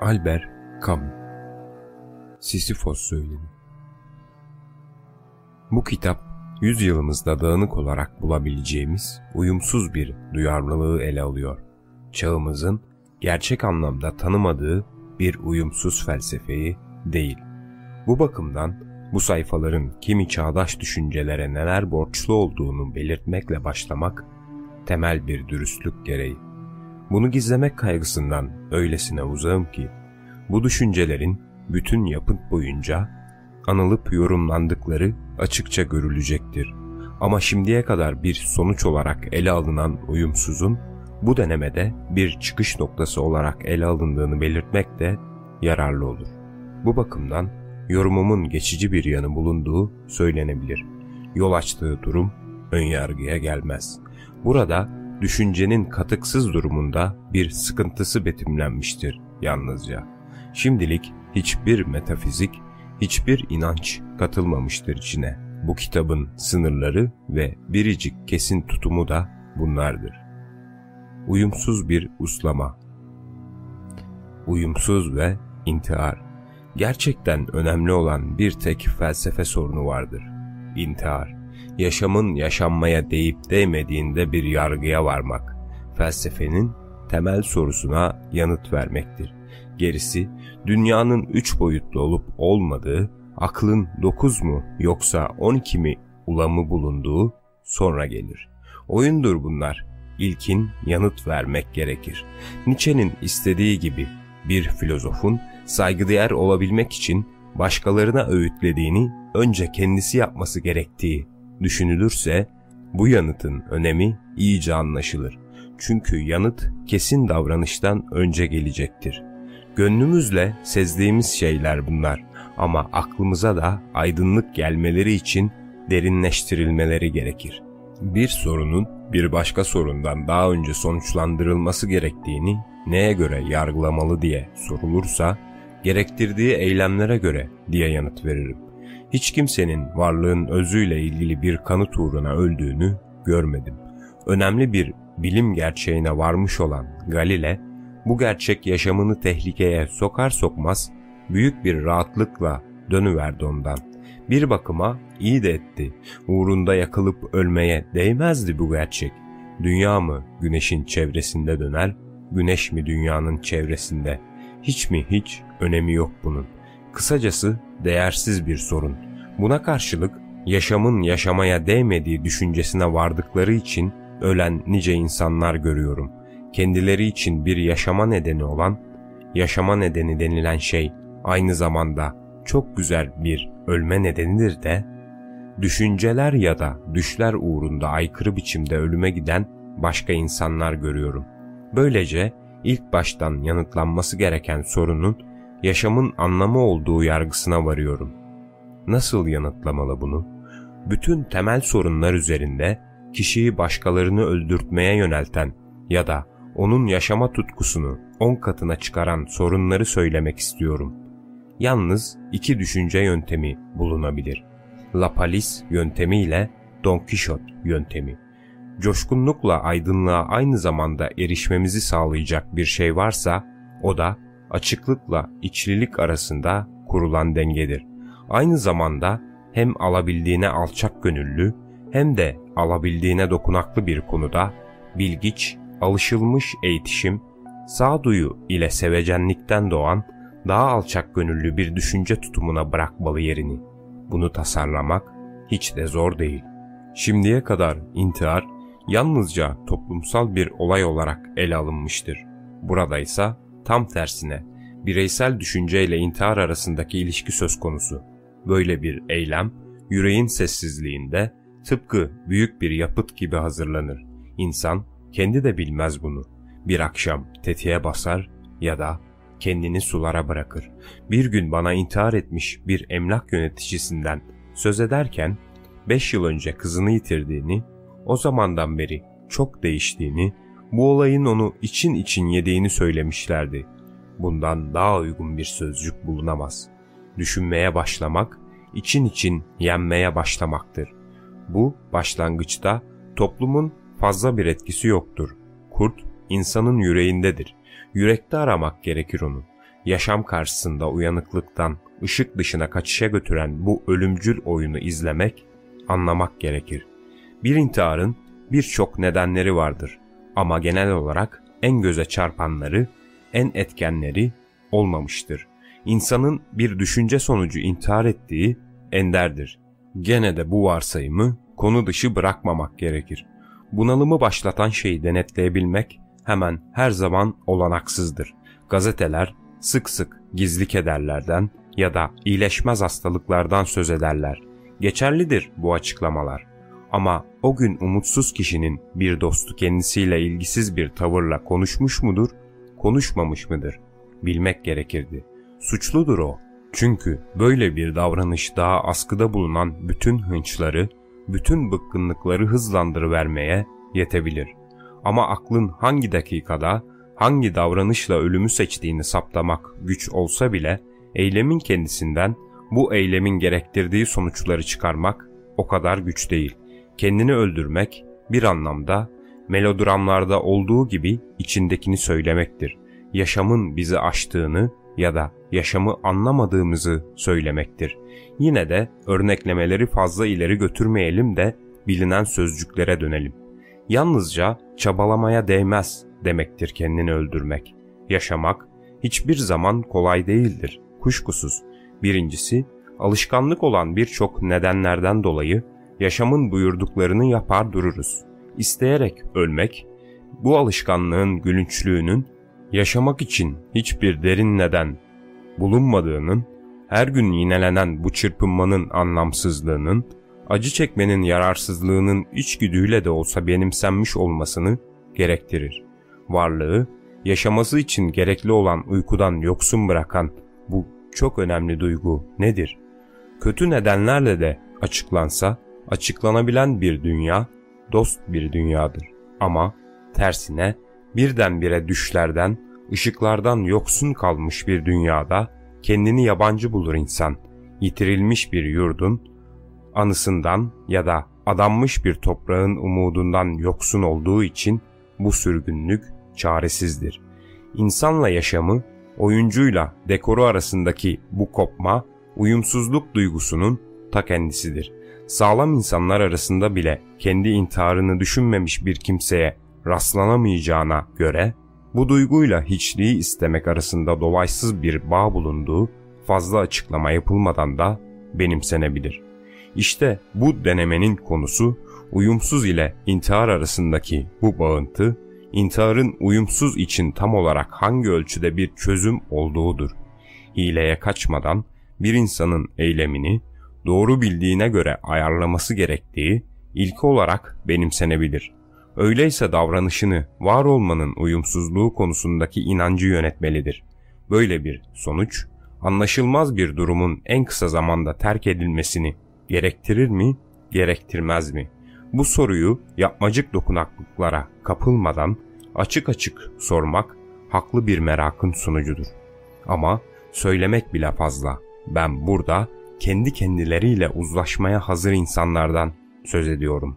Albert Camus Sisyphos Söylemi Bu kitap yüzyılımızda dağınık olarak bulabileceğimiz uyumsuz bir duyarlılığı ele alıyor. Çağımızın gerçek anlamda tanımadığı bir uyumsuz felsefeyi değil. Bu bakımdan bu sayfaların kimi çağdaş düşüncelere neler borçlu olduğunu belirtmekle başlamak temel bir dürüstlük gereği. Bunu gizlemek kaygısından öylesine uzağım ki bu düşüncelerin bütün yapıt boyunca anılıp yorumlandıkları açıkça görülecektir. Ama şimdiye kadar bir sonuç olarak ele alınan uyumsuzun bu denemede bir çıkış noktası olarak ele alındığını belirtmek de yararlı olur. Bu bakımdan yorumumun geçici bir yanı bulunduğu söylenebilir. Yol açtığı durum ön yargıya gelmez. Burada düşüncenin katıksız durumunda bir sıkıntısı betimlenmiştir yalnızca. Şimdilik hiçbir metafizik, hiçbir inanç katılmamıştır içine. Bu kitabın sınırları ve biricik kesin tutumu da bunlardır. Uyumsuz bir uslama Uyumsuz ve intihar Gerçekten önemli olan bir tek felsefe sorunu vardır. İntihar. Yaşamın yaşanmaya değip değmediğinde bir yargıya varmak. Felsefenin temel sorusuna yanıt vermektir. Gerisi dünyanın üç boyutlu olup olmadığı, aklın dokuz mu yoksa on iki mi ulamı bulunduğu sonra gelir. Oyundur bunlar. İlkin yanıt vermek gerekir. Nietzsche'nin istediği gibi bir filozofun saygıdeğer olabilmek için başkalarına öğütlediğini önce kendisi yapması gerektiği düşünülürse bu yanıtın önemi iyice anlaşılır. Çünkü yanıt kesin davranıştan önce gelecektir. Gönlümüzle sezdiğimiz şeyler bunlar ama aklımıza da aydınlık gelmeleri için derinleştirilmeleri gerekir. Bir sorunun bir başka sorundan daha önce sonuçlandırılması gerektiğini neye göre yargılamalı diye sorulursa gerektirdiği eylemlere göre diye yanıt veririm. Hiç kimsenin varlığın özüyle ilgili bir kanıt uğruna öldüğünü görmedim. Önemli bir bilim gerçeğine varmış olan Galile, bu gerçek yaşamını tehlikeye sokar sokmaz büyük bir rahatlıkla dönüverdi ondan. Bir bakıma iyi de etti. Uğrunda yakılıp ölmeye değmezdi bu gerçek. Dünya mı güneşin çevresinde döner, güneş mi dünyanın çevresinde? Hiç mi hiç önemi yok bunun. Kısacası değersiz bir sorun. Buna karşılık yaşamın yaşamaya değmediği düşüncesine vardıkları için ölen nice insanlar görüyorum. Kendileri için bir yaşama nedeni olan, yaşama nedeni denilen şey aynı zamanda çok güzel bir ölme nedenidir de, düşünceler ya da düşler uğrunda aykırı biçimde ölüme giden başka insanlar görüyorum. Böylece ilk baştan yanıtlanması gereken sorunun yaşamın anlamı olduğu yargısına varıyorum. Nasıl yanıtlamalı bunu? Bütün temel sorunlar üzerinde kişiyi başkalarını öldürtmeye yönelten ya da onun yaşama tutkusunu on katına çıkaran sorunları söylemek istiyorum. Yalnız iki düşünce yöntemi bulunabilir. La Palisse yöntemi ile Don Quixote yöntemi. Coşkunlukla aydınlığa aynı zamanda erişmemizi sağlayacak bir şey varsa o da açıklıkla içlilik arasında kurulan dengedir. Aynı zamanda hem alabildiğine alçak gönüllü hem de alabildiğine dokunaklı bir konuda bilgiç, alışılmış eğitişim, sağduyu ile sevecenlikten doğan daha alçak gönüllü bir düşünce tutumuna bırakmalı yerini. Bunu tasarlamak hiç de zor değil. Şimdiye kadar intihar yalnızca toplumsal bir olay olarak ele alınmıştır. Burada ise tam tersine bireysel düşünceyle intihar arasındaki ilişki söz konusu. Böyle bir eylem yüreğin sessizliğinde tıpkı büyük bir yapıt gibi hazırlanır. İnsan kendi de bilmez bunu. Bir akşam tetiğe basar ya da kendini sulara bırakır. Bir gün bana intihar etmiş bir emlak yöneticisinden söz ederken 5 yıl önce kızını yitirdiğini, o zamandan beri çok değiştiğini, bu olayın onu için için yediğini söylemişlerdi. Bundan daha uygun bir sözcük bulunamaz. Düşünmeye başlamak, için için yenmeye başlamaktır. Bu başlangıçta toplumun fazla bir etkisi yoktur. Kurt insanın yüreğindedir. Yürekte aramak gerekir onu. yaşam karşısında uyanıklıktan ışık dışına kaçışa götüren bu ölümcül oyunu izlemek, anlamak gerekir. Bir intiharın birçok nedenleri vardır ama genel olarak en göze çarpanları, en etkenleri olmamıştır. İnsanın bir düşünce sonucu intihar ettiği enderdir. Gene de bu varsayımı konu dışı bırakmamak gerekir. Bunalımı başlatan şeyi denetleyebilmek hemen her zaman olanaksızdır. Gazeteler sık sık gizli kederlerden ya da iyileşmez hastalıklardan söz ederler. Geçerlidir bu açıklamalar. Ama o gün umutsuz kişinin bir dostu kendisiyle ilgisiz bir tavırla konuşmuş mudur, konuşmamış mıdır? Bilmek gerekirdi. Suçludur o. Çünkü böyle bir davranış daha askıda bulunan bütün hınçları, bütün bıkkınlıkları hızlandırıvermeye yetebilir. Ama aklın hangi dakikada, hangi davranışla ölümü seçtiğini saptamak güç olsa bile, eylemin kendisinden bu eylemin gerektirdiği sonuçları çıkarmak o kadar güç değil. Kendini öldürmek bir anlamda melodramlarda olduğu gibi içindekini söylemektir. Yaşamın bizi aştığını ya da yaşamı anlamadığımızı söylemektir. Yine de örneklemeleri fazla ileri götürmeyelim de bilinen sözcüklere dönelim. Yalnızca çabalamaya değmez demektir kendini öldürmek. Yaşamak hiçbir zaman kolay değildir, kuşkusuz. Birincisi, alışkanlık olan birçok nedenlerden dolayı yaşamın buyurduklarını yapar dururuz. İsteyerek ölmek, bu alışkanlığın gülünçlüğünün yaşamak için hiçbir derin neden bulunmadığının, her gün yinelenen bu çırpınmanın anlamsızlığının, acı çekmenin yararsızlığının içgüdüyle de olsa benimsenmiş olmasını gerektirir. Varlığı, yaşaması için gerekli olan uykudan yoksun bırakan bu çok önemli duygu nedir? Kötü nedenlerle de açıklansa, açıklanabilen bir dünya, dost bir dünyadır. Ama tersine birdenbire düşlerden, ışıklardan yoksun kalmış bir dünyada kendini yabancı bulur insan. Yitirilmiş bir yurdun, anısından ya da adanmış bir toprağın umudundan yoksun olduğu için bu sürgünlük çaresizdir. İnsanla yaşamı, oyuncuyla dekoru arasındaki bu kopma, uyumsuzluk duygusunun ta kendisidir. Sağlam insanlar arasında bile kendi intiharını düşünmemiş bir kimseye rastlanamayacağına göre bu duyguyla hiçliği istemek arasında dolaysız bir bağ bulunduğu fazla açıklama yapılmadan da benimsenebilir. İşte bu denemenin konusu uyumsuz ile intihar arasındaki bu bağıntı, intiharın uyumsuz için tam olarak hangi ölçüde bir çözüm olduğudur. Hileye kaçmadan bir insanın eylemini doğru bildiğine göre ayarlaması gerektiği ilki olarak benimsenebilir. Öyleyse davranışını var olmanın uyumsuzluğu konusundaki inancı yönetmelidir. Böyle bir sonuç, anlaşılmaz bir durumun en kısa zamanda terk edilmesini gerektirir mi, gerektirmez mi? Bu soruyu yapmacık dokunaklıklara kapılmadan açık açık sormak haklı bir merakın sunucudur. Ama söylemek bile fazla. Ben burada kendi kendileriyle uzlaşmaya hazır insanlardan söz ediyorum.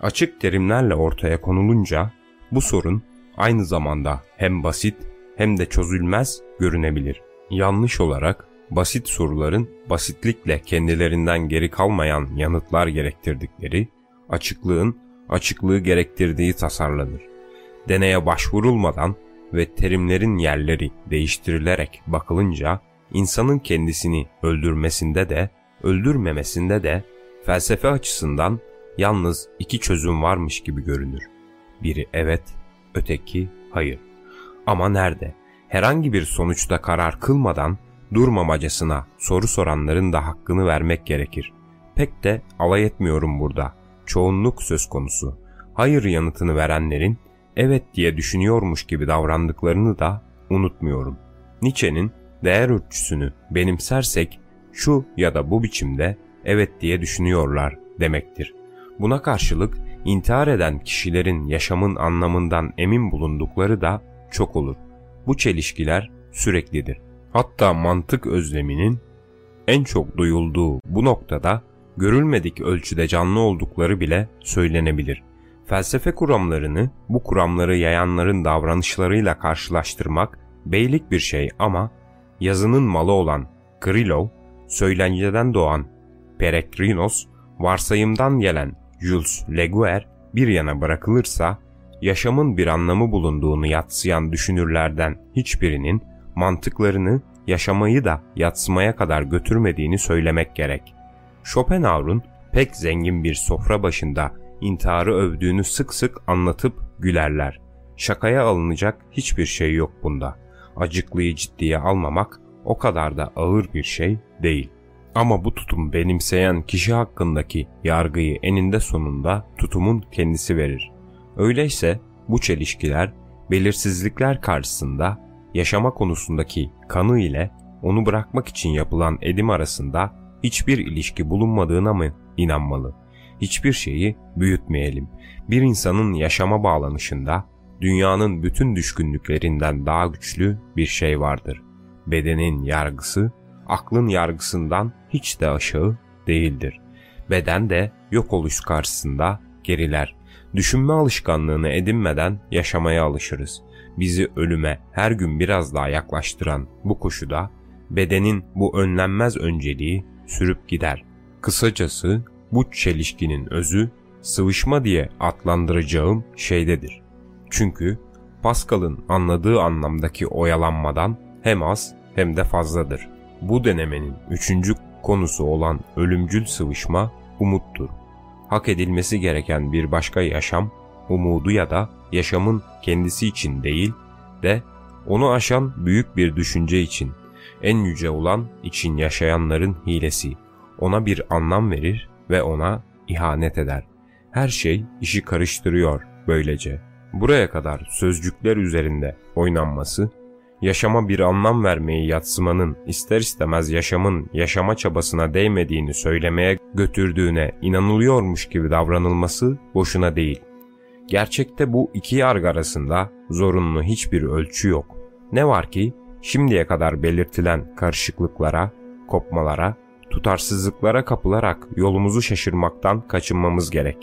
Açık terimlerle ortaya konulunca bu sorun aynı zamanda hem basit hem de çözülmez görünebilir. Yanlış olarak basit soruların basitlikle kendilerinden geri kalmayan yanıtlar gerektirdikleri, açıklığın açıklığı gerektirdiği tasarlanır. Deneye başvurulmadan ve terimlerin yerleri değiştirilerek bakılınca insanın kendisini öldürmesinde de öldürmemesinde de felsefe açısından yalnız iki çözüm varmış gibi görünür. Biri evet, öteki hayır. Ama nerede? Herhangi bir sonuçta karar kılmadan durmamacasına soru soranların da hakkını vermek gerekir. Pek de alay etmiyorum burada. Çoğunluk söz konusu. Hayır yanıtını verenlerin evet diye düşünüyormuş gibi davrandıklarını da unutmuyorum. Nietzsche'nin değer ölçüsünü benimsersek şu ya da bu biçimde evet diye düşünüyorlar demektir. Buna karşılık intihar eden kişilerin yaşamın anlamından emin bulundukları da çok olur. Bu çelişkiler süreklidir. Hatta mantık özleminin en çok duyulduğu bu noktada görülmedik ölçüde canlı oldukları bile söylenebilir. Felsefe kuramlarını bu kuramları yayanların davranışlarıyla karşılaştırmak beylik bir şey ama yazının malı olan Krylov, söylenceden doğan Peregrinos, varsayımdan gelen Jules Leguer bir yana bırakılırsa, yaşamın bir anlamı bulunduğunu yatsıyan düşünürlerden hiçbirinin mantıklarını yaşamayı da yatsımaya kadar götürmediğini söylemek gerek. Schopenhauer'un pek zengin bir sofra başında intiharı övdüğünü sık sık anlatıp gülerler. Şakaya alınacak hiçbir şey yok bunda. Acıklıyı ciddiye almamak o kadar da ağır bir şey değil. Ama bu tutum benimseyen kişi hakkındaki yargıyı eninde sonunda tutumun kendisi verir. Öyleyse bu çelişkiler, belirsizlikler karşısında yaşama konusundaki kanı ile onu bırakmak için yapılan edim arasında hiçbir ilişki bulunmadığına mı inanmalı? Hiçbir şeyi büyütmeyelim. Bir insanın yaşama bağlanışında dünyanın bütün düşkünlüklerinden daha güçlü bir şey vardır. Bedenin yargısı, aklın yargısından hiç de aşağı değildir. Beden de yok oluş karşısında geriler. Düşünme alışkanlığını edinmeden yaşamaya alışırız. Bizi ölüme her gün biraz daha yaklaştıran bu koşuda bedenin bu önlenmez önceliği sürüp gider. Kısacası bu çelişkinin özü sıvışma diye adlandıracağım şeydedir. Çünkü Pascal'ın anladığı anlamdaki oyalanmadan hem az hem de fazladır. Bu denemenin üçüncü konusu olan ölümcül sıvışma umuttur. Hak edilmesi gereken bir başka yaşam, umudu ya da yaşamın kendisi için değil de onu aşan büyük bir düşünce için, en yüce olan için yaşayanların hilesi, ona bir anlam verir ve ona ihanet eder. Her şey işi karıştırıyor böylece. Buraya kadar sözcükler üzerinde oynanması, yaşama bir anlam vermeyi yatsımanın ister istemez yaşamın yaşama çabasına değmediğini söylemeye götürdüğüne inanılıyormuş gibi davranılması boşuna değil. Gerçekte bu iki yargı arasında zorunlu hiçbir ölçü yok. Ne var ki şimdiye kadar belirtilen karışıklıklara, kopmalara, tutarsızlıklara kapılarak yolumuzu şaşırmaktan kaçınmamız gerek.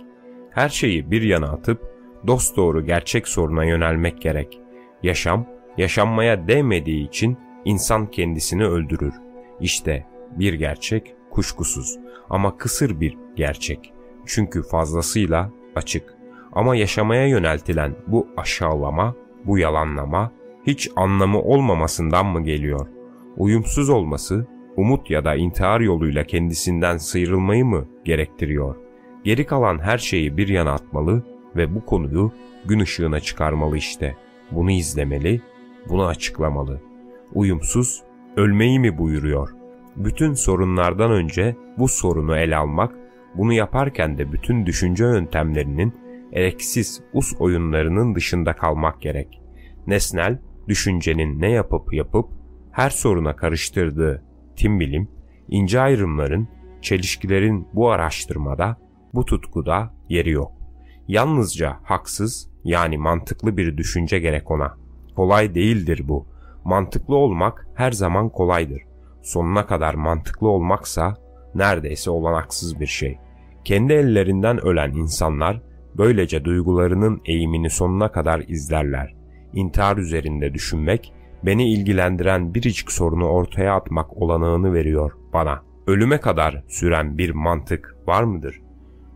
Her şeyi bir yana atıp dosdoğru gerçek soruna yönelmek gerek. Yaşam, yaşanmaya değmediği için insan kendisini öldürür. İşte bir gerçek kuşkusuz ama kısır bir gerçek. Çünkü fazlasıyla açık. Ama yaşamaya yöneltilen bu aşağılama, bu yalanlama hiç anlamı olmamasından mı geliyor? Uyumsuz olması umut ya da intihar yoluyla kendisinden sıyrılmayı mı gerektiriyor? Geri kalan her şeyi bir yana atmalı ve bu konuyu gün ışığına çıkarmalı işte. Bunu izlemeli, bunu açıklamalı. Uyumsuz, ölmeyi mi buyuruyor? Bütün sorunlardan önce bu sorunu ele almak, bunu yaparken de bütün düşünce yöntemlerinin ereksiz us oyunlarının dışında kalmak gerek. Nesnel, düşüncenin ne yapıp yapıp her soruna karıştırdığı tim bilim, ince ayrımların, çelişkilerin bu araştırmada, bu tutkuda yeri yok. Yalnızca haksız yani mantıklı bir düşünce gerek ona. Kolay değildir bu. Mantıklı olmak her zaman kolaydır. Sonuna kadar mantıklı olmaksa neredeyse olanaksız bir şey. Kendi ellerinden ölen insanlar böylece duygularının eğimini sonuna kadar izlerler. İntihar üzerinde düşünmek beni ilgilendiren biricik sorunu ortaya atmak olanağını veriyor bana. Ölüme kadar süren bir mantık var mıdır?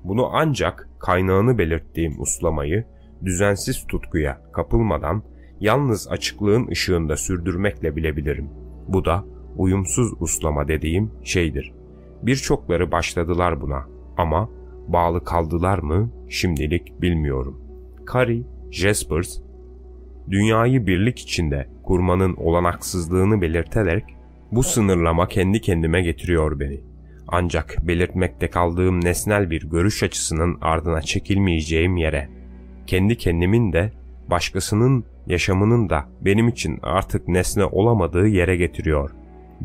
Bunu ancak kaynağını belirttiğim uslamayı düzensiz tutkuya kapılmadan yalnız açıklığın ışığında sürdürmekle bilebilirim. Bu da uyumsuz uslama dediğim şeydir. Birçokları başladılar buna ama bağlı kaldılar mı şimdilik bilmiyorum. Carrie Jaspers, dünyayı birlik içinde kurmanın olanaksızlığını belirterek bu sınırlama kendi kendime getiriyor beni. Ancak belirtmekte kaldığım nesnel bir görüş açısının ardına çekilmeyeceğim yere, kendi kendimin de başkasının yaşamının da benim için artık nesne olamadığı yere getiriyor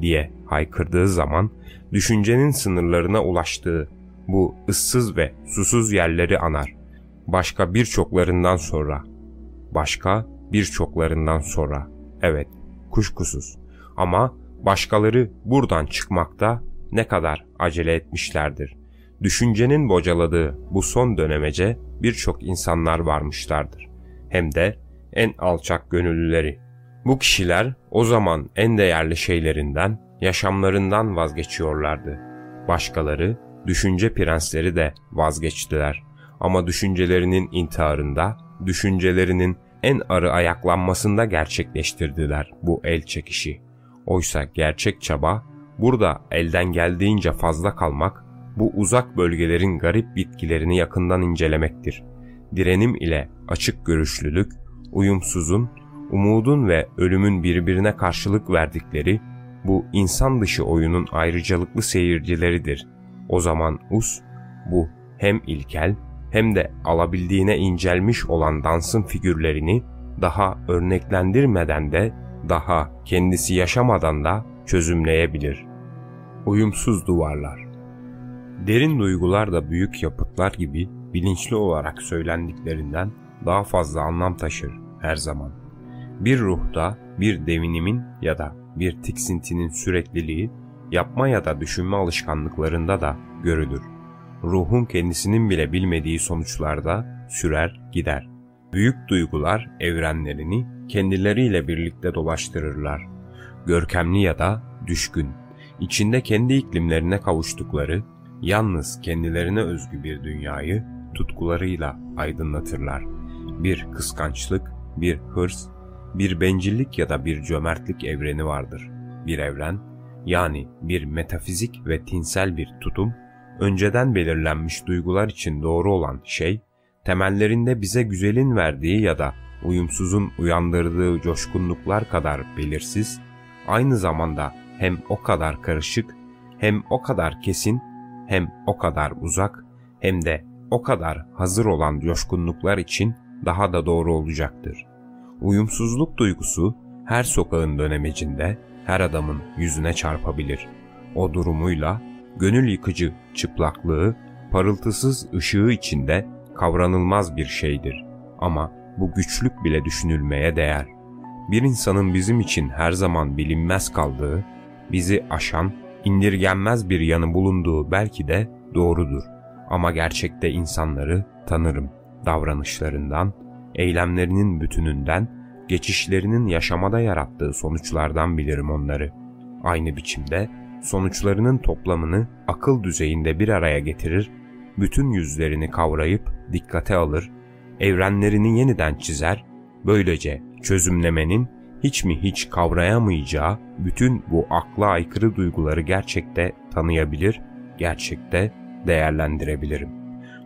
diye haykırdığı zaman düşüncenin sınırlarına ulaştığı bu ıssız ve susuz yerleri anar. Başka birçoklarından sonra, başka birçoklarından sonra, evet kuşkusuz ama başkaları buradan çıkmakta ne kadar acele etmişlerdir. Düşüncenin bocaladığı bu son dönemece birçok insanlar varmışlardır. Hem de en alçak gönüllüleri. Bu kişiler o zaman en değerli şeylerinden, yaşamlarından vazgeçiyorlardı. Başkaları, düşünce prensleri de vazgeçtiler. Ama düşüncelerinin intiharında, düşüncelerinin en arı ayaklanmasında gerçekleştirdiler bu el çekişi. Oysa gerçek çaba burada elden geldiğince fazla kalmak, bu uzak bölgelerin garip bitkilerini yakından incelemektir. Direnim ile açık görüşlülük, uyumsuzun, umudun ve ölümün birbirine karşılık verdikleri bu insan dışı oyunun ayrıcalıklı seyircileridir. O zaman Us bu hem ilkel hem de alabildiğine incelmiş olan dansın figürlerini daha örneklendirmeden de daha kendisi yaşamadan da çözümleyebilir. Uyumsuz duvarlar Derin duygular da büyük yapıtlar gibi bilinçli olarak söylendiklerinden daha fazla anlam taşır her zaman. Bir ruhta bir devinimin ya da bir tiksintinin sürekliliği yapma ya da düşünme alışkanlıklarında da görülür. Ruhun kendisinin bile bilmediği sonuçlarda sürer gider. Büyük duygular evrenlerini kendileriyle birlikte dolaştırırlar. Görkemli ya da düşkün, içinde kendi iklimlerine kavuştukları, yalnız kendilerine özgü bir dünyayı tutkularıyla aydınlatırlar. Bir kıskançlık, bir hırs, bir bencillik ya da bir cömertlik evreni vardır. Bir evren, yani bir metafizik ve tinsel bir tutum, önceden belirlenmiş duygular için doğru olan şey, temellerinde bize güzelin verdiği ya da uyumsuzun uyandırdığı coşkunluklar kadar belirsiz, aynı zamanda hem o kadar karışık, hem o kadar kesin, hem o kadar uzak, hem de o kadar hazır olan coşkunluklar için daha da doğru olacaktır. Uyumsuzluk duygusu her sokağın dönemecinde her adamın yüzüne çarpabilir. O durumuyla gönül yıkıcı çıplaklığı, parıltısız ışığı içinde kavranılmaz bir şeydir. Ama bu güçlük bile düşünülmeye değer. Bir insanın bizim için her zaman bilinmez kaldığı, bizi aşan, indirgenmez bir yanı bulunduğu belki de doğrudur. Ama gerçekte insanları tanırım. Davranışlarından, eylemlerinin bütününden, geçişlerinin yaşamada yarattığı sonuçlardan bilirim onları. Aynı biçimde sonuçlarının toplamını akıl düzeyinde bir araya getirir, bütün yüzlerini kavrayıp dikkate alır, evrenlerini yeniden çizer, böylece çözümlemenin hiç mi hiç kavrayamayacağı bütün bu akla aykırı duyguları gerçekte tanıyabilir, gerçekte değerlendirebilirim.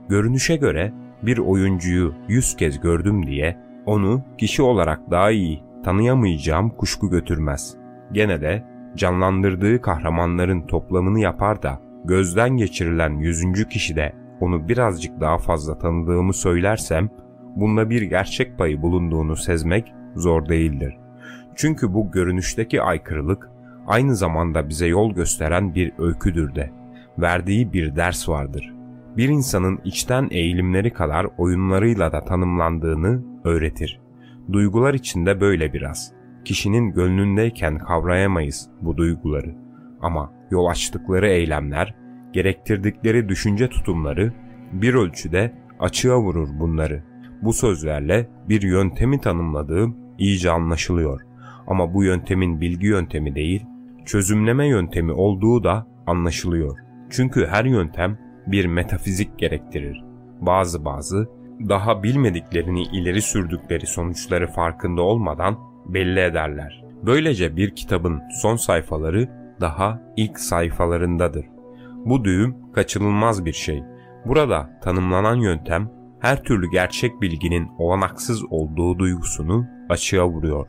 Görünüşe göre bir oyuncuyu yüz kez gördüm diye onu kişi olarak daha iyi tanıyamayacağım kuşku götürmez. Gene de canlandırdığı kahramanların toplamını yapar da gözden geçirilen yüzüncü kişide onu birazcık daha fazla tanıdığımı söylersem bunda bir gerçek payı bulunduğunu sezmek zor değildir. Çünkü bu görünüşteki aykırılık aynı zamanda bize yol gösteren bir öyküdür de, verdiği bir ders vardır. Bir insanın içten eğilimleri kadar oyunlarıyla da tanımlandığını öğretir. Duygular içinde böyle biraz. Kişinin gönlündeyken kavrayamayız bu duyguları. Ama yol açtıkları eylemler, gerektirdikleri düşünce tutumları bir ölçüde açığa vurur bunları. Bu sözlerle bir yöntemi tanımladığım iyice anlaşılıyor. Ama bu yöntemin bilgi yöntemi değil, çözümleme yöntemi olduğu da anlaşılıyor. Çünkü her yöntem bir metafizik gerektirir. Bazı bazı daha bilmediklerini ileri sürdükleri sonuçları farkında olmadan belli ederler. Böylece bir kitabın son sayfaları daha ilk sayfalarındadır. Bu düğüm kaçınılmaz bir şey. Burada tanımlanan yöntem her türlü gerçek bilginin olanaksız olduğu duygusunu açığa vuruyor.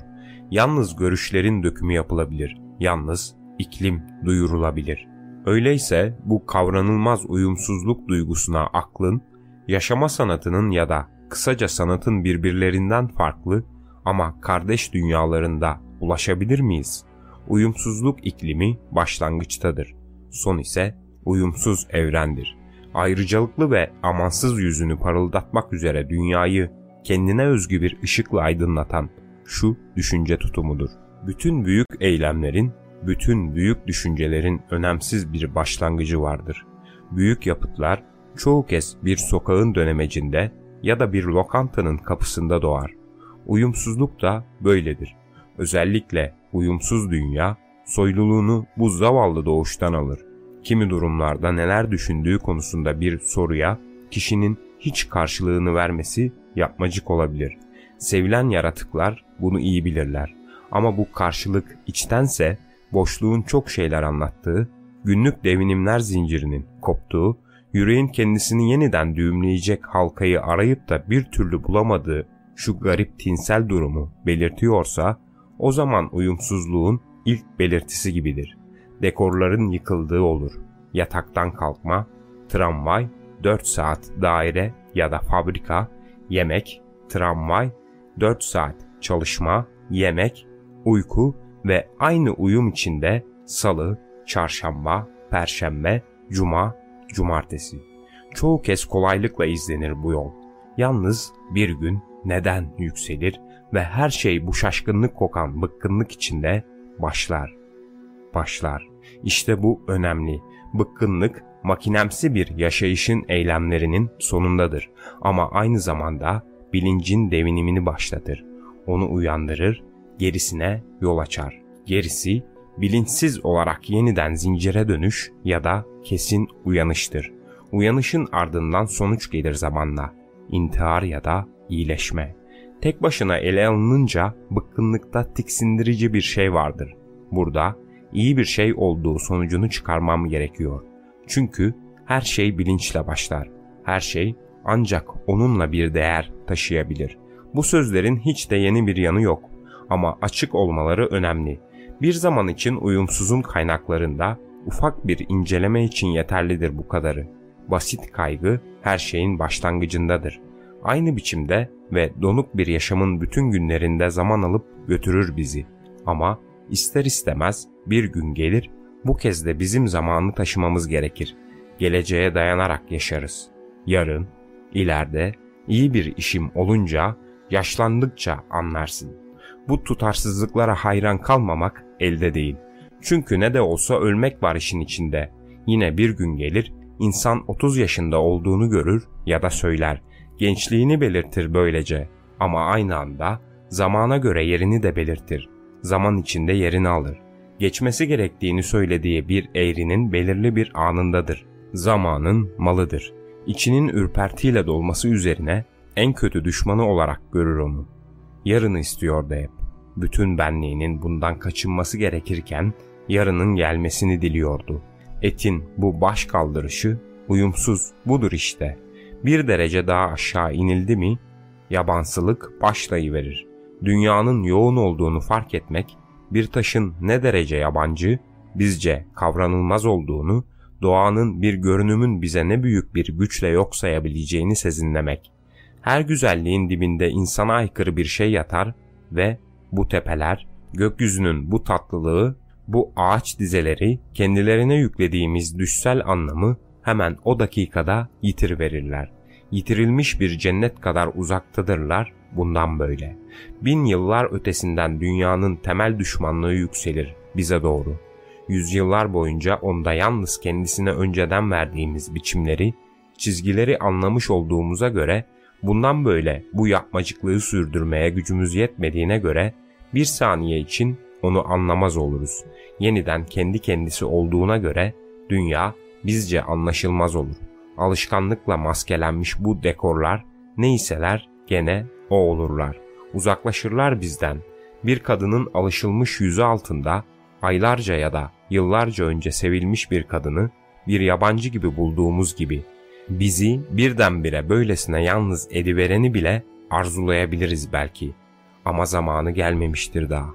Yalnız görüşlerin dökümü yapılabilir. Yalnız iklim duyurulabilir. Öyleyse bu kavranılmaz uyumsuzluk duygusuna aklın, yaşama sanatının ya da kısaca sanatın birbirlerinden farklı ama kardeş dünyalarında ulaşabilir miyiz? Uyumsuzluk iklimi başlangıçtadır. Son ise uyumsuz evrendir. Ayrıcalıklı ve amansız yüzünü parıldatmak üzere dünyayı kendine özgü bir ışıkla aydınlatan şu düşünce tutumudur. Bütün büyük eylemlerin, bütün büyük düşüncelerin önemsiz bir başlangıcı vardır. Büyük yapıtlar çoğu kez bir sokağın dönemecinde ya da bir lokantanın kapısında doğar. Uyumsuzluk da böyledir. Özellikle uyumsuz dünya soyluluğunu bu zavallı doğuştan alır. Kimi durumlarda neler düşündüğü konusunda bir soruya kişinin hiç karşılığını vermesi yapmacık olabilir. Sevilen yaratıklar bunu iyi bilirler. Ama bu karşılık içtense boşluğun çok şeyler anlattığı, günlük devinimler zincirinin koptuğu, yüreğin kendisini yeniden düğümleyecek halkayı arayıp da bir türlü bulamadığı şu garip tinsel durumu belirtiyorsa, o zaman uyumsuzluğun ilk belirtisi gibidir. Dekorların yıkıldığı olur. Yataktan kalkma, tramvay, 4 saat daire ya da fabrika, yemek, tramvay, 4 saat çalışma, yemek, uyku ve aynı uyum içinde salı, çarşamba, perşembe, cuma, cumartesi. Çoğu kez kolaylıkla izlenir bu yol. Yalnız bir gün neden yükselir ve her şey bu şaşkınlık kokan bıkkınlık içinde başlar. Başlar. İşte bu önemli. Bıkkınlık makinemsi bir yaşayışın eylemlerinin sonundadır ama aynı zamanda bilincin devinimini başlatır. Onu uyandırır, gerisine yol açar. Gerisi bilinçsiz olarak yeniden zincire dönüş ya da kesin uyanıştır. Uyanışın ardından sonuç gelir zamanla. İntihar ya da iyileşme. Tek başına ele alınınca bıkkınlıkta tiksindirici bir şey vardır. Burada iyi bir şey olduğu sonucunu çıkarmam gerekiyor. Çünkü her şey bilinçle başlar. Her şey ancak onunla bir değer taşıyabilir. Bu sözlerin hiç de yeni bir yanı yok ama açık olmaları önemli. Bir zaman için uyumsuzun kaynaklarında ufak bir inceleme için yeterlidir bu kadarı. Basit kaygı her şeyin başlangıcındadır. Aynı biçimde ve donuk bir yaşamın bütün günlerinde zaman alıp götürür bizi. Ama ister istemez bir gün gelir, bu kez de bizim zamanı taşımamız gerekir. Geleceğe dayanarak yaşarız. Yarın, ileride iyi bir işim olunca, yaşlandıkça anlarsın. Bu tutarsızlıklara hayran kalmamak elde değil. Çünkü ne de olsa ölmek var işin içinde. Yine bir gün gelir, insan 30 yaşında olduğunu görür ya da söyler. Gençliğini belirtir böylece ama aynı anda zamana göre yerini de belirtir. Zaman içinde yerini alır. Geçmesi gerektiğini söylediği bir eğrinin belirli bir anındadır. Zamanın malıdır. İçinin ürpertiyle dolması üzerine en kötü düşmanı olarak görür onu. Yarını istiyordu hep. Bütün benliğinin bundan kaçınması gerekirken yarının gelmesini diliyordu. Etin bu baş kaldırışı uyumsuz budur işte. Bir derece daha aşağı inildi mi yabansılık başlayıverir. Dünyanın yoğun olduğunu fark etmek, bir taşın ne derece yabancı, bizce kavranılmaz olduğunu, doğanın bir görünümün bize ne büyük bir güçle yok sayabileceğini sezinlemek. Her güzelliğin dibinde insana aykırı bir şey yatar ve bu tepeler, gökyüzünün bu tatlılığı, bu ağaç dizeleri kendilerine yüklediğimiz düşsel anlamı hemen o dakikada yitir verirler. Yitirilmiş bir cennet kadar uzaktadırlar bundan böyle. Bin yıllar ötesinden dünyanın temel düşmanlığı yükselir bize doğru. Yüzyıllar boyunca onda yalnız kendisine önceden verdiğimiz biçimleri, çizgileri anlamış olduğumuza göre bundan böyle bu yapmacıklığı sürdürmeye gücümüz yetmediğine göre bir saniye için onu anlamaz oluruz. Yeniden kendi kendisi olduğuna göre dünya bizce anlaşılmaz olur. Alışkanlıkla maskelenmiş bu dekorlar neyseler gene o olurlar. Uzaklaşırlar bizden. Bir kadının alışılmış yüzü altında aylarca ya da yıllarca önce sevilmiş bir kadını bir yabancı gibi bulduğumuz gibi bizi birdenbire böylesine yalnız edivereni bile arzulayabiliriz belki. Ama zamanı gelmemiştir daha.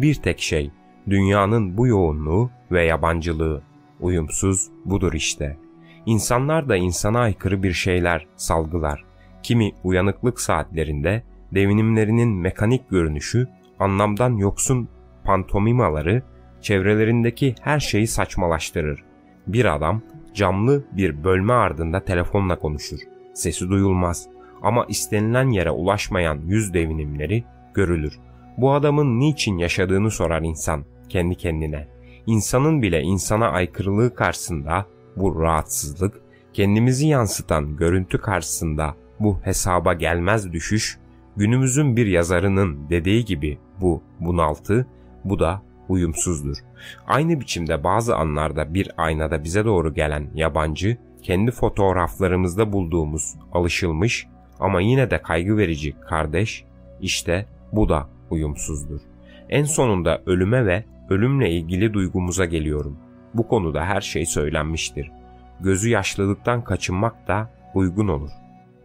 Bir tek şey, dünyanın bu yoğunluğu ve yabancılığı, uyumsuz budur işte. İnsanlar da insana aykırı bir şeyler salgılar. Kimi uyanıklık saatlerinde devinimlerinin mekanik görünüşü, anlamdan yoksun pantomimaları, çevrelerindeki her şeyi saçmalaştırır. Bir adam camlı bir bölme ardında telefonla konuşur. Sesi duyulmaz ama istenilen yere ulaşmayan yüz devinimleri görülür. Bu adamın niçin yaşadığını sorar insan kendi kendine. İnsanın bile insana aykırılığı karşısında bu rahatsızlık, kendimizi yansıtan görüntü karşısında bu hesaba gelmez düşüş, Günümüzün bir yazarının dediği gibi bu bunaltı, bu da uyumsuzdur. Aynı biçimde bazı anlarda bir aynada bize doğru gelen yabancı, kendi fotoğraflarımızda bulduğumuz alışılmış ama yine de kaygı verici kardeş, işte bu da uyumsuzdur. En sonunda ölüme ve ölümle ilgili duygumuza geliyorum. Bu konuda her şey söylenmiştir. Gözü yaşlılıktan kaçınmak da uygun olur.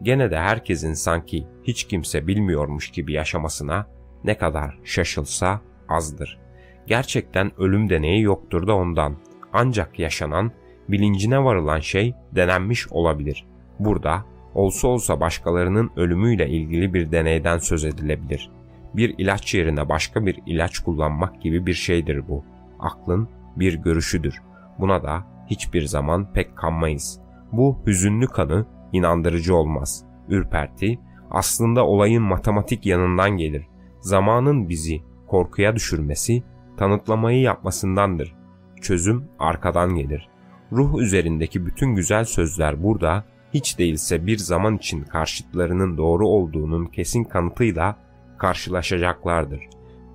Gene de herkesin sanki hiç kimse bilmiyormuş gibi yaşamasına ne kadar şaşılsa azdır. Gerçekten ölüm deneyi yoktur da ondan. Ancak yaşanan, bilincine varılan şey denenmiş olabilir. Burada olsa olsa başkalarının ölümüyle ilgili bir deneyden söz edilebilir. Bir ilaç yerine başka bir ilaç kullanmak gibi bir şeydir bu. Aklın bir görüşüdür. Buna da hiçbir zaman pek kanmayız. Bu hüzünlü kanı inandırıcı olmaz. Ürperti aslında olayın matematik yanından gelir. Zamanın bizi korkuya düşürmesi, tanıtlamayı yapmasındandır. Çözüm arkadan gelir. Ruh üzerindeki bütün güzel sözler burada hiç değilse bir zaman için karşıtlarının doğru olduğunun kesin kanıtıyla karşılaşacaklardır.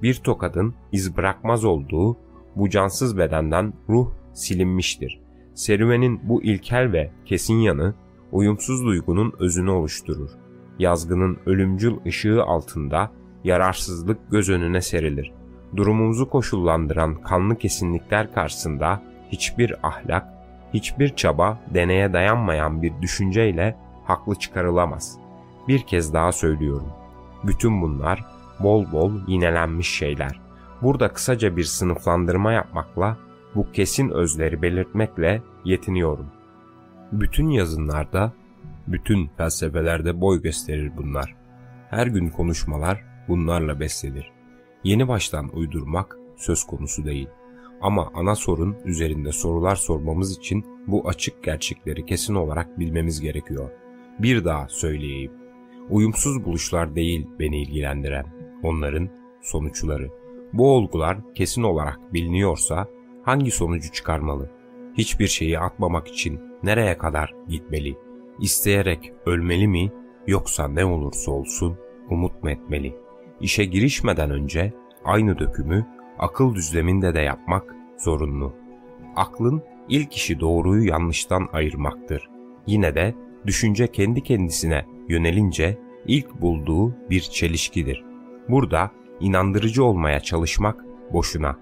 Bir tokadın iz bırakmaz olduğu bu cansız bedenden ruh silinmiştir. Serüvenin bu ilkel ve kesin yanı uyumsuz duygunun özünü oluşturur. Yazgının ölümcül ışığı altında yararsızlık göz önüne serilir. Durumumuzu koşullandıran kanlı kesinlikler karşısında hiçbir ahlak, hiçbir çaba deneye dayanmayan bir düşünceyle haklı çıkarılamaz. Bir kez daha söylüyorum. Bütün bunlar bol bol yinelenmiş şeyler. Burada kısaca bir sınıflandırma yapmakla, bu kesin özleri belirtmekle yetiniyorum. Bütün yazınlarda, bütün felsefelerde boy gösterir bunlar. Her gün konuşmalar bunlarla beslenir. Yeni baştan uydurmak söz konusu değil. Ama ana sorun üzerinde sorular sormamız için bu açık gerçekleri kesin olarak bilmemiz gerekiyor. Bir daha söyleyeyim. Uyumsuz buluşlar değil beni ilgilendiren. Onların sonuçları. Bu olgular kesin olarak biliniyorsa hangi sonucu çıkarmalı? Hiçbir şeyi atmamak için nereye kadar gitmeli? İsteyerek ölmeli mi yoksa ne olursa olsun umut mu etmeli? İşe girişmeden önce aynı dökümü akıl düzleminde de yapmak zorunlu. Aklın ilk işi doğruyu yanlıştan ayırmaktır. Yine de düşünce kendi kendisine yönelince ilk bulduğu bir çelişkidir. Burada inandırıcı olmaya çalışmak boşuna.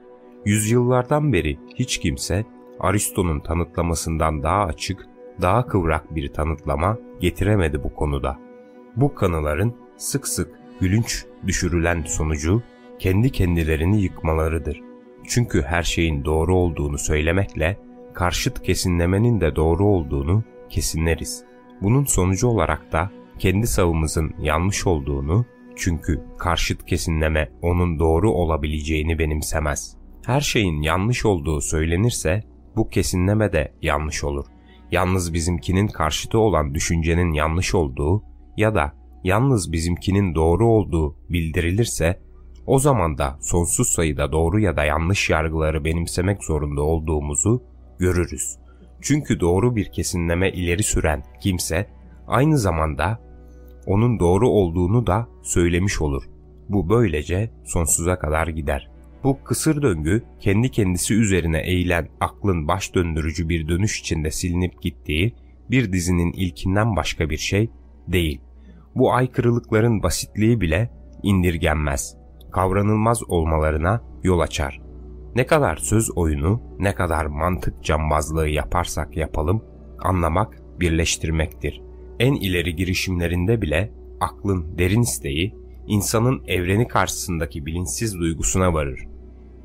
Yüzyıllardan beri hiç kimse Aristo'nun tanıtlamasından daha açık, daha kıvrak bir tanıtlama getiremedi bu konuda. Bu kanıların sık sık gülünç düşürülen sonucu kendi kendilerini yıkmalarıdır. Çünkü her şeyin doğru olduğunu söylemekle karşıt kesinlemenin de doğru olduğunu kesinleriz. Bunun sonucu olarak da kendi savımızın yanlış olduğunu çünkü karşıt kesinleme onun doğru olabileceğini benimsemez. Her şeyin yanlış olduğu söylenirse bu kesinleme de yanlış olur. Yalnız bizimkinin karşıtı olan düşüncenin yanlış olduğu ya da yalnız bizimkinin doğru olduğu bildirilirse o zaman da sonsuz sayıda doğru ya da yanlış yargıları benimsemek zorunda olduğumuzu görürüz. Çünkü doğru bir kesinleme ileri süren kimse aynı zamanda onun doğru olduğunu da söylemiş olur. Bu böylece sonsuza kadar gider. Bu kısır döngü kendi kendisi üzerine eğilen aklın baş döndürücü bir dönüş içinde silinip gittiği bir dizinin ilkinden başka bir şey değil. Bu aykırılıkların basitliği bile indirgenmez, kavranılmaz olmalarına yol açar. Ne kadar söz oyunu, ne kadar mantık cambazlığı yaparsak yapalım, anlamak birleştirmektir. En ileri girişimlerinde bile aklın derin isteği insanın evreni karşısındaki bilinçsiz duygusuna varır.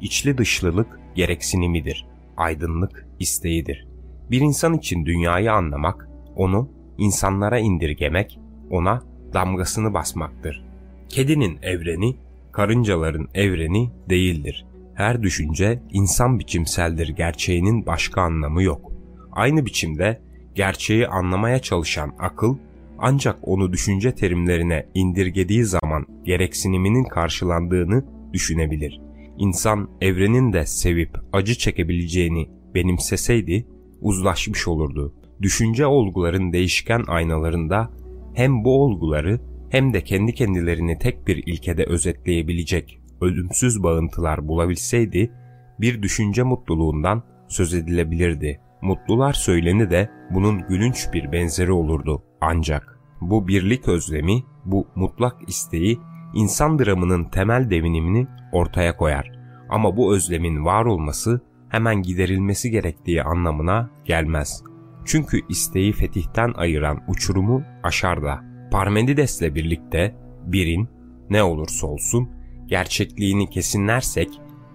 İçli dışlılık gereksinimidir, aydınlık isteğidir. Bir insan için dünyayı anlamak, onu insanlara indirgemek, ona damgasını basmaktır. Kedinin evreni, karıncaların evreni değildir. Her düşünce insan biçimseldir gerçeğinin başka anlamı yok. Aynı biçimde gerçeği anlamaya çalışan akıl ancak onu düşünce terimlerine indirgediği zaman gereksiniminin karşılandığını düşünebilir. İnsan evrenin de sevip acı çekebileceğini benimseseydi uzlaşmış olurdu. Düşünce olguların değişken aynalarında hem bu olguları hem de kendi kendilerini tek bir ilkede özetleyebilecek ölümsüz bağıntılar bulabilseydi bir düşünce mutluluğundan söz edilebilirdi. Mutlular söyleni de bunun gülünç bir benzeri olurdu ancak bu birlik özlemi, bu mutlak isteği insan dramının temel devinimini ortaya koyar. Ama bu özlemin var olması hemen giderilmesi gerektiği anlamına gelmez. Çünkü isteği fetihten ayıran uçurumu aşar da. Parmenides'le birlikte birin ne olursa olsun gerçekliğini kesinlersek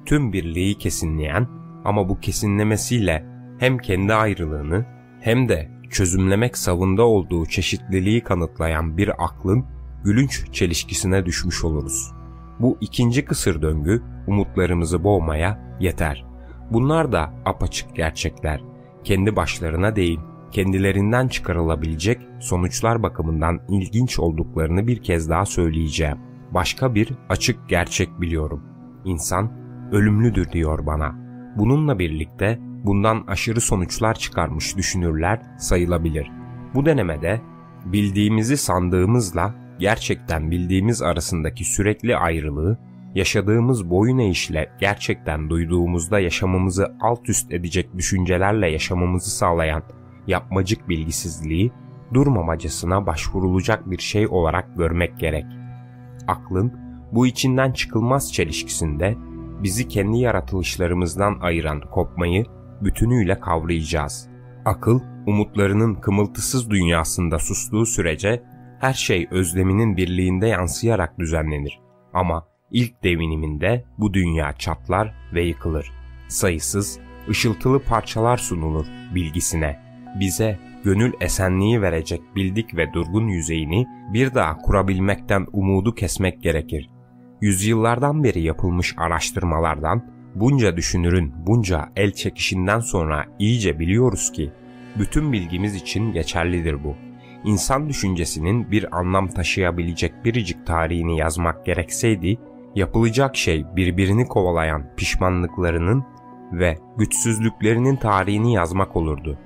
tüm birliği kesinleyen ama bu kesinlemesiyle hem kendi ayrılığını hem de çözümlemek savında olduğu çeşitliliği kanıtlayan bir aklın gülünç çelişkisine düşmüş oluruz. Bu ikinci kısır döngü umutlarımızı boğmaya yeter. Bunlar da apaçık gerçekler. Kendi başlarına değil, kendilerinden çıkarılabilecek sonuçlar bakımından ilginç olduklarını bir kez daha söyleyeceğim. Başka bir açık gerçek biliyorum. İnsan ölümlüdür diyor bana. Bununla birlikte bundan aşırı sonuçlar çıkarmış düşünürler sayılabilir. Bu denemede bildiğimizi sandığımızla gerçekten bildiğimiz arasındaki sürekli ayrılığı, yaşadığımız boyun eğişle gerçekten duyduğumuzda yaşamamızı alt üst edecek düşüncelerle yaşamamızı sağlayan yapmacık bilgisizliği durmamacasına başvurulacak bir şey olarak görmek gerek. Aklın bu içinden çıkılmaz çelişkisinde bizi kendi yaratılışlarımızdan ayıran kopmayı bütünüyle kavrayacağız. Akıl, umutlarının kımıltısız dünyasında sustuğu sürece her şey özleminin birliğinde yansıyarak düzenlenir. Ama ilk deviniminde bu dünya çatlar ve yıkılır. Sayısız, ışıltılı parçalar sunulur bilgisine. Bize gönül esenliği verecek bildik ve durgun yüzeyini bir daha kurabilmekten umudu kesmek gerekir. Yüzyıllardan beri yapılmış araştırmalardan bunca düşünürün bunca el çekişinden sonra iyice biliyoruz ki bütün bilgimiz için geçerlidir bu. İnsan düşüncesinin bir anlam taşıyabilecek biricik tarihini yazmak gerekseydi, yapılacak şey birbirini kovalayan pişmanlıklarının ve güçsüzlüklerinin tarihini yazmak olurdu.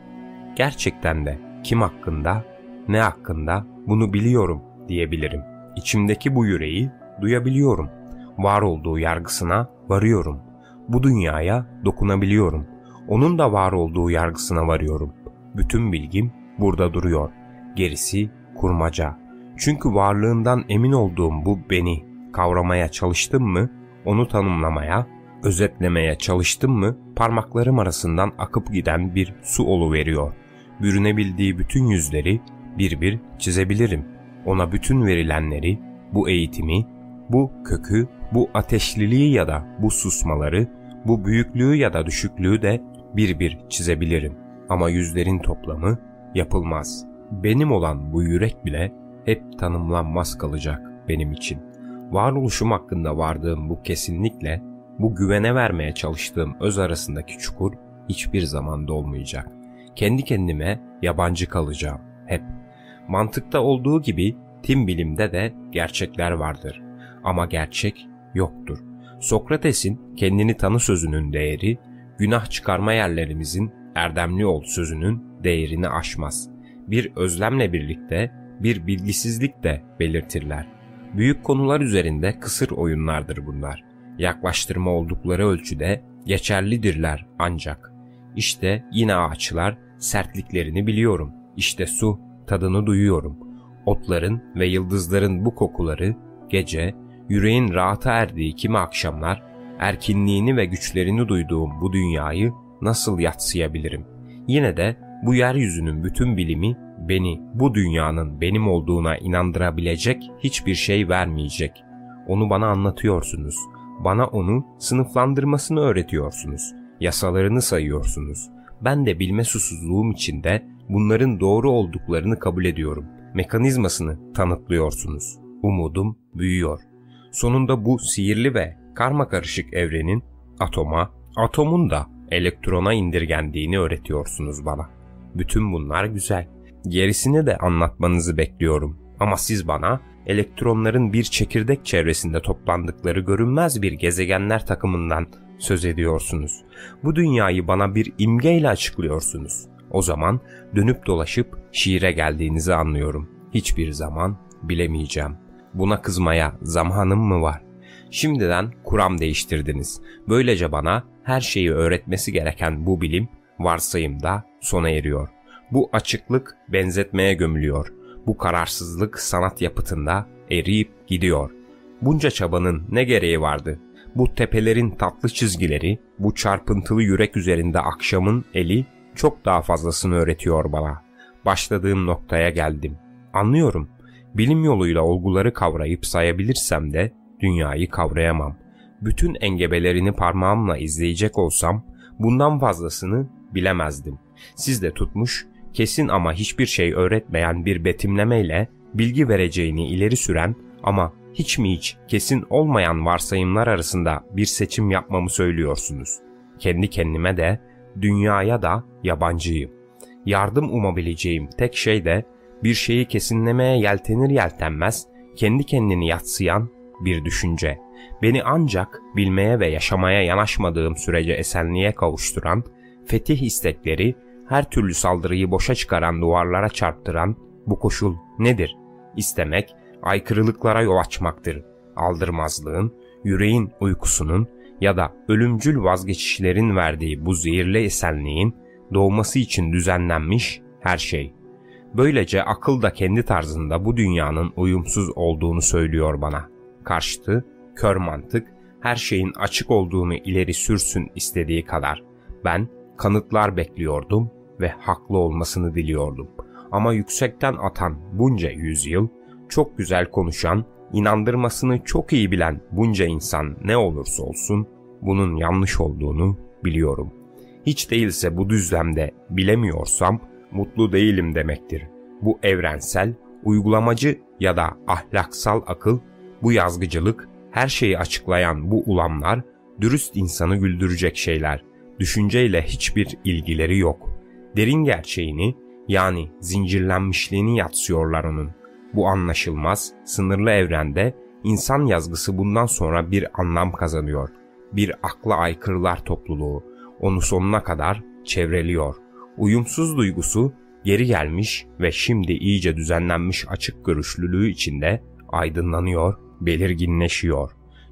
Gerçekten de kim hakkında, ne hakkında bunu biliyorum diyebilirim. İçimdeki bu yüreği duyabiliyorum. Var olduğu yargısına varıyorum. Bu dünyaya dokunabiliyorum. Onun da var olduğu yargısına varıyorum. Bütün bilgim burada duruyor. Gerisi kurmaca. Çünkü varlığından emin olduğum bu beni kavramaya çalıştım mı, onu tanımlamaya, özetlemeye çalıştım mı parmaklarım arasından akıp giden bir su olu veriyor. Bürünebildiği bütün yüzleri bir bir çizebilirim. Ona bütün verilenleri, bu eğitimi, bu kökü, bu ateşliliği ya da bu susmaları, bu büyüklüğü ya da düşüklüğü de bir bir çizebilirim. Ama yüzlerin toplamı yapılmaz. Benim olan bu yürek bile hep tanımlanmaz kalacak benim için. Varoluşum hakkında vardığım bu kesinlikle, bu güvene vermeye çalıştığım öz arasındaki çukur hiçbir zaman dolmayacak. Kendi kendime yabancı kalacağım hep. Mantıkta olduğu gibi tim bilimde de gerçekler vardır. Ama gerçek yoktur. Sokrates'in kendini tanı sözünün değeri, günah çıkarma yerlerimizin erdemli ol sözünün değerini aşmaz. Bir özlemle birlikte bir bilgisizlik de belirtirler. Büyük konular üzerinde kısır oyunlardır bunlar. Yaklaştırma oldukları ölçüde geçerlidirler ancak. İşte yine ağaçlar sertliklerini biliyorum. İşte su tadını duyuyorum. Otların ve yıldızların bu kokuları gece yüreğin rahata erdiği kimi akşamlar erkinliğini ve güçlerini duyduğum bu dünyayı nasıl yatsıyabilirim? Yine de bu yeryüzünün bütün bilimi beni bu dünyanın benim olduğuna inandırabilecek hiçbir şey vermeyecek. Onu bana anlatıyorsunuz. Bana onu sınıflandırmasını öğretiyorsunuz. Yasalarını sayıyorsunuz. Ben de bilme susuzluğum içinde bunların doğru olduklarını kabul ediyorum. Mekanizmasını tanıtlıyorsunuz. Umudum büyüyor. Sonunda bu sihirli ve karma karışık evrenin atoma, atomun da elektrona indirgendiğini öğretiyorsunuz bana. Bütün bunlar güzel. Gerisini de anlatmanızı bekliyorum. Ama siz bana elektronların bir çekirdek çevresinde toplandıkları görünmez bir gezegenler takımından söz ediyorsunuz. Bu dünyayı bana bir imgeyle açıklıyorsunuz. O zaman dönüp dolaşıp şiire geldiğinizi anlıyorum. Hiçbir zaman bilemeyeceğim. Buna kızmaya zamanım mı var? Şimdiden kuram değiştirdiniz. Böylece bana her şeyi öğretmesi gereken bu bilim varsayımda sona eriyor. Bu açıklık benzetmeye gömülüyor. Bu kararsızlık sanat yapıtında eriyip gidiyor. Bunca çabanın ne gereği vardı? Bu tepelerin tatlı çizgileri, bu çarpıntılı yürek üzerinde akşamın eli çok daha fazlasını öğretiyor bana. Başladığım noktaya geldim. Anlıyorum. Bilim yoluyla olguları kavrayıp sayabilirsem de dünyayı kavrayamam. Bütün engebelerini parmağımla izleyecek olsam bundan fazlasını bilemezdim. Siz de tutmuş, kesin ama hiçbir şey öğretmeyen bir betimlemeyle bilgi vereceğini ileri süren ama hiç mi hiç kesin olmayan varsayımlar arasında bir seçim yapmamı söylüyorsunuz. Kendi kendime de, dünyaya da yabancıyım. Yardım umabileceğim tek şey de bir şeyi kesinlemeye yeltenir yeltenmez kendi kendini yatsıyan bir düşünce. Beni ancak bilmeye ve yaşamaya yanaşmadığım sürece esenliğe kavuşturan, fetih istekleri, her türlü saldırıyı boşa çıkaran duvarlara çarptıran bu koşul nedir? İstemek, aykırılıklara yol açmaktır. Aldırmazlığın, yüreğin uykusunun ya da ölümcül vazgeçişlerin verdiği bu zehirli esenliğin doğması için düzenlenmiş her şey. Böylece akıl da kendi tarzında bu dünyanın uyumsuz olduğunu söylüyor bana. Karşıtı, kör mantık, her şeyin açık olduğunu ileri sürsün istediği kadar. Ben kanıtlar bekliyordum ve haklı olmasını diliyordum. Ama yüksekten atan bunca yüzyıl, çok güzel konuşan, inandırmasını çok iyi bilen bunca insan ne olursa olsun bunun yanlış olduğunu biliyorum. Hiç değilse bu düzlemde bilemiyorsam mutlu değilim demektir. Bu evrensel, uygulamacı ya da ahlaksal akıl, bu yazgıcılık, her şeyi açıklayan bu ulamlar, dürüst insanı güldürecek şeyler. Düşünceyle hiçbir ilgileri yok. Derin gerçeğini yani zincirlenmişliğini yatsıyorlar onun. Bu anlaşılmaz, sınırlı evrende insan yazgısı bundan sonra bir anlam kazanıyor. Bir akla aykırılar topluluğu onu sonuna kadar çevreliyor. Uyumsuz duygusu geri gelmiş ve şimdi iyice düzenlenmiş açık görüşlülüğü içinde aydınlanıyor, belirginleşiyor.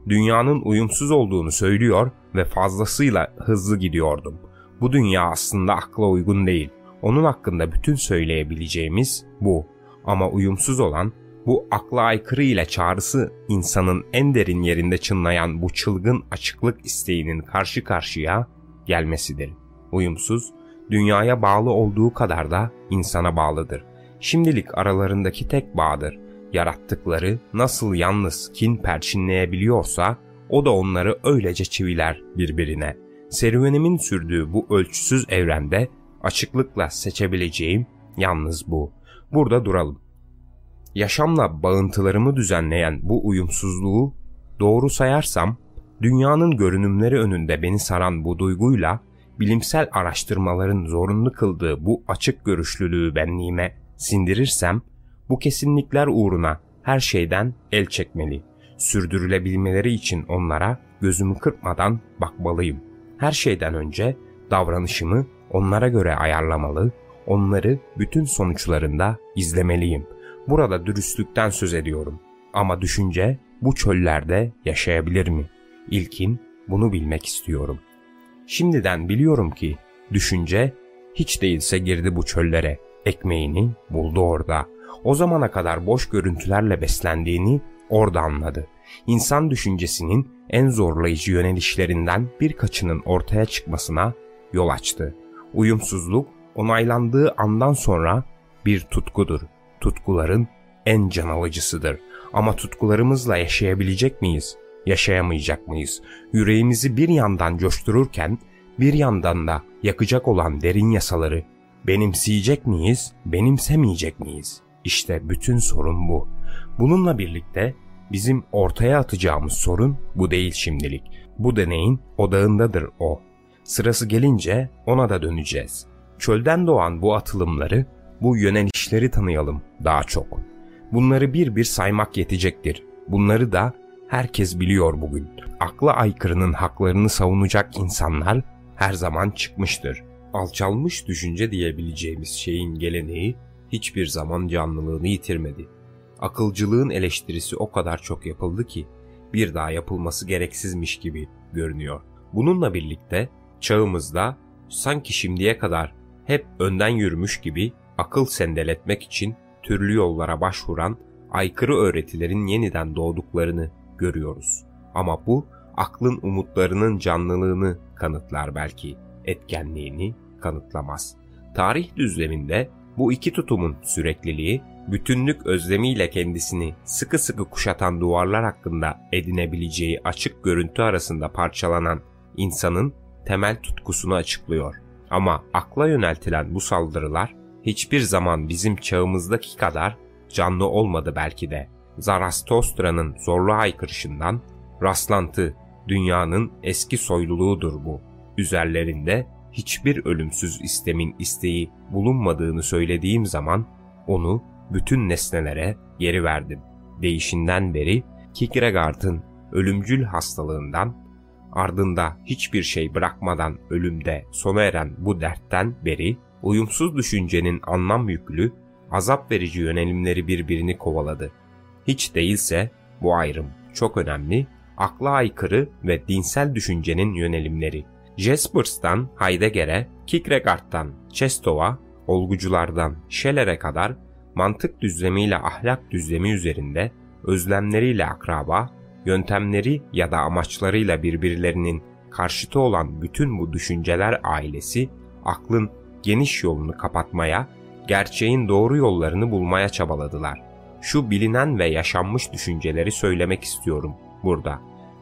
Dünyanın uyumsuz olduğunu söylüyor ve fazlasıyla hızlı gidiyordum. Bu dünya aslında akla uygun değil. Onun hakkında bütün söyleyebileceğimiz bu. Ama uyumsuz olan bu akla aykırı ile çağrısı insanın en derin yerinde çınlayan bu çılgın açıklık isteğinin karşı karşıya gelmesidir. Uyumsuz, dünyaya bağlı olduğu kadar da insana bağlıdır. Şimdilik aralarındaki tek bağdır. Yarattıkları nasıl yalnız kin perçinleyebiliyorsa o da onları öylece çiviler birbirine. Serüvenimin sürdüğü bu ölçüsüz evrende açıklıkla seçebileceğim yalnız bu. Burada duralım. Yaşamla bağıntılarımı düzenleyen bu uyumsuzluğu doğru sayarsam dünyanın görünümleri önünde beni saran bu duyguyla bilimsel araştırmaların zorunlu kıldığı bu açık görüşlülüğü benliğime sindirirsem bu kesinlikler uğruna her şeyden el çekmeli. Sürdürülebilmeleri için onlara gözümü kırpmadan bakmalıyım. Her şeyden önce davranışımı onlara göre ayarlamalı, onları bütün sonuçlarında izlemeliyim. Burada dürüstlükten söz ediyorum. Ama düşünce bu çöllerde yaşayabilir mi? İlkin bunu bilmek istiyorum. Şimdiden biliyorum ki düşünce hiç değilse girdi bu çöllere. Ekmeğini buldu orada. O zamana kadar boş görüntülerle beslendiğini orada anladı. İnsan düşüncesinin en zorlayıcı yönelişlerinden birkaçının ortaya çıkmasına yol açtı. Uyumsuzluk onaylandığı andan sonra bir tutkudur. Tutkuların en can alıcısıdır. Ama tutkularımızla yaşayabilecek miyiz? Yaşayamayacak mıyız? Yüreğimizi bir yandan coştururken bir yandan da yakacak olan derin yasaları benimseyecek miyiz, benimsemeyecek miyiz? İşte bütün sorun bu. Bununla birlikte bizim ortaya atacağımız sorun bu değil şimdilik. Bu deneyin odağındadır o. Sırası gelince ona da döneceğiz. Çölden doğan bu atılımları, bu yönelişleri tanıyalım daha çok. Bunları bir bir saymak yetecektir. Bunları da herkes biliyor bugün. Akla aykırının haklarını savunacak insanlar her zaman çıkmıştır. Alçalmış düşünce diyebileceğimiz şeyin geleneği hiçbir zaman canlılığını yitirmedi. akılcılığın eleştirisi o kadar çok yapıldı ki bir daha yapılması gereksizmiş gibi görünüyor. Bununla birlikte çağımızda sanki şimdiye kadar hep önden yürümüş gibi akıl sendeletmek için türlü yollara başvuran aykırı öğretilerin yeniden doğduklarını görüyoruz. Ama bu aklın umutlarının canlılığını kanıtlar belki, etkenliğini kanıtlamaz. Tarih düzleminde bu iki tutumun sürekliliği, bütünlük özlemiyle kendisini sıkı sıkı kuşatan duvarlar hakkında edinebileceği açık görüntü arasında parçalanan insanın temel tutkusunu açıklıyor. Ama akla yöneltilen bu saldırılar hiçbir zaman bizim çağımızdaki kadar canlı olmadı belki de. Zarastostra'nın zorlu haykırışından rastlantı, dünyanın eski soyluluğudur bu. Üzerlerinde hiçbir ölümsüz istemin isteği bulunmadığını söylediğim zaman onu bütün nesnelere geri verdim. Değişinden beri Kierkegaard'ın ölümcül hastalığından ardında hiçbir şey bırakmadan ölümde sona eren bu dertten beri uyumsuz düşüncenin anlam yüklü, azap verici yönelimleri birbirini kovaladı. Hiç değilse bu ayrım çok önemli, akla aykırı ve dinsel düşüncenin yönelimleri. Jaspers'tan Heidegger'e, Kierkegaard'dan Chestow'a, olguculardan Scheller'e kadar mantık düzlemiyle ahlak düzlemi üzerinde özlemleriyle akraba, yöntemleri ya da amaçlarıyla birbirlerinin karşıtı olan bütün bu düşünceler ailesi aklın geniş yolunu kapatmaya, gerçeğin doğru yollarını bulmaya çabaladılar. Şu bilinen ve yaşanmış düşünceleri söylemek istiyorum burada.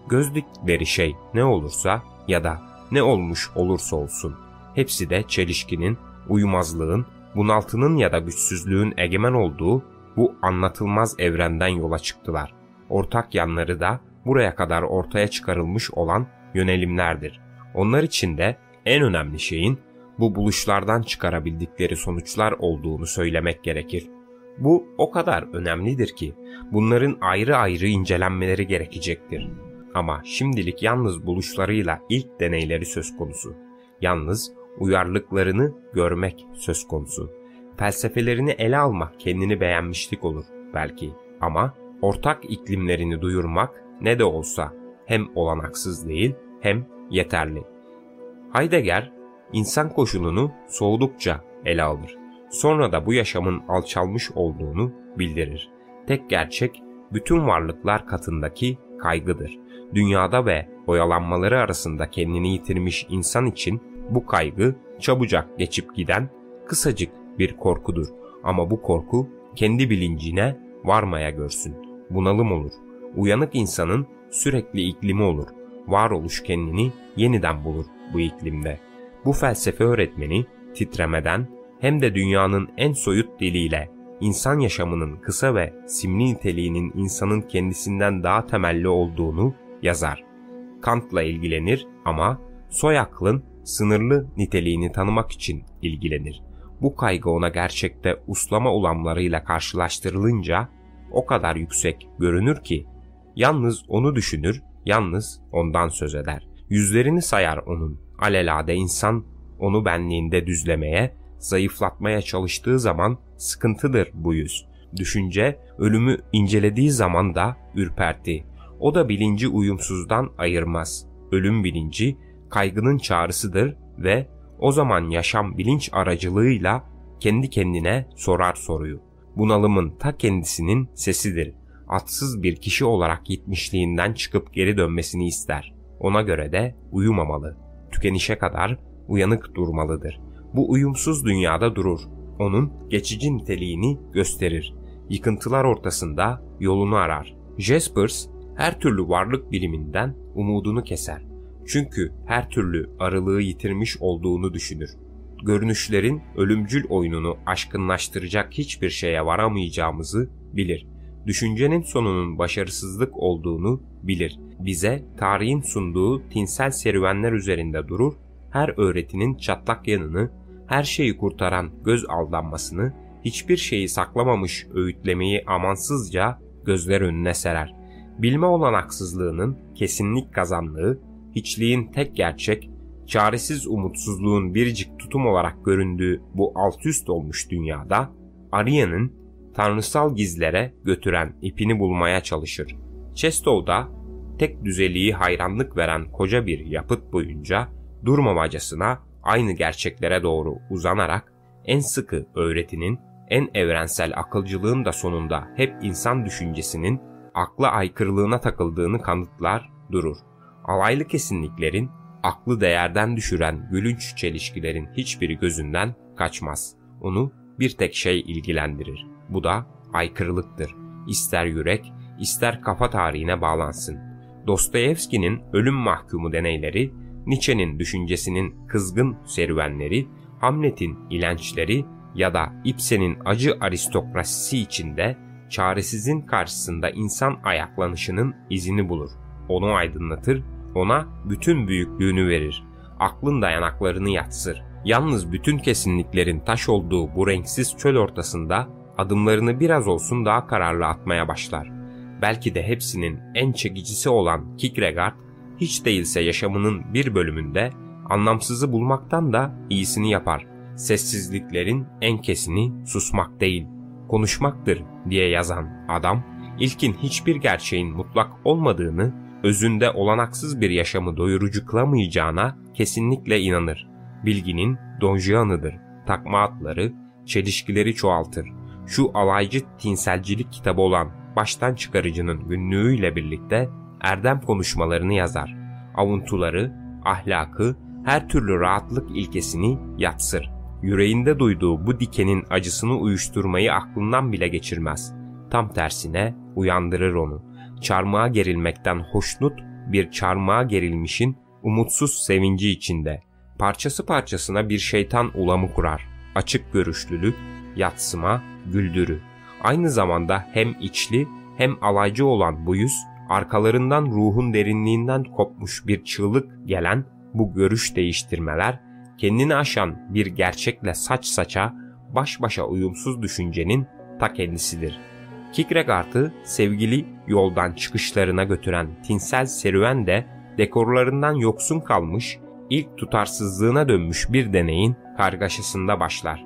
Göz dikleri şey ne olursa ya da ne olmuş olursa olsun hepsi de çelişkinin, uyumazlığın, bunaltının ya da güçsüzlüğün egemen olduğu bu anlatılmaz evrenden yola çıktılar. Ortak yanları da buraya kadar ortaya çıkarılmış olan yönelimlerdir. Onlar için de en önemli şeyin bu buluşlardan çıkarabildikleri sonuçlar olduğunu söylemek gerekir. Bu o kadar önemlidir ki bunların ayrı ayrı incelenmeleri gerekecektir. Ama şimdilik yalnız buluşlarıyla ilk deneyleri söz konusu. Yalnız uyarlıklarını görmek söz konusu. Felsefelerini ele almak kendini beğenmişlik olur belki ama ortak iklimlerini duyurmak ne de olsa hem olanaksız değil hem yeterli. Heidegger insan koşulunu soğudukça ele alır. Sonra da bu yaşamın alçalmış olduğunu bildirir. Tek gerçek bütün varlıklar katındaki kaygıdır. Dünyada ve oyalanmaları arasında kendini yitirmiş insan için bu kaygı çabucak geçip giden kısacık bir korkudur. Ama bu korku kendi bilincine varmaya görsün. Bunalım olur. Uyanık insanın sürekli iklimi olur. Varoluş kendini yeniden bulur bu iklimde. Bu felsefe öğretmeni titremeden hem de dünyanın en soyut diliyle insan yaşamının kısa ve simli niteliğinin insanın kendisinden daha temelli olduğunu yazar. Kant'la ilgilenir ama soy aklın sınırlı niteliğini tanımak için ilgilenir. Bu kaygı ona gerçekte uslama ulamlarıyla karşılaştırılınca o kadar yüksek görünür ki yalnız onu düşünür, yalnız ondan söz eder. Yüzlerini sayar onun. Alelade insan onu benliğinde düzlemeye, zayıflatmaya çalıştığı zaman sıkıntıdır bu yüz. Düşünce ölümü incelediği zaman da ürperti. O da bilinci uyumsuzdan ayırmaz. Ölüm bilinci kaygının çağrısıdır ve o zaman yaşam bilinç aracılığıyla kendi kendine sorar soruyu. Bunalımın ta kendisinin sesidir. Atsız bir kişi olarak gitmişliğinden çıkıp geri dönmesini ister. Ona göre de uyumamalı. Tükenişe kadar uyanık durmalıdır. Bu uyumsuz dünyada durur. Onun geçici niteliğini gösterir. Yıkıntılar ortasında yolunu arar. Jaspers her türlü varlık biliminden umudunu keser. Çünkü her türlü arılığı yitirmiş olduğunu düşünür. Görünüşlerin ölümcül oyununu aşkınlaştıracak hiçbir şeye varamayacağımızı bilir. Düşüncenin sonunun başarısızlık olduğunu bilir. Bize tarihin sunduğu tinsel serüvenler üzerinde durur, her öğretinin çatlak yanını, her şeyi kurtaran göz aldanmasını, hiçbir şeyi saklamamış öğütlemeyi amansızca gözler önüne serer. Bilme olanaksızlığının kesinlik kazandığı, hiçliğin tek gerçek, çaresiz umutsuzluğun biricik tutum olarak göründüğü bu alt üst olmuş dünyada, Aria'nın tanrısal gizlere götüren ipini bulmaya çalışır. Chestow'da tek düzeliği hayranlık veren koca bir yapıt boyunca durmamacasına aynı gerçeklere doğru uzanarak en sıkı öğretinin, en evrensel akılcılığın da sonunda hep insan düşüncesinin akla aykırılığına takıldığını kanıtlar durur. Alaylı kesinliklerin, aklı değerden düşüren gülünç çelişkilerin hiçbiri gözünden kaçmaz. Onu bir tek şey ilgilendirir. Bu da aykırılıktır. İster yürek, ister kafa tarihine bağlansın. Dostoyevski'nin ölüm mahkumu deneyleri, Nietzsche'nin düşüncesinin kızgın serüvenleri, Hamlet'in ilençleri ya da Ibsen'in acı aristokrasisi içinde çaresizin karşısında insan ayaklanışının izini bulur. Onu aydınlatır, ona bütün büyüklüğünü verir. Aklın dayanaklarını yatsır. Yalnız bütün kesinliklerin taş olduğu bu renksiz çöl ortasında adımlarını biraz olsun daha kararlı atmaya başlar. Belki de hepsinin en çekicisi olan Kierkegaard, hiç değilse yaşamının bir bölümünde anlamsızı bulmaktan da iyisini yapar. Sessizliklerin en kesini susmak değil, konuşmaktır diye yazan adam, ilkin hiçbir gerçeğin mutlak olmadığını, özünde olanaksız bir yaşamı doyurucu kılamayacağına kesinlikle inanır. Bilginin donjuanıdır. Takma atları, çelişkileri çoğaltır. Şu alaycı tinselcilik kitabı olan baştan çıkarıcının günlüğüyle birlikte erdem konuşmalarını yazar. Avuntuları, ahlakı, her türlü rahatlık ilkesini yatsır. Yüreğinde duyduğu bu dikenin acısını uyuşturmayı aklından bile geçirmez. Tam tersine uyandırır onu. Çarmıha gerilmekten hoşnut bir çarmıha gerilmişin umutsuz sevinci içinde. Parçası parçasına bir şeytan ulamı kurar. Açık görüşlülük, yatsıma, güldürü. Aynı zamanda hem içli hem alaycı olan bu yüz, arkalarından ruhun derinliğinden kopmuş bir çığlık gelen bu görüş değiştirmeler, kendini aşan bir gerçekle saç saça, baş başa uyumsuz düşüncenin ta kendisidir. Kierkegaard'ı sevgili yoldan çıkışlarına götüren tinsel serüven de dekorlarından yoksun kalmış, ilk tutarsızlığına dönmüş bir deneyin kargaşasında başlar.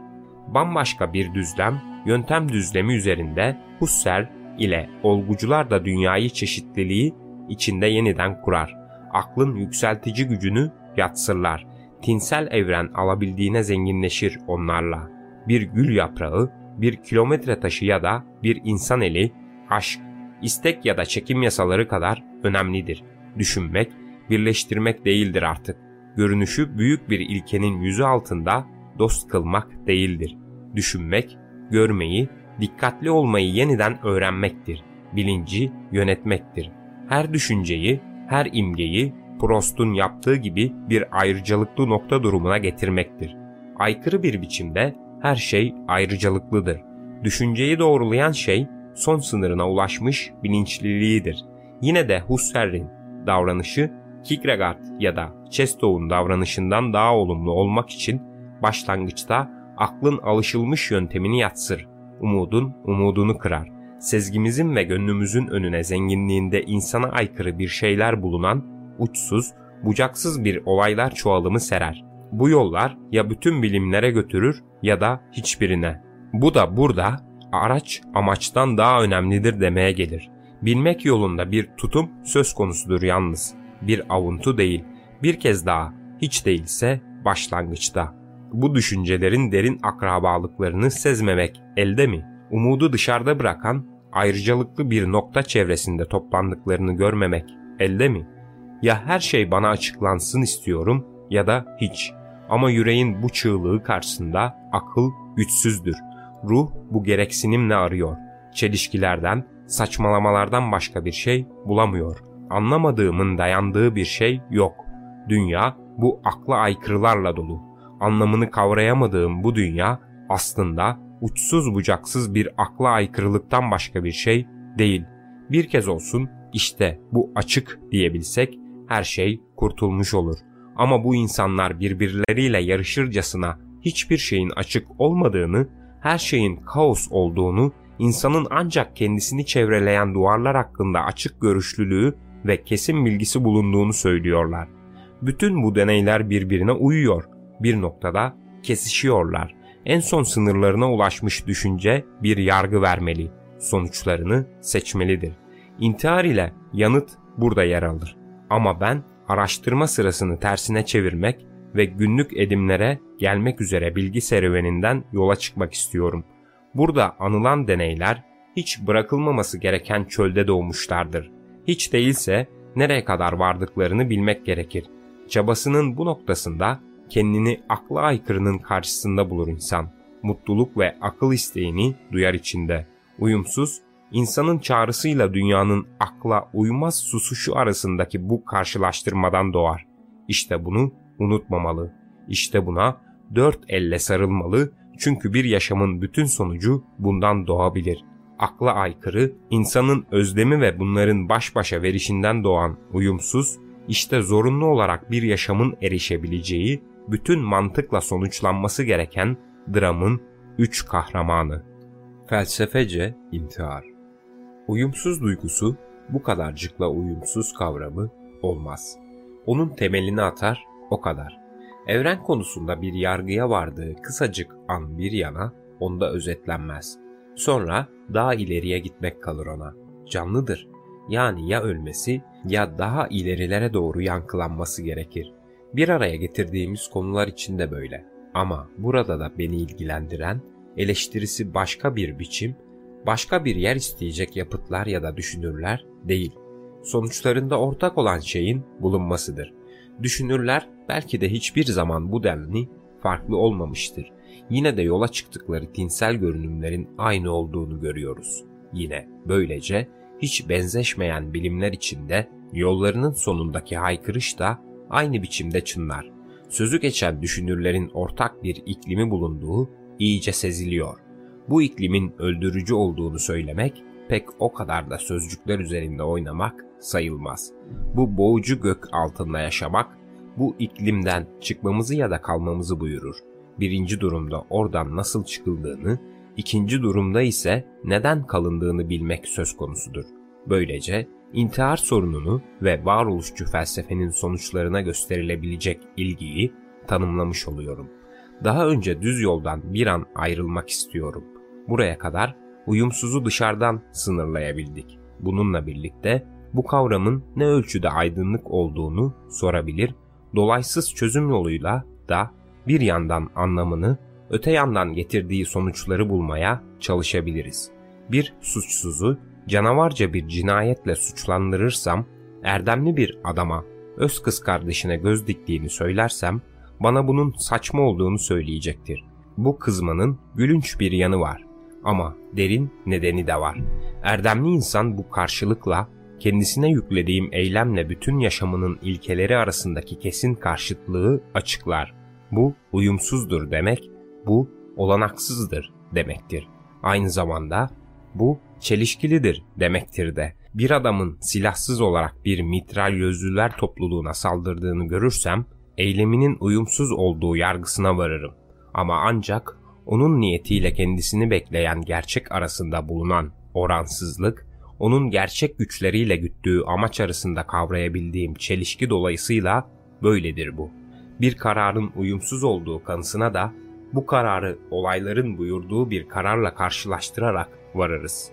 Bambaşka bir düzlem, yöntem düzlemi üzerinde Husserl ile olgucular da dünyayı çeşitliliği içinde yeniden kurar. Aklın yükseltici gücünü yatsırlar. Tinsel evren alabildiğine zenginleşir onlarla. Bir gül yaprağı, bir kilometre taşı ya da bir insan eli, aşk, istek ya da çekim yasaları kadar önemlidir. Düşünmek, birleştirmek değildir artık. Görünüşü büyük bir ilkenin yüzü altında dost kılmak değildir. Düşünmek, görmeyi, dikkatli olmayı yeniden öğrenmektir. Bilinci yönetmektir. Her düşünceyi, her imgeyi Prost'un yaptığı gibi bir ayrıcalıklı nokta durumuna getirmektir. Aykırı bir biçimde her şey ayrıcalıklıdır. Düşünceyi doğrulayan şey son sınırına ulaşmış bilinçliliğidir. Yine de Husserl'in davranışı Kierkegaard ya da Chestow'un davranışından daha olumlu olmak için başlangıçta aklın alışılmış yöntemini yatsır umudun umudunu kırar. Sezgimizin ve gönlümüzün önüne zenginliğinde insana aykırı bir şeyler bulunan, uçsuz, bucaksız bir olaylar çoğalımı serer. Bu yollar ya bütün bilimlere götürür ya da hiçbirine. Bu da burada araç amaçtan daha önemlidir demeye gelir. Bilmek yolunda bir tutum söz konusudur yalnız. Bir avuntu değil. Bir kez daha hiç değilse başlangıçta bu düşüncelerin derin akrabalıklarını sezmemek elde mi? Umudu dışarıda bırakan, ayrıcalıklı bir nokta çevresinde toplandıklarını görmemek elde mi? Ya her şey bana açıklansın istiyorum ya da hiç. Ama yüreğin bu çığlığı karşısında akıl güçsüzdür. Ruh bu gereksinimle arıyor. Çelişkilerden, saçmalamalardan başka bir şey bulamıyor. Anlamadığımın dayandığı bir şey yok. Dünya bu akla aykırılarla dolu anlamını kavrayamadığım bu dünya aslında uçsuz bucaksız bir akla aykırılıktan başka bir şey değil. Bir kez olsun işte bu açık diyebilsek her şey kurtulmuş olur. Ama bu insanlar birbirleriyle yarışırcasına hiçbir şeyin açık olmadığını, her şeyin kaos olduğunu, insanın ancak kendisini çevreleyen duvarlar hakkında açık görüşlülüğü ve kesin bilgisi bulunduğunu söylüyorlar. Bütün bu deneyler birbirine uyuyor bir noktada kesişiyorlar. En son sınırlarına ulaşmış düşünce bir yargı vermeli, sonuçlarını seçmelidir. İntihar ile yanıt burada yer alır. Ama ben araştırma sırasını tersine çevirmek ve günlük edimlere gelmek üzere bilgi serüveninden yola çıkmak istiyorum. Burada anılan deneyler hiç bırakılmaması gereken çölde doğmuşlardır. Hiç değilse nereye kadar vardıklarını bilmek gerekir. Çabasının bu noktasında kendini akla aykırının karşısında bulur insan. Mutluluk ve akıl isteğini duyar içinde. Uyumsuz, insanın çağrısıyla dünyanın akla uymaz susuşu arasındaki bu karşılaştırmadan doğar. İşte bunu unutmamalı. İşte buna dört elle sarılmalı çünkü bir yaşamın bütün sonucu bundan doğabilir. Akla aykırı, insanın özlemi ve bunların baş başa verişinden doğan uyumsuz, işte zorunlu olarak bir yaşamın erişebileceği, bütün mantıkla sonuçlanması gereken dramın üç kahramanı. Felsefece intihar. Uyumsuz duygusu bu kadarcıkla uyumsuz kavramı olmaz. Onun temelini atar o kadar. Evren konusunda bir yargıya vardığı kısacık an bir yana onda özetlenmez. Sonra daha ileriye gitmek kalır ona. Canlıdır. Yani ya ölmesi ya daha ilerilere doğru yankılanması gerekir. Bir araya getirdiğimiz konular için de böyle. Ama burada da beni ilgilendiren eleştirisi başka bir biçim, başka bir yer isteyecek yapıtlar ya da düşünürler değil. Sonuçlarında ortak olan şeyin bulunmasıdır. Düşünürler belki de hiçbir zaman bu denli farklı olmamıştır. Yine de yola çıktıkları tinsel görünümlerin aynı olduğunu görüyoruz. Yine böylece hiç benzeşmeyen bilimler içinde yollarının sonundaki haykırış da aynı biçimde çınlar. Sözü geçen düşünürlerin ortak bir iklimi bulunduğu iyice seziliyor. Bu iklimin öldürücü olduğunu söylemek pek o kadar da sözcükler üzerinde oynamak sayılmaz. Bu boğucu gök altında yaşamak bu iklimden çıkmamızı ya da kalmamızı buyurur. Birinci durumda oradan nasıl çıkıldığını, ikinci durumda ise neden kalındığını bilmek söz konusudur. Böylece intihar sorununu ve varoluşçu felsefenin sonuçlarına gösterilebilecek ilgiyi tanımlamış oluyorum. Daha önce düz yoldan bir an ayrılmak istiyorum. Buraya kadar uyumsuzu dışarıdan sınırlayabildik. Bununla birlikte bu kavramın ne ölçüde aydınlık olduğunu sorabilir, dolaysız çözüm yoluyla da bir yandan anlamını, öte yandan getirdiği sonuçları bulmaya çalışabiliriz. Bir suçsuzu canavarca bir cinayetle suçlandırırsam, erdemli bir adama öz kız kardeşine göz diktiğini söylersem, bana bunun saçma olduğunu söyleyecektir. Bu kızmanın gülünç bir yanı var ama derin nedeni de var. Erdemli insan bu karşılıkla kendisine yüklediğim eylemle bütün yaşamının ilkeleri arasındaki kesin karşıtlığı açıklar. Bu uyumsuzdur demek, bu olanaksızdır demektir. Aynı zamanda bu çelişkilidir demektir de. Bir adamın silahsız olarak bir mitralyözlüler topluluğuna saldırdığını görürsem, eyleminin uyumsuz olduğu yargısına varırım. Ama ancak onun niyetiyle kendisini bekleyen gerçek arasında bulunan oransızlık, onun gerçek güçleriyle güttüğü amaç arasında kavrayabildiğim çelişki dolayısıyla böyledir bu. Bir kararın uyumsuz olduğu kanısına da bu kararı olayların buyurduğu bir kararla karşılaştırarak varırız.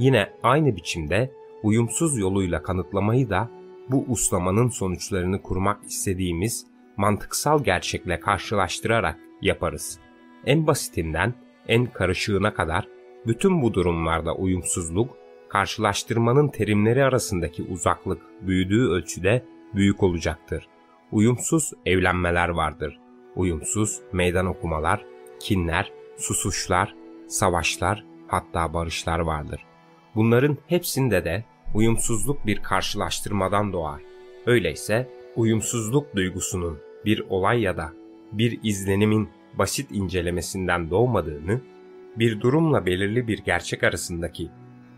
Yine aynı biçimde uyumsuz yoluyla kanıtlamayı da bu uslamanın sonuçlarını kurmak istediğimiz mantıksal gerçekle karşılaştırarak yaparız. En basitinden en karışığına kadar bütün bu durumlarda uyumsuzluk, karşılaştırmanın terimleri arasındaki uzaklık büyüdüğü ölçüde büyük olacaktır. Uyumsuz evlenmeler vardır. Uyumsuz meydan okumalar, kinler, susuşlar, savaşlar, hatta barışlar vardır. Bunların hepsinde de uyumsuzluk bir karşılaştırmadan doğar. Öyleyse uyumsuzluk duygusunun bir olay ya da bir izlenimin basit incelemesinden doğmadığını, bir durumla belirli bir gerçek arasındaki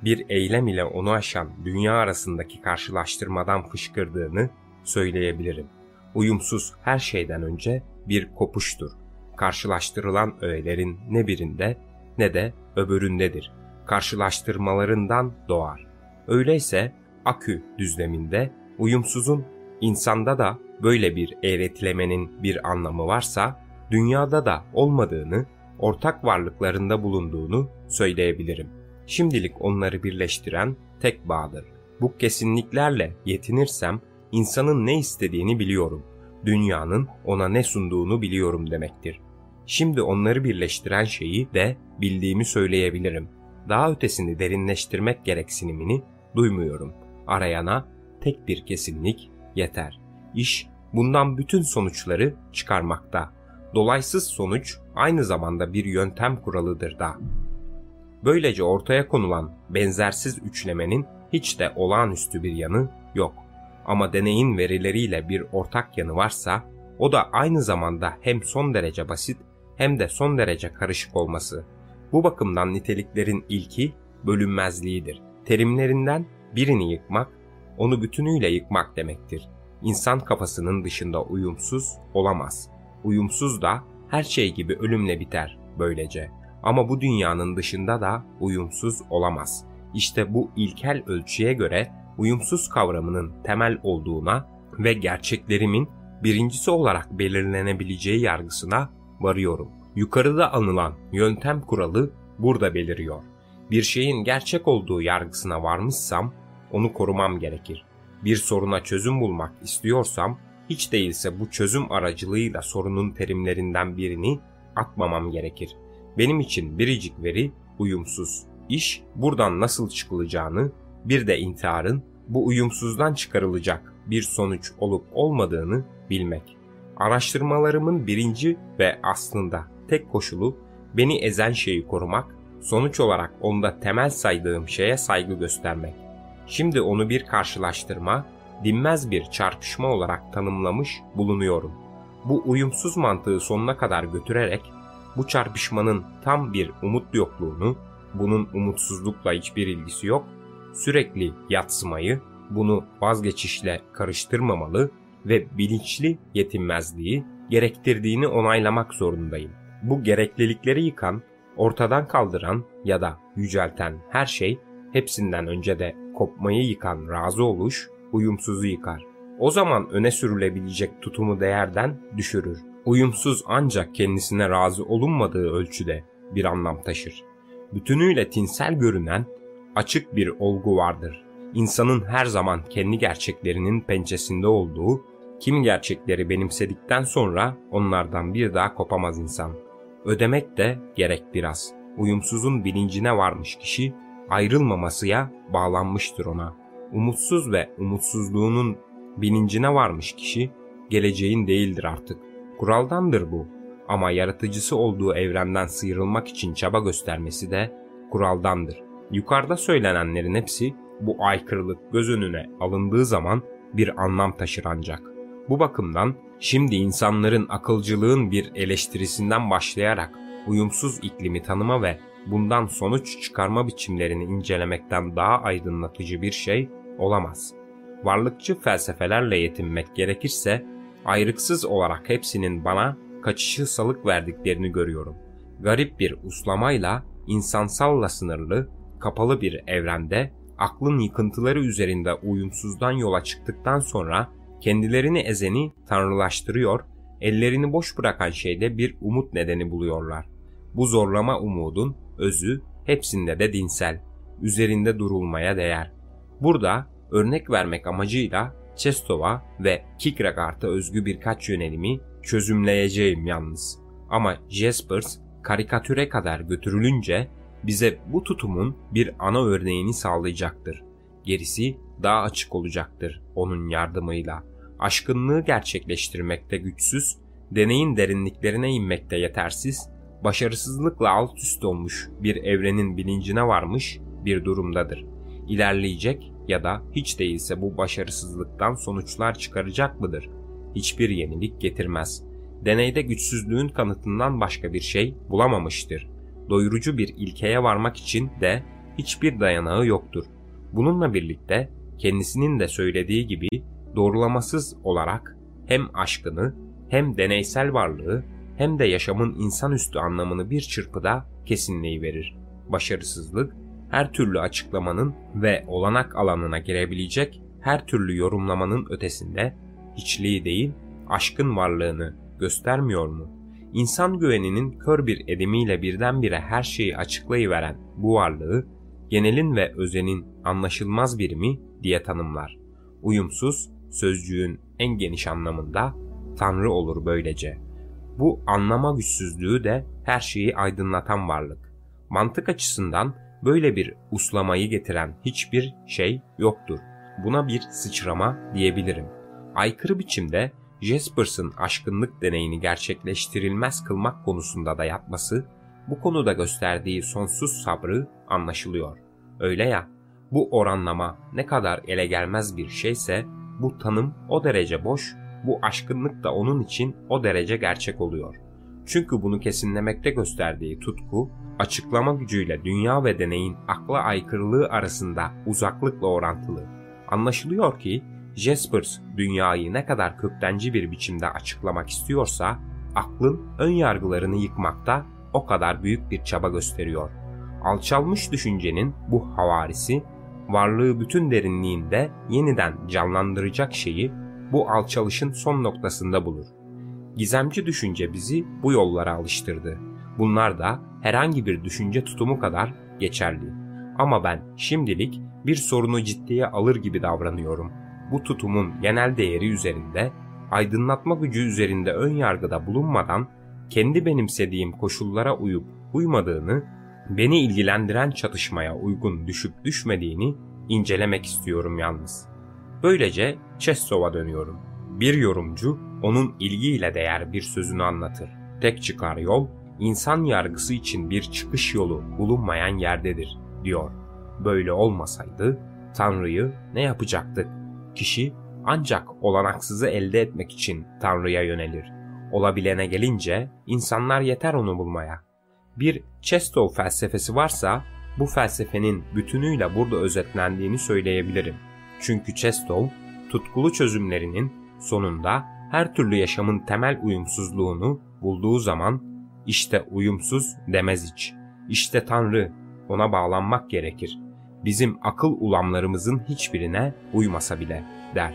bir eylem ile onu aşan dünya arasındaki karşılaştırmadan fışkırdığını söyleyebilirim. Uyumsuz her şeyden önce bir kopuştur. Karşılaştırılan öğelerin ne birinde ne de öbüründedir. Karşılaştırmalarından doğar. Öyleyse akü düzleminde uyumsuzun insanda da böyle bir eğretilemenin bir anlamı varsa dünyada da olmadığını ortak varlıklarında bulunduğunu söyleyebilirim. Şimdilik onları birleştiren tek bağdır. Bu kesinliklerle yetinirsem insanın ne istediğini biliyorum. Dünyanın ona ne sunduğunu biliyorum demektir. Şimdi onları birleştiren şeyi de bildiğimi söyleyebilirim. Daha ötesini derinleştirmek gereksinimini duymuyorum. Arayana tek bir kesinlik yeter. İş bundan bütün sonuçları çıkarmakta. Dolaysız sonuç aynı zamanda bir yöntem kuralıdır da. Böylece ortaya konulan benzersiz üçlemenin hiç de olağanüstü bir yanı yok. Ama deneyin verileriyle bir ortak yanı varsa o da aynı zamanda hem son derece basit hem de son derece karışık olması. Bu bakımdan niteliklerin ilki bölünmezliğidir. Terimlerinden birini yıkmak, onu bütünüyle yıkmak demektir. İnsan kafasının dışında uyumsuz olamaz. Uyumsuz da her şey gibi ölümle biter böylece. Ama bu dünyanın dışında da uyumsuz olamaz. İşte bu ilkel ölçüye göre uyumsuz kavramının temel olduğuna ve gerçeklerimin birincisi olarak belirlenebileceği yargısına varıyorum. Yukarıda anılan yöntem kuralı burada beliriyor. Bir şeyin gerçek olduğu yargısına varmışsam onu korumam gerekir. Bir soruna çözüm bulmak istiyorsam hiç değilse bu çözüm aracılığıyla sorunun terimlerinden birini atmamam gerekir. Benim için biricik veri uyumsuz. İş buradan nasıl çıkılacağını, bir de intiharın bu uyumsuzdan çıkarılacak bir sonuç olup olmadığını bilmek. Araştırmalarımın birinci ve aslında tek koşulu beni ezen şeyi korumak, sonuç olarak onda temel saydığım şeye saygı göstermek. Şimdi onu bir karşılaştırma, dinmez bir çarpışma olarak tanımlamış bulunuyorum. Bu uyumsuz mantığı sonuna kadar götürerek bu çarpışmanın tam bir umut yokluğunu, bunun umutsuzlukla hiçbir ilgisi yok, sürekli yatsımayı, bunu vazgeçişle karıştırmamalı ve bilinçli yetinmezliği gerektirdiğini onaylamak zorundayım. Bu gereklilikleri yıkan, ortadan kaldıran ya da yücelten her şey hepsinden önce de kopmayı yıkan razı oluş, uyumsuzu yıkar. O zaman öne sürülebilecek tutumu değerden düşürür. Uyumsuz ancak kendisine razı olunmadığı ölçüde bir anlam taşır. Bütünüyle tinsel görünen açık bir olgu vardır. İnsanın her zaman kendi gerçeklerinin pençesinde olduğu, kim gerçekleri benimsedikten sonra onlardan bir daha kopamaz insan. Ödemek de gerek biraz. Uyumsuzun bilincine varmış kişi ayrılmamasıya bağlanmıştır ona. Umutsuz ve umutsuzluğunun bilincine varmış kişi geleceğin değildir artık. Kuraldandır bu. Ama yaratıcısı olduğu evrenden sıyrılmak için çaba göstermesi de kuraldandır. Yukarıda söylenenlerin hepsi bu aykırılık göz önüne alındığı zaman bir anlam taşır ancak. Bu bakımdan şimdi insanların akılcılığın bir eleştirisinden başlayarak uyumsuz iklimi tanıma ve bundan sonuç çıkarma biçimlerini incelemekten daha aydınlatıcı bir şey olamaz. Varlıkçı felsefelerle yetinmek gerekirse ayrıksız olarak hepsinin bana kaçışı salık verdiklerini görüyorum. Garip bir uslamayla insansalla sınırlı, kapalı bir evrende aklın yıkıntıları üzerinde uyumsuzdan yola çıktıktan sonra kendilerini ezeni tanrılaştırıyor, ellerini boş bırakan şeyde bir umut nedeni buluyorlar. Bu zorlama umudun özü hepsinde de dinsel, üzerinde durulmaya değer. Burada örnek vermek amacıyla Chestova ve Kierkegaard'a özgü birkaç yönelimi çözümleyeceğim yalnız. Ama Jaspers karikatüre kadar götürülünce bize bu tutumun bir ana örneğini sağlayacaktır. Gerisi daha açık olacaktır onun yardımıyla. Aşkınlığı gerçekleştirmekte güçsüz, deneyin derinliklerine inmekte yetersiz, başarısızlıkla alt üst olmuş bir evrenin bilincine varmış bir durumdadır. İlerleyecek ya da hiç değilse bu başarısızlıktan sonuçlar çıkaracak mıdır? Hiçbir yenilik getirmez. Deneyde güçsüzlüğün kanıtından başka bir şey bulamamıştır. Doyurucu bir ilkeye varmak için de hiçbir dayanağı yoktur. Bununla birlikte kendisinin de söylediği gibi doğrulamasız olarak hem aşkını hem deneysel varlığı hem de yaşamın insanüstü anlamını bir çırpıda kesinliği verir. Başarısızlık her türlü açıklamanın ve olanak alanına girebilecek her türlü yorumlamanın ötesinde hiçliği değil aşkın varlığını göstermiyor mu? İnsan güveninin kör bir edimiyle birdenbire her şeyi açıklayıveren bu varlığı genelin ve özenin anlaşılmaz birimi diye tanımlar. Uyumsuz, sözcüğün en geniş anlamında Tanrı olur böylece. Bu anlama güçsüzlüğü de her şeyi aydınlatan varlık. Mantık açısından böyle bir uslamayı getiren hiçbir şey yoktur. Buna bir sıçrama diyebilirim. Aykırı biçimde Jaspers'ın aşkınlık deneyini gerçekleştirilmez kılmak konusunda da yapması, bu konuda gösterdiği sonsuz sabrı anlaşılıyor. Öyle ya, bu oranlama ne kadar ele gelmez bir şeyse, bu tanım o derece boş, bu aşkınlık da onun için o derece gerçek oluyor. Çünkü bunu kesinlemekte gösterdiği tutku, açıklama gücüyle dünya ve deneyin akla aykırılığı arasında uzaklıkla orantılı. Anlaşılıyor ki Jaspers dünyayı ne kadar köktenci bir biçimde açıklamak istiyorsa, aklın ön yargılarını yıkmakta o kadar büyük bir çaba gösteriyor. Alçalmış düşüncenin bu havarisi, varlığı bütün derinliğinde yeniden canlandıracak şeyi bu alçalışın son noktasında bulur. Gizemci düşünce bizi bu yollara alıştırdı. Bunlar da herhangi bir düşünce tutumu kadar geçerli. Ama ben şimdilik bir sorunu ciddiye alır gibi davranıyorum. Bu tutumun genel değeri üzerinde, aydınlatma gücü üzerinde ön yargıda bulunmadan kendi benimsediğim koşullara uyup uymadığını, beni ilgilendiren çatışmaya uygun düşüp düşmediğini incelemek istiyorum yalnız. Böylece Chestov'a dönüyorum. Bir yorumcu onun ilgiyle değer bir sözünü anlatır. Tek çıkar yol, insan yargısı için bir çıkış yolu bulunmayan yerdedir, diyor. Böyle olmasaydı Tanrı'yı ne yapacaktık? Kişi ancak olanaksızı elde etmek için Tanrı'ya yönelir. Olabilene gelince insanlar yeter onu bulmaya. Bir Chestov felsefesi varsa bu felsefenin bütünüyle burada özetlendiğini söyleyebilirim. Çünkü Chestov tutkulu çözümlerinin sonunda her türlü yaşamın temel uyumsuzluğunu bulduğu zaman işte uyumsuz demez hiç. İşte Tanrı ona bağlanmak gerekir. Bizim akıl ulamlarımızın hiçbirine uymasa bile der.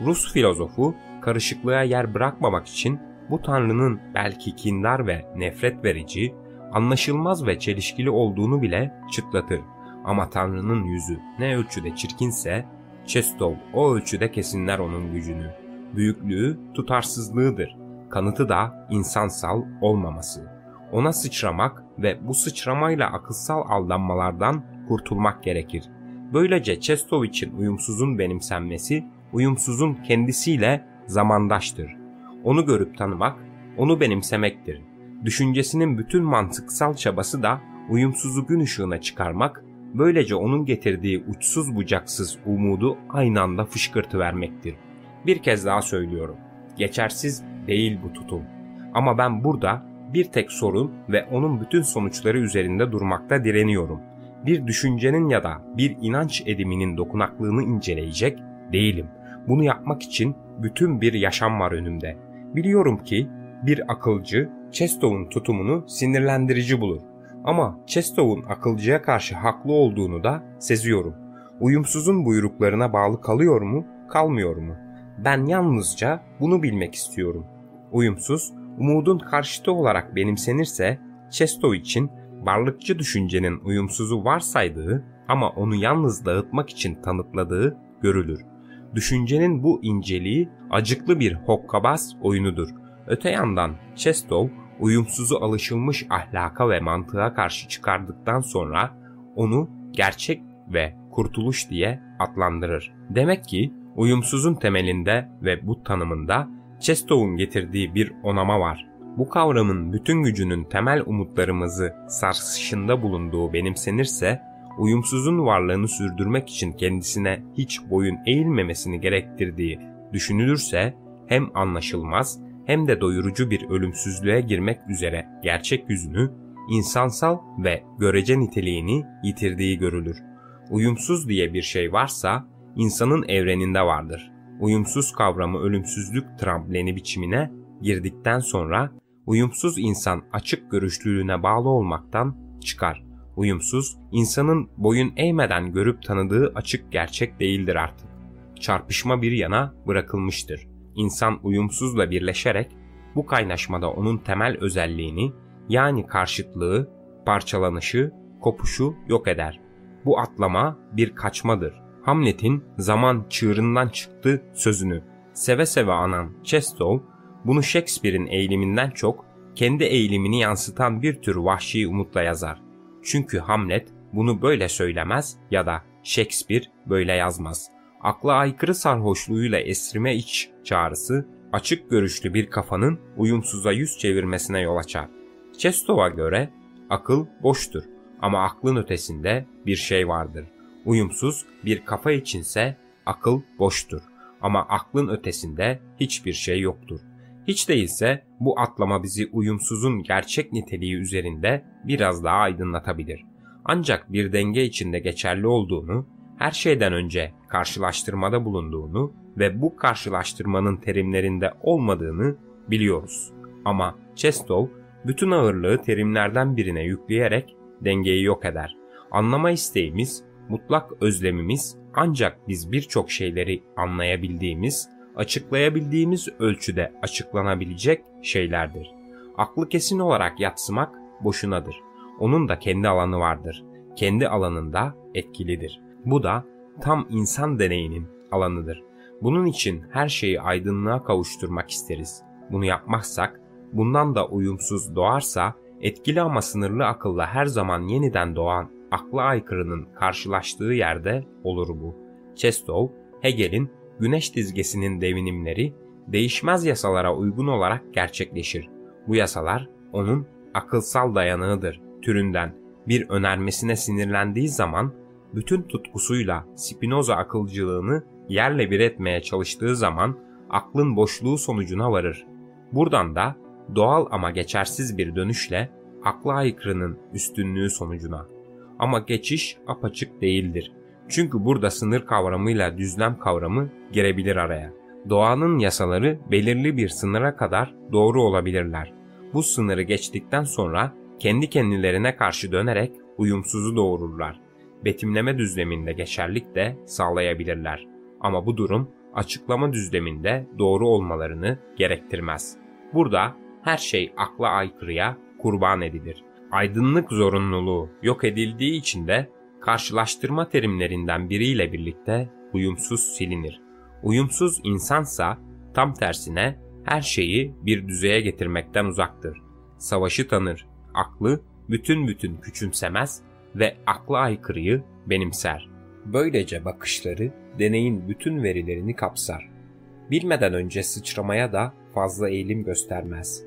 Rus filozofu karışıklığa yer bırakmamak için bu Tanrı'nın belki kindar ve nefret verici, anlaşılmaz ve çelişkili olduğunu bile çıtlatır. Ama Tanrı'nın yüzü ne ölçüde çirkinse Chestov o ölçüde kesinler onun gücünü. Büyüklüğü tutarsızlığıdır. Kanıtı da insansal olmaması. Ona sıçramak ve bu sıçramayla akılsal aldanmalardan kurtulmak gerekir. Böylece Chestov için uyumsuzun benimsenmesi, uyumsuzun kendisiyle zamandaştır. Onu görüp tanımak, onu benimsemektir. Düşüncesinin bütün mantıksal çabası da uyumsuzu gün ışığına çıkarmak, böylece onun getirdiği uçsuz bucaksız umudu aynı anda fışkırtı vermektir. Bir kez daha söylüyorum. Geçersiz değil bu tutum. Ama ben burada bir tek sorun ve onun bütün sonuçları üzerinde durmakta direniyorum. Bir düşüncenin ya da bir inanç ediminin dokunaklığını inceleyecek değilim. Bunu yapmak için bütün bir yaşam var önümde. Biliyorum ki bir akılcı Chestov'un tutumunu sinirlendirici bulur. Ama Chestov'un akılcıya karşı haklı olduğunu da seziyorum. Uyumsuzun buyruklarına bağlı kalıyor mu, kalmıyor mu? Ben yalnızca bunu bilmek istiyorum. Uyumsuz, umudun karşıtı olarak benimsenirse Chestov için varlıkçı düşüncenin uyumsuzu varsaydığı ama onu yalnız dağıtmak için tanıtladığı görülür. Düşüncenin bu inceliği acıklı bir hokkabaz oyunudur. Öte yandan Chestov uyumsuzu alışılmış ahlaka ve mantığa karşı çıkardıktan sonra onu gerçek ve kurtuluş diye adlandırır. Demek ki uyumsuzun temelinde ve bu tanımında Chestov'un getirdiği bir onama var. Bu kavramın bütün gücünün temel umutlarımızı sarsışında bulunduğu benimsenirse, uyumsuzun varlığını sürdürmek için kendisine hiç boyun eğilmemesini gerektirdiği düşünülürse hem anlaşılmaz hem de doyurucu bir ölümsüzlüğe girmek üzere gerçek yüzünü, insansal ve görece niteliğini yitirdiği görülür. Uyumsuz diye bir şey varsa insanın evreninde vardır. Uyumsuz kavramı ölümsüzlük trampleni biçimine girdikten sonra uyumsuz insan açık görüşlülüğüne bağlı olmaktan çıkar. Uyumsuz, insanın boyun eğmeden görüp tanıdığı açık gerçek değildir artık. Çarpışma bir yana bırakılmıştır. İnsan uyumsuzla birleşerek Bu kaynaşmada onun temel özelliğini yani karşıtlığı, parçalanışı, kopuşu yok eder. Bu atlama bir kaçmadır. Hamlet'in zaman çığırından çıktı sözünü seve seve anan Chestow bunu Shakespeare'in eğiliminden çok kendi eğilimini yansıtan bir tür vahşi umutla yazar. Çünkü Hamlet bunu böyle söylemez ya da Shakespeare böyle yazmaz. Akla aykırı sarhoşluğuyla esrime iç çağrısı açık görüşlü bir kafanın uyumsuza yüz çevirmesine yol açar. Chestow'a göre akıl boştur ama aklın ötesinde bir şey vardır. Uyumsuz bir kafa içinse akıl boştur ama aklın ötesinde hiçbir şey yoktur. Hiç değilse bu atlama bizi uyumsuzun gerçek niteliği üzerinde biraz daha aydınlatabilir. Ancak bir denge içinde geçerli olduğunu, her şeyden önce karşılaştırmada bulunduğunu ve bu karşılaştırmanın terimlerinde olmadığını biliyoruz. Ama Chestow bütün ağırlığı terimlerden birine yükleyerek dengeyi yok eder. Anlama isteğimiz, mutlak özlemimiz ancak biz birçok şeyleri anlayabildiğimiz, açıklayabildiğimiz ölçüde açıklanabilecek şeylerdir. Aklı kesin olarak yatsımak boşunadır. Onun da kendi alanı vardır. Kendi alanında etkilidir. Bu da tam insan deneyinin alanıdır. Bunun için her şeyi aydınlığa kavuşturmak isteriz. Bunu yapmazsak, bundan da uyumsuz doğarsa, etkili ama sınırlı akılla her zaman yeniden doğan akla aykırının karşılaştığı yerde olur bu. Chestow, Hegel'in güneş dizgesinin devinimleri değişmez yasalara uygun olarak gerçekleşir. Bu yasalar onun akılsal dayanığıdır türünden bir önermesine sinirlendiği zaman bütün tutkusuyla Spinoza akılcılığını yerle bir etmeye çalıştığı zaman aklın boşluğu sonucuna varır. Buradan da doğal ama geçersiz bir dönüşle akla aykırının üstünlüğü sonucuna. Ama geçiş apaçık değildir. Çünkü burada sınır kavramıyla düzlem kavramı girebilir araya. Doğanın yasaları belirli bir sınıra kadar doğru olabilirler. Bu sınırı geçtikten sonra kendi kendilerine karşı dönerek uyumsuzu doğururlar. Betimleme düzleminde geçerlik de sağlayabilirler. Ama bu durum açıklama düzleminde doğru olmalarını gerektirmez. Burada her şey akla aykırıya kurban edilir aydınlık zorunluluğu yok edildiği için de karşılaştırma terimlerinden biriyle birlikte uyumsuz silinir. Uyumsuz insansa tam tersine her şeyi bir düzeye getirmekten uzaktır. Savaşı tanır, aklı bütün bütün küçümsemez ve akla aykırıyı benimser. Böylece bakışları deneyin bütün verilerini kapsar. Bilmeden önce sıçramaya da fazla eğilim göstermez.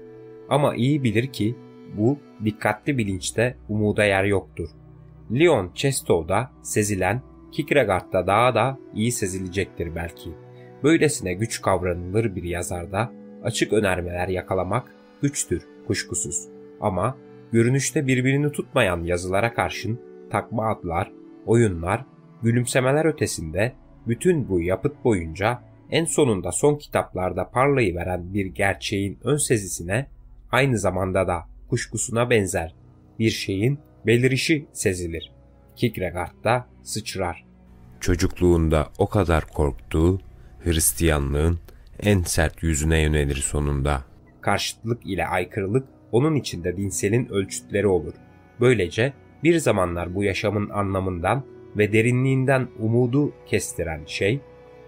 Ama iyi bilir ki bu dikkatli bilinçte umuda yer yoktur. Leon Chestow'da sezilen Kierkegaard'da daha da iyi sezilecektir belki. Böylesine güç kavranılır bir yazarda açık önermeler yakalamak güçtür kuşkusuz. Ama görünüşte birbirini tutmayan yazılara karşın takma adlar, oyunlar, gülümsemeler ötesinde bütün bu yapıt boyunca en sonunda son kitaplarda parlayıveren bir gerçeğin ön sezisine aynı zamanda da kuşkusuna benzer bir şeyin belirişi sezilir. Kierkegaard da sıçrar. Çocukluğunda o kadar korktuğu Hristiyanlığın en sert yüzüne yönelir sonunda. Karşıtlık ile aykırılık onun içinde dinselin ölçütleri olur. Böylece bir zamanlar bu yaşamın anlamından ve derinliğinden umudu kestiren şey,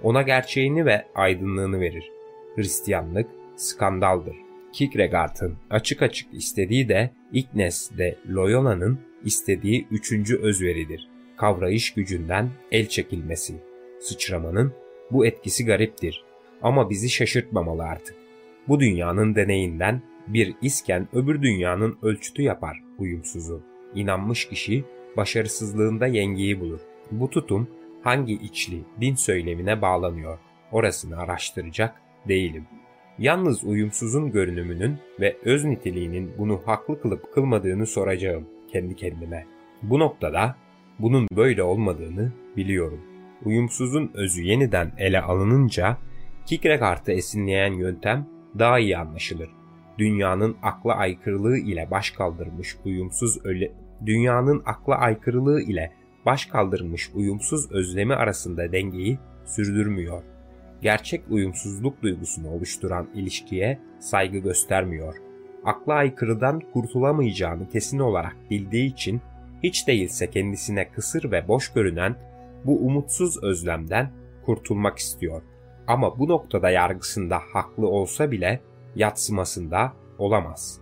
ona gerçeğini ve aydınlığını verir. Hristiyanlık skandaldır. Kierkegaard'ın açık açık istediği de Ignace de Loyola'nın istediği üçüncü özveridir. Kavrayış gücünden el çekilmesi. Sıçramanın bu etkisi gariptir ama bizi şaşırtmamalı artık. Bu dünyanın deneyinden bir isken öbür dünyanın ölçütü yapar uyumsuzu. İnanmış kişi başarısızlığında yengeyi bulur. Bu tutum hangi içli din söylemine bağlanıyor? Orasını araştıracak değilim.'' Yalnız uyumsuzun görünümünün ve öz niteliğinin bunu haklı kılıp kılmadığını soracağım kendi kendime. Bu noktada bunun böyle olmadığını biliyorum. Uyumsuzun özü yeniden ele alınınca Kierkegaard'ı esinleyen yöntem daha iyi anlaşılır. Dünyanın akla aykırılığı ile baş kaldırmış uyumsuz öyle dünyanın akla aykırılığı ile baş kaldırmış uyumsuz özlemi arasında dengeyi sürdürmüyor. gerçek uyumsuzluk duygusunu oluşturan ilişkiye saygı göstermiyor. Akla aykırıdan kurtulamayacağını kesin olarak bildiği için hiç değilse kendisine kısır ve boş görünen bu umutsuz özlemden kurtulmak istiyor. Ama bu noktada yargısında haklı olsa bile yatsımasında olamaz.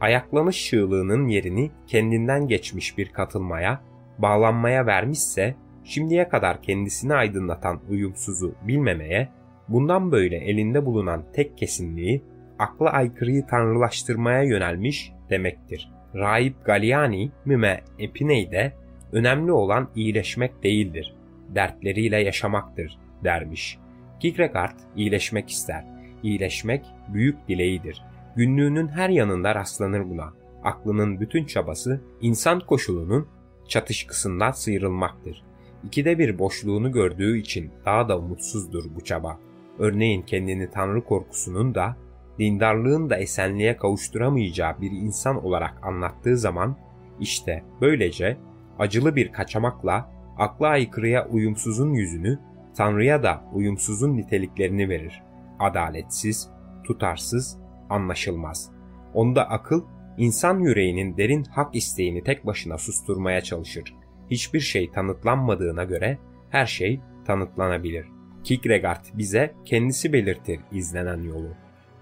Ayaklanış çığlığının yerini kendinden geçmiş bir katılmaya, bağlanmaya vermişse şimdiye kadar kendisini aydınlatan uyumsuzu bilmemeye, bundan böyle elinde bulunan tek kesinliği akla aykırıyı tanrılaştırmaya yönelmiş demektir. Rahip Galliani Müme Epiney'de önemli olan iyileşmek değildir, dertleriyle yaşamaktır dermiş. Kierkegaard iyileşmek ister. İyileşmek büyük dileğidir. Günlüğünün her yanında rastlanır buna. Aklının bütün çabası insan koşulunun çatışkısından sıyrılmaktır. İkide bir boşluğunu gördüğü için daha da umutsuzdur bu çaba. Örneğin kendini tanrı korkusunun da dindarlığın da esenliğe kavuşturamayacağı bir insan olarak anlattığı zaman işte böylece acılı bir kaçamakla akla aykırıya uyumsuzun yüzünü, Tanrı'ya da uyumsuzun niteliklerini verir. Adaletsiz, tutarsız, anlaşılmaz. Onda akıl, insan yüreğinin derin hak isteğini tek başına susturmaya çalışır. Hiçbir şey tanıtlanmadığına göre her şey tanıtlanabilir. Kierkegaard bize kendisi belirtir izlenen yolu.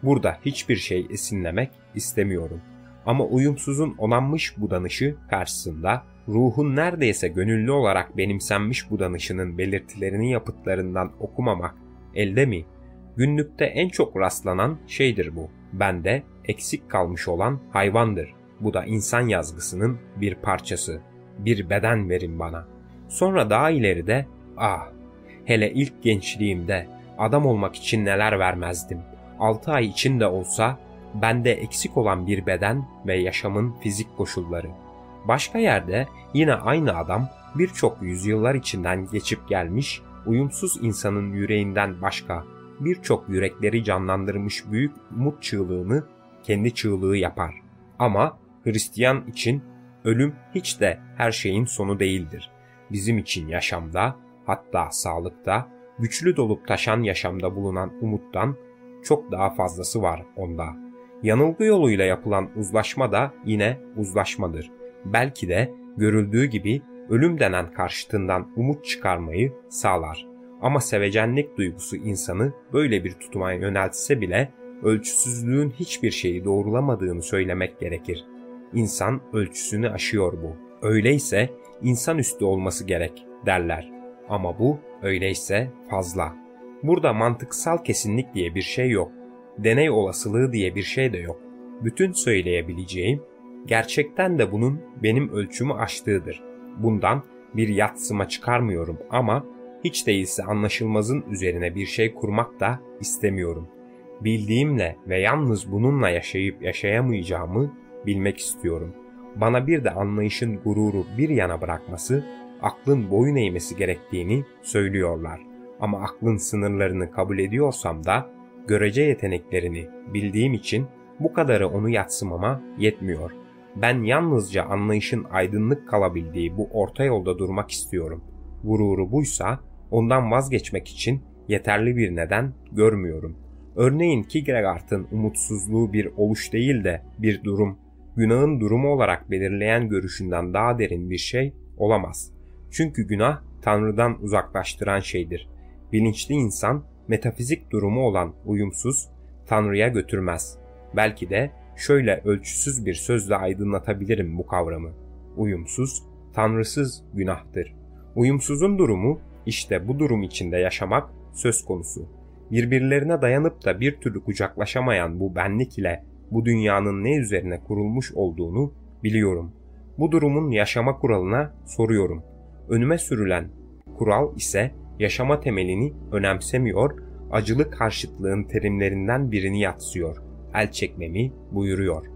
Burada hiçbir şey esinlemek istemiyorum. Ama uyumsuzun onanmış budanışı karşısında ruhun neredeyse gönüllü olarak benimsenmiş budanışının belirtilerini yapıtlarından okumamak elde mi? Günlükte en çok rastlanan şeydir bu. Bende eksik kalmış olan hayvandır. Bu da insan yazgısının bir parçası. Bir beden verin bana. Sonra daha ileride ah hele ilk gençliğimde adam olmak için neler vermezdim. 6 ay içinde olsa bende eksik olan bir beden ve yaşamın fizik koşulları. Başka yerde yine aynı adam birçok yüzyıllar içinden geçip gelmiş, uyumsuz insanın yüreğinden başka birçok yürekleri canlandırmış büyük umut çığlığını kendi çığlığı yapar. Ama Hristiyan için ölüm hiç de her şeyin sonu değildir. Bizim için yaşamda, hatta sağlıkta, güçlü dolup taşan yaşamda bulunan umuttan çok daha fazlası var onda. Yanılgı yoluyla yapılan uzlaşma da yine uzlaşmadır. Belki de görüldüğü gibi ölüm denen karşıtından umut çıkarmayı sağlar. Ama sevecenlik duygusu insanı böyle bir tutuma yöneltse bile ölçüsüzlüğün hiçbir şeyi doğrulamadığını söylemek gerekir. İnsan ölçüsünü aşıyor bu. Öyleyse insan üstü olması gerek derler. Ama bu öyleyse fazla. Burada mantıksal kesinlik diye bir şey yok. Deney olasılığı diye bir şey de yok. Bütün söyleyebileceğim gerçekten de bunun benim ölçümü aştığıdır. Bundan bir yatsıma çıkarmıyorum ama hiç değilse anlaşılmazın üzerine bir şey kurmak da istemiyorum. Bildiğimle ve yalnız bununla yaşayıp yaşayamayacağımı bilmek istiyorum. Bana bir de anlayışın gururu bir yana bırakması, aklın boyun eğmesi gerektiğini söylüyorlar. Ama aklın sınırlarını kabul ediyorsam da görece yeteneklerini bildiğim için bu kadarı onu yatsımama yetmiyor. Ben yalnızca anlayışın aydınlık kalabildiği bu orta yolda durmak istiyorum. Gururu buysa ondan vazgeçmek için yeterli bir neden görmüyorum. Örneğin Kierkegaard'ın umutsuzluğu bir oluş değil de bir durum, günahın durumu olarak belirleyen görüşünden daha derin bir şey olamaz. Çünkü günah Tanrı'dan uzaklaştıran şeydir. Bilinçli insan metafizik durumu olan uyumsuz Tanrı'ya götürmez. Belki de şöyle ölçüsüz bir sözle aydınlatabilirim bu kavramı. Uyumsuz, tanrısız günahtır. Uyumsuzun durumu işte bu durum içinde yaşamak söz konusu. Birbirlerine dayanıp da bir türlü kucaklaşamayan bu benlik ile bu dünyanın ne üzerine kurulmuş olduğunu biliyorum. Bu durumun yaşama kuralına soruyorum. Önüme sürülen kural ise yaşama temelini önemsemiyor, acılı karşıtlığın terimlerinden birini yatsıyor. El çekmemi buyuruyor.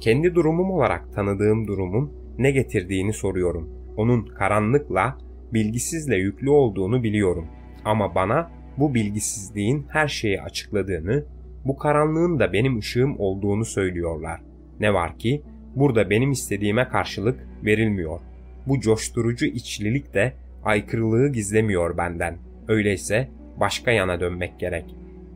Kendi durumum olarak tanıdığım durumun ne getirdiğini soruyorum. Onun karanlıkla, bilgisizle yüklü olduğunu biliyorum. Ama bana bu bilgisizliğin her şeyi açıkladığını, bu karanlığın da benim ışığım olduğunu söylüyorlar. Ne var ki burada benim istediğime karşılık verilmiyor. Bu coşturucu içlilik de aykırılığı gizlemiyor benden. Öyleyse başka yana dönmek gerek.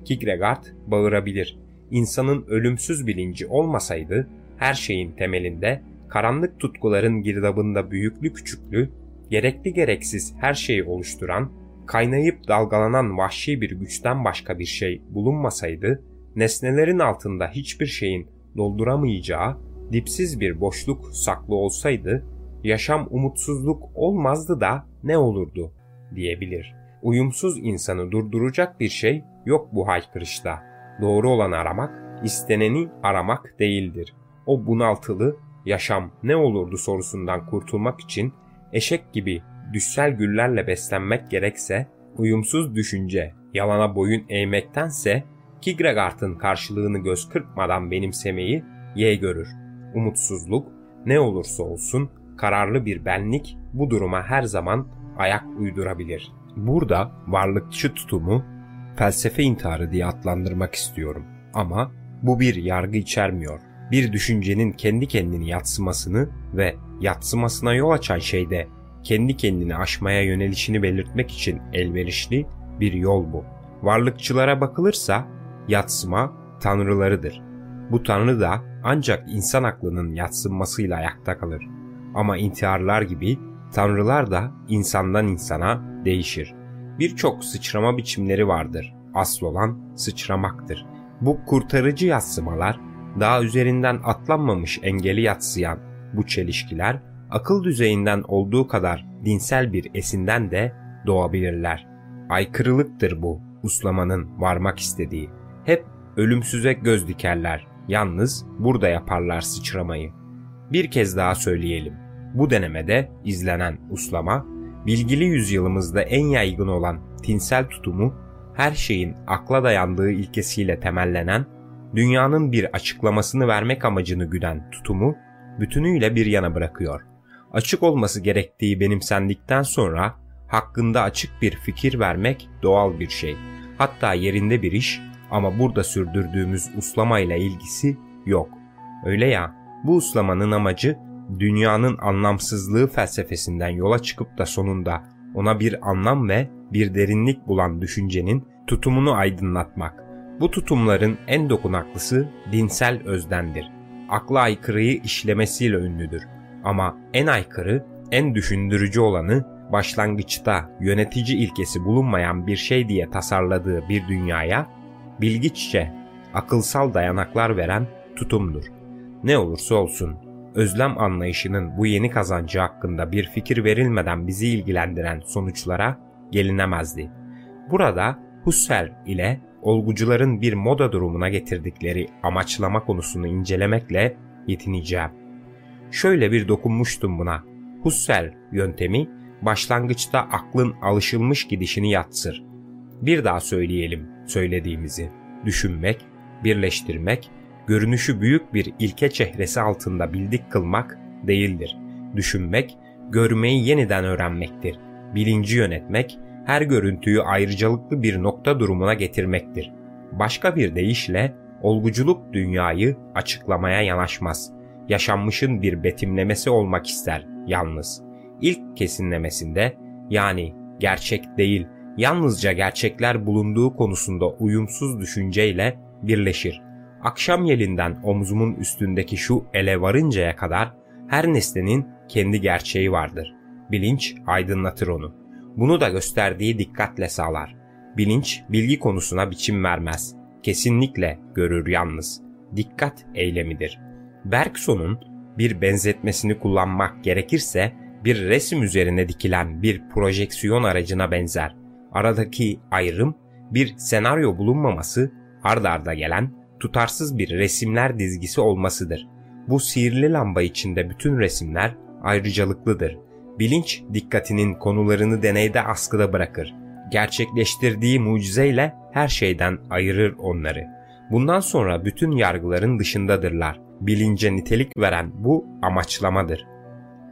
Kierkegaard bağırabilir. İnsanın ölümsüz bilinci olmasaydı her şeyin temelinde karanlık tutkuların girdabında büyüklü küçüklü, gerekli gereksiz her şeyi oluşturan, kaynayıp dalgalanan vahşi bir güçten başka bir şey bulunmasaydı, nesnelerin altında hiçbir şeyin dolduramayacağı dipsiz bir boşluk saklı olsaydı, yaşam umutsuzluk olmazdı da ne olurdu diyebilir. Uyumsuz insanı durduracak bir şey yok bu haykırışta. Doğru olan aramak, isteneni aramak değildir. O bunaltılı, yaşam ne olurdu sorusundan kurtulmak için eşek gibi düşsel güllerle beslenmek gerekse, uyumsuz düşünce, yalana boyun eğmektense Kierkegaard'ın karşılığını göz kırpmadan benimsemeyi ye görür. Umutsuzluk, ne olursa olsun kararlı bir benlik bu duruma her zaman ayak uydurabilir. Burada varlıkçı tutumu felsefe intiharı diye adlandırmak istiyorum. Ama bu bir yargı içermiyor. Bir düşüncenin kendi kendini yatsımasını ve yatsımasına yol açan şeyde kendi kendini aşmaya yönelişini belirtmek için elverişli bir yol bu. Varlıkçılara bakılırsa yatsıma tanrılarıdır. Bu tanrı da ancak insan aklının yatsınmasıyla ayakta kalır. Ama intiharlar gibi tanrılar da insandan insana değişir. Birçok sıçrama biçimleri vardır. Asıl olan sıçramaktır. Bu kurtarıcı yatsımalar, daha üzerinden atlanmamış engeli yatsıyan bu çelişkiler, akıl düzeyinden olduğu kadar dinsel bir esinden de doğabilirler. Aykırılıktır bu uslamanın varmak istediği. Hep ölümsüze göz dikerler. Yalnız burada yaparlar sıçramayı. Bir kez daha söyleyelim. Bu denemede izlenen uslama, bilgili yüzyılımızda en yaygın olan tinsel tutumu, her şeyin akla dayandığı ilkesiyle temellenen, dünyanın bir açıklamasını vermek amacını güden tutumu, bütünüyle bir yana bırakıyor. Açık olması gerektiği benimsendikten sonra, hakkında açık bir fikir vermek doğal bir şey. Hatta yerinde bir iş ama burada sürdürdüğümüz uslamayla ilgisi yok. Öyle ya, bu uslamanın amacı dünyanın anlamsızlığı felsefesinden yola çıkıp da sonunda ona bir anlam ve bir derinlik bulan düşüncenin tutumunu aydınlatmak. Bu tutumların en dokunaklısı dinsel özdendir. Akla aykırıyı işlemesiyle ünlüdür. Ama en aykırı, en düşündürücü olanı başlangıçta yönetici ilkesi bulunmayan bir şey diye tasarladığı bir dünyaya bilgiççe akılsal dayanaklar veren tutumdur. Ne olursa olsun özlem anlayışının bu yeni kazancı hakkında bir fikir verilmeden bizi ilgilendiren sonuçlara gelinemezdi. Burada Husserl ile olgucuların bir moda durumuna getirdikleri amaçlama konusunu incelemekle yetineceğim. Şöyle bir dokunmuştum buna. Husserl yöntemi başlangıçta aklın alışılmış gidişini yatsır. Bir daha söyleyelim söylediğimizi. Düşünmek, birleştirmek, görünüşü büyük bir ilke çehresi altında bildik kılmak değildir. Düşünmek, görmeyi yeniden öğrenmektir. Bilinci yönetmek, her görüntüyü ayrıcalıklı bir nokta durumuna getirmektir. Başka bir deyişle olguculuk dünyayı açıklamaya yanaşmaz. Yaşanmışın bir betimlemesi olmak ister yalnız. İlk kesinlemesinde yani gerçek değil, yalnızca gerçekler bulunduğu konusunda uyumsuz düşünceyle birleşir. Akşam yelinden omzumun üstündeki şu ele varıncaya kadar her nesnenin kendi gerçeği vardır. Bilinç aydınlatır onu. Bunu da gösterdiği dikkatle sağlar. Bilinç bilgi konusuna biçim vermez. Kesinlikle görür yalnız. Dikkat eylemidir. Bergson'un bir benzetmesini kullanmak gerekirse bir resim üzerine dikilen bir projeksiyon aracına benzer. Aradaki ayrım bir senaryo bulunmaması ard arda gelen tutarsız bir resimler dizgisi olmasıdır. Bu sihirli lamba içinde bütün resimler ayrıcalıklıdır. Bilinç dikkatinin konularını deneyde askıda bırakır. Gerçekleştirdiği mucizeyle her şeyden ayırır onları. Bundan sonra bütün yargıların dışındadırlar. Bilince nitelik veren bu amaçlamadır.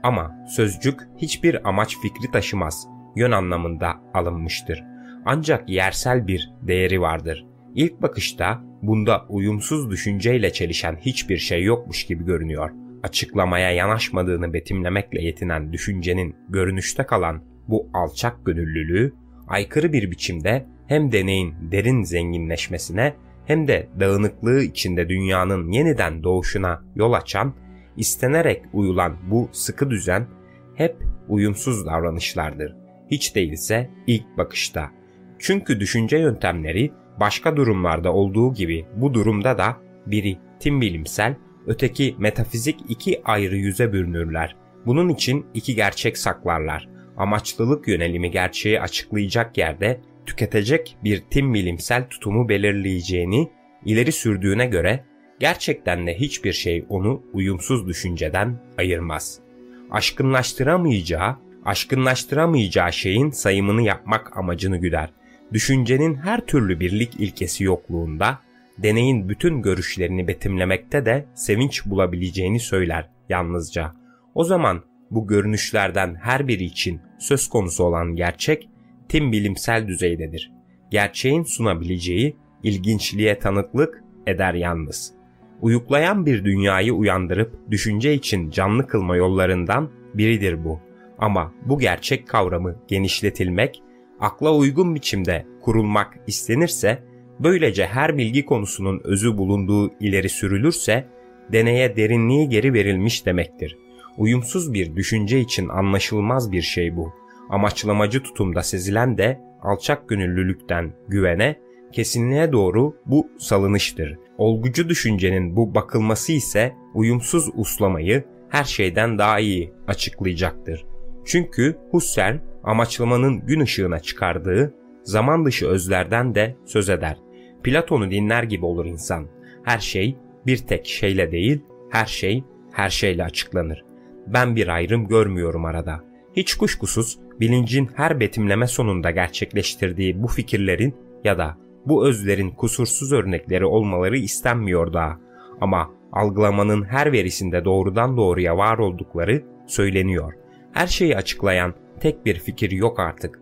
Ama sözcük hiçbir amaç fikri taşımaz. Yön anlamında alınmıştır. Ancak yersel bir değeri vardır. İlk bakışta bunda uyumsuz düşünceyle çelişen hiçbir şey yokmuş gibi görünüyor. Açıklamaya yanaşmadığını betimlemekle yetinen düşüncenin görünüşte kalan bu alçak gönüllülüğü aykırı bir biçimde hem deneyin derin zenginleşmesine hem de dağınıklığı içinde dünyanın yeniden doğuşuna yol açan, istenerek uyulan bu sıkı düzen hep uyumsuz davranışlardır. Hiç değilse ilk bakışta. Çünkü düşünce yöntemleri başka durumlarda olduğu gibi bu durumda da biri tim bilimsel, öteki metafizik iki ayrı yüze bürünürler. Bunun için iki gerçek saklarlar. Amaçlılık yönelimi gerçeği açıklayacak yerde tüketecek bir tim bilimsel tutumu belirleyeceğini ileri sürdüğüne göre gerçekten de hiçbir şey onu uyumsuz düşünceden ayırmaz. Aşkınlaştıramayacağı, aşkınlaştıramayacağı şeyin sayımını yapmak amacını güder. Düşüncenin her türlü birlik ilkesi yokluğunda deneyin bütün görüşlerini betimlemekte de sevinç bulabileceğini söyler yalnızca. O zaman bu görünüşlerden her biri için söz konusu olan gerçek tim bilimsel düzeydedir. Gerçeğin sunabileceği ilginçliğe tanıklık eder yalnız. Uyuklayan bir dünyayı uyandırıp düşünce için canlı kılma yollarından biridir bu. Ama bu gerçek kavramı genişletilmek, akla uygun biçimde kurulmak istenirse, böylece her bilgi konusunun özü bulunduğu ileri sürülürse, deneye derinliği geri verilmiş demektir. Uyumsuz bir düşünce için anlaşılmaz bir şey bu. Amaçlamacı tutumda sezilen de alçak gönüllülükten güvene, kesinliğe doğru bu salınıştır. Olgucu düşüncenin bu bakılması ise uyumsuz uslamayı her şeyden daha iyi açıklayacaktır. Çünkü Husserl amaçlamanın gün ışığına çıkardığı zaman dışı özlerden de söz eder. Platon'u dinler gibi olur insan. Her şey bir tek şeyle değil, her şey her şeyle açıklanır. Ben bir ayrım görmüyorum arada. Hiç kuşkusuz bilincin her betimleme sonunda gerçekleştirdiği bu fikirlerin ya da bu özlerin kusursuz örnekleri olmaları istenmiyor daha. Ama algılamanın her verisinde doğrudan doğruya var oldukları söyleniyor. Her şeyi açıklayan tek bir fikir yok artık.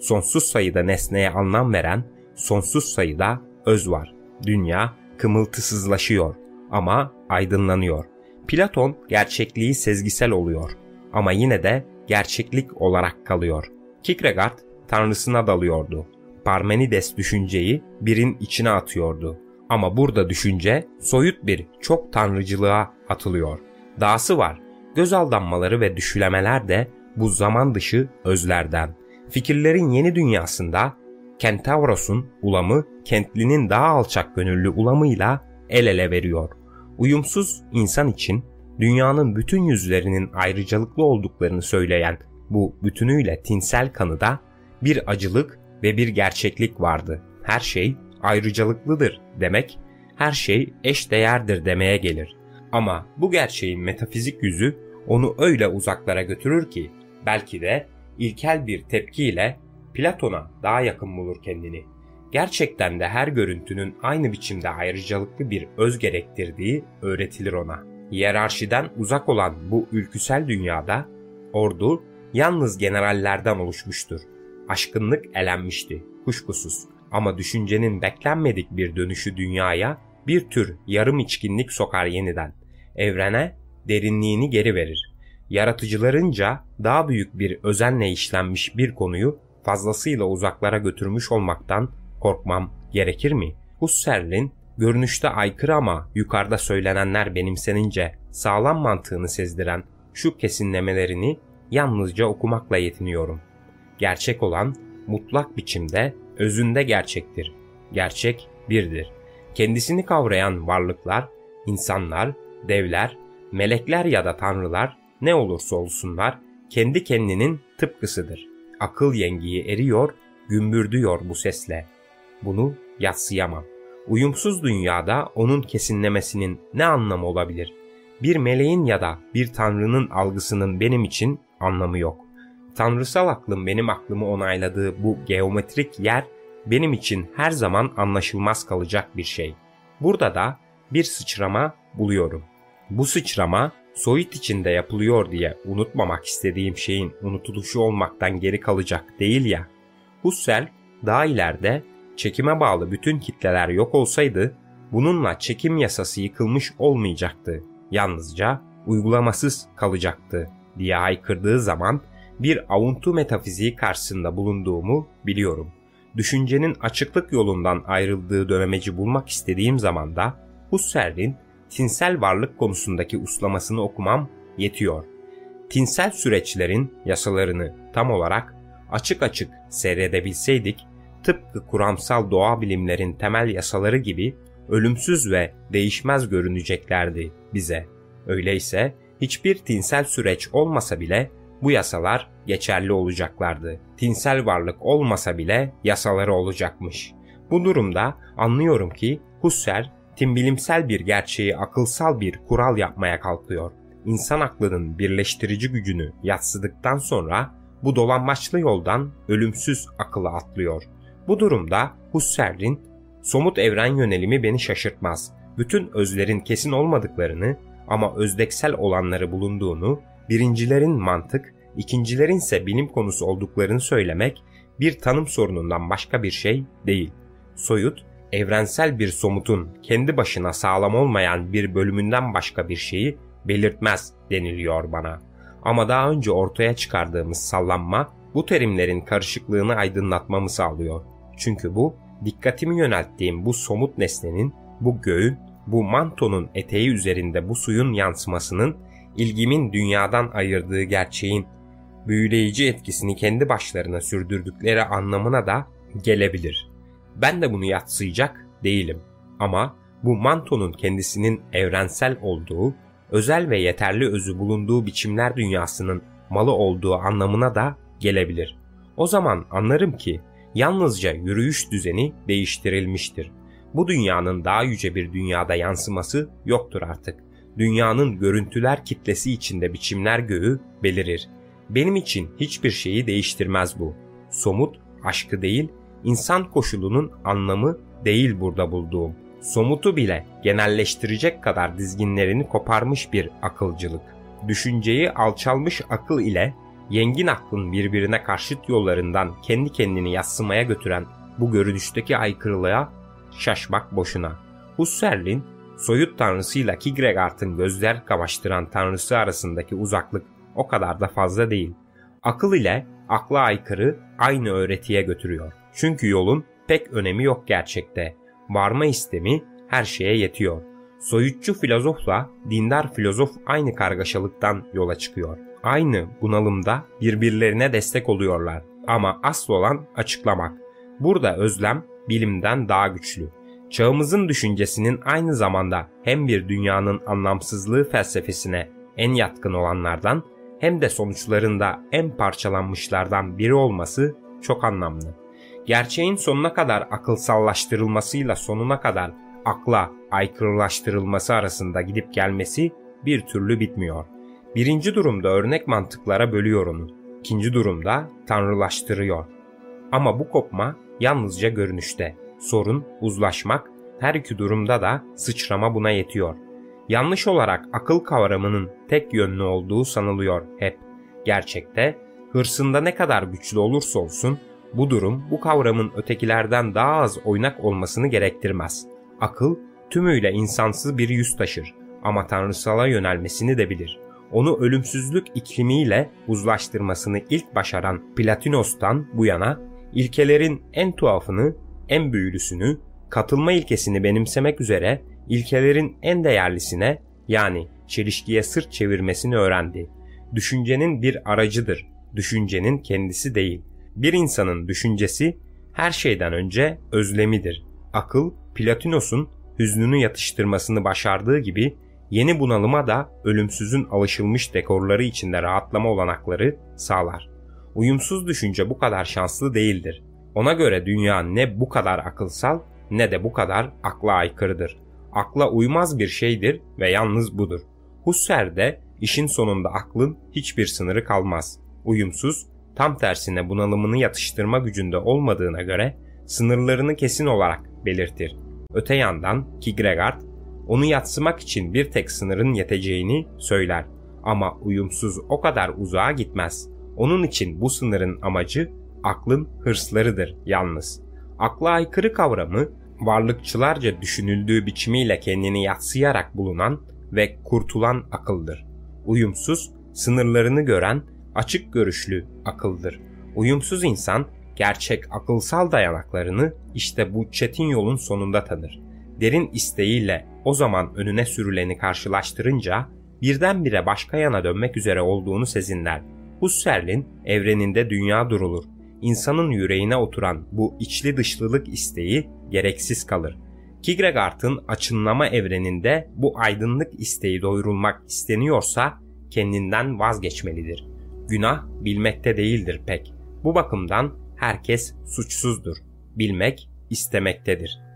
Sonsuz sayıda nesneye anlam veren sonsuz sayıda öz var. Dünya kımıltısızlaşıyor ama aydınlanıyor. Platon gerçekliği sezgisel oluyor ama yine de gerçeklik olarak kalıyor. Kierkegaard tanrısına dalıyordu. Parmenides düşünceyi birin içine atıyordu. Ama burada düşünce soyut bir çok tanrıcılığa atılıyor. Dahası var. Göz aldanmaları ve düşülemeler de bu zaman dışı özlerden. Fikirlerin yeni dünyasında Kentavros'un ulamı kentlinin daha alçak gönüllü ulamıyla el ele veriyor. Uyumsuz insan için dünyanın bütün yüzlerinin ayrıcalıklı olduklarını söyleyen bu bütünüyle tinsel kanıda bir acılık ve bir gerçeklik vardı. Her şey ayrıcalıklıdır demek, her şey eş değerdir demeye gelir. Ama bu gerçeğin metafizik yüzü onu öyle uzaklara götürür ki belki de ilkel bir tepkiyle Platon'a daha yakın bulur kendini. Gerçekten de her görüntünün aynı biçimde ayrıcalıklı bir öz gerektirdiği öğretilir ona. Hiyerarşiden uzak olan bu ülküsel dünyada ordu yalnız generallerden oluşmuştur. Aşkınlık elenmişti, kuşkusuz. Ama düşüncenin beklenmedik bir dönüşü dünyaya bir tür yarım içkinlik sokar yeniden. Evrene derinliğini geri verir. Yaratıcılarınca daha büyük bir özenle işlenmiş bir konuyu fazlasıyla uzaklara götürmüş olmaktan korkmam gerekir mi? Husserl'in görünüşte aykırı ama yukarıda söylenenler benimsenince sağlam mantığını sezdiren şu kesinlemelerini yalnızca okumakla yetiniyorum. Gerçek olan mutlak biçimde özünde gerçektir. Gerçek birdir. Kendisini kavrayan varlıklar, insanlar, devler, melekler ya da tanrılar ne olursa olsunlar kendi kendinin tıpkısıdır. Akıl yengiyi eriyor, gümbürdüyor bu sesle. Bunu yatsıyamam. Uyumsuz dünyada onun kesinlemesinin ne anlamı olabilir? Bir meleğin ya da bir tanrının algısının benim için anlamı yok. Tanrısal aklım benim aklımı onayladığı bu geometrik yer benim için her zaman anlaşılmaz kalacak bir şey. Burada da bir sıçrama buluyorum. Bu sıçrama soyut içinde yapılıyor diye unutmamak istediğim şeyin unutuluşu olmaktan geri kalacak değil ya. Husserl daha ileride çekime bağlı bütün kitleler yok olsaydı bununla çekim yasası yıkılmış olmayacaktı. Yalnızca uygulamasız kalacaktı diye haykırdığı zaman bir avuntu metafiziği karşısında bulunduğumu biliyorum. düşüncenin açıklık yolundan ayrıldığı dönemeci bulmak istediğim zaman da Husserl'in tinsel varlık konusundaki uslamasını okumam yetiyor. Tinsel süreçlerin yasalarını tam olarak açık açık seyredebilseydik, tıpkı kuramsal doğa bilimlerin temel yasaları gibi ölümsüz ve değişmez görüneceklerdi bize. Öyleyse hiçbir tinsel süreç olmasa bile bu yasalar geçerli olacaklardı. Tinsel varlık olmasa bile yasaları olacakmış. Bu durumda anlıyorum ki Husserl timbilimsel bir gerçeği akılsal bir kural yapmaya kalkıyor. İnsan aklının birleştirici gücünü yatsıdıktan sonra bu dolanmaçlı yoldan ölümsüz akıla atlıyor. Bu durumda Husserl'in somut evren yönelimi beni şaşırtmaz. Bütün özlerin kesin olmadıklarını ama özdeksel olanları bulunduğunu, birincilerin mantık, ikincilerin ise bilim konusu olduklarını söylemek bir tanım sorunundan başka bir şey değil. Soyut, evrensel bir somutun kendi başına sağlam olmayan bir bölümünden başka bir şeyi belirtmez deniliyor bana. Ama daha önce ortaya çıkardığımız sallanma bu terimlerin karışıklığını aydınlatmamı sağlıyor. Çünkü bu dikkatimi yönelttiğim bu somut nesnenin, bu göğün, bu mantonun eteği üzerinde bu suyun yansımasının ilgimin dünyadan ayırdığı gerçeğin büyüleyici etkisini kendi başlarına sürdürdükleri anlamına da gelebilir. Ben de bunu yatsıyacak değilim. Ama bu mantonun kendisinin evrensel olduğu, özel ve yeterli özü bulunduğu biçimler dünyasının malı olduğu anlamına da gelebilir. O zaman anlarım ki yalnızca yürüyüş düzeni değiştirilmiştir. Bu dünyanın daha yüce bir dünyada yansıması yoktur artık. Dünyanın görüntüler kitlesi içinde biçimler göğü belirir. Benim için hiçbir şeyi değiştirmez bu. Somut, aşkı değil, insan koşulunun anlamı değil burada bulduğum. Somutu bile genelleştirecek kadar dizginlerini koparmış bir akılcılık. Düşünceyi alçalmış akıl ile yengin aklın birbirine karşıt yollarından kendi kendini yassımaya götüren bu görünüşteki aykırılığa şaşmak boşuna. Husserl'in soyut tanrısıyla Kierkegaard'ın gözler kamaştıran tanrısı arasındaki uzaklık o kadar da fazla değil. Akıl ile akla aykırı aynı öğretiye götürüyor. Çünkü yolun pek önemi yok gerçekte. Varma istemi her şeye yetiyor. Soyutçu filozofla dindar filozof aynı kargaşalıktan yola çıkıyor. Aynı bunalımda birbirlerine destek oluyorlar. Ama asıl olan açıklamak. Burada özlem bilimden daha güçlü. Çağımızın düşüncesinin aynı zamanda hem bir dünyanın anlamsızlığı felsefesine en yatkın olanlardan hem de sonuçlarında en parçalanmışlardan biri olması çok anlamlı. Gerçeğin sonuna kadar akılsallaştırılmasıyla sonuna kadar akla aykırılaştırılması arasında gidip gelmesi bir türlü bitmiyor. Birinci durumda örnek mantıklara bölüyor onu. İkinci durumda tanrılaştırıyor. Ama bu kopma yalnızca görünüşte. Sorun uzlaşmak, her iki durumda da sıçrama buna yetiyor. Yanlış olarak akıl kavramının tek yönlü olduğu sanılıyor hep. Gerçekte hırsında ne kadar güçlü olursa olsun bu durum bu kavramın ötekilerden daha az oynak olmasını gerektirmez. Akıl tümüyle insansız bir yüz taşır ama tanrısala yönelmesini de bilir. Onu ölümsüzlük iklimiyle uzlaştırmasını ilk başaran Platinos'tan bu yana ilkelerin en tuhafını, en büyülüsünü, katılma ilkesini benimsemek üzere ilkelerin en değerlisine yani çelişkiye sırt çevirmesini öğrendi. Düşüncenin bir aracıdır, düşüncenin kendisi değil. Bir insanın düşüncesi her şeyden önce özlemidir. Akıl, Platinos'un hüznünü yatıştırmasını başardığı gibi yeni bunalıma da ölümsüzün alışılmış dekorları içinde rahatlama olanakları sağlar. Uyumsuz düşünce bu kadar şanslı değildir. Ona göre dünya ne bu kadar akılsal ne de bu kadar akla aykırıdır. Akla uymaz bir şeydir ve yalnız budur. Husserl işin sonunda aklın hiçbir sınırı kalmaz. Uyumsuz, tam tersine bunalımını yatıştırma gücünde olmadığına göre sınırlarını kesin olarak belirtir. Öte yandan Kierkegaard onu yatsımak için bir tek sınırın yeteceğini söyler. Ama uyumsuz o kadar uzağa gitmez. Onun için bu sınırın amacı aklın hırslarıdır yalnız. Akla aykırı kavramı varlıkçılarca düşünüldüğü biçimiyle kendini yatsıyarak bulunan ve kurtulan akıldır. Uyumsuz, sınırlarını gören, açık görüşlü akıldır. Uyumsuz insan gerçek akılsal dayanaklarını işte bu çetin yolun sonunda tanır. Derin isteğiyle o zaman önüne sürüleni karşılaştırınca birdenbire başka yana dönmek üzere olduğunu sezinler. Husserl'in evreninde dünya durulur. İnsanın yüreğine oturan bu içli dışlılık isteği gereksiz kalır. Kierkegaard'ın açınlama evreninde bu aydınlık isteği doyurulmak isteniyorsa kendinden vazgeçmelidir. Günah bilmekte değildir pek. Bu bakımdan herkes suçsuzdur. Bilmek istemektedir.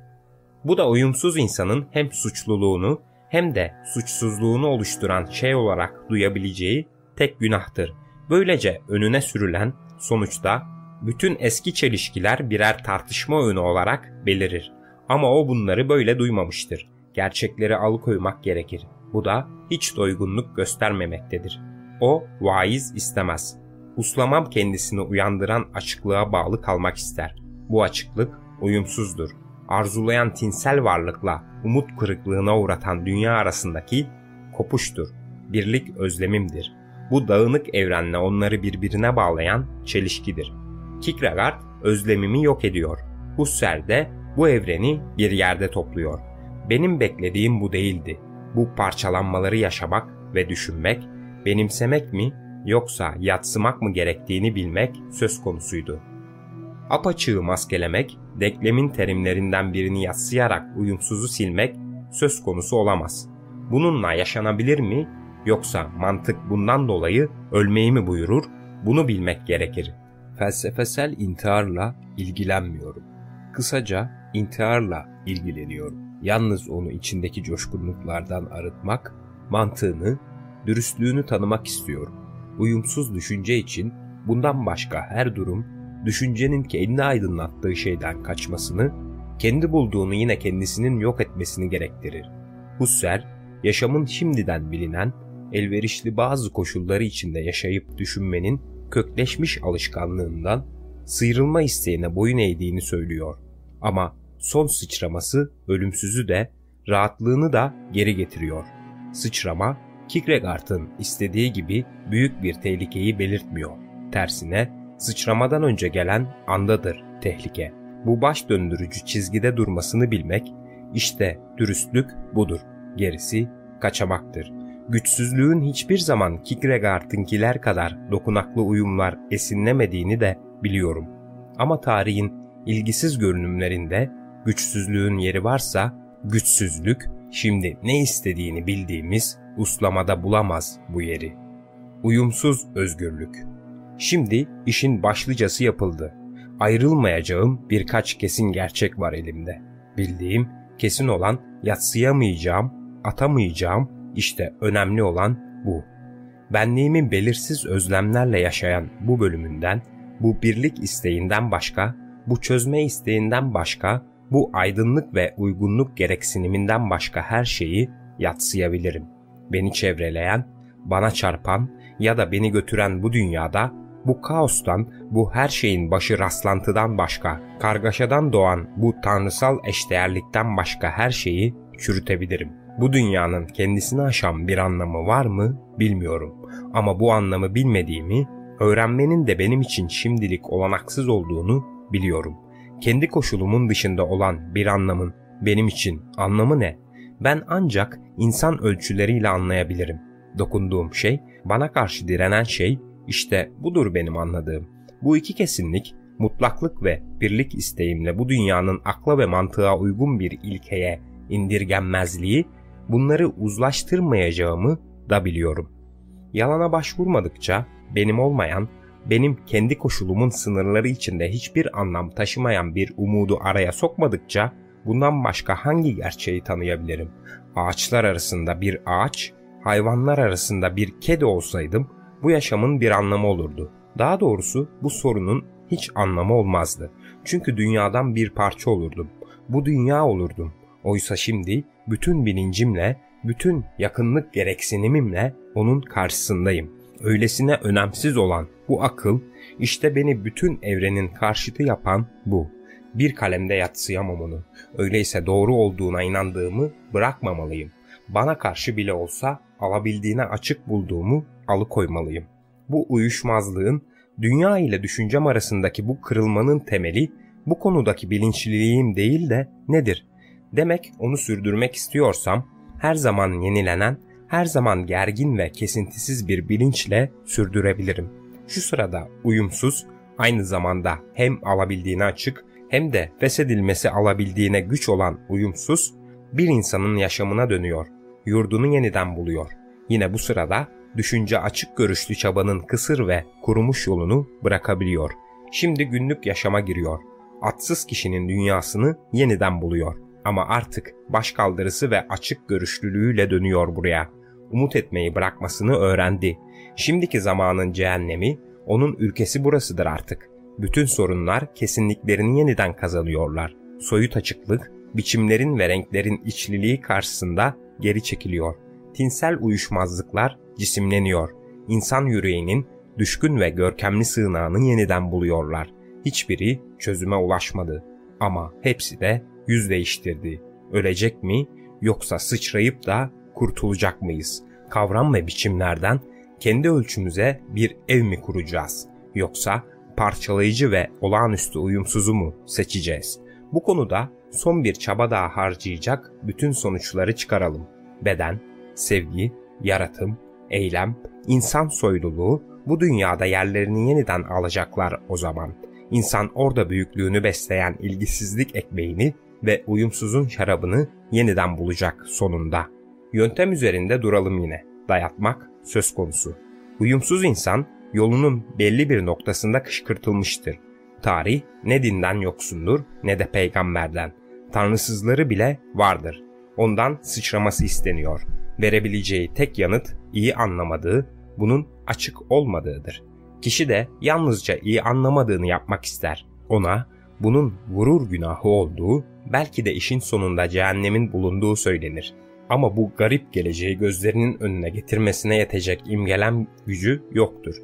Bu da uyumsuz insanın hem suçluluğunu hem de suçsuzluğunu oluşturan şey olarak duyabileceği tek günahtır. Böylece önüne sürülen sonuçta bütün eski çelişkiler birer tartışma önü olarak belirir. Ama o bunları böyle duymamıştır. Gerçekleri alıkoymak gerekir. Bu da hiç doygunluk göstermemektedir. O vaiz istemez. Uslamam kendisini uyandıran açıklığa bağlı kalmak ister. Bu açıklık uyumsuzdur. Arzulayan tinsel varlıkla umut kırıklığına uğratan dünya arasındaki kopuştur. Birlik özlemimdir. Bu dağınık evrenle onları birbirine bağlayan çelişkidir. Kierkegaard özlemimi yok ediyor. Husserl de bu evreni bir yerde topluyor. Benim beklediğim bu değildi. Bu parçalanmaları yaşamak ve düşünmek, benimsemek mi yoksa yatsımak mı gerektiğini bilmek söz konusuydu. Apaçığı maskelemek, deklemin terimlerinden birini yatsıyarak uyumsuzu silmek söz konusu olamaz. Bununla yaşanabilir mi yoksa mantık bundan dolayı ölmeyi mi buyurur? Bunu bilmek gerekir. Felsefesel intiharla ilgilenmiyorum. Kısaca intiharla ilgileniyorum. Yalnız onu içindeki coşkunluklardan arıtmak, mantığını, dürüstlüğünü tanımak istiyorum. Uyumsuz düşünce için bundan başka her durum düşüncenin kendi aydınlattığı şeyden kaçmasını, kendi bulduğunu yine kendisinin yok etmesini gerektirir. Husserl, yaşamın şimdiden bilinen, elverişli bazı koşulları içinde yaşayıp düşünmenin kökleşmiş alışkanlığından sıyrılma isteğine boyun eğdiğini söylüyor. Ama son sıçraması ölümsüzü de rahatlığını da geri getiriyor. Sıçrama Kierkegaard'ın istediği gibi büyük bir tehlikeyi belirtmiyor. Tersine sıçramadan önce gelen andadır tehlike. Bu baş döndürücü çizgide durmasını bilmek, işte dürüstlük budur. Gerisi kaçamaktır. Güçsüzlüğün hiçbir zaman Kierkegaard'ınkiler kadar dokunaklı uyumlar esinlemediğini de biliyorum. Ama tarihin ilgisiz görünümlerinde güçsüzlüğün yeri varsa güçsüzlük şimdi ne istediğini bildiğimiz uslamada bulamaz bu yeri. Uyumsuz özgürlük. Şimdi işin başlıcası yapıldı. Ayrılmayacağım birkaç kesin gerçek var elimde. Bildiğim, kesin olan yatsıyamayacağım, atamayacağım, işte önemli olan bu. Benliğimin belirsiz özlemlerle yaşayan bu bölümünden, bu birlik isteğinden başka, bu çözme isteğinden başka, bu aydınlık ve uygunluk gereksiniminden başka her şeyi yatsıyabilirim. Beni çevreleyen, bana çarpan ya da beni götüren bu dünyada bu kaostan, bu her şeyin başı rastlantıdan başka, kargaşadan doğan bu tanrısal eşdeğerlikten başka her şeyi çürütebilirim. Bu dünyanın kendisini aşan bir anlamı var mı bilmiyorum. Ama bu anlamı bilmediğimi, öğrenmenin de benim için şimdilik olanaksız olduğunu biliyorum. Kendi koşulumun dışında olan bir anlamın benim için anlamı ne? Ben ancak insan ölçüleriyle anlayabilirim. Dokunduğum şey, bana karşı direnen şey işte budur benim anladığım. Bu iki kesinlik, mutlaklık ve birlik isteğimle bu dünyanın akla ve mantığa uygun bir ilkeye indirgenmezliği, bunları uzlaştırmayacağımı da biliyorum. Yalana başvurmadıkça benim olmayan, benim kendi koşulumun sınırları içinde hiçbir anlam taşımayan bir umudu araya sokmadıkça bundan başka hangi gerçeği tanıyabilirim? Ağaçlar arasında bir ağaç, hayvanlar arasında bir kedi olsaydım bu yaşamın bir anlamı olurdu. Daha doğrusu bu sorunun hiç anlamı olmazdı. Çünkü dünyadan bir parça olurdum. Bu dünya olurdum. Oysa şimdi bütün bilincimle, bütün yakınlık gereksinimimle onun karşısındayım. Öylesine önemsiz olan bu akıl, işte beni bütün evrenin karşıtı yapan bu. Bir kalemde yatsıyamam onu. Öyleyse doğru olduğuna inandığımı bırakmamalıyım. Bana karşı bile olsa alabildiğine açık bulduğumu alıkoymalıyım. Bu uyuşmazlığın Dünya ile düşüncem arasındaki bu kırılmanın temeli bu konudaki bilinçliliğim değil de nedir? Demek onu sürdürmek istiyorsam her zaman yenilenen, her zaman gergin ve kesintisiz bir bilinçle sürdürebilirim. Şu sırada uyumsuz, aynı zamanda hem alabildiğine açık hem de feshedilmesi alabildiğine güç olan uyumsuz bir insanın yaşamına dönüyor, yurdunu yeniden buluyor. Yine bu sırada düşünce açık görüşlü çabanın kısır ve kurumuş yolunu bırakabiliyor. Şimdi günlük yaşama giriyor. Atsız kişinin dünyasını yeniden buluyor. Ama artık başkaldırısı ve açık görüşlülüğüyle dönüyor buraya. Umut etmeyi bırakmasını öğrendi. Şimdiki zamanın cehennemi onun ülkesi burasıdır artık. Bütün sorunlar kesinliklerini yeniden kazanıyorlar. Soyut açıklık, biçimlerin ve renklerin içliliği karşısında geri çekiliyor. Tinsel uyuşmazlıklar cisimleniyor. İnsan yüreğinin düşkün ve görkemli sığınağını yeniden buluyorlar. Hiçbiri çözüme ulaşmadı ama hepsi de yüz değiştirdi. Ölecek mi yoksa sıçrayıp da kurtulacak mıyız? Kavram ve biçimlerden kendi ölçümüze bir ev mi kuracağız? Yoksa parçalayıcı ve olağanüstü uyumsuzu mu seçeceğiz? Bu konuda son bir çaba daha harcayacak bütün sonuçları çıkaralım. Beden, sevgi, yaratım, eylem, insan soyluluğu bu dünyada yerlerini yeniden alacaklar o zaman. İnsan orada büyüklüğünü besleyen ilgisizlik ekmeğini ve uyumsuzun şarabını yeniden bulacak sonunda. Yöntem üzerinde duralım yine. Dayatmak söz konusu. Uyumsuz insan yolunun belli bir noktasında kışkırtılmıştır. Tarih ne dinden yoksundur ne de peygamberden. Tanrısızları bile vardır. Ondan sıçraması isteniyor. Verebileceği tek yanıt iyi anlamadığı, bunun açık olmadığıdır. Kişi de yalnızca iyi anlamadığını yapmak ister. Ona bunun vurur günahı olduğu, belki de işin sonunda cehennemin bulunduğu söylenir. Ama bu garip geleceği gözlerinin önüne getirmesine yetecek imgelen gücü yoktur.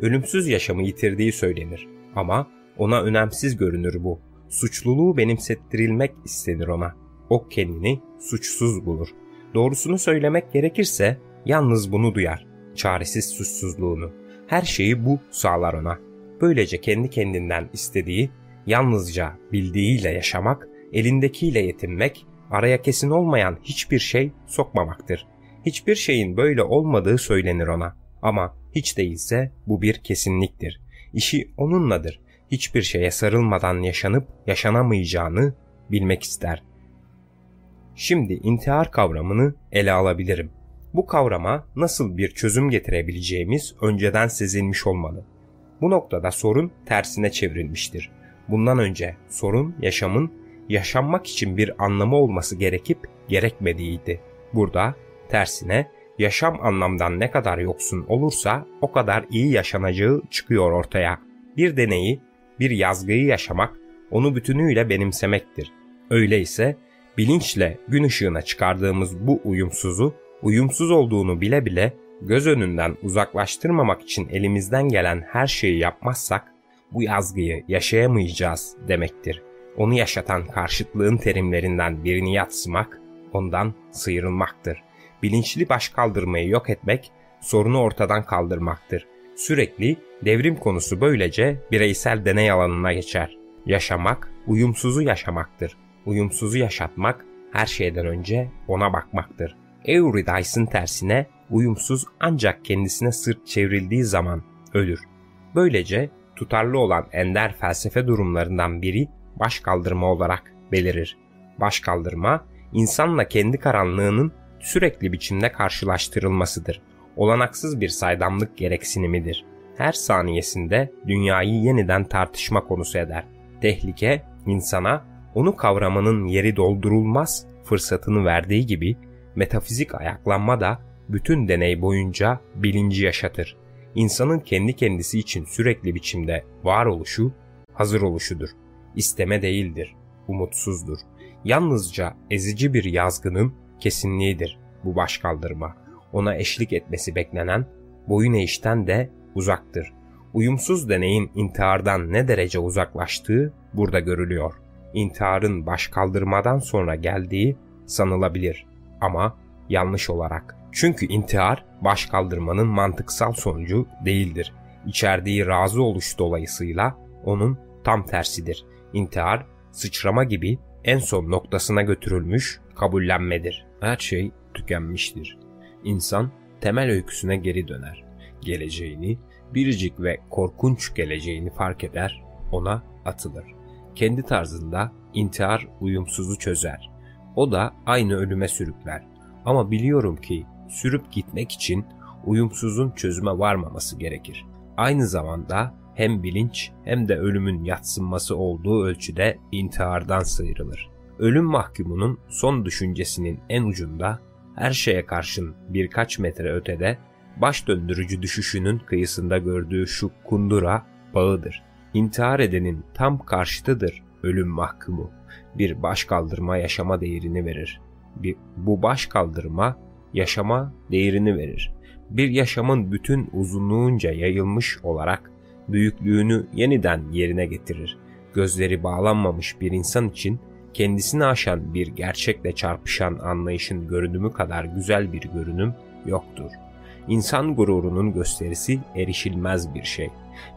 Ölümsüz yaşamı yitirdiği söylenir. Ama ona önemsiz görünür bu. Suçluluğu benimsettirilmek istenir ona. O kendini suçsuz bulur. Doğrusunu söylemek gerekirse yalnız bunu duyar. Çaresiz suçsuzluğunu. Her şeyi bu sağlar ona. Böylece kendi kendinden istediği, yalnızca bildiğiyle yaşamak, elindekiyle yetinmek, araya kesin olmayan hiçbir şey sokmamaktır. Hiçbir şeyin böyle olmadığı söylenir ona. Ama hiç değilse bu bir kesinliktir. İşi onunladır. Hiçbir şeye sarılmadan yaşanıp yaşanamayacağını bilmek ister. Şimdi intihar kavramını ele alabilirim. Bu kavrama nasıl bir çözüm getirebileceğimiz önceden sezilmiş olmalı. Bu noktada sorun tersine çevrilmiştir. Bundan önce sorun yaşamın yaşanmak için bir anlamı olması gerekip gerekmediğiydi. Burada tersine yaşam anlamdan ne kadar yoksun olursa o kadar iyi yaşanacağı çıkıyor ortaya. Bir deneyi, bir yazgıyı yaşamak onu bütünüyle benimsemektir. Öyleyse bilinçle gün ışığına çıkardığımız bu uyumsuzu, uyumsuz olduğunu bile bile göz önünden uzaklaştırmamak için elimizden gelen her şeyi yapmazsak bu yazgıyı yaşayamayacağız demektir. Onu yaşatan karşıtlığın terimlerinden birini yatsımak, ondan sıyrılmaktır. Bilinçli baş kaldırmayı yok etmek, sorunu ortadan kaldırmaktır. Sürekli devrim konusu böylece bireysel deney alanına geçer. Yaşamak, uyumsuzu yaşamaktır. Uyumsuzu yaşatmak, her şeyden önce ona bakmaktır. Eurydice'ın tersine uyumsuz ancak kendisine sırt çevrildiği zaman ölür. Böylece tutarlı olan ender felsefe durumlarından biri baş kaldırma olarak belirir. Baş kaldırma, insanla kendi karanlığının sürekli biçimde karşılaştırılmasıdır. Olanaksız bir saydamlık gereksinimidir. Her saniyesinde dünyayı yeniden tartışma konusu eder. Tehlike, insana onu kavramanın yeri doldurulmaz fırsatını verdiği gibi metafizik ayaklanma da bütün deney boyunca bilinci yaşatır. İnsanın kendi kendisi için sürekli biçimde var oluşu, hazır oluşudur. İsteme değildir, umutsuzdur. Yalnızca ezici bir yazgının kesinliğidir bu başkaldırma. Ona eşlik etmesi beklenen boyun eğişten de uzaktır. Uyumsuz deneyin intihardan ne derece uzaklaştığı burada görülüyor. İntiharın başkaldırmadan sonra geldiği sanılabilir ama yanlış olarak. Çünkü intihar baş kaldırmanın mantıksal sonucu değildir. içerdiği razı oluş dolayısıyla onun tam tersidir. İntihar, sıçrama gibi en son noktasına götürülmüş kabullenmedir. Her şey tükenmiştir. İnsan temel öyküsüne geri döner. Geleceğini, biricik ve korkunç geleceğini fark eder, ona atılır. Kendi tarzında intihar uyumsuzu çözer. O da aynı ölüme sürükler. Ama biliyorum ki sürüp gitmek için uyumsuzun çözüme varmaması gerekir. Aynı zamanda hem bilinç hem de ölümün yatsınması olduğu ölçüde intihardan sıyrılır. Ölüm mahkumunun son düşüncesinin en ucunda her şeye karşın birkaç metre ötede baş döndürücü düşüşünün kıyısında gördüğü şu kundura bağıdır. İntihar edenin tam karşıtıdır ölüm mahkumu. Bir baş kaldırma yaşama değerini verir. Bir, bu baş kaldırma yaşama değerini verir. Bir yaşamın bütün uzunluğunca yayılmış olarak büyüklüğünü yeniden yerine getirir. Gözleri bağlanmamış bir insan için kendisini aşan bir gerçekle çarpışan anlayışın görünümü kadar güzel bir görünüm yoktur. İnsan gururunun gösterisi erişilmez bir şey.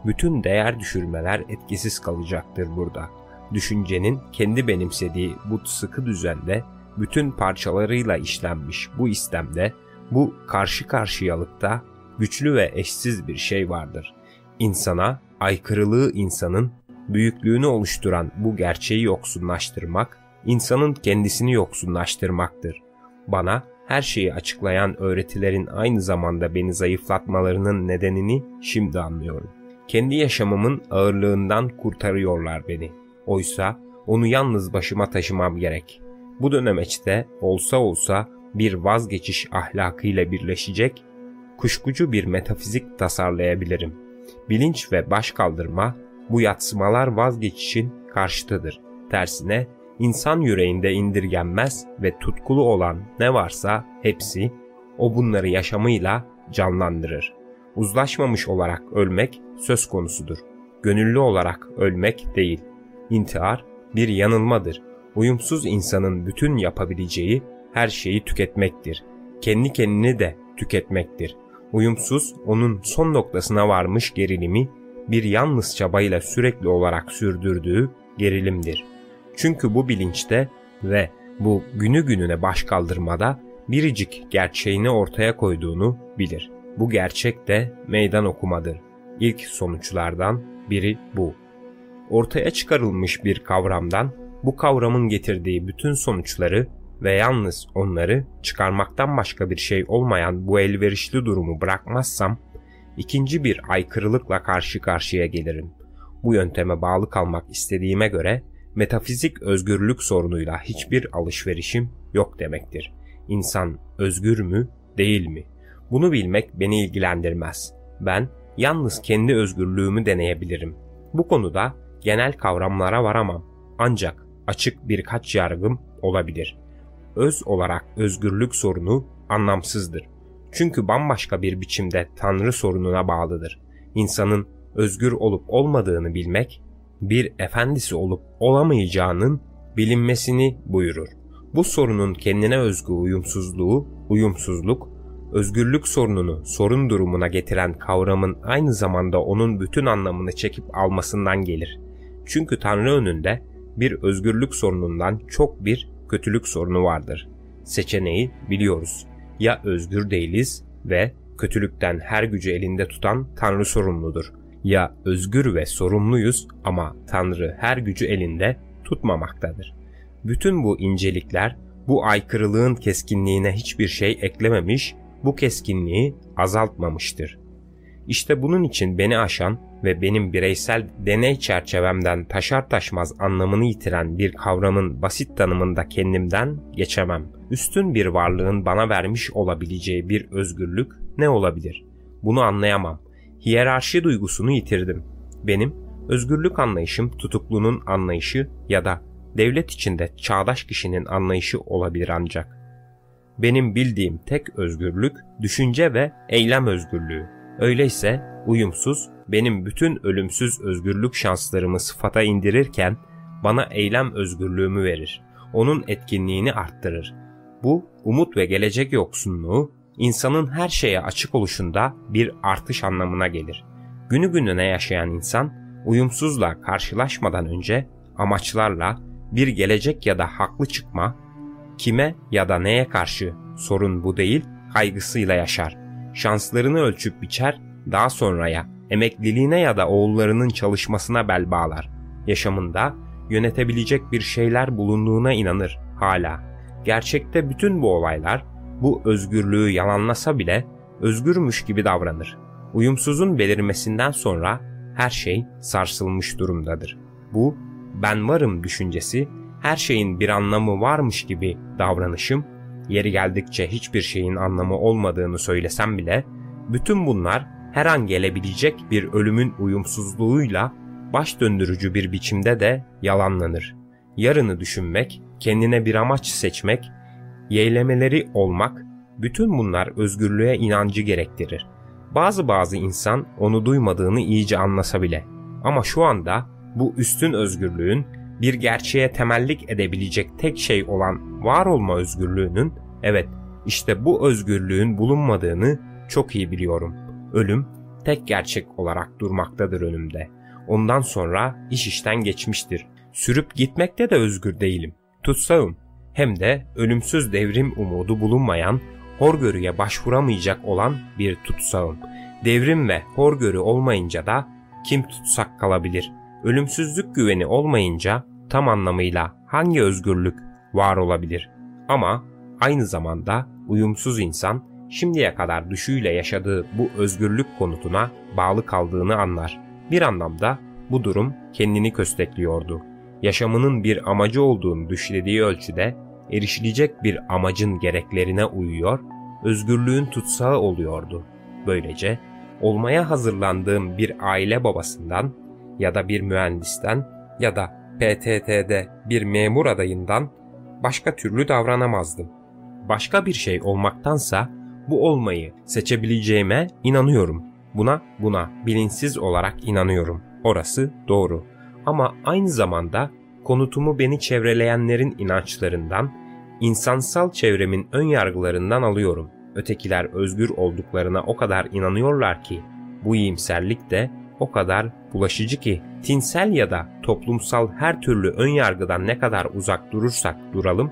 Bütün değer düşürmeler etkisiz kalacaktır burada. Düşüncenin kendi benimsediği bu sıkı düzende bütün parçalarıyla işlenmiş bu istemde, bu karşı karşıyalıkta güçlü ve eşsiz bir şey vardır. İnsana, aykırılığı insanın büyüklüğünü oluşturan bu gerçeği yoksunlaştırmak, insanın kendisini yoksunlaştırmaktır. Bana her şeyi açıklayan öğretilerin aynı zamanda beni zayıflatmalarının nedenini şimdi anlıyorum. Kendi yaşamımın ağırlığından kurtarıyorlar beni. Oysa onu yalnız başıma taşımam gerek. Bu dönemeçte olsa olsa bir vazgeçiş ahlakıyla birleşecek, kuşkucu bir metafizik tasarlayabilirim. Bilinç ve baş kaldırma bu yatsımalar vazgeçişin karşıtıdır. Tersine insan yüreğinde indirgenmez ve tutkulu olan ne varsa hepsi o bunları yaşamıyla canlandırır. Uzlaşmamış olarak ölmek söz konusudur. Gönüllü olarak ölmek değil. İntihar bir yanılmadır. Uyumsuz insanın bütün yapabileceği her şeyi tüketmektir. Kendi kendini de tüketmektir. Uyumsuz onun son noktasına varmış gerilimi bir yalnız çabayla sürekli olarak sürdürdüğü gerilimdir. Çünkü bu bilinçte ve bu günü gününe baş kaldırmada biricik gerçeğini ortaya koyduğunu bilir. Bu gerçek de meydan okumadır. İlk sonuçlardan biri bu. Ortaya çıkarılmış bir kavramdan bu kavramın getirdiği bütün sonuçları ve yalnız onları çıkarmaktan başka bir şey olmayan bu elverişli durumu bırakmazsam ikinci bir aykırılıkla karşı karşıya gelirim. Bu yönteme bağlı kalmak istediğime göre metafizik özgürlük sorunuyla hiçbir alışverişim yok demektir. İnsan özgür mü, değil mi? Bunu bilmek beni ilgilendirmez. Ben yalnız kendi özgürlüğümü deneyebilirim. Bu konuda genel kavramlara varamam. Ancak açık birkaç yargım olabilir. Öz olarak özgürlük sorunu anlamsızdır. Çünkü bambaşka bir biçimde Tanrı sorununa bağlıdır. İnsanın özgür olup olmadığını bilmek, bir efendisi olup olamayacağının bilinmesini buyurur. Bu sorunun kendine özgü uyumsuzluğu, uyumsuzluk, özgürlük sorununu sorun durumuna getiren kavramın aynı zamanda onun bütün anlamını çekip almasından gelir. Çünkü Tanrı önünde bir özgürlük sorunundan çok bir kötülük sorunu vardır. Seçeneği biliyoruz ya özgür değiliz ve kötülükten her gücü elinde tutan Tanrı sorumludur. Ya özgür ve sorumluyuz ama Tanrı her gücü elinde tutmamaktadır. Bütün bu incelikler bu aykırılığın keskinliğine hiçbir şey eklememiş, bu keskinliği azaltmamıştır. İşte bunun için beni aşan ve benim bireysel deney çerçevemden taşar taşmaz anlamını yitiren bir kavramın basit tanımında kendimden geçemem. Üstün bir varlığın bana vermiş olabileceği bir özgürlük ne olabilir? Bunu anlayamam. Hiyerarşi duygusunu yitirdim. Benim özgürlük anlayışım tutuklunun anlayışı ya da devlet içinde çağdaş kişinin anlayışı olabilir ancak. Benim bildiğim tek özgürlük düşünce ve eylem özgürlüğü. Öyleyse uyumsuz benim bütün ölümsüz özgürlük şanslarımı sıfata indirirken bana eylem özgürlüğümü verir. Onun etkinliğini arttırır. Bu umut ve gelecek yoksunluğu insanın her şeye açık oluşunda bir artış anlamına gelir. Günü gününe yaşayan insan uyumsuzla karşılaşmadan önce amaçlarla bir gelecek ya da haklı çıkma, kime ya da neye karşı sorun bu değil, kaygısıyla yaşar. Şanslarını ölçüp biçer, daha sonraya, emekliliğine ya da oğullarının çalışmasına bel bağlar. Yaşamında yönetebilecek bir şeyler bulunduğuna inanır hala. Gerçekte bütün bu olaylar bu özgürlüğü yalanlasa bile özgürmüş gibi davranır. Uyumsuzun belirmesinden sonra her şey sarsılmış durumdadır. Bu ben varım düşüncesi, her şeyin bir anlamı varmış gibi davranışım, yeri geldikçe hiçbir şeyin anlamı olmadığını söylesem bile, bütün bunlar her an gelebilecek bir ölümün uyumsuzluğuyla baş döndürücü bir biçimde de yalanlanır. Yarını düşünmek, kendine bir amaç seçmek, yeğlemeleri olmak, bütün bunlar özgürlüğe inancı gerektirir. Bazı bazı insan onu duymadığını iyice anlasa bile. Ama şu anda bu üstün özgürlüğün bir gerçeğe temellik edebilecek tek şey olan var olma özgürlüğünün, evet işte bu özgürlüğün bulunmadığını çok iyi biliyorum. Ölüm tek gerçek olarak durmaktadır önümde. Ondan sonra iş işten geçmiştir. Sürüp gitmekte de özgür değilim. Tutsağım. Hem de ölümsüz devrim umudu bulunmayan, horgörüye başvuramayacak olan bir tutsağım. Devrim ve horgörü olmayınca da kim tutsak kalabilir? Ölümsüzlük güveni olmayınca tam anlamıyla hangi özgürlük var olabilir? Ama aynı zamanda uyumsuz insan şimdiye kadar düşüyle yaşadığı bu özgürlük konutuna bağlı kaldığını anlar. Bir anlamda bu durum kendini köstekliyordu. Yaşamının bir amacı olduğunu düşlediği ölçüde erişilecek bir amacın gereklerine uyuyor, özgürlüğün tutsağı oluyordu. Böylece olmaya hazırlandığım bir aile babasından ya da bir mühendisten ya da PTT'de bir memur adayından başka türlü davranamazdım. Başka bir şey olmaktansa bu olmayı seçebileceğime inanıyorum. Buna buna bilinçsiz olarak inanıyorum. Orası doğru. Ama aynı zamanda konutumu beni çevreleyenlerin inançlarından, insansal çevremin ön yargılarından alıyorum. Ötekiler özgür olduklarına o kadar inanıyorlar ki bu iyimserlik de o kadar bulaşıcı ki tinsel ya da toplumsal her türlü ön yargıdan ne kadar uzak durursak duralım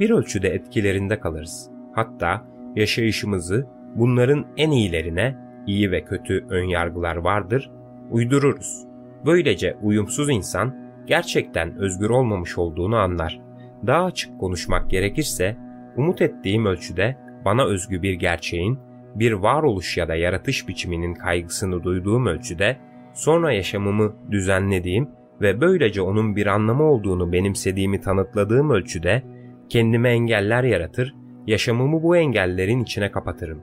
bir ölçüde etkilerinde kalırız. Hatta yaşayışımızı bunların en iyilerine iyi ve kötü ön yargılar vardır uydururuz. Böylece uyumsuz insan gerçekten özgür olmamış olduğunu anlar. Daha açık konuşmak gerekirse umut ettiğim ölçüde bana özgü bir gerçeğin, bir varoluş ya da yaratış biçiminin kaygısını duyduğum ölçüde sonra yaşamımı düzenlediğim ve böylece onun bir anlamı olduğunu benimsediğimi tanıtladığım ölçüde kendime engeller yaratır, yaşamımı bu engellerin içine kapatırım.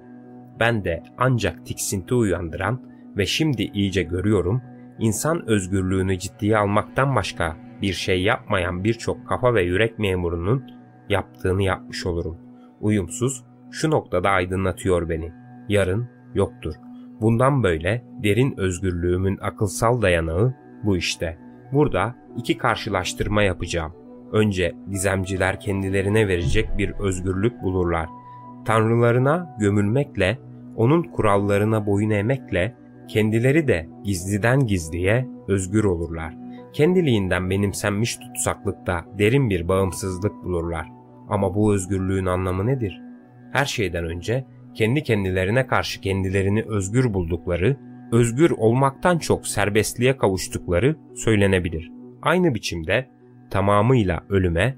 Ben de ancak tiksinti uyandıran ve şimdi iyice görüyorum, insan özgürlüğünü ciddiye almaktan başka bir şey yapmayan birçok kafa ve yürek memurunun yaptığını yapmış olurum. Uyumsuz şu noktada aydınlatıyor beni. Yarın yoktur. Bundan böyle derin özgürlüğümün akılsal dayanağı bu işte. Burada iki karşılaştırma yapacağım. Önce gizemciler kendilerine verecek bir özgürlük bulurlar. Tanrılarına gömülmekle, onun kurallarına boyun eğmekle kendileri de gizliden gizliye özgür olurlar. Kendiliğinden benimsenmiş tutsaklıkta derin bir bağımsızlık bulurlar. Ama bu özgürlüğün anlamı nedir? Her şeyden önce kendi kendilerine karşı kendilerini özgür buldukları, özgür olmaktan çok serbestliğe kavuştukları söylenebilir. Aynı biçimde tamamıyla ölüme,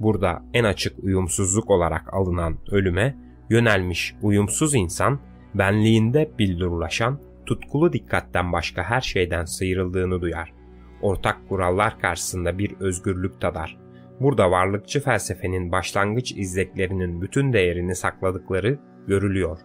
burada en açık uyumsuzluk olarak alınan ölüme yönelmiş uyumsuz insan benliğinde bildurlaşan tutkulu dikkatten başka her şeyden sıyrıldığını duyar. Ortak kurallar karşısında bir özgürlük tadar. Burada varlıkçı felsefenin başlangıç izleklerinin bütün değerini sakladıkları görülüyor.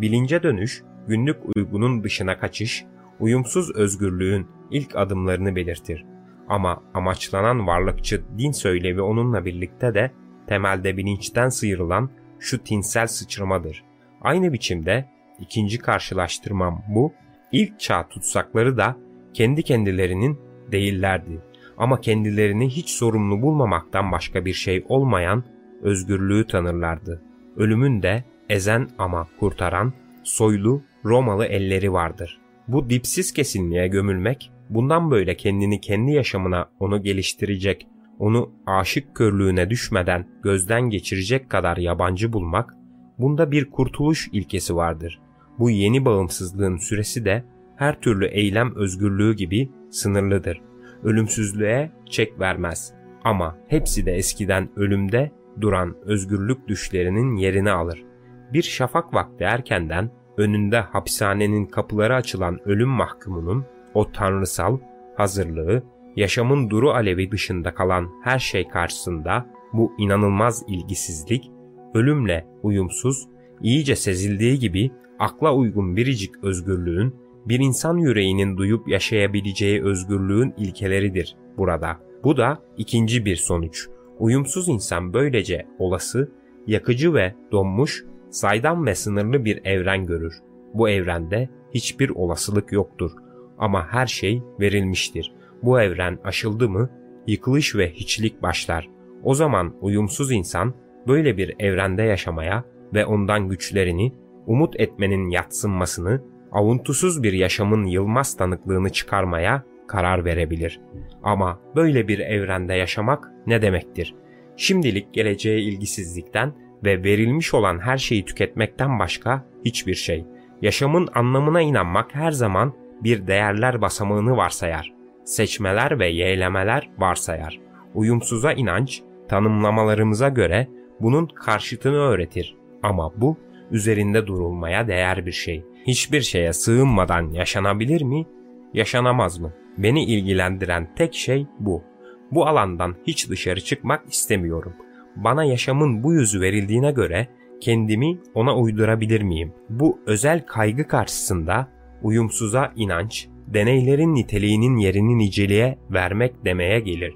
Bilince dönüş, günlük uygunun dışına kaçış, uyumsuz özgürlüğün ilk adımlarını belirtir. Ama amaçlanan varlıkçı din söylevi onunla birlikte de temelde bilinçten sıyrılan şu tinsel sıçramadır. Aynı biçimde ikinci karşılaştırmam bu, ilk çağ tutsakları da kendi kendilerinin değillerdi. Ama kendilerini hiç sorumlu bulmamaktan başka bir şey olmayan özgürlüğü tanırlardı. Ölümün de ezen ama kurtaran soylu Romalı elleri vardır. Bu dipsiz kesinliğe gömülmek, bundan böyle kendini kendi yaşamına onu geliştirecek, onu aşık körlüğüne düşmeden gözden geçirecek kadar yabancı bulmak, bunda bir kurtuluş ilkesi vardır. Bu yeni bağımsızlığın süresi de her türlü eylem özgürlüğü gibi sınırlıdır. Ölümsüzlüğe çek vermez. Ama hepsi de eskiden ölümde duran özgürlük düşlerinin yerini alır. Bir şafak vakti erkenden önünde hapishanenin kapıları açılan ölüm mahkumunun o tanrısal hazırlığı, yaşamın duru alevi dışında kalan her şey karşısında bu inanılmaz ilgisizlik, ölümle uyumsuz, iyice sezildiği gibi akla uygun biricik özgürlüğün, bir insan yüreğinin duyup yaşayabileceği özgürlüğün ilkeleridir burada. Bu da ikinci bir sonuç. Uyumsuz insan böylece olası, yakıcı ve donmuş, saydam ve sınırlı bir evren görür. Bu evrende hiçbir olasılık yoktur ama her şey verilmiştir. Bu evren aşıldı mı yıkılış ve hiçlik başlar. O zaman uyumsuz insan böyle bir evrende yaşamaya ve ondan güçlerini, umut etmenin yatsınmasını, avuntusuz bir yaşamın yılmaz tanıklığını çıkarmaya karar verebilir. Ama böyle bir evrende yaşamak ne demektir? Şimdilik geleceğe ilgisizlikten ve verilmiş olan her şeyi tüketmekten başka hiçbir şey. Yaşamın anlamına inanmak her zaman bir değerler basamağını varsayar. Seçmeler ve yeğlemeler varsayar. Uyumsuza inanç, tanımlamalarımıza göre bunun karşıtını öğretir. Ama bu üzerinde durulmaya değer bir şey. Hiçbir şeye sığınmadan yaşanabilir mi? Yaşanamaz mı? Beni ilgilendiren tek şey bu. Bu alandan hiç dışarı çıkmak istemiyorum. Bana yaşamın bu yüzü verildiğine göre kendimi ona uydurabilir miyim? Bu özel kaygı karşısında uyumsuza inanç, deneylerin niteliğinin yerini niceliğe vermek demeye gelir.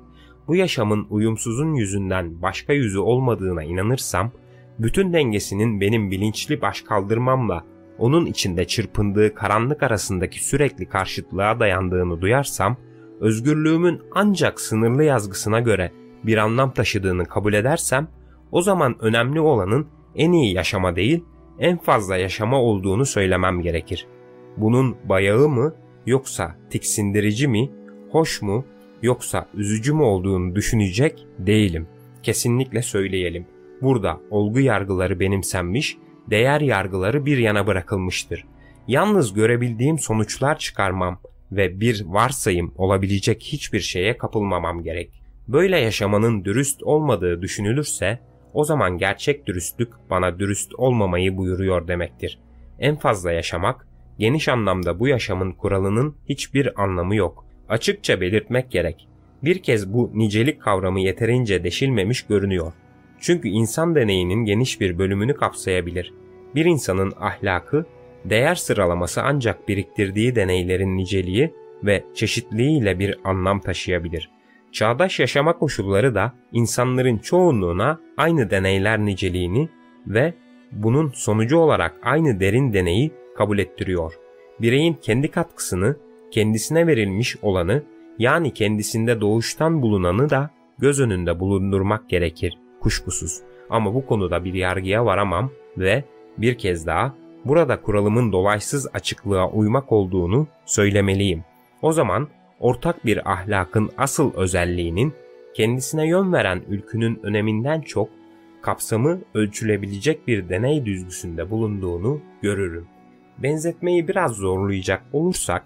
Bu yaşamın uyumsuzun yüzünden başka yüzü olmadığına inanırsam, bütün dengesinin benim bilinçli baş kaldırmamla onun içinde çırpındığı karanlık arasındaki sürekli karşıtlığa dayandığını duyarsam, özgürlüğümün ancak sınırlı yazgısına göre bir anlam taşıdığını kabul edersem, o zaman önemli olanın en iyi yaşama değil, en fazla yaşama olduğunu söylemem gerekir. Bunun bayağı mı yoksa tiksindirici mi, hoş mu yoksa üzücü mü olduğunu düşünecek değilim. Kesinlikle söyleyelim. Burada olgu yargıları benimsenmiş, değer yargıları bir yana bırakılmıştır. Yalnız görebildiğim sonuçlar çıkarmam ve bir varsayım olabilecek hiçbir şeye kapılmamam gerek. Böyle yaşamanın dürüst olmadığı düşünülürse o zaman gerçek dürüstlük bana dürüst olmamayı buyuruyor demektir. En fazla yaşamak, geniş anlamda bu yaşamın kuralının hiçbir anlamı yok. Açıkça belirtmek gerek. Bir kez bu nicelik kavramı yeterince deşilmemiş görünüyor. Çünkü insan deneyinin geniş bir bölümünü kapsayabilir. Bir insanın ahlakı, değer sıralaması ancak biriktirdiği deneylerin niceliği ve çeşitliliğiyle bir anlam taşıyabilir. Çağdaş yaşama koşulları da insanların çoğunluğuna aynı deneyler niceliğini ve bunun sonucu olarak aynı derin deneyi kabul ettiriyor. Bireyin kendi katkısını, kendisine verilmiş olanı yani kendisinde doğuştan bulunanı da göz önünde bulundurmak gerekir kuşkusuz. Ama bu konuda bir yargıya varamam ve bir kez daha burada kuralımın dolaysız açıklığa uymak olduğunu söylemeliyim. O zaman ortak bir ahlakın asıl özelliğinin kendisine yön veren ülkünün öneminden çok kapsamı ölçülebilecek bir deney düzgüsünde bulunduğunu görürüm. Benzetmeyi biraz zorlayacak olursak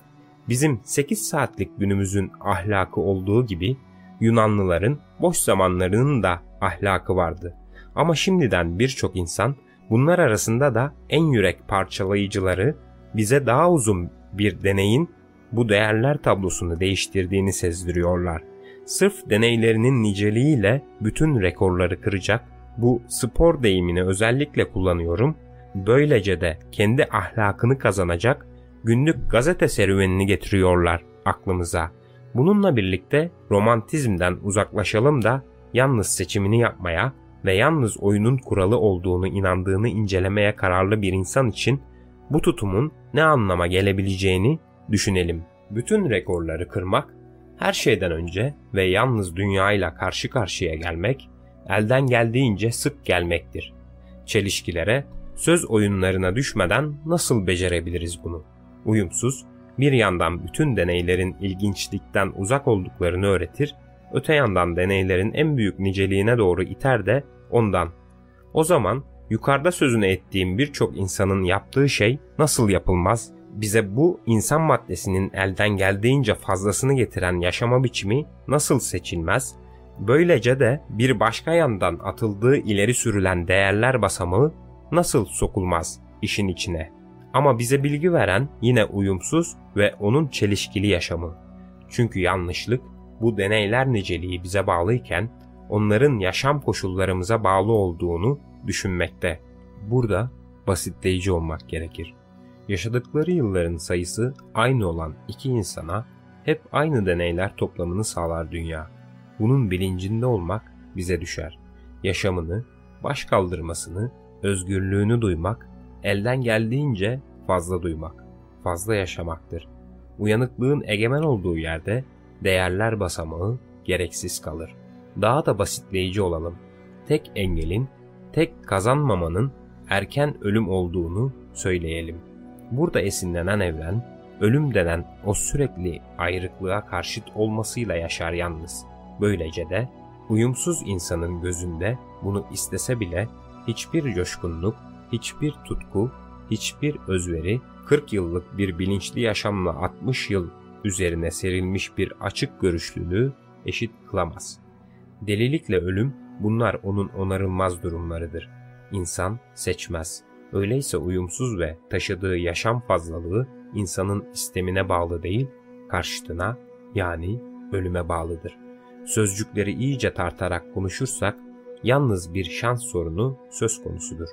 bizim 8 saatlik günümüzün ahlakı olduğu gibi Yunanlıların boş zamanlarının da ahlakı vardı. Ama şimdiden birçok insan bunlar arasında da en yürek parçalayıcıları bize daha uzun bir deneyin bu değerler tablosunu değiştirdiğini sezdiriyorlar. Sırf deneylerinin niceliğiyle bütün rekorları kıracak bu spor deyimini özellikle kullanıyorum. Böylece de kendi ahlakını kazanacak günlük gazete serüvenini getiriyorlar aklımıza. Bununla birlikte romantizmden uzaklaşalım da yalnız seçimini yapmaya ve yalnız oyunun kuralı olduğunu inandığını incelemeye kararlı bir insan için bu tutumun ne anlama gelebileceğini düşünelim. Bütün rekorları kırmak, her şeyden önce ve yalnız dünyayla karşı karşıya gelmek, elden geldiğince sık gelmektir. Çelişkilere, söz oyunlarına düşmeden nasıl becerebiliriz bunu? Uyumsuz, Bir yandan bütün deneylerin ilginçlikten uzak olduklarını öğretir, öte yandan deneylerin en büyük niceliğine doğru iter de ondan. O zaman yukarıda sözünü ettiğim birçok insanın yaptığı şey nasıl yapılmaz? Bize bu insan maddesinin elden geldiğince fazlasını getiren yaşama biçimi nasıl seçilmez? Böylece de bir başka yandan atıldığı ileri sürülen değerler basamağı nasıl sokulmaz işin içine? Ama bize bilgi veren yine uyumsuz ve onun çelişkili yaşamı. Çünkü yanlışlık bu deneyler niceliği bize bağlıyken onların yaşam koşullarımıza bağlı olduğunu düşünmekte. Burada basitleyici olmak gerekir. Yaşadıkları yılların sayısı aynı olan iki insana hep aynı deneyler toplamını sağlar dünya. Bunun bilincinde olmak bize düşer. Yaşamını, baş kaldırmasını, özgürlüğünü duymak, elden geldiğince fazla duymak, fazla yaşamaktır. Uyanıklığın egemen olduğu yerde değerler basamağı gereksiz kalır. Daha da basitleyici olalım. Tek engelin, tek kazanmamanın erken ölüm olduğunu söyleyelim. Burada esinlenen evren, ölüm denen o sürekli ayrıklığa karşıt olmasıyla yaşar yalnız. Böylece de uyumsuz insanın gözünde bunu istese bile hiçbir coşkunluk, hiçbir tutku, hiçbir özveri 40 yıllık bir bilinçli yaşamla 60 yıl üzerine serilmiş bir açık görüşlülüğü eşit kılamaz. Delilikle ölüm bunlar onun onarılmaz durumlarıdır. İnsan seçmez. Öyleyse uyumsuz ve taşıdığı yaşam fazlalığı insanın istemine bağlı değil, karşıtına yani ölüme bağlıdır. Sözcükleri iyice tartarak konuşursak yalnız bir şans sorunu söz konusudur.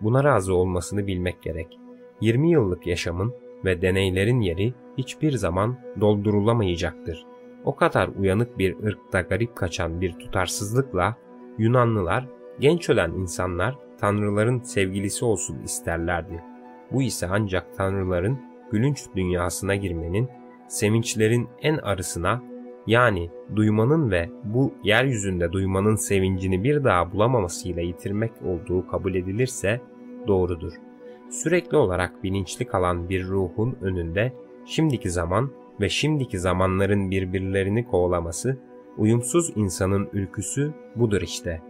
Buna razı olmasını bilmek gerek. 20 yıllık yaşamın ve deneylerin yeri hiçbir zaman doldurulamayacaktır. O kadar uyanık bir ırkta garip kaçan bir tutarsızlıkla Yunanlılar genç ölen insanlar tanrıların sevgilisi olsun isterlerdi. Bu ise ancak tanrıların gülünç dünyasına girmenin, sevinçlerin en arısına yani duymanın ve bu yeryüzünde duymanın sevincini bir daha bulamamasıyla yitirmek olduğu kabul edilirse doğrudur. Sürekli olarak bilinçli kalan bir ruhun önünde şimdiki zaman ve şimdiki zamanların birbirlerini kovalaması, uyumsuz insanın ülküsü budur işte.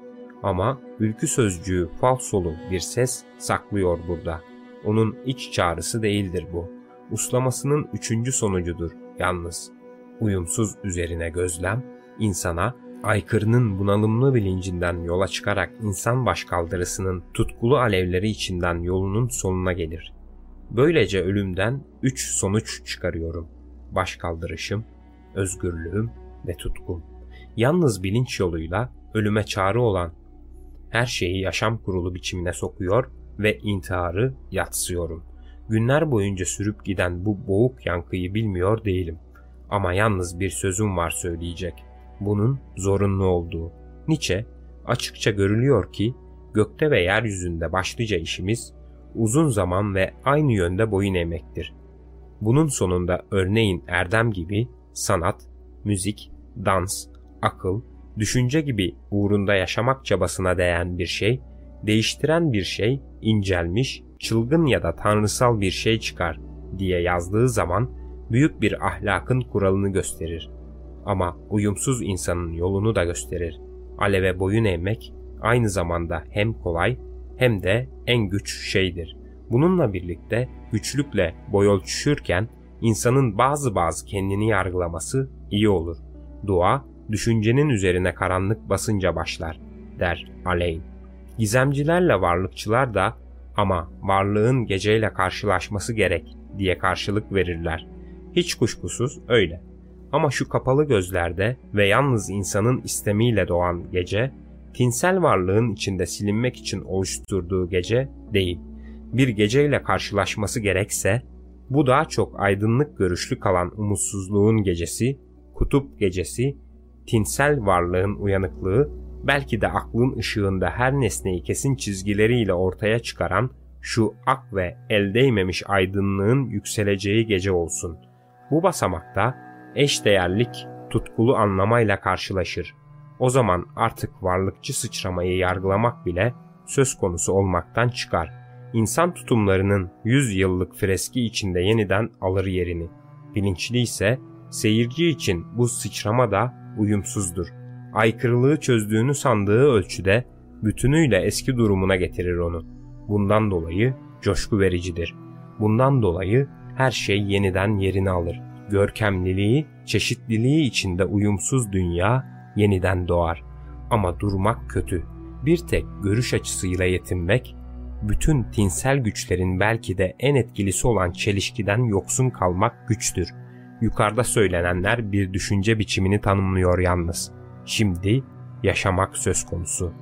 Ama ülkü sözcüğü falsolu bir ses saklıyor burada. Onun iç çağrısı değildir bu. Uslamasının üçüncü sonucudur yalnız. Uyumsuz üzerine gözlem, insana aykırının bunalımlı bilincinden yola çıkarak insan başkaldırısının tutkulu alevleri içinden yolunun sonuna gelir. Böylece ölümden üç sonuç çıkarıyorum. Başkaldırışım, özgürlüğüm ve tutkum. Yalnız bilinç yoluyla ölüme çağrı olan her şeyi yaşam kurulu biçimine sokuyor ve intiharı yatsıyorum. Günler boyunca sürüp giden bu boğuk yankıyı bilmiyor değilim. Ama yalnız bir sözüm var söyleyecek. Bunun zorunlu olduğu. Nietzsche açıkça görülüyor ki gökte ve yeryüzünde başlıca işimiz uzun zaman ve aynı yönde boyun eğmektir. Bunun sonunda örneğin erdem gibi sanat, müzik, dans, akıl, düşünce gibi uğrunda yaşamak çabasına değen bir şey, değiştiren bir şey, incelmiş, çılgın ya da tanrısal bir şey çıkar diye yazdığı zaman büyük bir ahlakın kuralını gösterir. Ama uyumsuz insanın yolunu da gösterir. Aleve boyun eğmek aynı zamanda hem kolay hem de en güç şeydir. Bununla birlikte güçlükle boy ölçüşürken insanın bazı bazı kendini yargılaması iyi olur. Dua, düşüncenin üzerine karanlık basınca başlar, der Alain. Gizemcilerle varlıkçılar da ama varlığın geceyle karşılaşması gerek diye karşılık verirler. Hiç kuşkusuz öyle. Ama şu kapalı gözlerde ve yalnız insanın istemiyle doğan gece, tinsel varlığın içinde silinmek için oluşturduğu gece değil. Bir geceyle karşılaşması gerekse, bu daha çok aydınlık görüşlü kalan umutsuzluğun gecesi, kutup gecesi, tinsel varlığın uyanıklığı, belki de aklın ışığında her nesneyi kesin çizgileriyle ortaya çıkaran şu ak ve el değmemiş aydınlığın yükseleceği gece olsun. Bu basamakta eşdeğerlik tutkulu anlamayla karşılaşır. O zaman artık varlıkçı sıçramayı yargılamak bile söz konusu olmaktan çıkar. İnsan tutumlarının yüz yıllık freski içinde yeniden alır yerini. Bilinçli ise seyirci için bu sıçrama da uyumsuzdur. Aykırılığı çözdüğünü sandığı ölçüde bütünüyle eski durumuna getirir onu. Bundan dolayı coşku vericidir. Bundan dolayı her şey yeniden yerini alır. Görkemliliği, çeşitliliği içinde uyumsuz dünya yeniden doğar. Ama durmak kötü. Bir tek görüş açısıyla yetinmek, bütün tinsel güçlerin belki de en etkilisi olan çelişkiden yoksun kalmak güçtür. Yukarıda söylenenler bir düşünce biçimini tanımlıyor yalnız. Şimdi yaşamak söz konusu.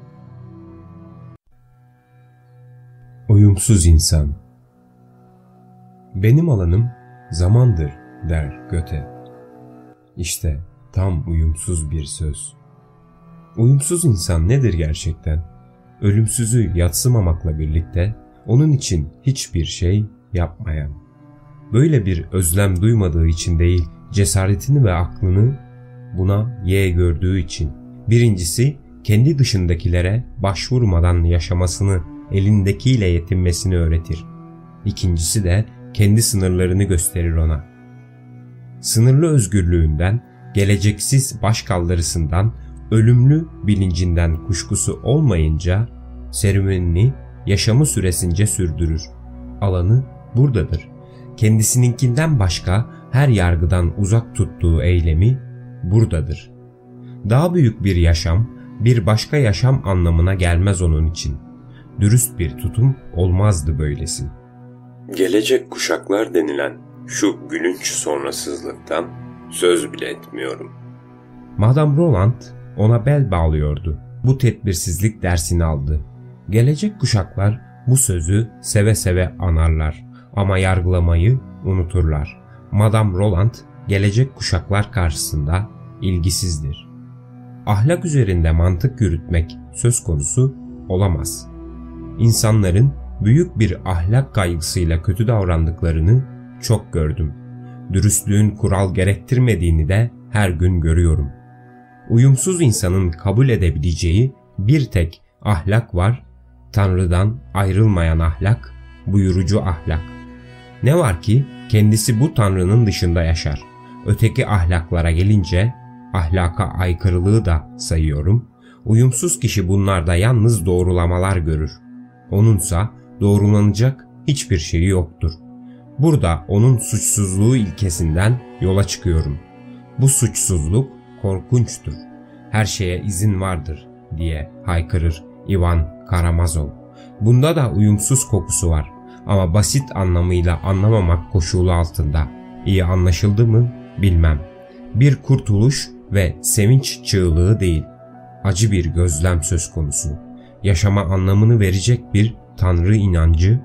Uyumsuz insan Benim alanım zamandır der Göte. İşte tam uyumsuz bir söz. Uyumsuz insan nedir gerçekten? Ölümsüzü yatsımamakla birlikte onun için hiçbir şey yapmayan. Böyle bir özlem duymadığı için değil, cesaretini ve aklını buna ye gördüğü için. Birincisi kendi dışındakilere başvurmadan yaşamasını, elindekiyle yetinmesini öğretir. İkincisi de kendi sınırlarını gösterir ona. Sınırlı özgürlüğünden, geleceksiz başkaldırısından, ölümlü bilincinden kuşkusu olmayınca serüvenini yaşamı süresince sürdürür. Alanı buradadır. Kendisininkinden başka her yargıdan uzak tuttuğu eylemi buradadır. Daha büyük bir yaşam, bir başka yaşam anlamına gelmez onun için. Dürüst bir tutum olmazdı böylesi. Gelecek kuşaklar denilen şu gülünç sonrasızlıktan söz bile etmiyorum. Madame Roland ona bel bağlıyordu. Bu tedbirsizlik dersini aldı. Gelecek kuşaklar bu sözü seve seve anarlar ama yargılamayı unuturlar. Madame Roland gelecek kuşaklar karşısında ilgisizdir. Ahlak üzerinde mantık yürütmek söz konusu olamaz. İnsanların büyük bir ahlak kaygısıyla kötü davrandıklarını çok gördüm. Dürüstlüğün kural gerektirmediğini de her gün görüyorum. Uyumsuz insanın kabul edebileceği bir tek ahlak var, Tanrı'dan ayrılmayan ahlak, buyurucu ahlak. Ne var ki kendisi bu Tanrı'nın dışında yaşar. Öteki ahlaklara gelince ahlaka aykırılığı da sayıyorum. Uyumsuz kişi bunlarda yalnız doğrulamalar görür. Onunsa doğrulanacak hiçbir şeyi yoktur. Burada onun suçsuzluğu ilkesinden yola çıkıyorum. Bu suçsuzluk korkunçtur. Her şeye izin vardır diye haykırır Ivan Karamazov. Bunda da uyumsuz kokusu var ama basit anlamıyla anlamamak koşulu altında. İyi anlaşıldı mı bilmem. Bir kurtuluş ve sevinç çığlığı değil. Acı bir gözlem söz konusu. Yaşama anlamını verecek bir tanrı inancı,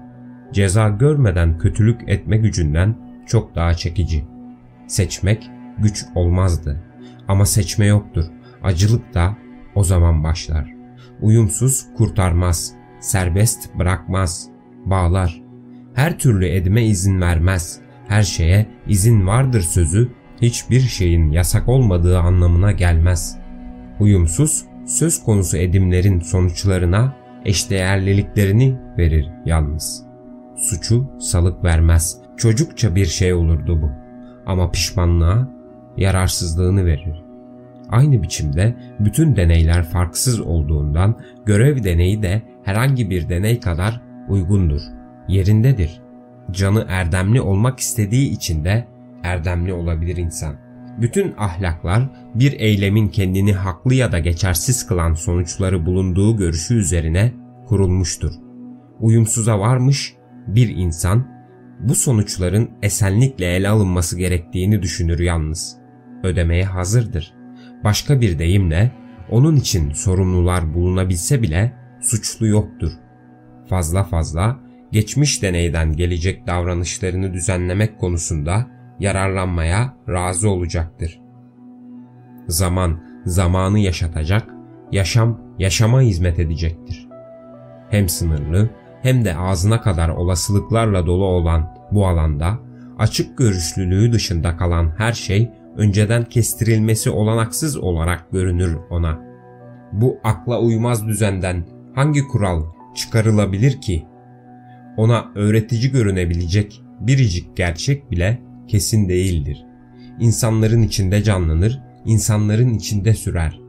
ceza görmeden kötülük etme gücünden çok daha çekici. Seçmek güç olmazdı. Ama seçme yoktur. Acılık da o zaman başlar. Uyumsuz kurtarmaz, serbest bırakmaz, bağlar. Her türlü edime izin vermez. Her şeye izin vardır sözü hiçbir şeyin yasak olmadığı anlamına gelmez. Uyumsuz söz konusu edimlerin sonuçlarına eşdeğerliliklerini verir yalnız. Suçu salık vermez. Çocukça bir şey olurdu bu. Ama pişmanlığa yararsızlığını verir. Aynı biçimde bütün deneyler farksız olduğundan görev deneyi de herhangi bir deney kadar uygundur, yerindedir. Canı erdemli olmak istediği için de erdemli olabilir insan. Bütün ahlaklar bir eylemin kendini haklı ya da geçersiz kılan sonuçları bulunduğu görüşü üzerine kurulmuştur. Uyumsuza varmış bir insan bu sonuçların esenlikle ele alınması gerektiğini düşünür yalnız ödemeye hazırdır. Başka bir deyimle onun için sorumlular bulunabilse bile suçlu yoktur. Fazla fazla geçmiş deneyden gelecek davranışlarını düzenlemek konusunda yararlanmaya razı olacaktır. Zaman zamanı yaşatacak, yaşam yaşama hizmet edecektir. Hem sınırlı hem de ağzına kadar olasılıklarla dolu olan bu alanda açık görüşlülüğü dışında kalan her şey önceden kestirilmesi olanaksız olarak görünür ona. Bu akla uymaz düzenden hangi kural çıkarılabilir ki? Ona öğretici görünebilecek biricik gerçek bile kesin değildir. İnsanların içinde canlanır, insanların içinde sürer.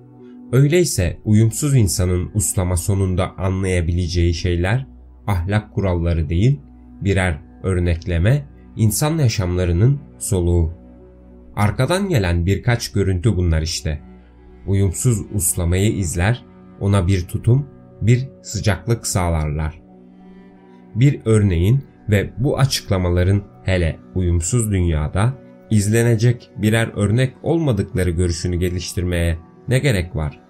Öyleyse uyumsuz insanın uslama sonunda anlayabileceği şeyler ahlak kuralları değil, birer örnekleme, insan yaşamlarının soluğu. Arkadan gelen birkaç görüntü bunlar işte. Uyumsuz uslamayı izler, ona bir tutum, bir sıcaklık sağlarlar. Bir örneğin ve bu açıklamaların hele uyumsuz dünyada izlenecek birer örnek olmadıkları görüşünü geliştirmeye ne gerek var?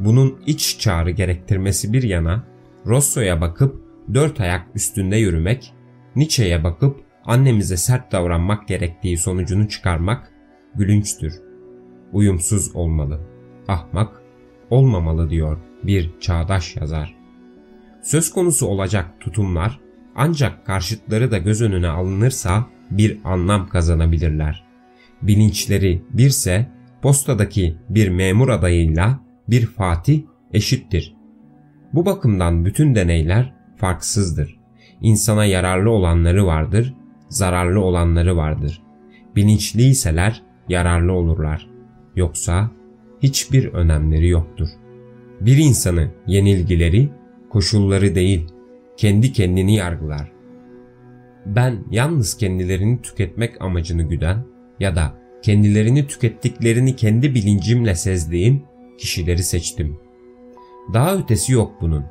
Bunun iç çağrı gerektirmesi bir yana, Rosso'ya bakıp dört ayak üstünde yürümek, Nietzsche'ye bakıp annemize sert davranmak gerektiği sonucunu çıkarmak gülünçtür. Uyumsuz olmalı, ahmak olmamalı diyor bir çağdaş yazar. Söz konusu olacak tutumlar ancak karşıtları da göz önüne alınırsa bir anlam kazanabilirler. Bilinçleri birse postadaki bir memur adayıyla bir fatih eşittir. Bu bakımdan bütün deneyler farksızdır. İnsana yararlı olanları vardır, zararlı olanları vardır. Bilinçliyseler yararlı olurlar. Yoksa hiçbir önemleri yoktur. Bir insanı yenilgileri, koşulları değil, kendi kendini yargılar. Ben yalnız kendilerini tüketmek amacını güden ya da kendilerini tükettiklerini kendi bilincimle sezdiğim kişileri seçtim. Daha ötesi yok bunun.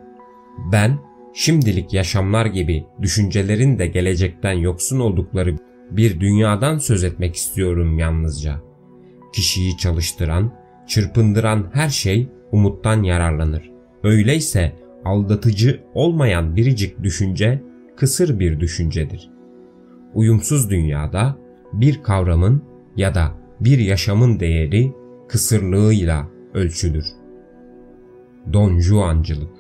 Ben şimdilik yaşamlar gibi düşüncelerin de gelecekten yoksun oldukları bir dünyadan söz etmek istiyorum yalnızca. Kişiyi çalıştıran, çırpındıran her şey umuttan yararlanır. Öyleyse aldatıcı olmayan biricik düşünce kısır bir düşüncedir. Uyumsuz dünyada bir kavramın ya da bir yaşamın değeri kısırlığıyla ölçülür. Don Juancılık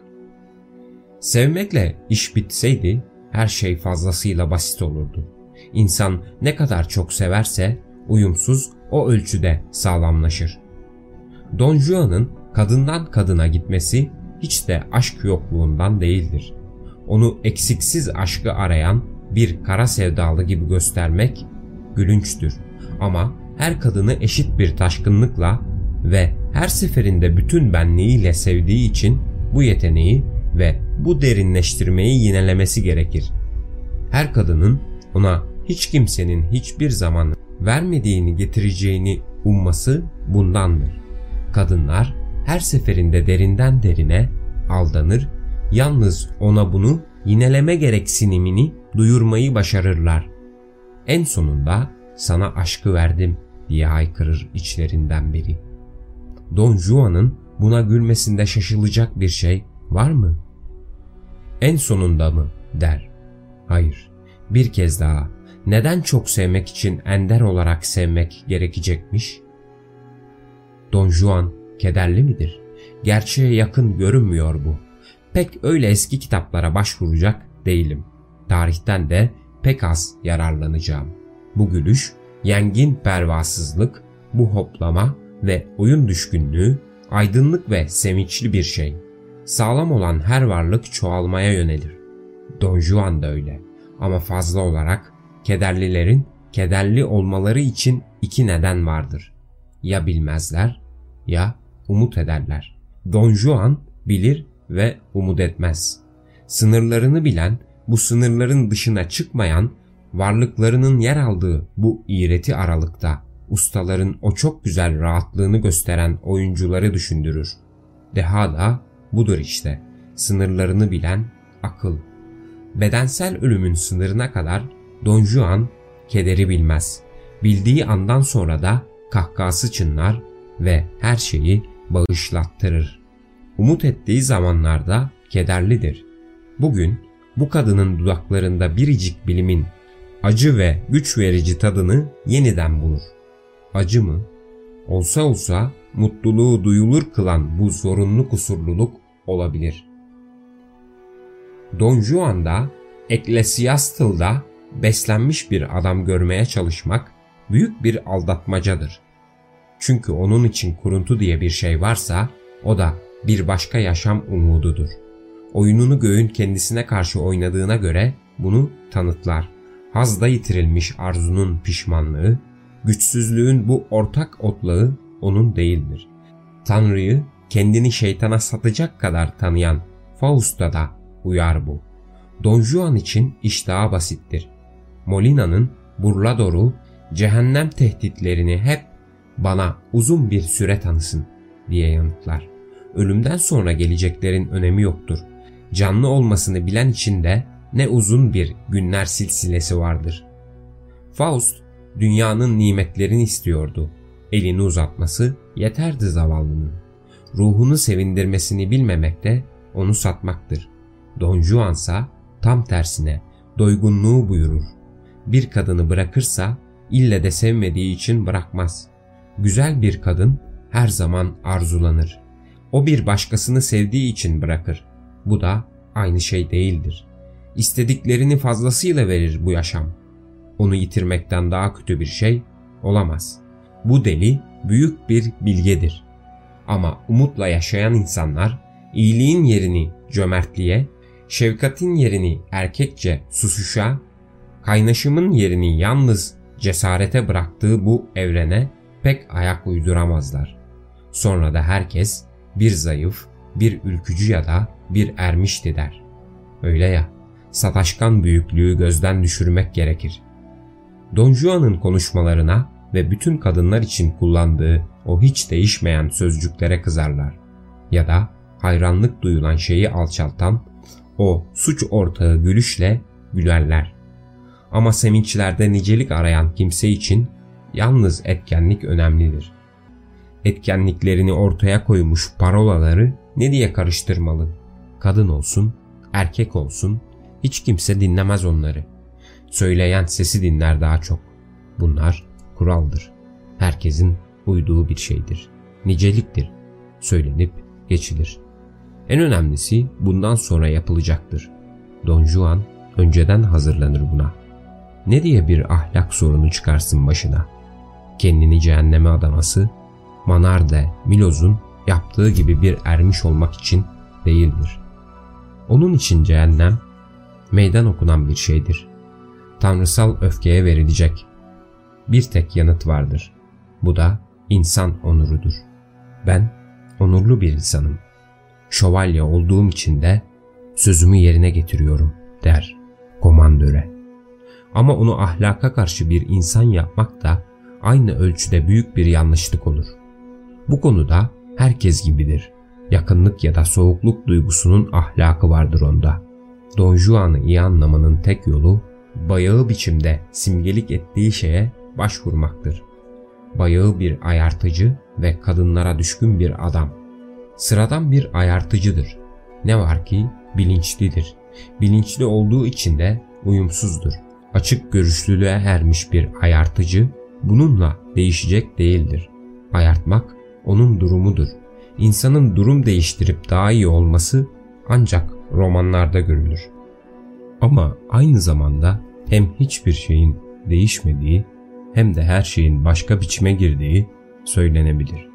Sevmekle iş bitseydi her şey fazlasıyla basit olurdu. İnsan ne kadar çok severse uyumsuz o ölçüde sağlamlaşır. Don Juan'ın kadından kadına gitmesi hiç de aşk yokluğundan değildir. Onu eksiksiz aşkı arayan bir kara sevdalı gibi göstermek gülünçtür. Ama her kadını eşit bir taşkınlıkla ve her seferinde bütün benliğiyle sevdiği için bu yeteneği ve bu derinleştirmeyi yinelemesi gerekir. Her kadının ona hiç kimsenin hiçbir zaman vermediğini getireceğini umması bundandır. Kadınlar her seferinde derinden derine aldanır, yalnız ona bunu yineleme gereksinimini duyurmayı başarırlar. En sonunda sana aşkı verdim diye haykırır içlerinden biri. Don Juan'ın buna gülmesinde şaşılacak bir şey var mı? En sonunda mı der. Hayır. Bir kez daha neden çok sevmek için ender olarak sevmek gerekecekmiş? Don Juan kederli midir? Gerçeğe yakın görünmüyor bu. Pek öyle eski kitaplara başvuracak değilim. Tarihten de pek az yararlanacağım. Bu gülüş, yengin pervasızlık, bu hoplama ve oyun düşkünlüğü aydınlık ve sevinçli bir şey. Sağlam olan her varlık çoğalmaya yönelir. Don Juan da öyle. Ama fazla olarak kederlilerin kederli olmaları için iki neden vardır. Ya bilmezler ya umut ederler. Don Juan bilir ve umut etmez. Sınırlarını bilen, bu sınırların dışına çıkmayan, varlıklarının yer aldığı bu iğreti aralıkta ustaların o çok güzel rahatlığını gösteren oyuncuları düşündürür. Deha da budur işte. Sınırlarını bilen akıl. Bedensel ölümün sınırına kadar Don Juan kederi bilmez. Bildiği andan sonra da kahkası çınlar ve her şeyi bağışlattırır. Umut ettiği zamanlarda kederlidir. Bugün bu kadının dudaklarında biricik bilimin acı ve güç verici tadını yeniden bulur. Acı mı? Olsa olsa mutluluğu duyulur kılan bu zorunlu kusurluluk olabilir. Don Juan'da, Ecclesiastil'da beslenmiş bir adam görmeye çalışmak büyük bir aldatmacadır. Çünkü onun için kuruntu diye bir şey varsa o da bir başka yaşam umududur. Oyununu göğün kendisine karşı oynadığına göre bunu tanıtlar. hazda yitirilmiş arzunun pişmanlığı, güçsüzlüğün bu ortak otlağı onun değildir. Tanrı'yı kendini şeytana satacak kadar tanıyan Faust'a da uyar bu. Don Juan için iş daha basittir. Molina'nın Burlador'u cehennem tehditlerini hep bana uzun bir süre tanısın diye yanıtlar. Ölümden sonra geleceklerin önemi yoktur. Canlı olmasını bilen içinde ne uzun bir günler silsilesi vardır. Faust dünyanın nimetlerini istiyordu. Elini uzatması yeterdi zavallının. Ruhunu sevindirmesini bilmemek de onu satmaktır. Don Juan ise tam tersine doygunluğu buyurur. Bir kadını bırakırsa ille de sevmediği için bırakmaz. Güzel bir kadın her zaman arzulanır. O bir başkasını sevdiği için bırakır. Bu da aynı şey değildir. İstediklerini fazlasıyla verir bu yaşam. Onu yitirmekten daha kötü bir şey olamaz. Bu deli büyük bir bilgedir. Ama umutla yaşayan insanlar iyiliğin yerini cömertliğe, şefkatin yerini erkekçe susuşa, kaynaşımın yerini yalnız cesarete bıraktığı bu evrene pek ayak uyduramazlar. Sonra da herkes bir zayıf, bir ülkücü ya da bir ermişti der. Öyle ya, sataşkan büyüklüğü gözden düşürmek gerekir. Don Juan'ın konuşmalarına ve bütün kadınlar için kullandığı o hiç değişmeyen sözcüklere kızarlar. Ya da hayranlık duyulan şeyi alçaltan o suç ortağı gülüşle gülerler. Ama sevinçlerde nicelik arayan kimse için yalnız etkenlik önemlidir. Etkenliklerini ortaya koymuş parolaları ne diye karıştırmalı? Kadın olsun, erkek olsun, hiç kimse dinlemez onları. Söyleyen sesi dinler daha çok. Bunlar kuraldır. Herkesin uyduğu bir şeydir. Niceliktir. Söylenip geçilir. En önemlisi bundan sonra yapılacaktır. Don Juan önceden hazırlanır buna. Ne diye bir ahlak sorunu çıkarsın başına? Kendini cehenneme adaması, Manarde, Miloz'un yaptığı gibi bir ermiş olmak için değildir. Onun için cehennem meydan okunan bir şeydir. Tanrısal öfkeye verilecek. Bir tek yanıt vardır. Bu da insan onurudur. Ben onurlu bir insanım. Şövalye olduğum için de sözümü yerine getiriyorum der komandöre. Ama onu ahlaka karşı bir insan yapmak da aynı ölçüde büyük bir yanlışlık olur. Bu konuda herkes gibidir. Yakınlık ya da soğukluk duygusunun ahlakı vardır onda. Don Juan'ı iyi anlamanın tek yolu bayağı biçimde simgelik ettiği şeye başvurmaktır. Bayağı bir ayartıcı ve kadınlara düşkün bir adam. Sıradan bir ayartıcıdır. Ne var ki bilinçlidir. Bilinçli olduğu için de uyumsuzdur. Açık görüşlülüğe ermiş bir ayartıcı bununla değişecek değildir. Ayartmak onun durumudur. İnsanın durum değiştirip daha iyi olması ancak romanlarda görülür. Ama aynı zamanda hem hiçbir şeyin değişmediği hem de her şeyin başka biçime girdiği söylenebilir.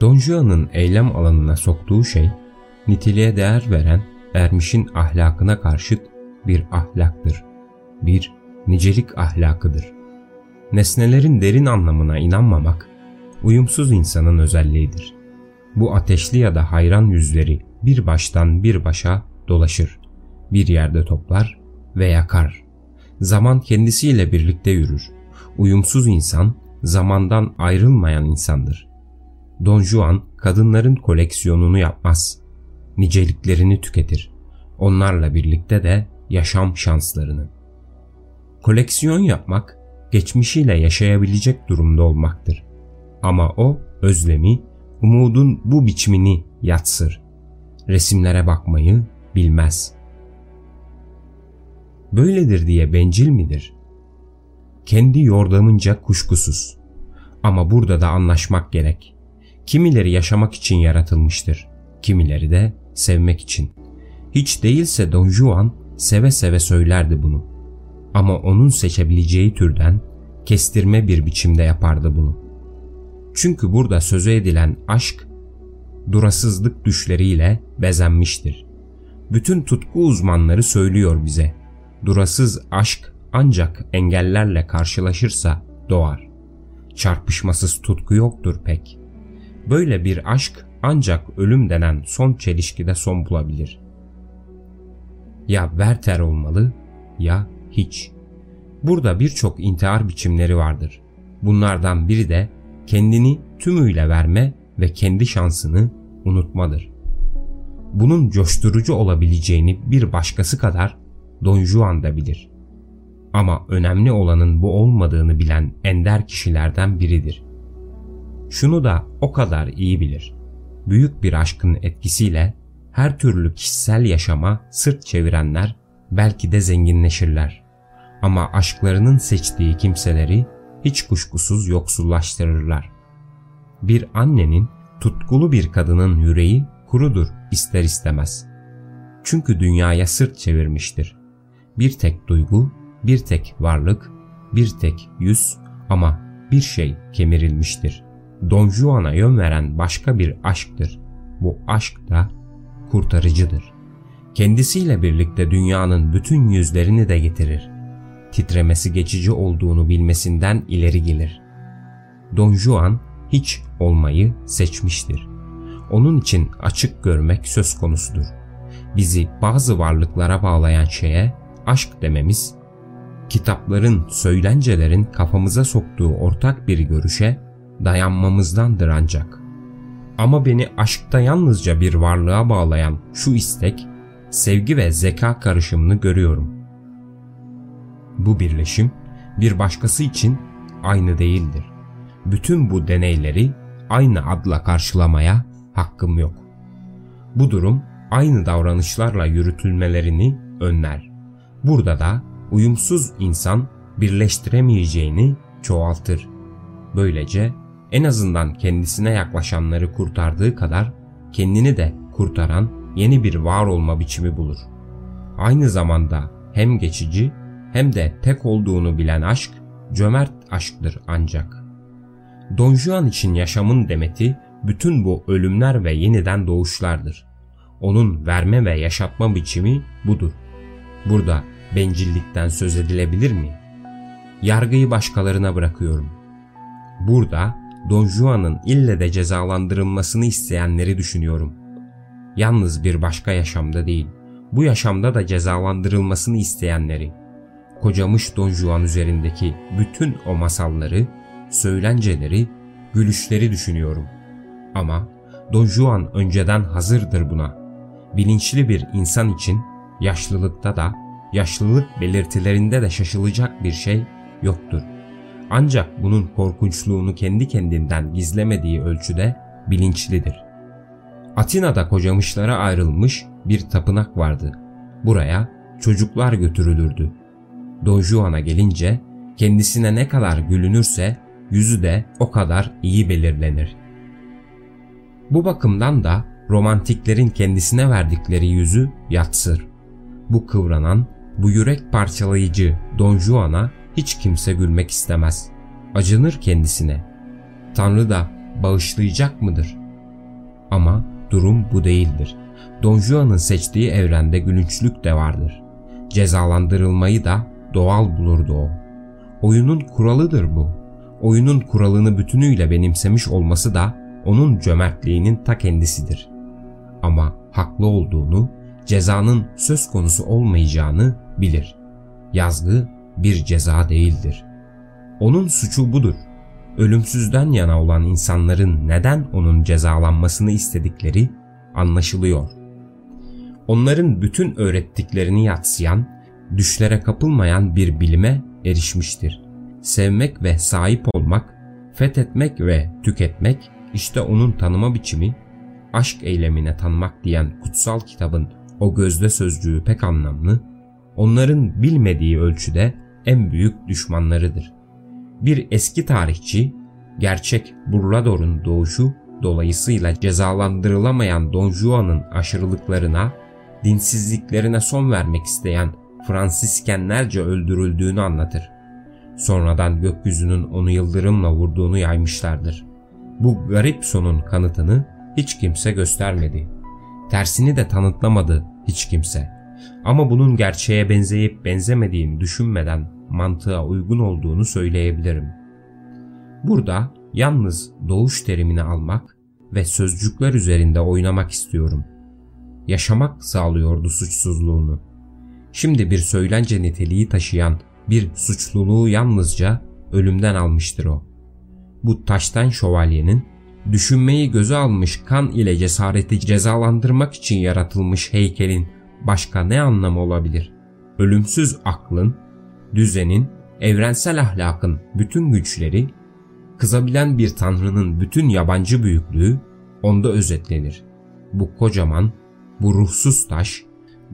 Don Juan'ın eylem alanına soktuğu şey, niteliğe değer veren ermişin ahlakına karşıt bir ahlaktır. Bir nicelik ahlakıdır. Nesnelerin derin anlamına inanmamak, uyumsuz insanın özelliğidir. Bu ateşli ya da hayran yüzleri bir baştan bir başa dolaşır. Bir yerde toplar ve yakar. Zaman kendisiyle birlikte yürür. Uyumsuz insan zamandan ayrılmayan insandır. Don Juan kadınların koleksiyonunu yapmaz. Niceliklerini tüketir. Onlarla birlikte de yaşam şanslarını. Koleksiyon yapmak geçmişiyle yaşayabilecek durumda olmaktır. Ama o özlemi, umudun bu biçimini yatsır. Resimlere bakmayı bilmez. Böyledir diye bencil midir? Kendi yordamınca kuşkusuz. Ama burada da anlaşmak gerek. Kimileri yaşamak için yaratılmıştır. Kimileri de sevmek için. Hiç değilse Don Juan seve seve söylerdi bunu. Ama onun seçebileceği türden kestirme bir biçimde yapardı bunu. Çünkü burada sözü edilen aşk durasızlık düşleriyle bezenmiştir. Bütün tutku uzmanları söylüyor bize. Durasız aşk ancak engellerle karşılaşırsa doğar. Çarpışmasız tutku yoktur pek. Böyle bir aşk ancak ölüm denen son çelişkide son bulabilir. Ya Werther olmalı ya hiç. Burada birçok intihar biçimleri vardır. Bunlardan biri de kendini tümüyle verme ve kendi şansını unutmadır. Bunun coşturucu olabileceğini bir başkası kadar Don Juan da bilir. Ama önemli olanın bu olmadığını bilen ender kişilerden biridir. Şunu da o kadar iyi bilir. Büyük bir aşkın etkisiyle her türlü kişisel yaşama sırt çevirenler belki de zenginleşirler. Ama aşklarının seçtiği kimseleri hiç kuşkusuz yoksullaştırırlar. Bir annenin tutkulu bir kadının yüreği kurudur ister istemez. Çünkü dünyaya sırt çevirmiştir. Bir tek duygu, bir tek varlık, bir tek yüz ama bir şey kemirilmiştir. Don Juan'a yön veren başka bir aşktır. Bu aşk da kurtarıcıdır. Kendisiyle birlikte dünyanın bütün yüzlerini de getirir. Titremesi geçici olduğunu bilmesinden ileri gelir. Don Juan hiç olmayı seçmiştir. Onun için açık görmek söz konusudur. Bizi bazı varlıklara bağlayan şeye aşk dememiz, kitapların, söylencelerin kafamıza soktuğu ortak bir görüşe dayanmamızdandır ancak. Ama beni aşkta yalnızca bir varlığa bağlayan şu istek, sevgi ve zeka karışımını görüyorum. Bu birleşim bir başkası için aynı değildir. Bütün bu deneyleri aynı adla karşılamaya hakkım yok. Bu durum aynı davranışlarla yürütülmelerini önler. Burada da uyumsuz insan birleştiremeyeceğini çoğaltır. Böylece en azından kendisine yaklaşanları kurtardığı kadar kendini de kurtaran yeni bir var olma biçimi bulur. Aynı zamanda hem geçici hem de tek olduğunu bilen aşk cömert aşktır ancak. Don Juan için yaşamın demeti bütün bu ölümler ve yeniden doğuşlardır. Onun verme ve yaşatma biçimi budur. Burada bencillikten söz edilebilir mi? Yargıyı başkalarına bırakıyorum. Burada Don Juan'ın ille de cezalandırılmasını isteyenleri düşünüyorum. Yalnız bir başka yaşamda değil, bu yaşamda da cezalandırılmasını isteyenleri. Kocamış Don Juan üzerindeki bütün o masalları, söylenceleri, gülüşleri düşünüyorum. Ama Don Juan önceden hazırdır buna. Bilinçli bir insan için yaşlılıkta da, yaşlılık belirtilerinde de şaşılacak bir şey yoktur. Ancak bunun korkunçluğunu kendi kendinden gizlemediği ölçüde bilinçlidir. Atina'da kocamışlara ayrılmış bir tapınak vardı. Buraya çocuklar götürülürdü. Don Juan'a gelince kendisine ne kadar gülünürse yüzü de o kadar iyi belirlenir. Bu bakımdan da romantiklerin kendisine verdikleri yüzü yatsır. Bu kıvranan, bu yürek parçalayıcı Don Juan'a hiç kimse gülmek istemez. Acınır kendisine. Tanrı da bağışlayacak mıdır? Ama durum bu değildir. Don Juan'ın seçtiği evrende gülünçlük de vardır. Cezalandırılmayı da doğal bulurdu o. Oyunun kuralıdır bu. Oyunun kuralını bütünüyle benimsemiş olması da onun cömertliğinin ta kendisidir. Ama haklı olduğunu, cezanın söz konusu olmayacağını bilir. Yazgı bir ceza değildir. Onun suçu budur. Ölümsüzden yana olan insanların neden onun cezalanmasını istedikleri anlaşılıyor. Onların bütün öğrettiklerini yatsıyan, düşlere kapılmayan bir bilime erişmiştir. Sevmek ve sahip olmak, fethetmek ve tüketmek işte onun tanıma biçimi, aşk eylemine tanımak diyen kutsal kitabın o gözde sözcüğü pek anlamlı, onların bilmediği ölçüde en büyük düşmanlarıdır. Bir eski tarihçi, gerçek Burlador'un doğuşu dolayısıyla cezalandırılamayan Don Juan'ın aşırılıklarına, dinsizliklerine son vermek isteyen Fransiskenlerce öldürüldüğünü anlatır. Sonradan gökyüzünün onu yıldırımla vurduğunu yaymışlardır. Bu garip sonun kanıtını hiç kimse göstermedi. Tersini de tanıtlamadı hiç kimse. Ama bunun gerçeğe benzeyip benzemediğini düşünmeden mantığa uygun olduğunu söyleyebilirim. Burada yalnız doğuş terimini almak ve sözcükler üzerinde oynamak istiyorum. Yaşamak sağlıyordu suçsuzluğunu. Şimdi bir söylence niteliği taşıyan bir suçluluğu yalnızca ölümden almıştır o. Bu taştan şövalyenin düşünmeyi göze almış kan ile cesareti cezalandırmak için yaratılmış heykelin başka ne anlamı olabilir? Ölümsüz aklın, düzenin, evrensel ahlakın bütün güçleri, kızabilen bir tanrının bütün yabancı büyüklüğü onda özetlenir. Bu kocaman, bu ruhsuz taş,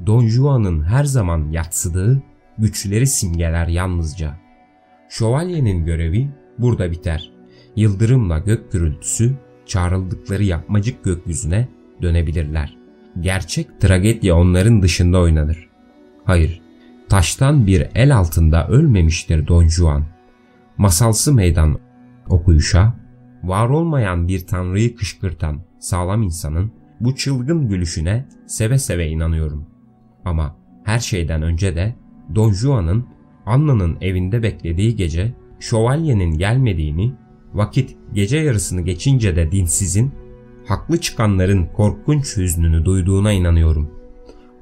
Don Juan'ın her zaman yatsıdığı güçleri simgeler yalnızca. Şövalyenin görevi burada biter. Yıldırımla gök gürültüsü çağrıldıkları yapmacık gökyüzüne dönebilirler. Gerçek tragedya onların dışında oynanır. Hayır, taştan bir el altında ölmemiştir Don Juan. Masalsı meydan okuyuşa, var olmayan bir tanrıyı kışkırtan sağlam insanın bu çılgın gülüşüne seve seve inanıyorum. Ama her şeyden önce de Don Juan'ın Anna'nın evinde beklediği gece şövalyenin gelmediğini, vakit gece yarısını geçince de dinsizin, haklı çıkanların korkunç hüznünü duyduğuna inanıyorum.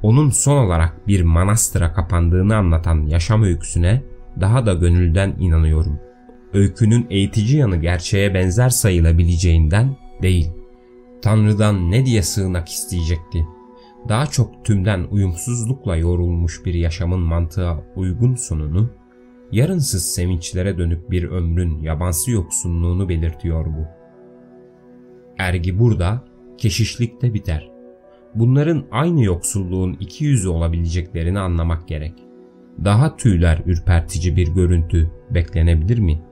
Onun son olarak bir manastıra kapandığını anlatan yaşam öyküsüne daha da gönülden inanıyorum. Öykünün eğitici yanı gerçeğe benzer sayılabileceğinden değil. Tanrı'dan ne diye sığınak isteyecekti? daha çok tümden uyumsuzlukla yorulmuş bir yaşamın mantığa uygun sonunu, yarınsız sevinçlere dönük bir ömrün yabansı yoksunluğunu belirtiyor bu. Ergi burada, keşişlikte biter. Bunların aynı yoksulluğun iki yüzü olabileceklerini anlamak gerek. Daha tüyler ürpertici bir görüntü beklenebilir mi?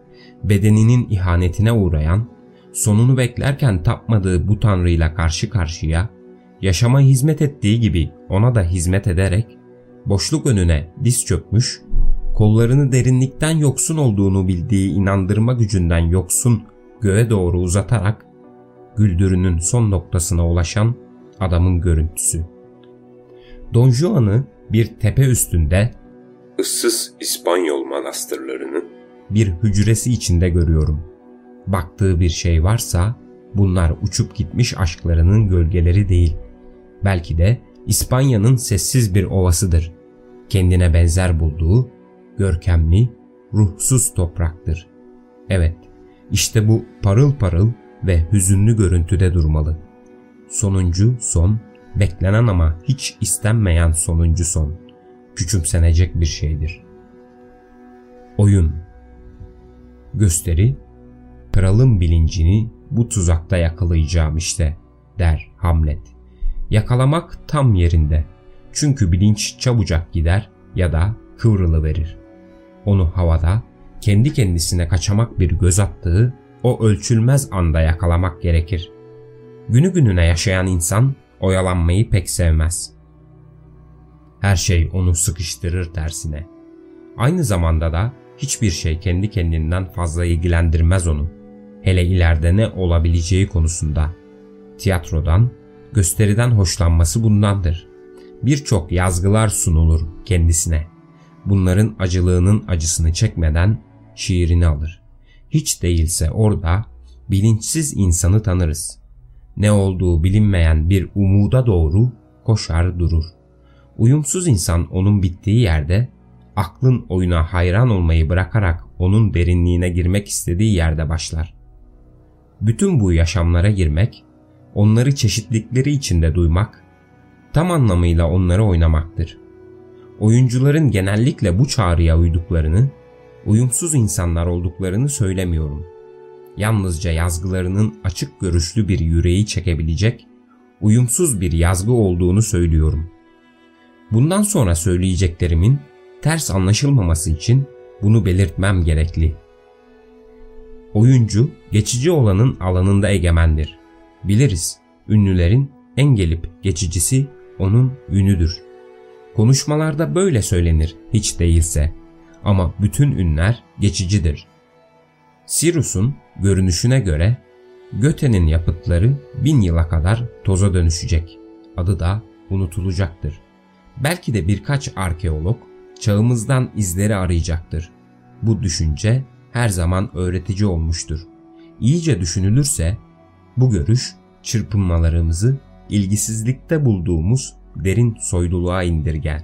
Bedeninin ihanetine uğrayan, sonunu beklerken tapmadığı bu tanrıyla karşı karşıya, yaşama hizmet ettiği gibi ona da hizmet ederek boşluk önüne diz çökmüş, kollarını derinlikten yoksun olduğunu bildiği inandırma gücünden yoksun göğe doğru uzatarak güldürünün son noktasına ulaşan adamın görüntüsü. Don Juan'ı bir tepe üstünde ıssız İspanyol manastırlarının bir hücresi içinde görüyorum. Baktığı bir şey varsa bunlar uçup gitmiş aşklarının gölgeleri değil. Belki de İspanya'nın sessiz bir ovasıdır. Kendine benzer bulduğu görkemli, ruhsuz topraktır. Evet, işte bu parıl parıl ve hüzünlü görüntüde durmalı. Sonuncu son, beklenen ama hiç istenmeyen sonuncu son, küçümsenecek bir şeydir. Oyun Gösteri, kralın bilincini bu tuzakta yakalayacağım işte, der Hamlet. Yakalamak tam yerinde. Çünkü bilinç çabucak gider ya da kıvrılıverir. Onu havada kendi kendisine kaçamak bir göz attığı o ölçülmez anda yakalamak gerekir. Günü gününe yaşayan insan oyalanmayı pek sevmez. Her şey onu sıkıştırır tersine. Aynı zamanda da hiçbir şey kendi kendinden fazla ilgilendirmez onu. Hele ileride ne olabileceği konusunda. Tiyatrodan, gösteriden hoşlanması bundandır. Birçok yazgılar sunulur kendisine. Bunların acılığının acısını çekmeden şiirini alır. Hiç değilse orada bilinçsiz insanı tanırız. Ne olduğu bilinmeyen bir umuda doğru koşar durur. Uyumsuz insan onun bittiği yerde aklın oyuna hayran olmayı bırakarak onun derinliğine girmek istediği yerde başlar. Bütün bu yaşamlara girmek onları çeşitlikleri içinde duymak, tam anlamıyla onları oynamaktır. Oyuncuların genellikle bu çağrıya uyduklarını, uyumsuz insanlar olduklarını söylemiyorum. Yalnızca yazgılarının açık görüşlü bir yüreği çekebilecek, uyumsuz bir yazgı olduğunu söylüyorum. Bundan sonra söyleyeceklerimin ters anlaşılmaması için bunu belirtmem gerekli. Oyuncu geçici olanın alanında egemendir. Biliriz, ünlülerin en gelip geçicisi onun ünüdür. Konuşmalarda böyle söylenir hiç değilse ama bütün ünler geçicidir. Sirus'un görünüşüne göre Göte'nin yapıtları bin yıla kadar toza dönüşecek. Adı da unutulacaktır. Belki de birkaç arkeolog çağımızdan izleri arayacaktır. Bu düşünce her zaman öğretici olmuştur. İyice düşünülürse bu görüş çırpınmalarımızı ilgisizlikte bulduğumuz derin soyluluğa indirger.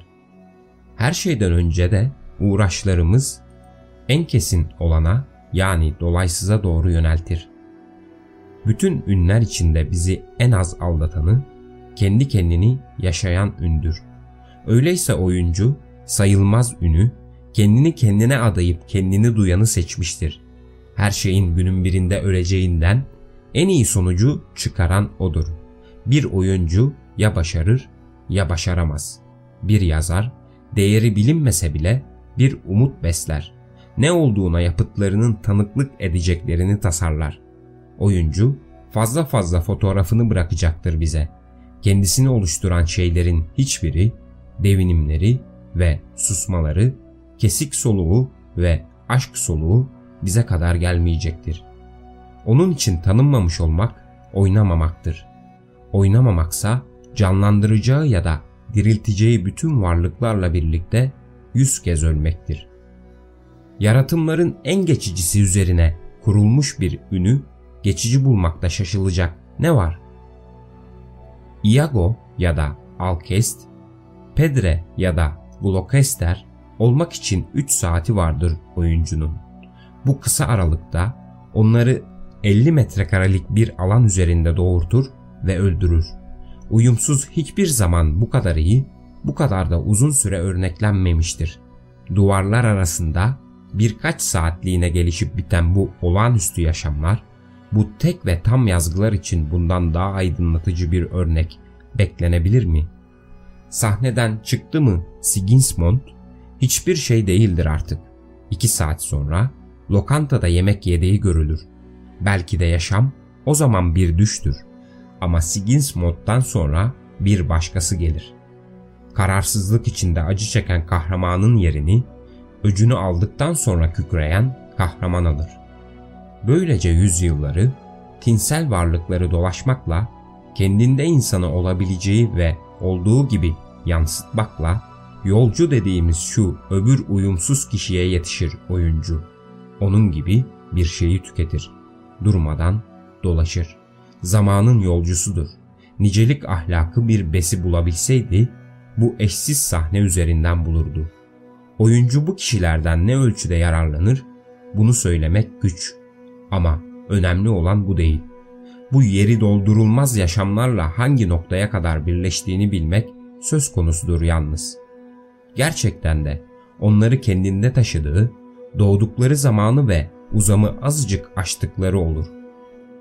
Her şeyden önce de uğraşlarımız en kesin olana yani dolaysıza doğru yöneltir. Bütün ünler içinde bizi en az aldatanı kendi kendini yaşayan ündür. Öyleyse oyuncu sayılmaz ünü kendini kendine adayıp kendini duyanı seçmiştir. Her şeyin günün birinde öleceğinden en iyi sonucu çıkaran odur. Bir oyuncu ya başarır ya başaramaz. Bir yazar değeri bilinmese bile bir umut besler. Ne olduğuna yapıtlarının tanıklık edeceklerini tasarlar. Oyuncu fazla fazla fotoğrafını bırakacaktır bize. Kendisini oluşturan şeylerin hiçbiri, devinimleri ve susmaları, kesik soluğu ve aşk soluğu bize kadar gelmeyecektir. Onun için tanınmamış olmak oynamamaktır. Oynamamaksa canlandıracağı ya da dirilteceği bütün varlıklarla birlikte yüz kez ölmektir. Yaratımların en geçicisi üzerine kurulmuş bir ünü geçici bulmakta şaşılacak ne var? Iago ya da Alkest, Pedre ya da Gloucester olmak için 3 saati vardır oyuncunun. Bu kısa aralıkta onları 50 metrekarelik bir alan üzerinde doğurtur ve öldürür. Uyumsuz hiçbir zaman bu kadar iyi, bu kadar da uzun süre örneklenmemiştir. Duvarlar arasında birkaç saatliğine gelişip biten bu olağanüstü yaşamlar, bu tek ve tam yazgılar için bundan daha aydınlatıcı bir örnek beklenebilir mi? Sahneden çıktı mı Sigismund hiçbir şey değildir artık. İki saat sonra lokantada yemek yediği görülür. Belki de yaşam o zaman bir düştür. Ama Sigismund'dan sonra bir başkası gelir. Kararsızlık içinde acı çeken kahramanın yerini öcünü aldıktan sonra kükreyen kahraman alır. Böylece yüzyılları tinsel varlıkları dolaşmakla kendinde insanı olabileceği ve olduğu gibi yansıtmakla yolcu dediğimiz şu öbür uyumsuz kişiye yetişir oyuncu. Onun gibi bir şeyi tüketir. Durmadan dolaşır. Zamanın yolcusudur. Nicelik ahlakı bir besi bulabilseydi bu eşsiz sahne üzerinden bulurdu. Oyuncu bu kişilerden ne ölçüde yararlanır bunu söylemek güç. Ama önemli olan bu değil. Bu yeri doldurulmaz yaşamlarla hangi noktaya kadar birleştiğini bilmek söz konusudur yalnız. Gerçekten de onları kendinde taşıdığı, doğdukları zamanı ve uzamı azıcık aştıkları olur.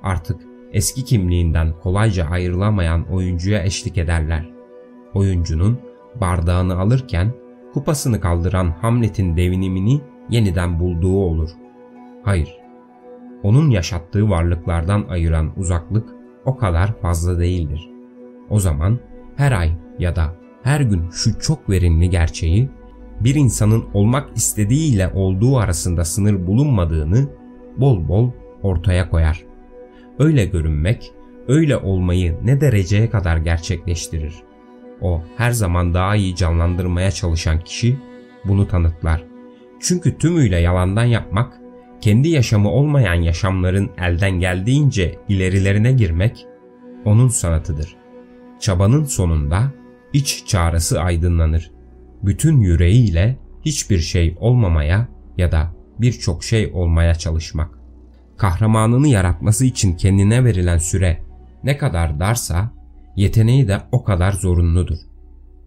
Artık eski kimliğinden kolayca ayrılamayan oyuncuya eşlik ederler. Oyuncunun bardağını alırken kupasını kaldıran Hamlet'in devinimini yeniden bulduğu olur. Hayır, onun yaşattığı varlıklardan ayıran uzaklık o kadar fazla değildir. O zaman her ay ya da her gün şu çok verimli gerçeği bir insanın olmak istediğiyle olduğu arasında sınır bulunmadığını bol bol ortaya koyar. Öyle görünmek, öyle olmayı ne dereceye kadar gerçekleştirir. O her zaman daha iyi canlandırmaya çalışan kişi bunu tanıtlar. Çünkü tümüyle yalandan yapmak, kendi yaşamı olmayan yaşamların elden geldiğince ilerilerine girmek onun sanatıdır. Çabanın sonunda iç çağrısı aydınlanır. Bütün yüreğiyle hiçbir şey olmamaya ya da birçok şey olmaya çalışmak. Kahramanını yaratması için kendine verilen süre ne kadar darsa yeteneği de o kadar zorunludur.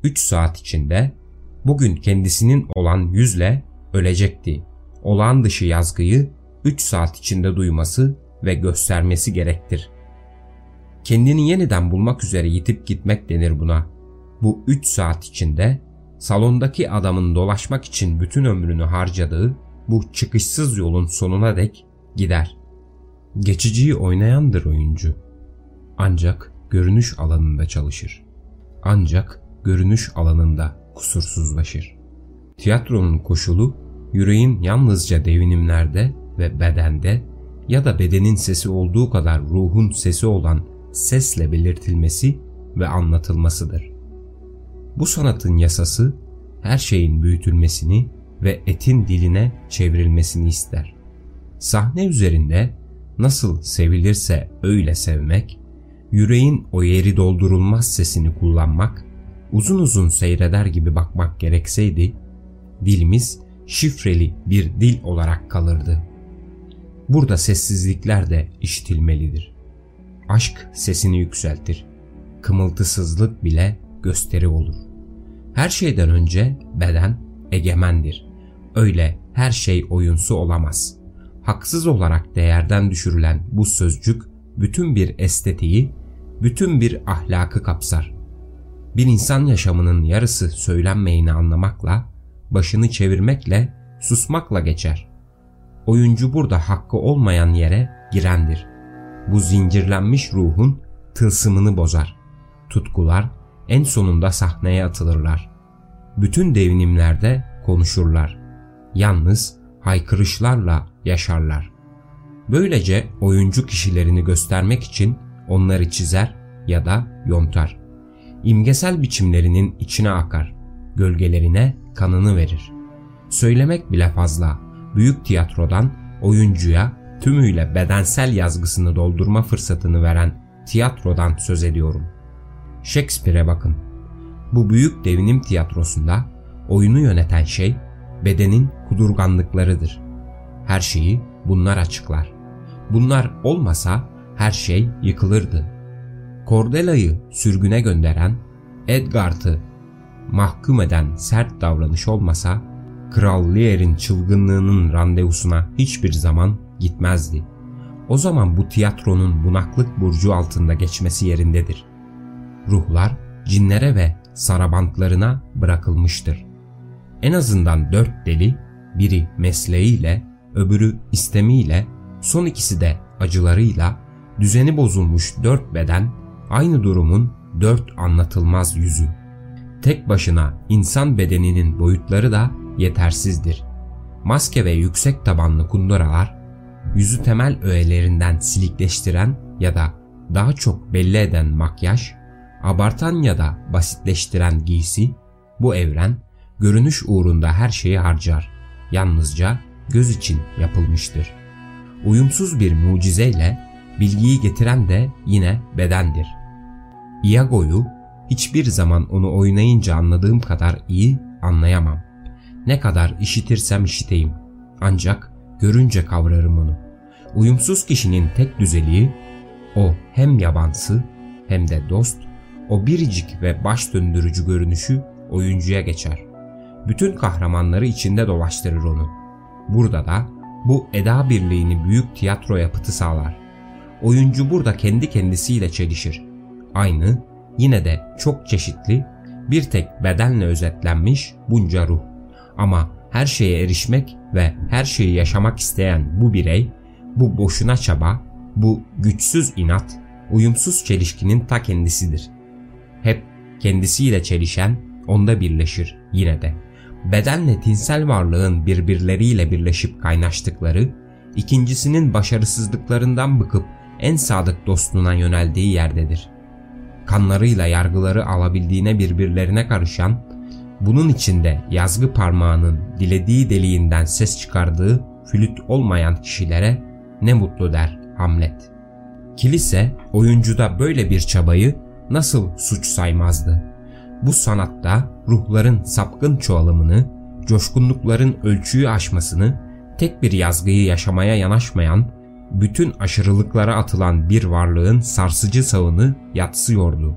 3 saat içinde bugün kendisinin olan yüzle ölecekti. Olağan dışı yazgıyı 3 saat içinde duyması ve göstermesi gerektir. Kendini yeniden bulmak üzere yitip gitmek denir buna. Bu 3 saat içinde salondaki adamın dolaşmak için bütün ömrünü harcadığı bu çıkışsız yolun sonuna dek gider. Geçiciyi oynayandır oyuncu. Ancak görünüş alanında çalışır. Ancak görünüş alanında kusursuzlaşır. Tiyatronun koşulu yüreğin yalnızca devinimlerde ve bedende ya da bedenin sesi olduğu kadar ruhun sesi olan sesle belirtilmesi ve anlatılmasıdır. Bu sanatın yasası her şeyin büyütülmesini ve etin diline çevrilmesini ister. Sahne üzerinde nasıl sevilirse öyle sevmek, yüreğin o yeri doldurulmaz sesini kullanmak, uzun uzun seyreder gibi bakmak gerekseydi, dilimiz şifreli bir dil olarak kalırdı. Burada sessizlikler de işitilmelidir. Aşk sesini yükseltir. Kımıltısızlık bile gösteri olur. Her şeyden önce beden egemendir. Öyle her şey oyunsu olamaz. Haksız olarak değerden düşürülen bu sözcük bütün bir estetiği, bütün bir ahlakı kapsar. Bir insan yaşamının yarısı söylenmeyini anlamakla, başını çevirmekle, susmakla geçer. Oyuncu burada hakkı olmayan yere girendir. Bu zincirlenmiş ruhun tılsımını bozar. Tutkular en sonunda sahneye atılırlar. Bütün devinimlerde konuşurlar. Yalnız haykırışlarla yaşarlar. Böylece oyuncu kişilerini göstermek için onları çizer ya da yontar. İmgesel biçimlerinin içine akar, gölgelerine kanını verir. Söylemek bile fazla, büyük tiyatrodan oyuncuya tümüyle bedensel yazgısını doldurma fırsatını veren tiyatrodan söz ediyorum. Shakespeare'e bakın. Bu büyük devinim tiyatrosunda oyunu yöneten şey bedenin kudurganlıklarıdır. Her şeyi bunlar açıklar. Bunlar olmasa her şey yıkılırdı. Cordella'yı sürgüne gönderen, Edgard'ı mahkum eden sert davranış olmasa, Kral Lear'in çılgınlığının randevusuna hiçbir zaman gitmezdi. O zaman bu tiyatronun bunaklık burcu altında geçmesi yerindedir. Ruhlar cinlere ve sarabantlarına bırakılmıştır. En azından dört deli, biri mesleğiyle, öbürü istemiyle, son ikisi de acılarıyla, düzeni bozulmuş dört beden, aynı durumun dört anlatılmaz yüzü. Tek başına insan bedeninin boyutları da yetersizdir. Maske ve yüksek tabanlı kunduralar, yüzü temel öğelerinden silikleştiren ya da daha çok belli eden makyaj, abartan ya da basitleştiren giysi, bu evren görünüş uğrunda her şeyi harcar. Yalnızca göz için yapılmıştır. Uyumsuz bir mucizeyle bilgiyi getiren de yine bedendir. Iago'yu hiçbir zaman onu oynayınca anladığım kadar iyi anlayamam. Ne kadar işitirsem işiteyim. Ancak görünce kavrarım onu. Uyumsuz kişinin tek düzeliği o hem yabansı hem de dost, o biricik ve baş döndürücü görünüşü oyuncuya geçer. Bütün kahramanları içinde dolaştırır onu. Burada da bu eda birliğini büyük tiyatro yapıtı sağlar. Oyuncu burada kendi kendisiyle çelişir. Aynı, yine de çok çeşitli, bir tek bedenle özetlenmiş bunca ruh. Ama her şeye erişmek ve her şeyi yaşamak isteyen bu birey, bu boşuna çaba, bu güçsüz inat, uyumsuz çelişkinin ta kendisidir. Hep kendisiyle çelişen onda birleşir yine de. Bedenle tinsel varlığın birbirleriyle birleşip kaynaştıkları, ikincisinin başarısızlıklarından bıkıp en sadık dostuna yöneldiği yerdedir. Kanlarıyla yargıları alabildiğine birbirlerine karışan, bunun içinde yazgı parmağının dilediği deliğinden ses çıkardığı flüt olmayan kişilere ne mutlu der Hamlet. Kilise oyuncuda böyle bir çabayı nasıl suç saymazdı? Bu sanatta ruhların sapkın çoğalımını, coşkunlukların ölçüyü aşmasını, tek bir yazgıyı yaşamaya yanaşmayan, bütün aşırılıklara atılan bir varlığın sarsıcı savını yatsıyordu.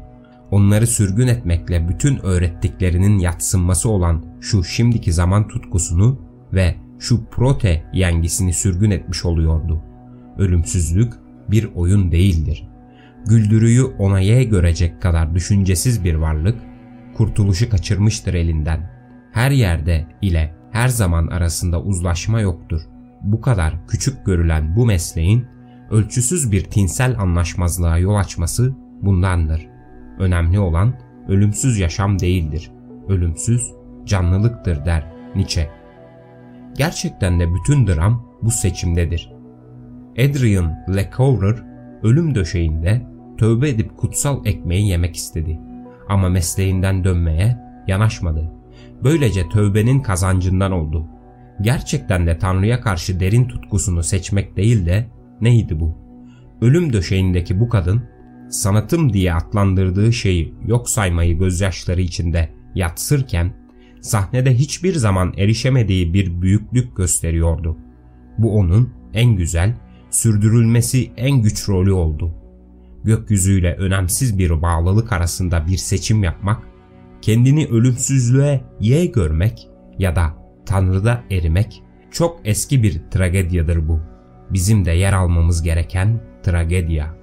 Onları sürgün etmekle bütün öğrettiklerinin yatsınması olan şu şimdiki zaman tutkusunu ve şu prote yengisini sürgün etmiş oluyordu. Ölümsüzlük bir oyun değildir. Güldürüyü ona ye görecek kadar düşüncesiz bir varlık, kurtuluşu kaçırmıştır elinden. Her yerde ile her zaman arasında uzlaşma yoktur. Bu kadar küçük görülen bu mesleğin ölçüsüz bir tinsel anlaşmazlığa yol açması bundandır. Önemli olan ölümsüz yaşam değildir. Ölümsüz canlılıktır der Nietzsche. Gerçekten de bütün dram bu seçimdedir. Adrian Lecouvreur ölüm döşeğinde tövbe edip kutsal ekmeği yemek istedi. Ama mesleğinden dönmeye yanaşmadı. Böylece tövbenin kazancından oldu. Gerçekten de Tanrı'ya karşı derin tutkusunu seçmek değil de neydi bu? Ölüm döşeğindeki bu kadın sanatım diye adlandırdığı şeyi yok saymayı gözyaşları içinde yatsırken sahnede hiçbir zaman erişemediği bir büyüklük gösteriyordu. Bu onun en güzel, sürdürülmesi en güç rolü oldu. Gökyüzüyle önemsiz bir bağlılık arasında bir seçim yapmak, kendini ölümsüzlüğe ye görmek ya da Tanrı'da erimek çok eski bir tragedyadır bu. Bizim de yer almamız gereken tragedya.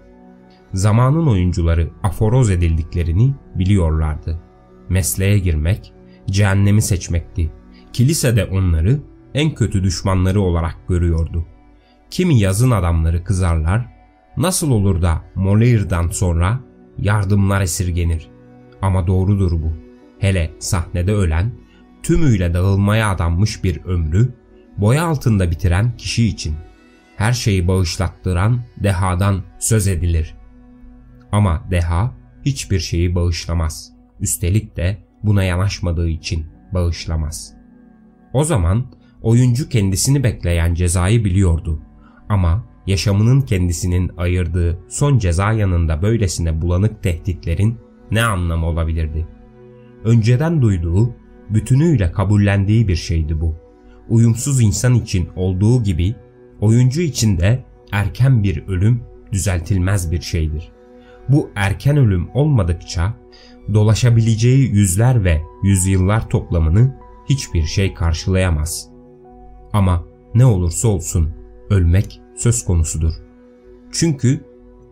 Zamanın oyuncuları aforoz edildiklerini biliyorlardı. Mesleğe girmek, cehennemi seçmekti. Kilise de onları en kötü düşmanları olarak görüyordu. Kimi yazın adamları kızarlar, nasıl olur da Molière'dan sonra yardımlar esirgenir. Ama doğrudur bu. Hele sahnede ölen, tümüyle dağılmaya adanmış bir ömrü, boya altında bitiren kişi için her şeyi bağışlattıran dehadan söz edilir. Ama deha hiçbir şeyi bağışlamaz. Üstelik de buna yanaşmadığı için bağışlamaz. O zaman oyuncu kendisini bekleyen cezayı biliyordu. Ama yaşamının kendisinin ayırdığı son ceza yanında böylesine bulanık tehditlerin ne anlamı olabilirdi? Önceden duyduğu, bütünüyle kabullendiği bir şeydi bu. Uyumsuz insan için olduğu gibi oyuncu için de erken bir ölüm düzeltilmez bir şeydir. Bu erken ölüm olmadıkça dolaşabileceği yüzler ve yüzyıllar toplamını hiçbir şey karşılayamaz. Ama ne olursa olsun ölmek söz konusudur. Çünkü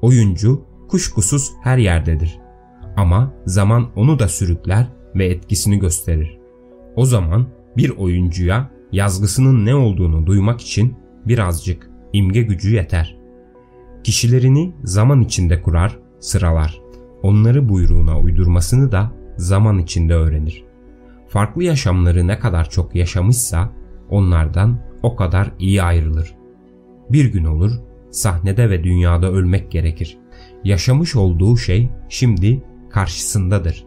oyuncu kuşkusuz her yerdedir. Ama zaman onu da sürükler ve etkisini gösterir. O zaman bir oyuncuya yazgısının ne olduğunu duymak için birazcık imge gücü yeter. Kişilerini zaman içinde kurar, sıralar. Onları buyruğuna uydurmasını da zaman içinde öğrenir. Farklı yaşamları ne kadar çok yaşamışsa onlardan o kadar iyi ayrılır. Bir gün olur sahnede ve dünyada ölmek gerekir. Yaşamış olduğu şey şimdi karşısındadır.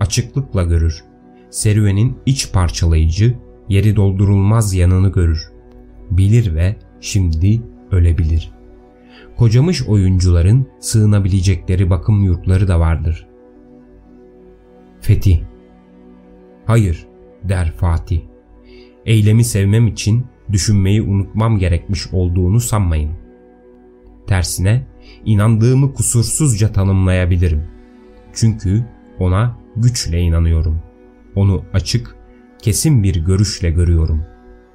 Açıklıkla görür. Serüvenin iç parçalayıcı, yeri doldurulmaz yanını görür. Bilir ve şimdi ölebilir. Kocamış oyuncuların sığınabilecekleri bakım yurtları da vardır. Fethi Hayır der Fatih. Eylemi sevmem için düşünmeyi unutmam gerekmiş olduğunu sanmayın. Tersine inandığımı kusursuzca tanımlayabilirim. Çünkü ona güçle inanıyorum. Onu açık, kesin bir görüşle görüyorum.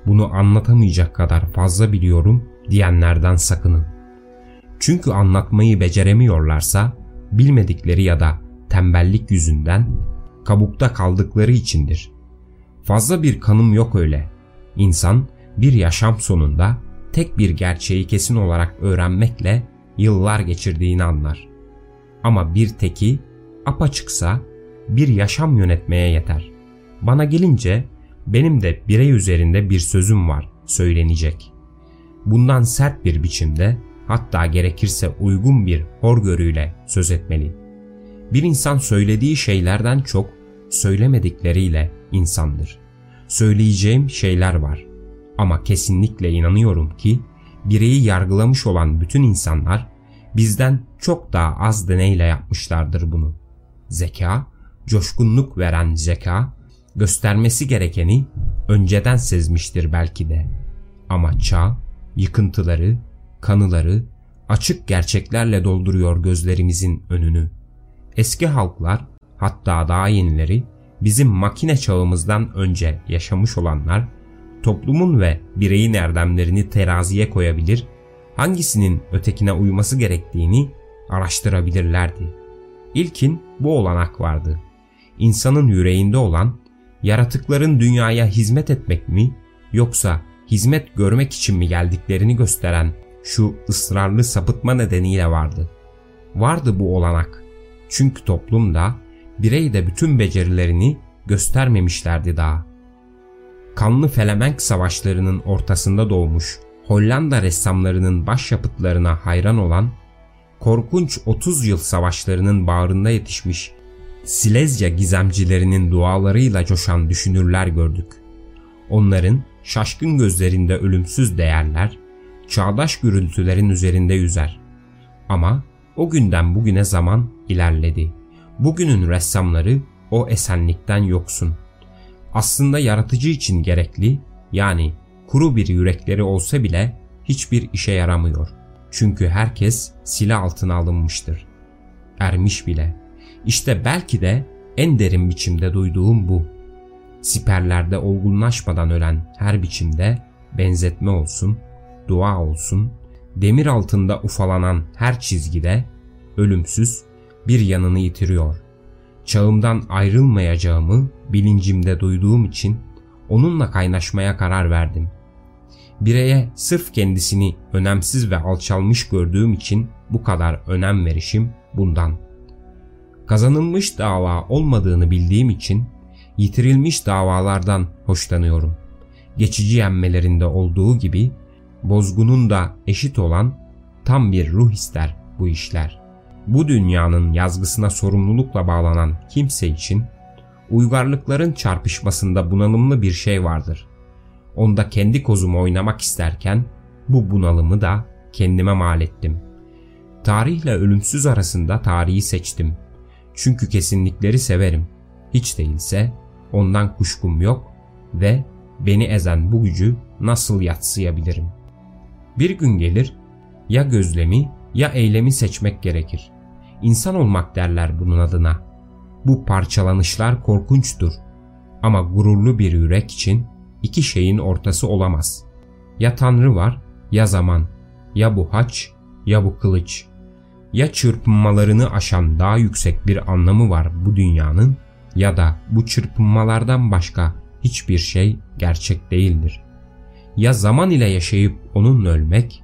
Bunu anlatamayacak kadar fazla biliyorum diyenlerden sakının. Çünkü anlatmayı beceremiyorlarsa bilmedikleri ya da tembellik yüzünden kabukta kaldıkları içindir. Fazla bir kanım yok öyle. İnsan bir yaşam sonunda tek bir gerçeği kesin olarak öğrenmekle yıllar geçirdiğini anlar. Ama bir teki apaçıksa bir yaşam yönetmeye yeter. Bana gelince benim de birey üzerinde bir sözüm var söylenecek. Bundan sert bir biçimde hatta gerekirse uygun bir horgörüyle söz etmeli. Bir insan söylediği şeylerden çok söylemedikleriyle insandır. Söyleyeceğim şeyler var ama kesinlikle inanıyorum ki bireyi yargılamış olan bütün insanlar bizden çok daha az deneyle yapmışlardır bunu. Zeka, coşkunluk veren zeka, göstermesi gerekeni önceden sezmiştir belki de. Ama çağ, yıkıntıları, kanıları açık gerçeklerle dolduruyor gözlerimizin önünü. Eski halklar hatta daha yenileri bizim makine çağımızdan önce yaşamış olanlar toplumun ve bireyin erdemlerini teraziye koyabilir, hangisinin ötekine uyması gerektiğini araştırabilirlerdi. İlkin bu olanak vardı. İnsanın yüreğinde olan yaratıkların dünyaya hizmet etmek mi yoksa hizmet görmek için mi geldiklerini gösteren şu ısrarlı sapıtma nedeniyle vardı. Vardı bu olanak. Çünkü toplumda birey de bütün becerilerini göstermemişlerdi daha. Kanlı Felemenk savaşlarının ortasında doğmuş Hollanda ressamlarının başyapıtlarına hayran olan, korkunç 30 yıl savaşlarının bağrında yetişmiş Silezya gizemcilerinin dualarıyla coşan düşünürler gördük. Onların şaşkın gözlerinde ölümsüz değerler, çağdaş gürültülerin üzerinde yüzer. Ama o günden bugüne zaman ilerledi. Bugünün ressamları o esenlikten yoksun. Aslında yaratıcı için gerekli, yani kuru bir yürekleri olsa bile hiçbir işe yaramıyor. Çünkü herkes silah altına alınmıştır. Ermiş bile. İşte belki de en derin biçimde duyduğum bu. Siperlerde olgunlaşmadan ölen her biçimde benzetme olsun, dua olsun, demir altında ufalanan her çizgide ölümsüz bir yanını yitiriyor. Çağımdan ayrılmayacağımı bilincimde duyduğum için onunla kaynaşmaya karar verdim. Bireye sırf kendisini önemsiz ve alçalmış gördüğüm için bu kadar önem verişim bundan. Kazanılmış dava olmadığını bildiğim için yitirilmiş davalardan hoşlanıyorum. Geçici yenmelerinde olduğu gibi bozgunun da eşit olan tam bir ruh ister bu işler. Bu dünyanın yazgısına sorumlulukla bağlanan kimse için uygarlıkların çarpışmasında bunalımlı bir şey vardır. Onda kendi kozumu oynamak isterken bu bunalımı da kendime mal ettim. Tarihle ölümsüz arasında tarihi seçtim. Çünkü kesinlikleri severim. Hiç değilse ondan kuşkum yok ve beni ezen bu gücü nasıl yatsıyabilirim? Bir gün gelir ya gözlemi ya eylemi seçmek gerekir. İnsan olmak derler bunun adına. Bu parçalanışlar korkunçtur. Ama gururlu bir yürek için iki şeyin ortası olamaz. Ya Tanrı var ya zaman, ya bu haç ya bu kılıç. Ya çırpınmalarını aşan daha yüksek bir anlamı var bu dünyanın ya da bu çırpınmalardan başka hiçbir şey gerçek değildir. Ya zaman ile yaşayıp onunla ölmek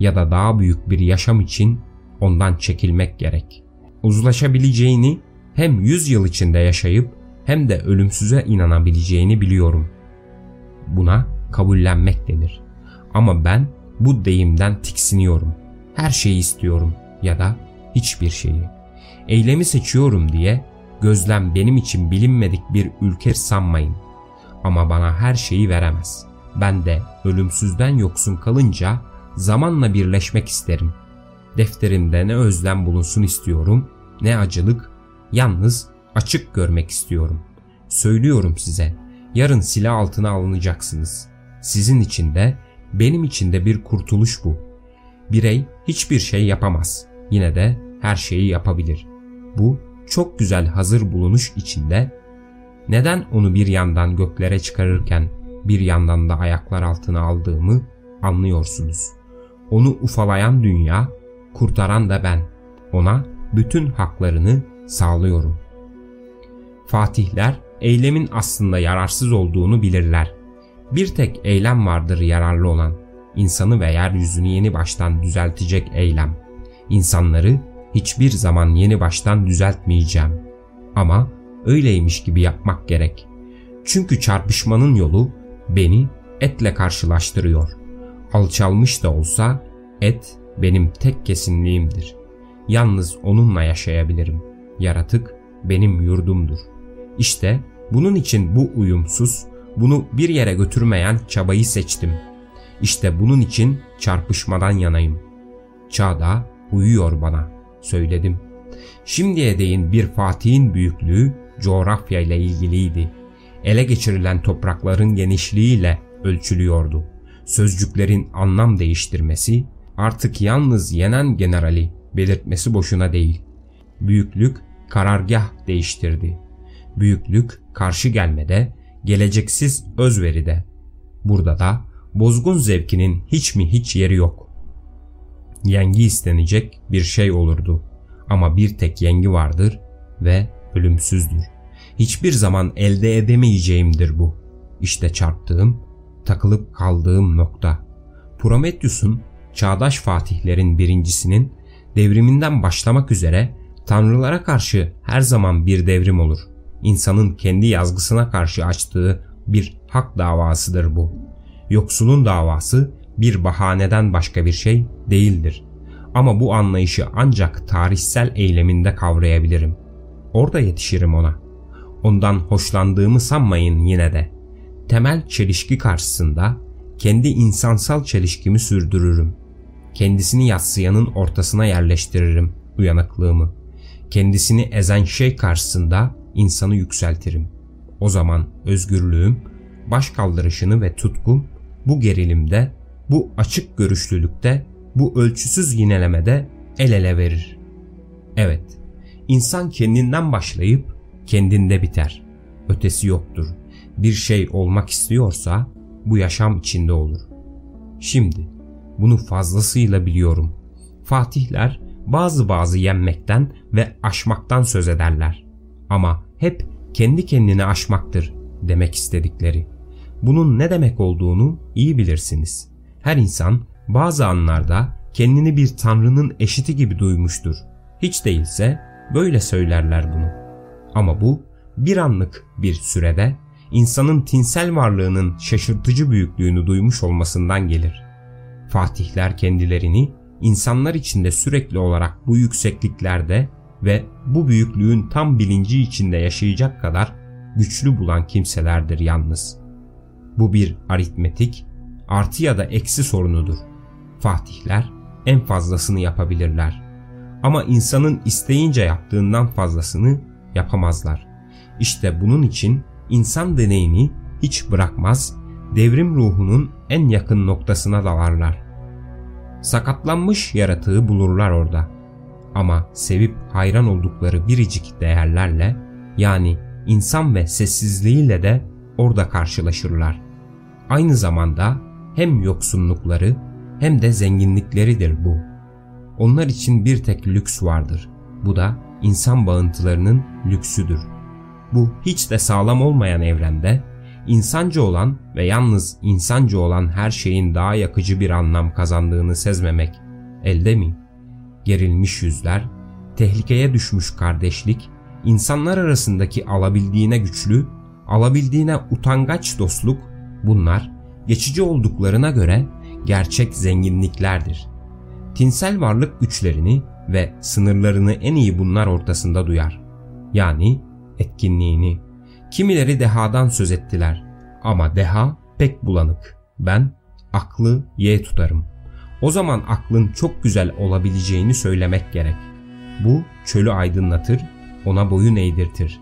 ya da daha büyük bir yaşam için ondan çekilmek gerek. Uzlaşabileceğini hem yüz yıl içinde yaşayıp hem de ölümsüze inanabileceğini biliyorum. Buna kabullenmek denir. Ama ben bu deyimden tiksiniyorum. Her şeyi istiyorum ya da hiçbir şeyi. Eylemi seçiyorum diye gözlem benim için bilinmedik bir ülke sanmayın. Ama bana her şeyi veremez. Ben de ölümsüzden yoksun kalınca zamanla birleşmek isterim. Defterimde ne özlem bulunsun istiyorum, ne acılık, yalnız açık görmek istiyorum. Söylüyorum size, yarın silah altına alınacaksınız. Sizin için de, benim için de bir kurtuluş bu. Birey hiçbir şey yapamaz. Yine de her şeyi yapabilir. Bu çok güzel hazır bulunuş içinde neden onu bir yandan göklere çıkarırken bir yandan da ayaklar altına aldığımı anlıyorsunuz. Onu ufalayan dünya, kurtaran da ben. Ona bütün haklarını sağlıyorum. Fatihler eylemin aslında yararsız olduğunu bilirler. Bir tek eylem vardır yararlı olan. İnsanı ve yeryüzünü yeni baştan düzeltecek eylem. İnsanları hiçbir zaman yeni baştan düzeltmeyeceğim. Ama öyleymiş gibi yapmak gerek. Çünkü çarpışmanın yolu beni etle karşılaştırıyor. Alçalmış da olsa et benim tek kesinliğimdir. Yalnız onunla yaşayabilirim. Yaratık benim yurdumdur. İşte bunun için bu uyumsuz, bunu bir yere götürmeyen çabayı seçtim. İşte bunun için çarpışmadan yanayım. Çağda uyuyor bana, söyledim. Şimdiye değin bir Fatih'in büyüklüğü coğrafya ile ilgiliydi. Ele geçirilen toprakların genişliğiyle ölçülüyordu. Sözcüklerin anlam değiştirmesi artık yalnız yenen generali belirtmesi boşuna değil. Büyüklük karargah değiştirdi. Büyüklük karşı gelmede, geleceksiz özveride. Burada da bozgun zevkinin hiç mi hiç yeri yok. Yengi istenecek bir şey olurdu. Ama bir tek yengi vardır ve ölümsüzdür. Hiçbir zaman elde edemeyeceğimdir bu. İşte çarptığım, takılıp kaldığım nokta. Prometheus'un çağdaş fatihlerin birincisinin devriminden başlamak üzere tanrılara karşı her zaman bir devrim olur. İnsanın kendi yazgısına karşı açtığı bir hak davasıdır bu. Yoksulun davası bir bahaneden başka bir şey değildir. Ama bu anlayışı ancak tarihsel eyleminde kavrayabilirim. orada yetişirim ona. Ondan hoşlandığımı sanmayın yine de. Temel çelişki karşısında kendi insansal çelişkimi sürdürürüm. Kendisini yatsıyanın ortasına yerleştiririm uyanıklığımı. Kendisini ezen şey karşısında insanı yükseltirim. O zaman özgürlüğüm, baş kaldırışını ve tutkum bu gerilimde, bu açık görüşlülükte, bu ölçüsüz yinelemede el ele verir. Evet, insan kendinden başlayıp kendinde biter. Ötesi yoktur. Bir şey olmak istiyorsa bu yaşam içinde olur. Şimdi bunu fazlasıyla biliyorum. Fatihler bazı bazı yenmekten ve aşmaktan söz ederler. Ama hep kendi kendini aşmaktır demek istedikleri. Bunun ne demek olduğunu iyi bilirsiniz. Her insan bazı anlarda kendini bir tanrının eşiti gibi duymuştur. Hiç değilse böyle söylerler bunu. Ama bu bir anlık bir sürede insanın tinsel varlığının şaşırtıcı büyüklüğünü duymuş olmasından gelir. Fatihler kendilerini insanlar içinde sürekli olarak bu yüksekliklerde ve bu büyüklüğün tam bilinci içinde yaşayacak kadar güçlü bulan kimselerdir yalnız. Bu bir aritmetik, artı ya da eksi sorunudur. Fatihler en fazlasını yapabilirler. Ama insanın isteyince yaptığından fazlasını yapamazlar. İşte bunun için insan deneyini hiç bırakmaz, devrim ruhunun en yakın noktasına dalarlar. Sakatlanmış yaratığı bulurlar orada. Ama sevip hayran oldukları biricik değerlerle yani insan ve sessizliğiyle de orada karşılaşırlar. Aynı zamanda hem yoksunlukları hem de zenginlikleridir bu. Onlar için bir tek lüks vardır. Bu da insan bağıntılarının lüksüdür. Bu hiç de sağlam olmayan evrende insancı olan ve yalnız insancı olan her şeyin daha yakıcı bir anlam kazandığını sezmemek elde mi? Gerilmiş yüzler, tehlikeye düşmüş kardeşlik, insanlar arasındaki alabildiğine güçlü, alabildiğine utangaç dostluk bunlar geçici olduklarına göre gerçek zenginliklerdir. Tinsel varlık güçlerini ve sınırlarını en iyi bunlar ortasında duyar. Yani etkinliğini. Kimileri dehadan söz ettiler ama deha pek bulanık. Ben aklı ye tutarım. O zaman aklın çok güzel olabileceğini söylemek gerek. Bu çölü aydınlatır, ona boyun eğdirtir.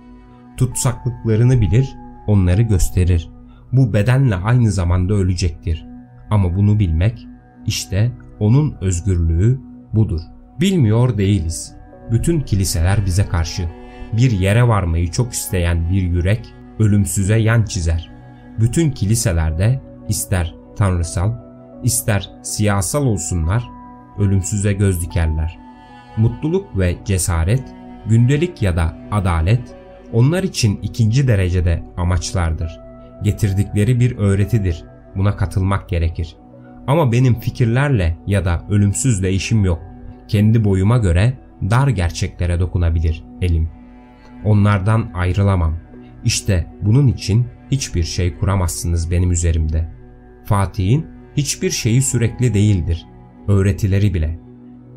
Tutsaklıklarını bilir, onları gösterir. Bu bedenle aynı zamanda ölecektir. Ama bunu bilmek, işte onun özgürlüğü budur. Bilmiyor değiliz. Bütün kiliseler bize karşı. Bir yere varmayı çok isteyen bir yürek ölümsüze yan çizer. Bütün kiliselerde ister tanrısal, ister siyasal olsunlar ölümsüze göz dikerler. Mutluluk ve cesaret, gündelik ya da adalet onlar için ikinci derecede amaçlardır. Getirdikleri bir öğretidir. Buna katılmak gerekir. Ama benim fikirlerle ya da ölümsüzle işim yok. Kendi boyuma göre dar gerçeklere dokunabilir elim. Onlardan ayrılamam. İşte bunun için hiçbir şey kuramazsınız benim üzerimde. Fatih'in hiçbir şeyi sürekli değildir. Öğretileri bile.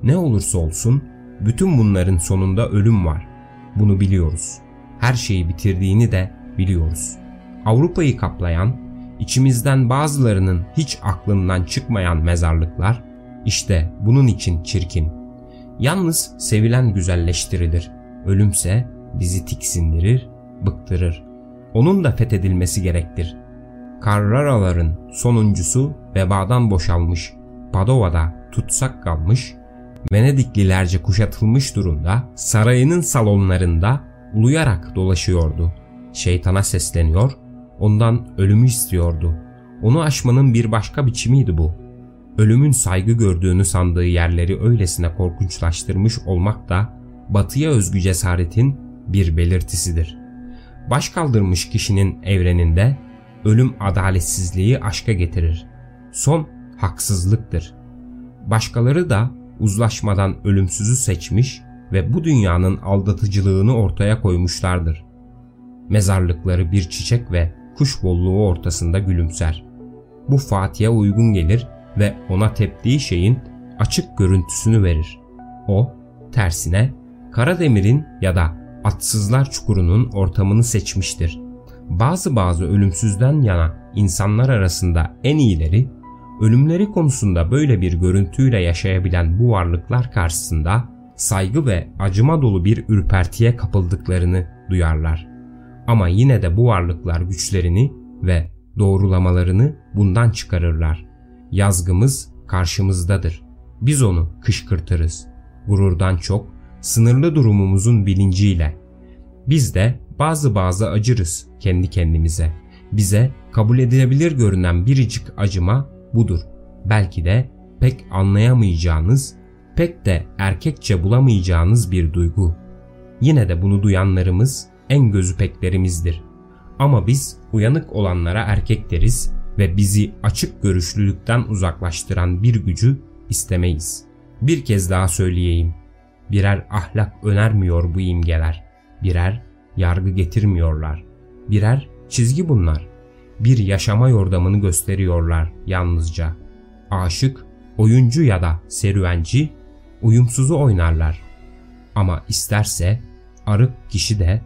Ne olursa olsun bütün bunların sonunda ölüm var. Bunu biliyoruz. Her şeyi bitirdiğini de biliyoruz. Avrupa'yı kaplayan, içimizden bazılarının hiç aklından çıkmayan mezarlıklar işte bunun için çirkin. Yalnız sevilen güzelleştirilir. Ölümse bizi tiksindirir, bıktırır. Onun da fethedilmesi gerektir. Carraraların sonuncusu vebadan boşalmış, Padova'da tutsak kalmış, Venediklilerce kuşatılmış durumda sarayının salonlarında uluyarak dolaşıyordu. Şeytana sesleniyor, ondan ölümü istiyordu. Onu aşmanın bir başka biçimiydi bu. Ölümün saygı gördüğünü sandığı yerleri öylesine korkunçlaştırmış olmak da batıya özgü cesaretin bir belirtisidir. Baş kaldırmış kişinin evreninde ölüm adaletsizliği aşka getirir. Son haksızlıktır. Başkaları da uzlaşmadan ölümsüzü seçmiş ve bu dünyanın aldatıcılığını ortaya koymuşlardır. Mezarlıkları bir çiçek ve kuş bolluğu ortasında gülümser. Bu Fatih'e uygun gelir ve ona teptiği şeyin açık görüntüsünü verir. O, tersine Karademир'in ya da atsızlar çukurunun ortamını seçmiştir. Bazı bazı ölümsüzden yana insanlar arasında en iyileri, ölümleri konusunda böyle bir görüntüyle yaşayabilen bu varlıklar karşısında saygı ve acıma dolu bir ürpertiye kapıldıklarını duyarlar. Ama yine de bu varlıklar güçlerini ve doğrulamalarını bundan çıkarırlar. Yazgımız karşımızdadır. Biz onu kışkırtırız. Gururdan çok, sınırlı durumumuzun bilinciyle. Biz de bazı bazı acırız kendi kendimize. Bize kabul edilebilir görünen biricik acıma budur. Belki de pek anlayamayacağınız, pek de erkekçe bulamayacağınız bir duygu. Yine de bunu duyanlarımız en gözüpeklerimizdir. Ama biz uyanık olanlara erkek deriz ve bizi açık görüşlülükten uzaklaştıran bir gücü istemeyiz. Bir kez daha söyleyeyim. Birer ahlak önermiyor bu imgeler. Birer yargı getirmiyorlar. Birer çizgi bunlar. Bir yaşama yordamını gösteriyorlar yalnızca. Aşık, oyuncu ya da serüvenci uyumsuzu oynarlar. Ama isterse arık kişi de,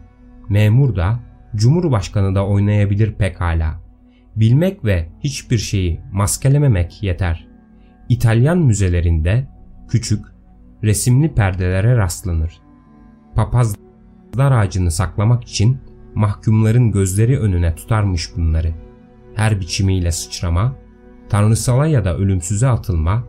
memur da, cumhurbaşkanı da oynayabilir pekala. Bilmek ve hiçbir şeyi maskelememek yeter. İtalyan müzelerinde küçük, resimli perdelere rastlanır. Papaz dar ağacını saklamak için mahkumların gözleri önüne tutarmış bunları. Her biçimiyle sıçrama, tanrısala ya da ölümsüze atılma,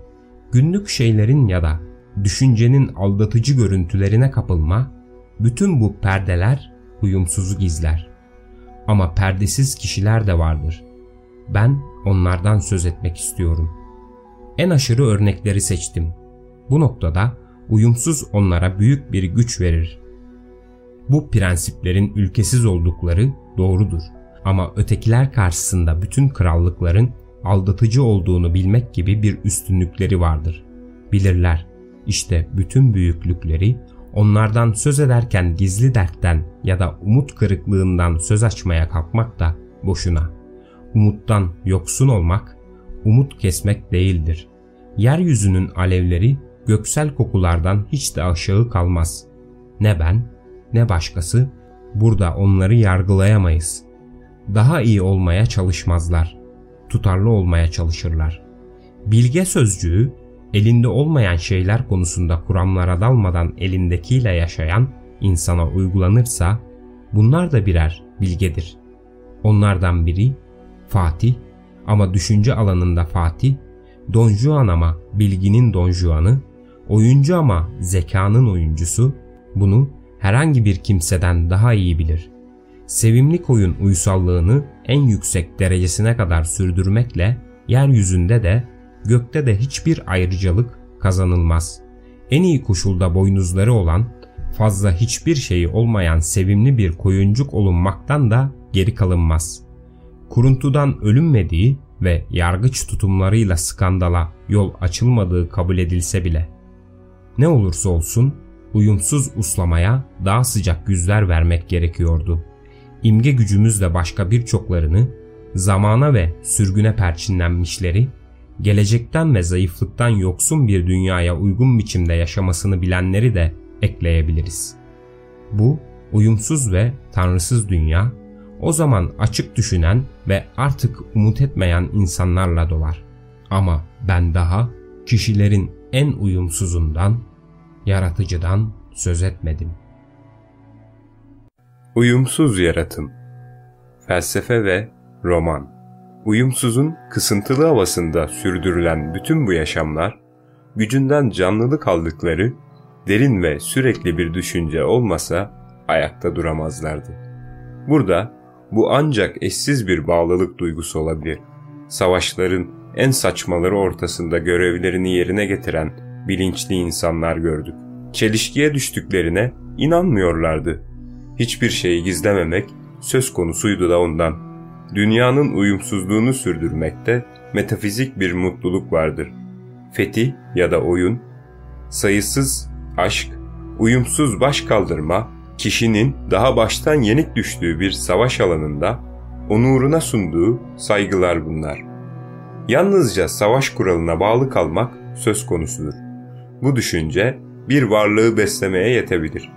günlük şeylerin ya da düşüncenin aldatıcı görüntülerine kapılma, bütün bu perdeler uyumsuzu gizler. Ama perdesiz kişiler de vardır. Ben onlardan söz etmek istiyorum. En aşırı örnekleri seçtim. Bu noktada uyumsuz onlara büyük bir güç verir. Bu prensiplerin ülkesiz oldukları doğrudur. Ama ötekiler karşısında bütün krallıkların aldatıcı olduğunu bilmek gibi bir üstünlükleri vardır. Bilirler. İşte bütün büyüklükleri onlardan söz ederken gizli dertten ya da umut kırıklığından söz açmaya kalkmak da boşuna. Umuttan yoksun olmak, umut kesmek değildir. Yeryüzünün alevleri göksel kokulardan hiç de aşağı kalmaz. Ne ben ne başkası burada onları yargılayamayız. Daha iyi olmaya çalışmazlar. Tutarlı olmaya çalışırlar. Bilge sözcüğü elinde olmayan şeyler konusunda kuramlara dalmadan elindekiyle yaşayan insana uygulanırsa bunlar da birer bilgedir. Onlardan biri Fatih ama düşünce alanında Fatih, Don Juan ama bilginin Don Juan'ı, oyuncu ama zekanın oyuncusu bunu herhangi bir kimseden daha iyi bilir. Sevimli koyun uysallığını en yüksek derecesine kadar sürdürmekle yeryüzünde de gökte de hiçbir ayrıcalık kazanılmaz. En iyi koşulda boynuzları olan, fazla hiçbir şeyi olmayan sevimli bir koyuncuk olunmaktan da geri kalınmaz. Kuruntudan ölünmediği ve yargıç tutumlarıyla skandala yol açılmadığı kabul edilse bile. Ne olursa olsun uyumsuz uslamaya daha sıcak yüzler vermek gerekiyordu. İmge gücümüzle başka birçoklarını, zamana ve sürgüne perçinlenmişleri, gelecekten ve zayıflıktan yoksun bir dünyaya uygun biçimde yaşamasını bilenleri de ekleyebiliriz. Bu uyumsuz ve tanrısız dünya o zaman açık düşünen ve artık umut etmeyen insanlarla dolar. Ama ben daha kişilerin en uyumsuzundan yaratıcıdan söz etmedim. Uyumsuz yaratım Felsefe ve roman Uyumsuzun kısıntılı havasında sürdürülen bütün bu yaşamlar, gücünden canlılık aldıkları derin ve sürekli bir düşünce olmasa ayakta duramazlardı. Burada bu ancak eşsiz bir bağlılık duygusu olabilir. Savaşların en saçmaları ortasında görevlerini yerine getiren bilinçli insanlar gördük. Çelişkiye düştüklerine inanmıyorlardı. Hiçbir şeyi gizlememek söz konusuydu da ondan. Dünyanın uyumsuzluğunu sürdürmekte metafizik bir mutluluk vardır. Fetih ya da oyun, sayısız aşk, uyumsuz baş kaldırma, kişinin daha baştan yenik düştüğü bir savaş alanında onuruna sunduğu saygılar bunlar. Yalnızca savaş kuralına bağlı kalmak söz konusudur. Bu düşünce bir varlığı beslemeye yetebilir.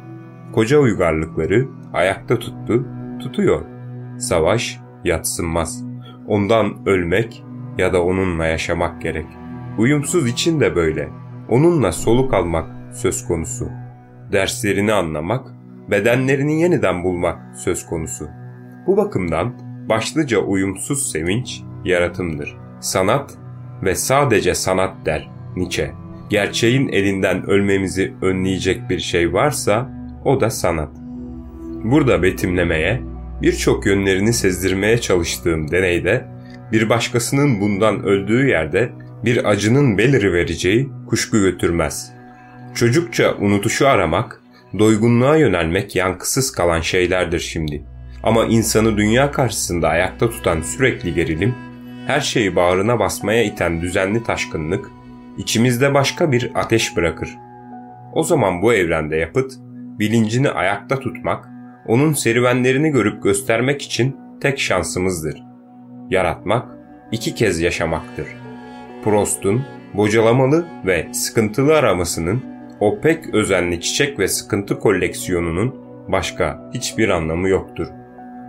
koca uygarlıkları ayakta tuttu, tutuyor. Savaş yatsınmaz. Ondan ölmek ya da onunla yaşamak gerek. Uyumsuz için de böyle. Onunla soluk almak söz konusu. Derslerini anlamak, bedenlerini yeniden bulmak söz konusu. Bu bakımdan başlıca uyumsuz sevinç yaratımdır. Sanat ve sadece sanat der Nietzsche. Gerçeğin elinden ölmemizi önleyecek bir şey varsa o da sanat. Burada betimlemeye, birçok yönlerini sezdirmeye çalıştığım deneyde bir başkasının bundan öldüğü yerde bir acının beliri vereceği kuşku götürmez. Çocukça unutuşu aramak, doygunluğa yönelmek yankısız kalan şeylerdir şimdi. Ama insanı dünya karşısında ayakta tutan sürekli gerilim, her şeyi bağrına basmaya iten düzenli taşkınlık, içimizde başka bir ateş bırakır. O zaman bu evrende yapıt, bilincini ayakta tutmak, onun serüvenlerini görüp göstermek için tek şansımızdır. Yaratmak, iki kez yaşamaktır. Prost'un bocalamalı ve sıkıntılı aramasının o pek özenli çiçek ve sıkıntı koleksiyonunun başka hiçbir anlamı yoktur.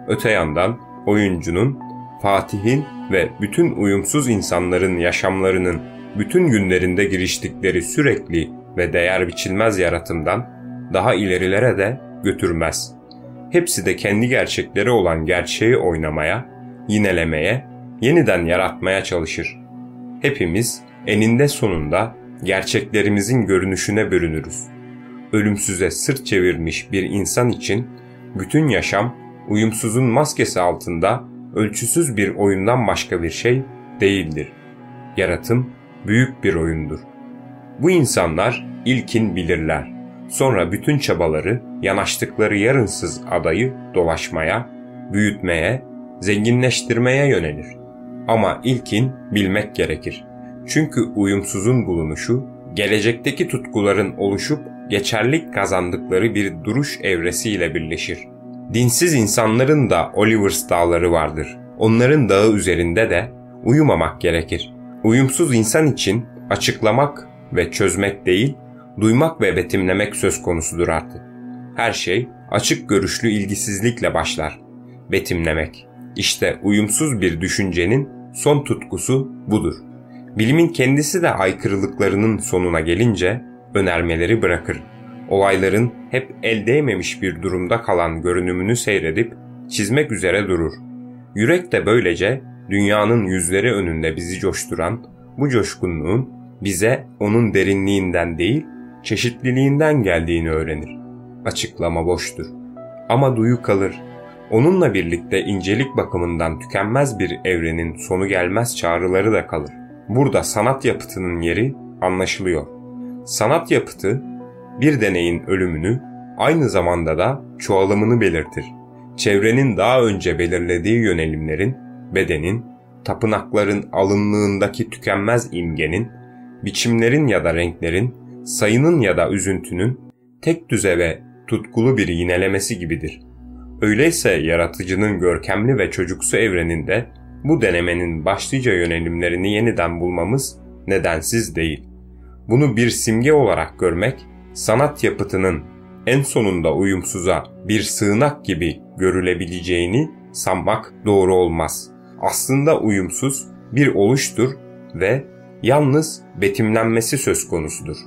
Öte yandan oyuncunun, Fatih'in ve bütün uyumsuz insanların yaşamlarının bütün günlerinde giriştikleri sürekli ve değer biçilmez yaratımdan daha ilerilere de götürmez. Hepsi de kendi gerçekleri olan gerçeği oynamaya, yinelemeye, yeniden yaratmaya çalışır. Hepimiz eninde sonunda gerçeklerimizin görünüşüne bürünürüz. Ölümsüze sırt çevirmiş bir insan için bütün yaşam uyumsuzun maskesi altında ölçüsüz bir oyundan başka bir şey değildir. Yaratım büyük bir oyundur. Bu insanlar ilkin bilirler. Sonra bütün çabaları yanaştıkları yarınsız adayı dolaşmaya, büyütmeye, zenginleştirmeye yönelir. Ama ilkin bilmek gerekir. Çünkü uyumsuzun bulunuşu, gelecekteki tutkuların oluşup geçerlik kazandıkları bir duruş evresiyle birleşir. Dinsiz insanların da Oliver's dağları vardır. Onların dağı üzerinde de uyumamak gerekir. Uyumsuz insan için açıklamak ve çözmek değil, duymak ve betimlemek söz konusudur artık. Her şey açık görüşlü ilgisizlikle başlar. Betimlemek. İşte uyumsuz bir düşüncenin son tutkusu budur. Bilimin kendisi de aykırılıklarının sonuna gelince önermeleri bırakır. Olayların hep el değmemiş bir durumda kalan görünümünü seyredip çizmek üzere durur. Yürek de böylece dünyanın yüzleri önünde bizi coşturan bu coşkunluğun bize onun derinliğinden değil, çeşitliliğinden geldiğini öğrenir. Açıklama boştur. Ama duyu kalır. Onunla birlikte incelik bakımından tükenmez bir evrenin sonu gelmez çağrıları da kalır. Burada sanat yapıtının yeri anlaşılıyor. Sanat yapıtı bir deneyin ölümünü aynı zamanda da çoğalımını belirtir. Çevrenin daha önce belirlediği yönelimlerin, bedenin, tapınakların alınlığındaki tükenmez imgenin, biçimlerin ya da renklerin, sayının ya da üzüntünün tek düze ve tutkulu bir yinelemesi gibidir. Öyleyse yaratıcının görkemli ve çocuksu evreninde bu denemenin başlıca yönelimlerini yeniden bulmamız nedensiz değil. Bunu bir simge olarak görmek, sanat yapıtının en sonunda uyumsuza bir sığınak gibi görülebileceğini sanmak doğru olmaz. Aslında uyumsuz bir oluştur ve yalnız betimlenmesi söz konusudur.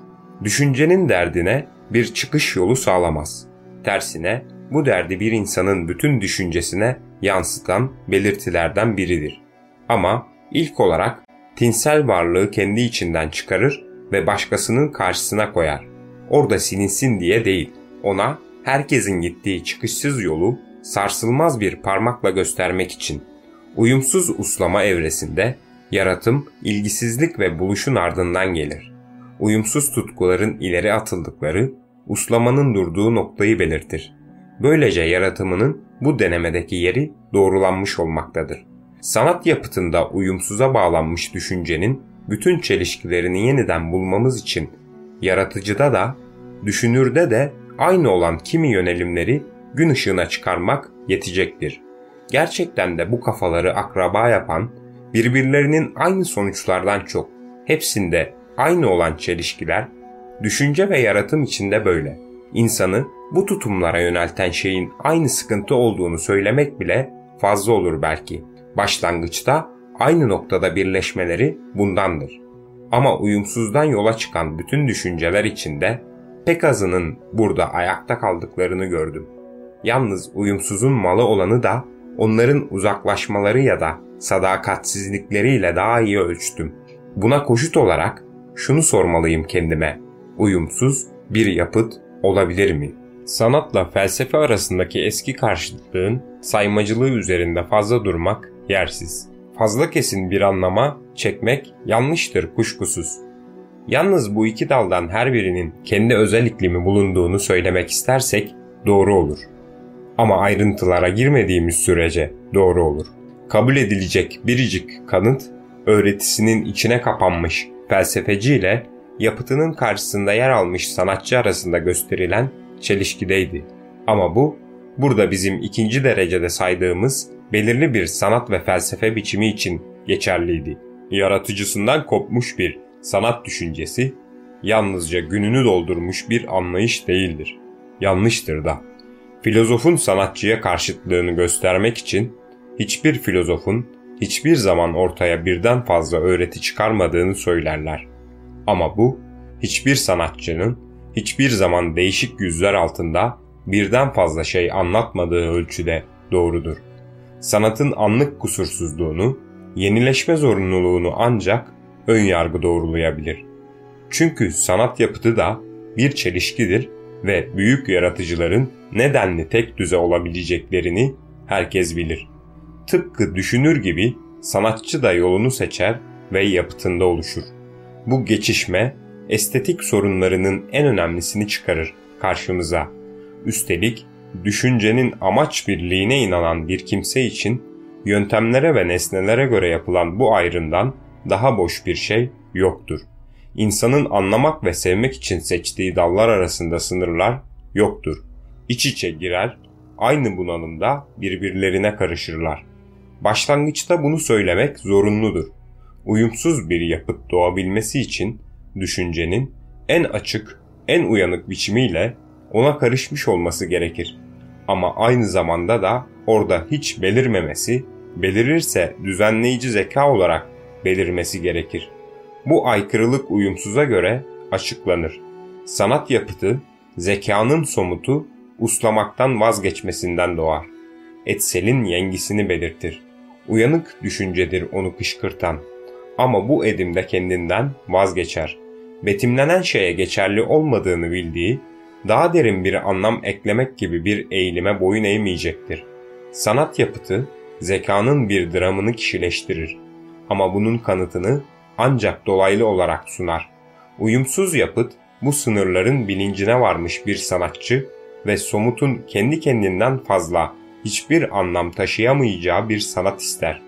Düşüncenin derdine bir çıkış yolu sağlamaz. Tersine bu derdi bir insanın bütün düşüncesine yansıtan belirtilerden biridir. Ama ilk olarak tinsel varlığı kendi içinden çıkarır ve başkasının karşısına koyar. Orada silinsin diye değil, ona herkesin gittiği çıkışsız yolu sarsılmaz bir parmakla göstermek için. Uyumsuz uslama evresinde yaratım ilgisizlik ve buluşun ardından gelir. Uyumsuz tutkuların ileri atıldıkları, uslamanın durduğu noktayı belirtir. Böylece yaratımının bu denemedeki yeri doğrulanmış olmaktadır. Sanat yapıtında uyumsuza bağlanmış düşüncenin bütün çelişkilerini yeniden bulmamız için yaratıcıda da, düşünürde de aynı olan kimi yönelimleri gün ışığına çıkarmak yetecektir. Gerçekten de bu kafaları akraba yapan, birbirlerinin aynı sonuçlardan çok, hepsinde aynı olan çelişkiler, düşünce ve yaratım içinde böyle. İnsanı bu tutumlara yönelten şeyin aynı sıkıntı olduğunu söylemek bile fazla olur belki. Başlangıçta aynı noktada birleşmeleri bundandır. Ama uyumsuzdan yola çıkan bütün düşünceler içinde pek azının burada ayakta kaldıklarını gördüm. Yalnız uyumsuzun malı olanı da onların uzaklaşmaları ya da sadakatsizlikleriyle daha iyi ölçtüm. Buna koşut olarak şunu sormalıyım kendime. Uyumsuz bir yapıt olabilir mi? Sanatla felsefe arasındaki eski karşıtlığın saymacılığı üzerinde fazla durmak yersiz. Fazla kesin bir anlama çekmek yanlıştır kuşkusuz. Yalnız bu iki daldan her birinin kendi özel iklimi bulunduğunu söylemek istersek doğru olur. Ama ayrıntılara girmediğimiz sürece doğru olur. Kabul edilecek biricik kanıt öğretisinin içine kapanmış felsefeci ile yapıtının karşısında yer almış sanatçı arasında gösterilen çelişkideydi. Ama bu burada bizim ikinci derecede saydığımız belirli bir sanat ve felsefe biçimi için geçerliydi. Yaratıcısından kopmuş bir sanat düşüncesi yalnızca gününü doldurmuş bir anlayış değildir. Yanlıştır da. Filozofun sanatçıya karşıtlığını göstermek için hiçbir filozofun hiçbir zaman ortaya birden fazla öğreti çıkarmadığını söylerler. Ama bu hiçbir sanatçının hiçbir zaman değişik yüzler altında birden fazla şey anlatmadığı ölçüde doğrudur. Sanatın anlık kusursuzluğunu, yenileşme zorunluluğunu ancak ön yargı doğrulayabilir. Çünkü sanat yapıtı da bir çelişkidir ve büyük yaratıcıların nedenli tek düze olabileceklerini herkes bilir. Tıpkı düşünür gibi sanatçı da yolunu seçer ve yapıtında oluşur. Bu geçişme estetik sorunlarının en önemlisini çıkarır karşımıza. Üstelik düşüncenin amaç birliğine inanan bir kimse için yöntemlere ve nesnelere göre yapılan bu ayrımdan daha boş bir şey yoktur. İnsanın anlamak ve sevmek için seçtiği dallar arasında sınırlar yoktur. İç içe girer, aynı bunalımda birbirlerine karışırlar. Başlangıçta bunu söylemek zorunludur. Uyumsuz bir yapıt doğabilmesi için düşüncenin en açık, en uyanık biçimiyle ona karışmış olması gerekir. Ama aynı zamanda da orada hiç belirmemesi, belirirse düzenleyici zeka olarak belirmesi gerekir. Bu aykırılık uyumsuza göre açıklanır. Sanat yapıtı, zekanın somutu, uslamaktan vazgeçmesinden doğar. Etsel'in yengisini belirtir. Uyanık düşüncedir onu kışkırtan. Ama bu edimde kendinden vazgeçer. Betimlenen şeye geçerli olmadığını bildiği, daha derin bir anlam eklemek gibi bir eğilime boyun eğmeyecektir. Sanat yapıtı, zekanın bir dramını kişileştirir. Ama bunun kanıtını ancak dolaylı olarak sunar. Uyumsuz yapıt, bu sınırların bilincine varmış bir sanatçı ve somutun kendi kendinden fazla hiçbir anlam taşıyamayacağı bir sanat ister.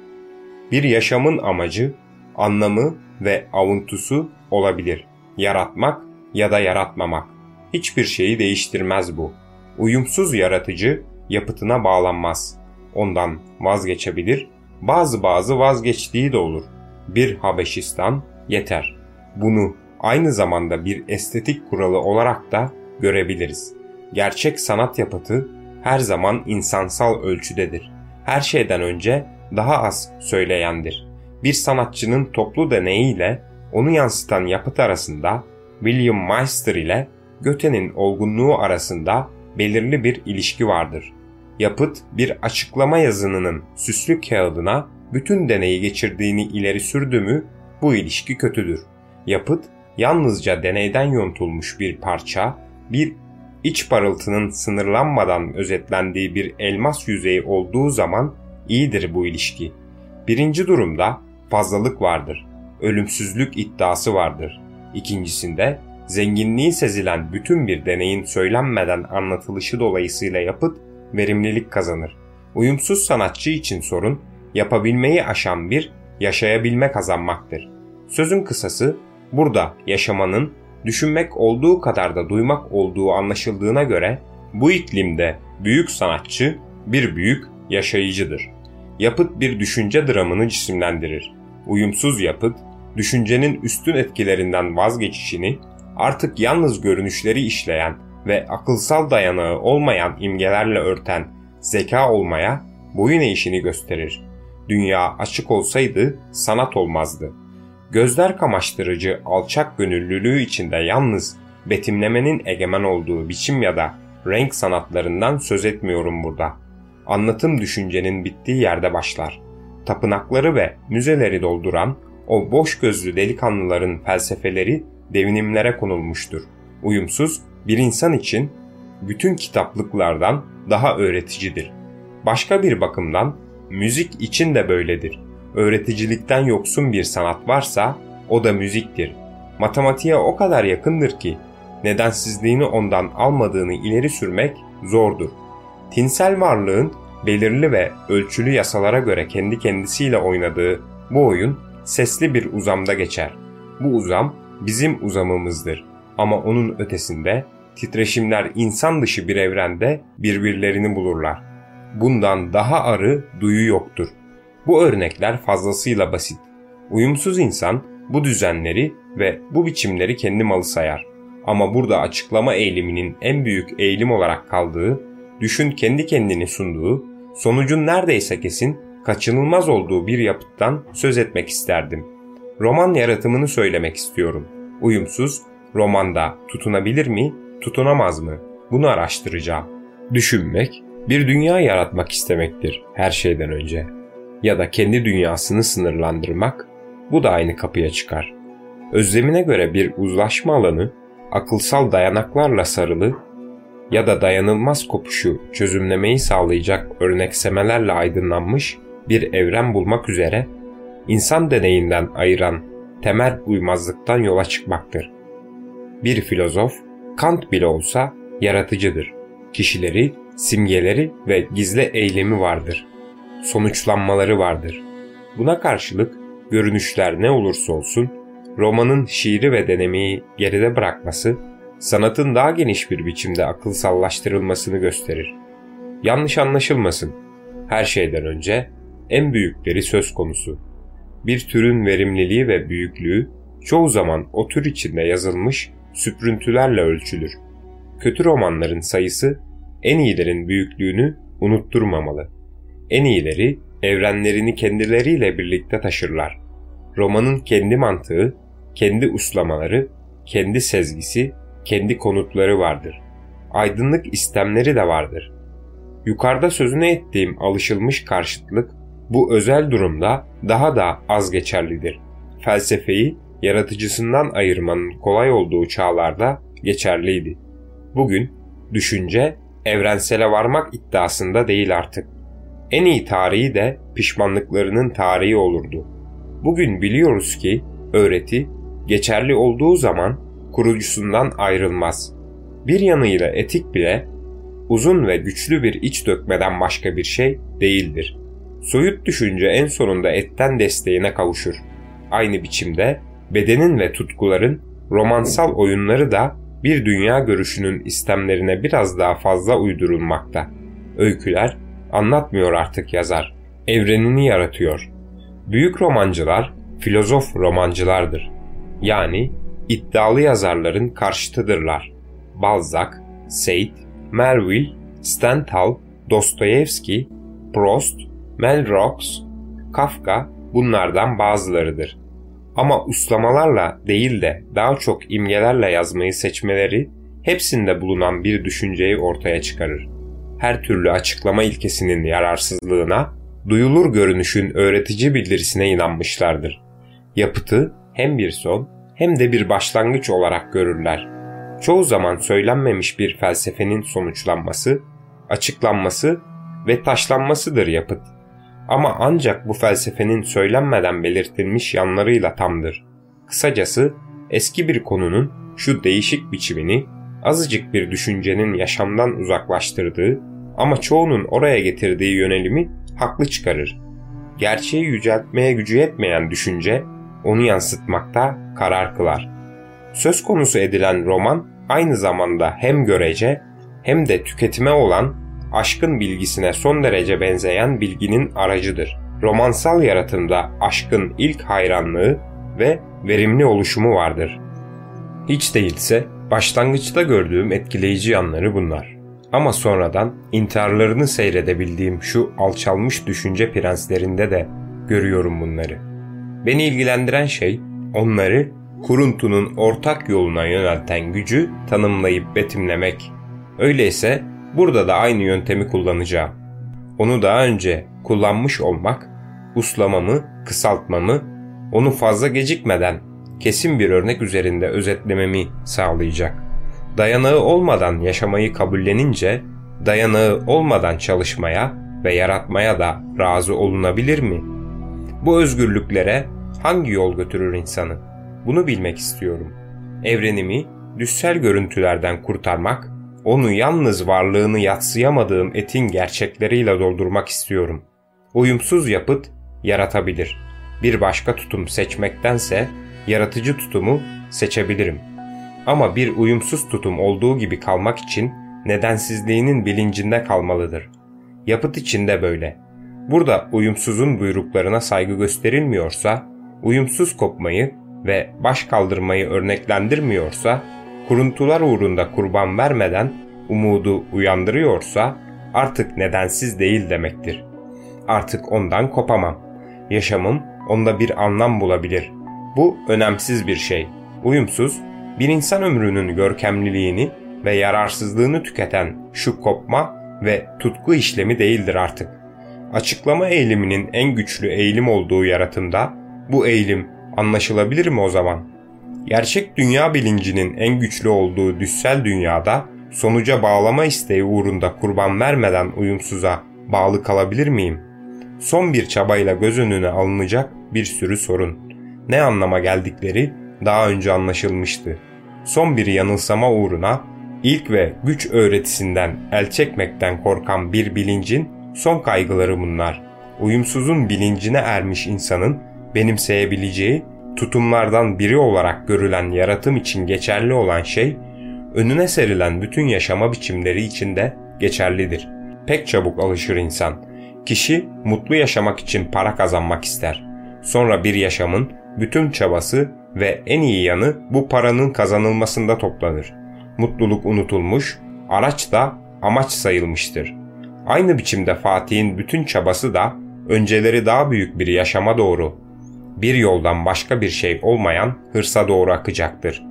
Bir yaşamın amacı, anlamı ve avuntusu olabilir. Yaratmak ya da yaratmamak. Hiçbir şeyi değiştirmez bu. Uyumsuz yaratıcı yapıtına bağlanmaz. Ondan vazgeçebilir, bazı bazı vazgeçtiği de olur. Bir Habeşistan yeter. Bunu aynı zamanda bir estetik kuralı olarak da görebiliriz. Gerçek sanat yapıtı her zaman insansal ölçüdedir. Her şeyden önce daha az söyleyendir. Bir sanatçının toplu deneyiyle onu yansıtan yapıt arasında William Meister ile Göte'nin olgunluğu arasında belirli bir ilişki vardır. Yapıt bir açıklama yazınının süslü kağıdına bütün deneyi geçirdiğini ileri sürdü mü bu ilişki kötüdür. Yapıt yalnızca deneyden yontulmuş bir parça, bir iç parıltının sınırlanmadan özetlendiği bir elmas yüzeyi olduğu zaman iyidir bu ilişki. Birinci durumda fazlalık vardır. Ölümsüzlük iddiası vardır. İkincisinde zenginliği sezilen bütün bir deneyin söylenmeden anlatılışı dolayısıyla yapıt verimlilik kazanır. Uyumsuz sanatçı için sorun yapabilmeyi aşan bir yaşayabilme kazanmaktır. Sözün kısası burada yaşamanın düşünmek olduğu kadar da duymak olduğu anlaşıldığına göre bu iklimde büyük sanatçı bir büyük yaşayıcıdır. Yapıt bir düşünce dramını cisimlendirir. Uyumsuz yapıt, düşüncenin üstün etkilerinden vazgeçişini, artık yalnız görünüşleri işleyen ve akılsal dayanağı olmayan imgelerle örten zeka olmaya boyun eğişini gösterir. Dünya açık olsaydı sanat olmazdı. Gözler kamaştırıcı alçak gönüllülüğü içinde yalnız betimlemenin egemen olduğu biçim ya da renk sanatlarından söz etmiyorum burada. Anlatım düşüncenin bittiği yerde başlar. Tapınakları ve müzeleri dolduran o boş gözlü delikanlıların felsefeleri devinimlere konulmuştur. Uyumsuz bir insan için bütün kitaplıklardan daha öğreticidir. Başka bir bakımdan müzik için de böyledir. Öğreticilikten yoksun bir sanat varsa o da müziktir. Matematiğe o kadar yakındır ki nedensizliğini ondan almadığını ileri sürmek zordur. Tinsel varlığın belirli ve ölçülü yasalara göre kendi kendisiyle oynadığı bu oyun sesli bir uzamda geçer. Bu uzam bizim uzamımızdır ama onun ötesinde titreşimler insan dışı bir evrende birbirlerini bulurlar. Bundan daha arı duyu yoktur. Bu örnekler fazlasıyla basit. Uyumsuz insan bu düzenleri ve bu biçimleri kendi malı sayar. Ama burada açıklama eğiliminin en büyük eğilim olarak kaldığı, düşün kendi kendini sunduğu, sonucun neredeyse kesin, kaçınılmaz olduğu bir yapıttan söz etmek isterdim. Roman yaratımını söylemek istiyorum. Uyumsuz, romanda tutunabilir mi, tutunamaz mı? Bunu araştıracağım. Düşünmek, bir dünya yaratmak istemektir her şeyden önce. Ya da kendi dünyasını sınırlandırmak, bu da aynı kapıya çıkar. Özlemine göre bir uzlaşma alanı, akılsal dayanaklarla sarılı ya da dayanılmaz kopuşu çözümlemeyi sağlayacak örneksemelerle aydınlanmış bir evren bulmak üzere insan deneyinden ayıran temel uymazlıktan yola çıkmaktır. Bir filozof, Kant bile olsa yaratıcıdır. Kişileri, simgeleri ve gizli eylemi vardır. Sonuçlanmaları vardır. Buna karşılık görünüşler ne olursa olsun romanın şiiri ve denemeyi geride bırakması, sanatın daha geniş bir biçimde akılsallaştırılmasını gösterir. Yanlış anlaşılmasın. Her şeyden önce en büyükleri söz konusu. Bir türün verimliliği ve büyüklüğü çoğu zaman o tür içinde yazılmış süprüntülerle ölçülür. Kötü romanların sayısı en iyilerin büyüklüğünü unutturmamalı. En iyileri evrenlerini kendileriyle birlikte taşırlar. Romanın kendi mantığı, kendi uslamaları, kendi sezgisi, kendi konutları vardır. Aydınlık istemleri de vardır. Yukarıda sözüne ettiğim alışılmış karşıtlık bu özel durumda daha da az geçerlidir. Felsefeyi yaratıcısından ayırmanın kolay olduğu çağlarda geçerliydi. Bugün düşünce evrensele varmak iddiasında değil artık. En iyi tarihi de pişmanlıklarının tarihi olurdu. Bugün biliyoruz ki öğreti geçerli olduğu zaman kurucusundan ayrılmaz. Bir yanıyla etik bile uzun ve güçlü bir iç dökmeden başka bir şey değildir. Soyut düşünce en sonunda etten desteğine kavuşur. Aynı biçimde bedenin ve tutkuların romansal oyunları da bir dünya görüşünün istemlerine biraz daha fazla uydurulmakta. Öyküler anlatmıyor artık yazar. Evrenini yaratıyor. Büyük romancılar filozof romancılardır. Yani iddialı yazarların karşıtıdırlar. Balzac, Sade, Melville, Stendhal, Dostoyevski, Proust, Mel Brooks, Kafka bunlardan bazılarıdır. Ama uslamalarla değil de daha çok imgelerle yazmayı seçmeleri hepsinde bulunan bir düşünceyi ortaya çıkarır. Her türlü açıklama ilkesinin yararsızlığına, duyulur görünüşün öğretici bildirisine inanmışlardır. Yapıtı hem bir son hem de bir başlangıç olarak görürler. Çoğu zaman söylenmemiş bir felsefenin sonuçlanması, açıklanması ve taşlanmasıdır yapıt. Ama ancak bu felsefenin söylenmeden belirtilmiş yanlarıyla tamdır. Kısacası eski bir konunun şu değişik biçimini azıcık bir düşüncenin yaşamdan uzaklaştırdığı ama çoğunun oraya getirdiği yönelimi haklı çıkarır. Gerçeği yüceltmeye gücü yetmeyen düşünce onu yansıtmakta karar kılar. Söz konusu edilen roman aynı zamanda hem görece hem de tüketime olan aşkın bilgisine son derece benzeyen bilginin aracıdır. Romansal yaratımda aşkın ilk hayranlığı ve verimli oluşumu vardır. Hiç değilse Başlangıçta gördüğüm etkileyici yanları bunlar. Ama sonradan intiharlarını seyredebildiğim şu alçalmış düşünce prenslerinde de görüyorum bunları. Beni ilgilendiren şey onları kuruntunun ortak yoluna yönelten gücü tanımlayıp betimlemek. Öyleyse burada da aynı yöntemi kullanacağım. Onu daha önce kullanmış olmak, uslamamı, kısaltmamı, onu fazla gecikmeden kesin bir örnek üzerinde özetlememi sağlayacak. Dayanağı olmadan yaşamayı kabullenince, dayanağı olmadan çalışmaya ve yaratmaya da razı olunabilir mi? Bu özgürlüklere hangi yol götürür insanı? Bunu bilmek istiyorum. Evrenimi düşsel görüntülerden kurtarmak, onu yalnız varlığını yatsıyamadığım etin gerçekleriyle doldurmak istiyorum. Uyumsuz yapıt yaratabilir. Bir başka tutum seçmektense yaratıcı tutumu seçebilirim. Ama bir uyumsuz tutum olduğu gibi kalmak için nedensizliğinin bilincinde kalmalıdır. Yapıt içinde böyle. Burada uyumsuzun buyruklarına saygı gösterilmiyorsa, uyumsuz kopmayı ve baş kaldırmayı örneklendirmiyorsa, kuruntular uğrunda kurban vermeden umudu uyandırıyorsa artık nedensiz değil demektir. Artık ondan kopamam. Yaşamım onda bir anlam bulabilir. Bu önemsiz bir şey. Uyumsuz, bir insan ömrünün görkemliliğini ve yararsızlığını tüketen şu kopma ve tutku işlemi değildir artık. Açıklama eğiliminin en güçlü eğilim olduğu yaratımda bu eğilim anlaşılabilir mi o zaman? Gerçek dünya bilincinin en güçlü olduğu düşsel dünyada sonuca bağlama isteği uğrunda kurban vermeden uyumsuza bağlı kalabilir miyim? Son bir çabayla göz önüne alınacak bir sürü sorun. Ne anlama geldikleri daha önce anlaşılmıştı. Son bir yanılsama uğruna ilk ve güç öğretisinden el çekmekten korkan bir bilincin son kaygıları bunlar. Uyumsuzun bilincine ermiş insanın benimseyebileceği tutumlardan biri olarak görülen yaratım için geçerli olan şey, önüne serilen bütün yaşama biçimleri içinde geçerlidir. Pek çabuk alışır insan. Kişi mutlu yaşamak için para kazanmak ister. Sonra bir yaşamın bütün çabası ve en iyi yanı bu paranın kazanılmasında toplanır. Mutluluk unutulmuş, araç da amaç sayılmıştır. Aynı biçimde Fatih'in bütün çabası da önceleri daha büyük bir yaşama doğru bir yoldan başka bir şey olmayan hırsa doğru akacaktır.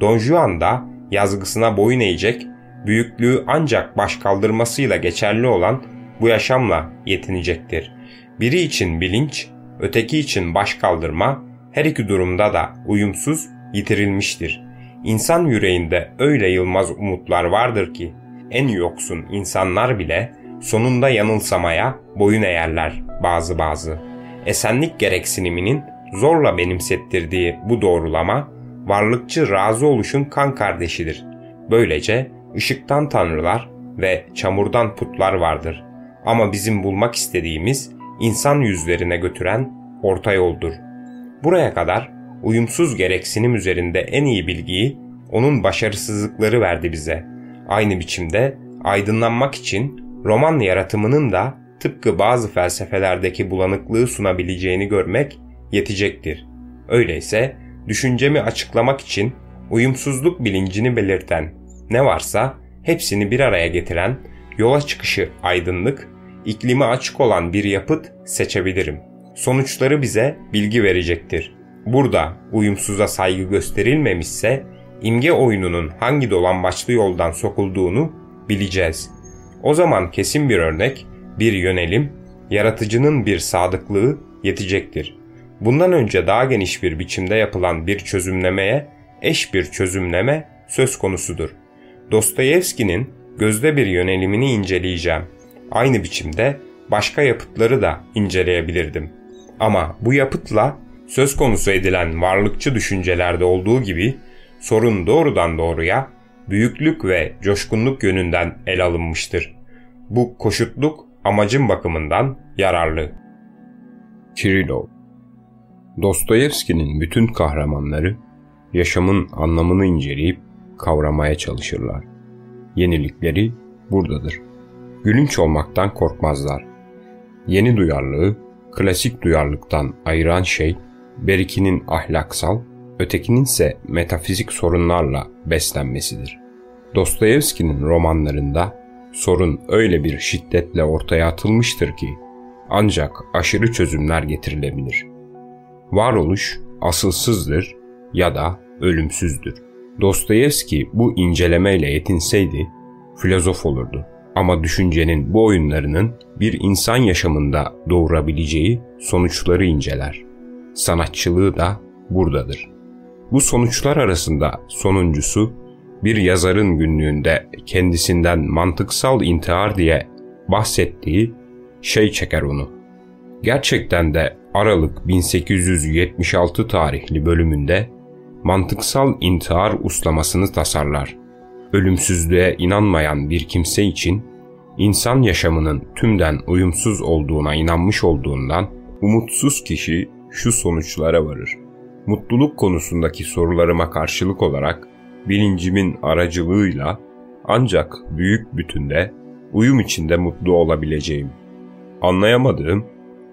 Don Juan da yazgısına boyun eğecek, büyüklüğü ancak baş kaldırmasıyla geçerli olan bu yaşamla yetinecektir. Biri için bilinç, öteki için baş kaldırma, her iki durumda da uyumsuz, yitirilmiştir. İnsan yüreğinde öyle yılmaz umutlar vardır ki, en yoksun insanlar bile sonunda yanılsamaya boyun eğerler bazı bazı.'' Esenlik gereksiniminin zorla benimsettirdiği bu doğrulama, varlıkçı razı oluşun kan kardeşidir. Böylece ışıktan tanrılar ve çamurdan putlar vardır. Ama bizim bulmak istediğimiz insan yüzlerine götüren orta yoldur. Buraya kadar uyumsuz gereksinim üzerinde en iyi bilgiyi onun başarısızlıkları verdi bize. Aynı biçimde aydınlanmak için roman yaratımının da tıpkı bazı felsefelerdeki bulanıklığı sunabileceğini görmek yetecektir. Öyleyse düşüncemi açıklamak için uyumsuzluk bilincini belirten ne varsa hepsini bir araya getiren yola çıkışı aydınlık, iklimi açık olan bir yapıt seçebilirim. Sonuçları bize bilgi verecektir. Burada uyumsuza saygı gösterilmemişse imge oyununun hangi dolambaçlı yoldan sokulduğunu bileceğiz. O zaman kesin bir örnek bir yönelim, yaratıcının bir sadıklığı yetecektir. Bundan önce daha geniş bir biçimde yapılan bir çözümlemeye eş bir çözümleme söz konusudur. Dostoyevski'nin gözde bir yönelimini inceleyeceğim. Aynı biçimde başka yapıtları da inceleyebilirdim. Ama bu yapıtla söz konusu edilen varlıkçı düşüncelerde olduğu gibi sorun doğrudan doğruya büyüklük ve coşkunluk yönünden el alınmıştır. Bu koşutluk amacın bakımından yararlı. Kirilov Dostoyevski'nin bütün kahramanları yaşamın anlamını inceleyip kavramaya çalışırlar. Yenilikleri buradadır. Gülünç olmaktan korkmazlar. Yeni duyarlılığı klasik duyarlılıktan ayıran şey Beriki'nin ahlaksal, ötekinin ise metafizik sorunlarla beslenmesidir. Dostoyevski'nin romanlarında sorun öyle bir şiddetle ortaya atılmıştır ki ancak aşırı çözümler getirilebilir. Varoluş asılsızdır ya da ölümsüzdür. Dostoyevski bu incelemeyle yetinseydi filozof olurdu. Ama düşüncenin bu oyunlarının bir insan yaşamında doğurabileceği sonuçları inceler. Sanatçılığı da buradadır. Bu sonuçlar arasında sonuncusu bir yazarın günlüğünde kendisinden mantıksal intihar diye bahsettiği şey çeker onu. Gerçekten de Aralık 1876 tarihli bölümünde mantıksal intihar uslamasını tasarlar. Ölümsüzlüğe inanmayan bir kimse için insan yaşamının tümden uyumsuz olduğuna inanmış olduğundan umutsuz kişi şu sonuçlara varır. Mutluluk konusundaki sorularıma karşılık olarak bilincimin aracılığıyla ancak büyük bütünde uyum içinde mutlu olabileceğim. Anlayamadığım,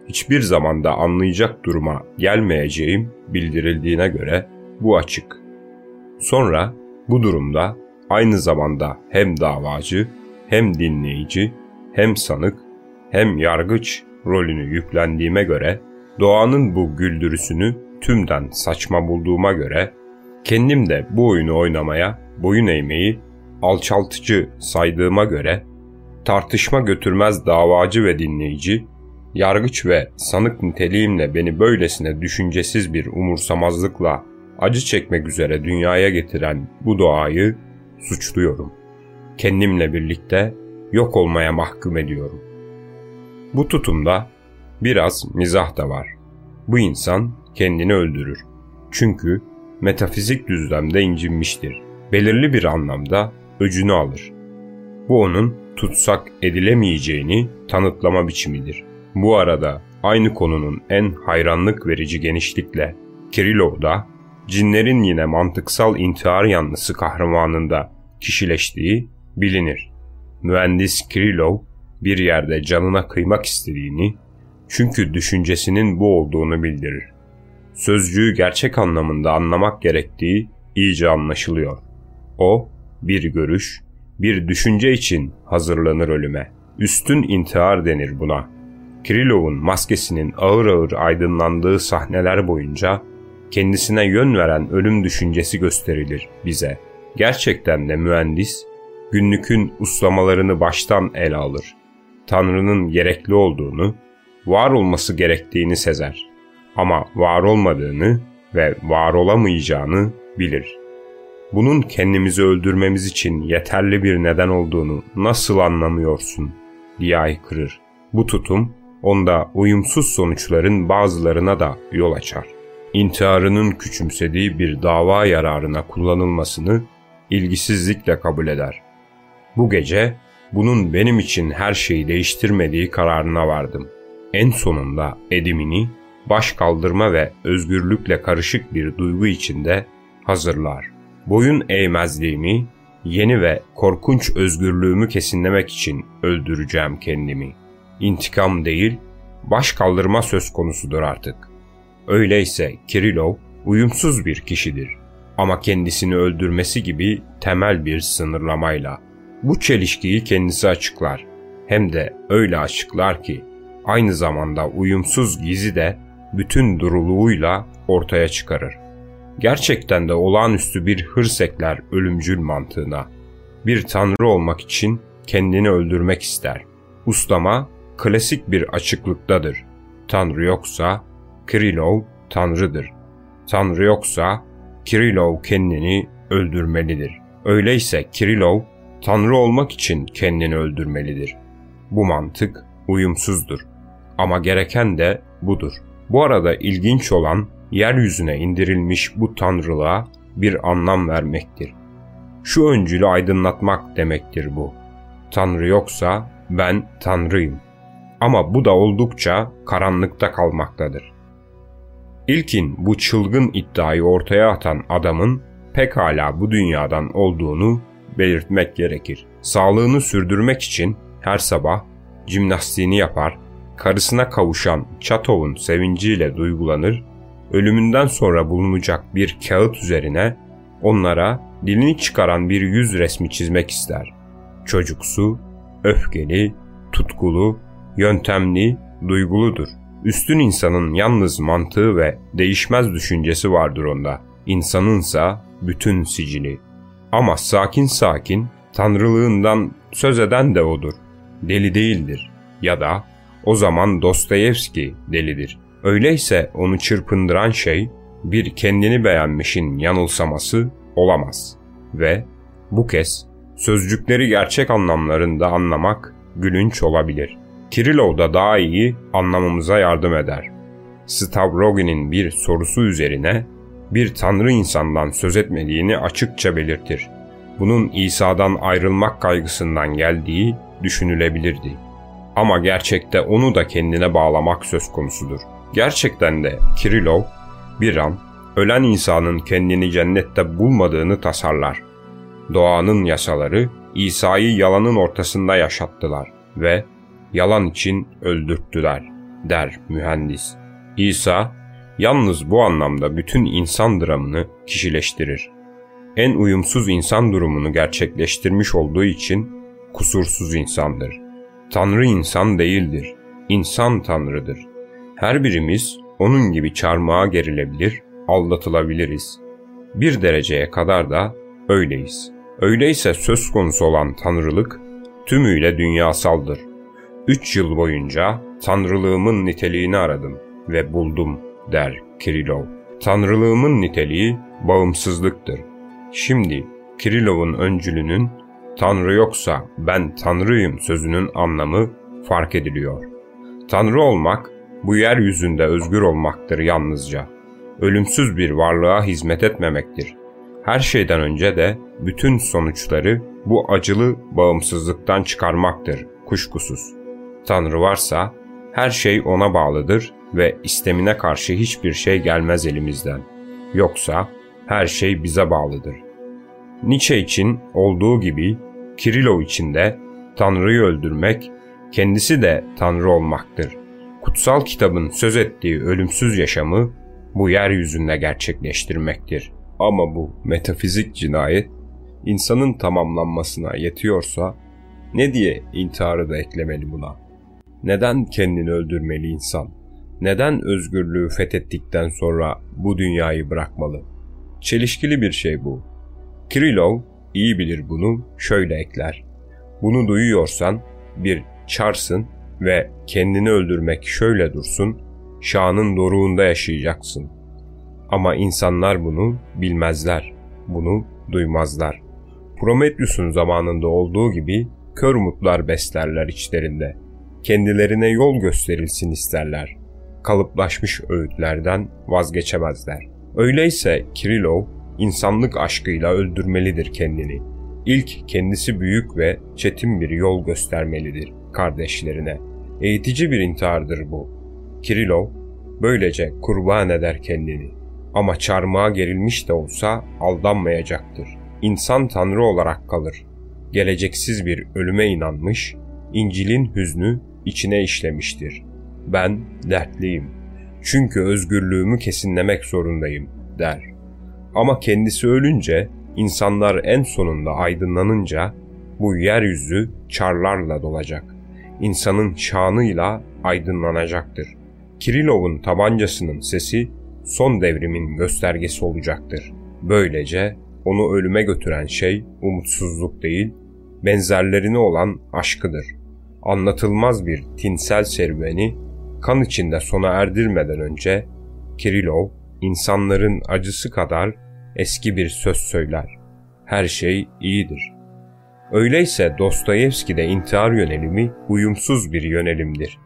hiçbir zamanda anlayacak duruma gelmeyeceğim bildirildiğine göre bu açık. Sonra bu durumda aynı zamanda hem davacı, hem dinleyici, hem sanık, hem yargıç rolünü yüklendiğime göre doğanın bu güldürüsünü tümden saçma bulduğuma göre kendim de bu oyunu oynamaya, boyun eğmeyi alçaltıcı saydığıma göre tartışma götürmez davacı ve dinleyici, yargıç ve sanık niteliğimle beni böylesine düşüncesiz bir umursamazlıkla acı çekmek üzere dünyaya getiren bu doğayı suçluyorum. Kendimle birlikte yok olmaya mahkum ediyorum. Bu tutumda biraz mizah da var. Bu insan kendini öldürür. Çünkü metafizik düzlemde incinmiştir. Belirli bir anlamda öcünü alır. Bu onun tutsak edilemeyeceğini tanıtlama biçimidir. Bu arada aynı konunun en hayranlık verici genişlikle Kirilov'da cinlerin yine mantıksal intihar yanlısı kahramanında kişileştiği bilinir. Mühendis Kirilov bir yerde canına kıymak istediğini çünkü düşüncesinin bu olduğunu bildirir. Sözcüğü gerçek anlamında anlamak gerektiği iyice anlaşılıyor. O, bir görüş, bir düşünce için hazırlanır ölüme. Üstün intihar denir buna. Kirilov'un maskesinin ağır ağır aydınlandığı sahneler boyunca kendisine yön veren ölüm düşüncesi gösterilir bize. Gerçekten de mühendis, günlükün uslamalarını baştan ele alır. Tanrı'nın gerekli olduğunu, var olması gerektiğini sezer. Ama var olmadığını ve var olamayacağını bilir. Bunun kendimizi öldürmemiz için yeterli bir neden olduğunu nasıl anlamıyorsun diye aykırır. Bu tutum onda uyumsuz sonuçların bazılarına da yol açar. İntiharının küçümsediği bir dava yararına kullanılmasını ilgisizlikle kabul eder. Bu gece bunun benim için her şeyi değiştirmediği kararına vardım. En sonunda edimini baş kaldırma ve özgürlükle karışık bir duygu içinde hazırlar. Boyun eğmezliğimi, yeni ve korkunç özgürlüğümü kesinlemek için öldüreceğim kendimi. İntikam değil, baş kaldırma söz konusudur artık. Öyleyse Kirilov uyumsuz bir kişidir ama kendisini öldürmesi gibi temel bir sınırlamayla. Bu çelişkiyi kendisi açıklar. Hem de öyle açıklar ki aynı zamanda uyumsuz gizi de bütün duruluğuyla ortaya çıkarır. Gerçekten de olağanüstü bir hırsekler ölümcül mantığına. Bir tanrı olmak için kendini öldürmek ister. Ustama klasik bir açıklıktadır. Tanrı yoksa Kirilov tanrıdır. Tanrı yoksa Kirilov kendini öldürmelidir. Öyleyse Kirilov tanrı olmak için kendini öldürmelidir. Bu mantık uyumsuzdur. Ama gereken de budur. Bu arada ilginç olan yeryüzüne indirilmiş bu tanrılığa bir anlam vermektir. Şu öncülü aydınlatmak demektir bu. Tanrı yoksa ben tanrıyım. Ama bu da oldukça karanlıkta kalmaktadır. İlkin bu çılgın iddiayı ortaya atan adamın pekala bu dünyadan olduğunu belirtmek gerekir. Sağlığını sürdürmek için her sabah jimnastiğini yapar, karısına kavuşan Çatov'un sevinciyle duygulanır, ölümünden sonra bulunacak bir kağıt üzerine onlara dilini çıkaran bir yüz resmi çizmek ister. Çocuksu, öfkeli, tutkulu, yöntemli, duyguludur. Üstün insanın yalnız mantığı ve değişmez düşüncesi vardır onda. İnsanınsa bütün sicili. Ama sakin sakin, tanrılığından söz eden de odur. Deli değildir. Ya da o zaman Dostoyevski delidir. Öyleyse onu çırpındıran şey bir kendini beğenmişin yanılsaması olamaz. Ve bu kez sözcükleri gerçek anlamlarında anlamak gülünç olabilir. Kirilov da daha iyi anlamamıza yardım eder. Stavrogin'in bir sorusu üzerine bir tanrı insandan söz etmediğini açıkça belirtir. Bunun İsa'dan ayrılmak kaygısından geldiği düşünülebilirdi. Ama gerçekte onu da kendine bağlamak söz konusudur. Gerçekten de Kirilov bir an ölen insanın kendini cennette bulmadığını tasarlar. Doğanın yasaları İsa'yı yalanın ortasında yaşattılar ve yalan için öldürttüler der mühendis. İsa yalnız bu anlamda bütün insan dramını kişileştirir. En uyumsuz insan durumunu gerçekleştirmiş olduğu için kusursuz insandır. Tanrı insan değildir. İnsan tanrıdır. Her birimiz onun gibi çarmıha gerilebilir, aldatılabiliriz. Bir dereceye kadar da öyleyiz. Öyleyse söz konusu olan tanrılık tümüyle dünyasaldır. Üç yıl boyunca tanrılığımın niteliğini aradım ve buldum der Kirilov. Tanrılığımın niteliği bağımsızlıktır. Şimdi Kirilov'un öncülünün Tanrı yoksa ben Tanrıyım sözünün anlamı fark ediliyor. Tanrı olmak bu yeryüzünde özgür olmaktır yalnızca. Ölümsüz bir varlığa hizmet etmemektir. Her şeyden önce de bütün sonuçları bu acılı bağımsızlıktan çıkarmaktır kuşkusuz. Tanrı varsa her şey ona bağlıdır ve istemine karşı hiçbir şey gelmez elimizden. Yoksa her şey bize bağlıdır. Nietzsche için olduğu gibi Kirilov için de Tanrı'yı öldürmek kendisi de Tanrı olmaktır. Kutsal kitabın söz ettiği ölümsüz yaşamı bu yeryüzünde gerçekleştirmektir. Ama bu metafizik cinayet insanın tamamlanmasına yetiyorsa ne diye intiharı da eklemeli buna? Neden kendini öldürmeli insan? Neden özgürlüğü fethettikten sonra bu dünyayı bırakmalı? Çelişkili bir şey bu. Kirilov iyi bilir bunu şöyle ekler. Bunu duyuyorsan bir çarsın ve kendini öldürmek şöyle dursun, şanın doruğunda yaşayacaksın. Ama insanlar bunu bilmezler, bunu duymazlar. Prometheus'un zamanında olduğu gibi kör umutlar beslerler içlerinde. Kendilerine yol gösterilsin isterler. Kalıplaşmış öğütlerden vazgeçemezler. Öyleyse Kirilov insanlık aşkıyla öldürmelidir kendini. İlk kendisi büyük ve çetin bir yol göstermelidir kardeşlerine. Eğitici bir intihardır bu. Kirilov böylece kurban eder kendini. Ama çarmıha gerilmiş de olsa aldanmayacaktır. İnsan tanrı olarak kalır. Geleceksiz bir ölüme inanmış, İncil'in hüznü içine işlemiştir. Ben dertliyim. Çünkü özgürlüğümü kesinlemek zorundayım der. Ama kendisi ölünce, insanlar en sonunda aydınlanınca bu yeryüzü çarlarla dolacak. İnsanın şanıyla aydınlanacaktır. Kirilov'un tabancasının sesi son devrimin göstergesi olacaktır. Böylece onu ölüme götüren şey umutsuzluk değil, benzerlerine olan aşkıdır. Anlatılmaz bir tinsel serüveni kan içinde sona erdirmeden önce Kirilov insanların acısı kadar eski bir söz söyler. Her şey iyidir. Öyleyse Dostoyevski'de intihar yönelimi uyumsuz bir yönelimdir.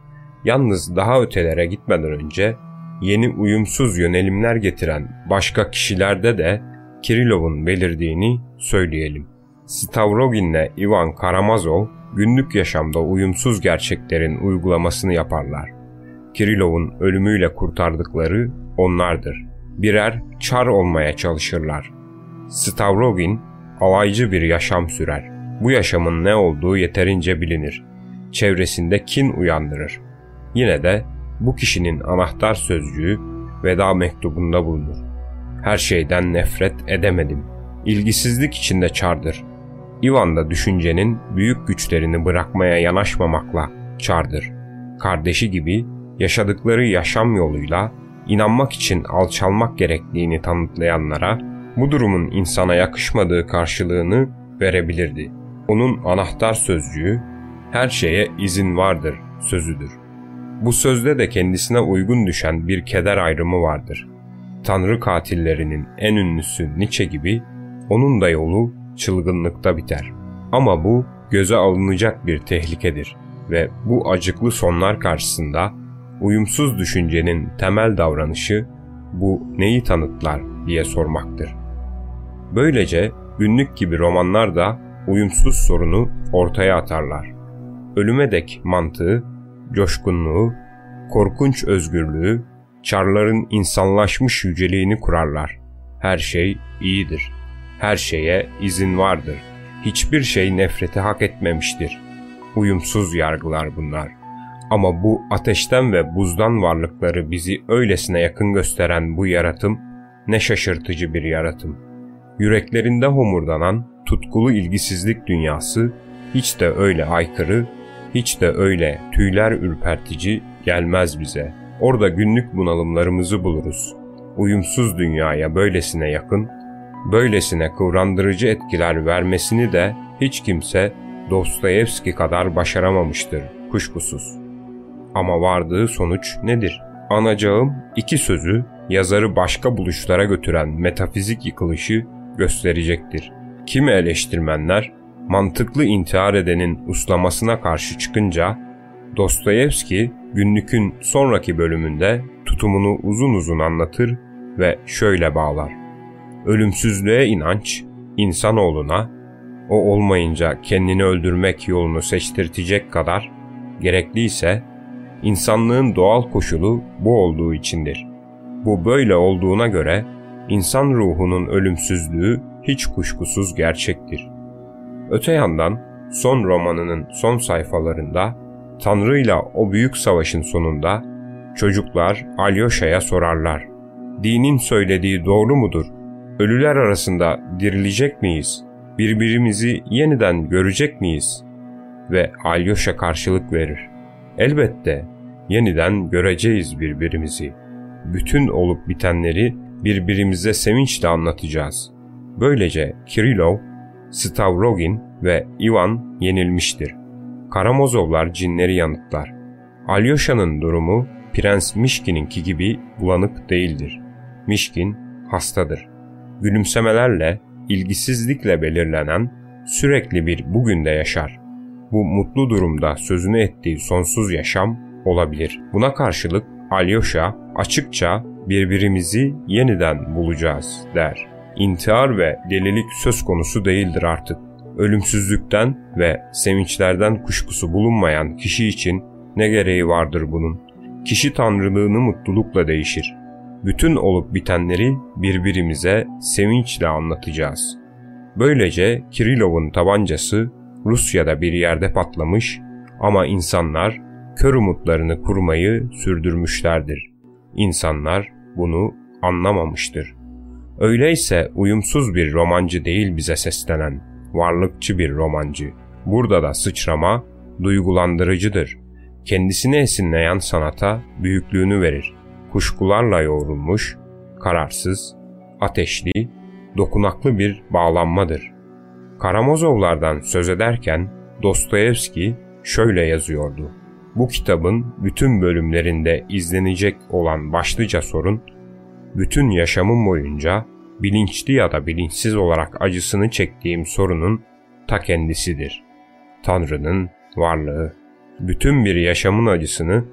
Yalnız daha ötelere gitmeden önce yeni uyumsuz yönelimler getiren başka kişilerde de Kirilov'un belirdiğini söyleyelim. Stavrogin'le Ivan Karamazov günlük yaşamda uyumsuz gerçeklerin uygulamasını yaparlar. Kirilov'un ölümüyle kurtardıkları onlardır. Birer çar olmaya çalışırlar. Stavrogin alaycı bir yaşam sürer. Bu yaşamın ne olduğu yeterince bilinir. Çevresinde kin uyandırır. Yine de bu kişinin anahtar sözcüğü veda mektubunda bulunur. Her şeyden nefret edemedim. İlgisizlik içinde çardır. Ivan da düşüncenin büyük güçlerini bırakmaya yanaşmamakla çardır. Kardeşi gibi yaşadıkları yaşam yoluyla inanmak için alçalmak gerektiğini tanıtlayanlara bu durumun insana yakışmadığı karşılığını verebilirdi. Onun anahtar sözcüğü her şeye izin vardır sözüdür. Bu sözde de kendisine uygun düşen bir keder ayrımı vardır. Tanrı katillerinin en ünlüsü Nietzsche gibi onun da yolu çılgınlıkta biter. Ama bu göze alınacak bir tehlikedir ve bu acıklı sonlar karşısında uyumsuz düşüncenin temel davranışı bu neyi tanıtlar diye sormaktır. Böylece günlük gibi romanlar da uyumsuz sorunu ortaya atarlar. Ölüme dek mantığı, coşkunluğu, korkunç özgürlüğü, çarların insanlaşmış yüceliğini kurarlar. Her şey iyidir. Her şeye izin vardır. Hiçbir şey nefreti hak etmemiştir. Uyumsuz yargılar bunlar. Ama bu ateşten ve buzdan varlıkları bizi öylesine yakın gösteren bu yaratım ne şaşırtıcı bir yaratım. Yüreklerinde homurdanan tutkulu ilgisizlik dünyası hiç de öyle aykırı, hiç de öyle tüyler ürpertici gelmez bize. Orada günlük bunalımlarımızı buluruz. Uyumsuz dünyaya böylesine yakın, böylesine kıvrandırıcı etkiler vermesini de hiç kimse Dostoyevski kadar başaramamıştır kuşkusuz. Ama vardığı sonuç nedir? Anacağım iki sözü yazarı başka buluşlara götüren metafizik yıkılışı gösterecektir. Kimi eleştirmenler mantıklı intihar edenin uslamasına karşı çıkınca Dostoyevski günlükün sonraki bölümünde tutumunu uzun uzun anlatır ve şöyle bağlar. Ölümsüzlüğe inanç, insanoğluna, o olmayınca kendini öldürmek yolunu seçtirtecek kadar, gerekliyse insanlığın doğal koşulu bu olduğu içindir. Bu böyle olduğuna göre insan ruhunun ölümsüzlüğü hiç kuşkusuz gerçektir. Öte yandan son romanının son sayfalarında Tanrı'yla o büyük savaşın sonunda çocuklar Alyosha'ya sorarlar. Dinin söylediği doğru mudur? Ölüler arasında dirilecek miyiz? Birbirimizi yeniden görecek miyiz? Ve Alyosha karşılık verir. Elbette yeniden göreceğiz birbirimizi. Bütün olup bitenleri birbirimize sevinçle anlatacağız. Böylece Kirillov, Stavrogin ve Ivan yenilmiştir. Karamazovlar cinleri yanıtlar. Alyosha'nın durumu Prens Mişkin'inki gibi bulanık değildir. Mişkin hastadır. Gülümsemelerle, ilgisizlikle belirlenen sürekli bir bugünde yaşar. Bu mutlu durumda sözünü ettiği sonsuz yaşam olabilir. Buna karşılık Alyosha açıkça birbirimizi yeniden bulacağız der. İntihar ve delilik söz konusu değildir artık. Ölümsüzlükten ve sevinçlerden kuşkusu bulunmayan kişi için ne gereği vardır bunun? Kişi tanrılığını mutlulukla değişir. Bütün olup bitenleri birbirimize sevinçle anlatacağız. Böylece Kirillov'un tabancası Rusya'da bir yerde patlamış ama insanlar kör umutlarını kurmayı sürdürmüşlerdir. İnsanlar bunu anlamamıştır. Öyleyse uyumsuz bir romancı değil bize seslenen, varlıkçı bir romancı. Burada da sıçrama duygulandırıcıdır. Kendisini esinleyen sanata büyüklüğünü verir. Kuşkularla yoğrulmuş, kararsız, ateşli, dokunaklı bir bağlanmadır. Karamazovlardan söz ederken Dostoyevski şöyle yazıyordu. Bu kitabın bütün bölümlerinde izlenecek olan başlıca sorun, bütün yaşamım boyunca bilinçli ya da bilinçsiz olarak acısını çektiğim sorunun ta kendisidir. Tanrı'nın varlığı. Bütün bir yaşamın acısını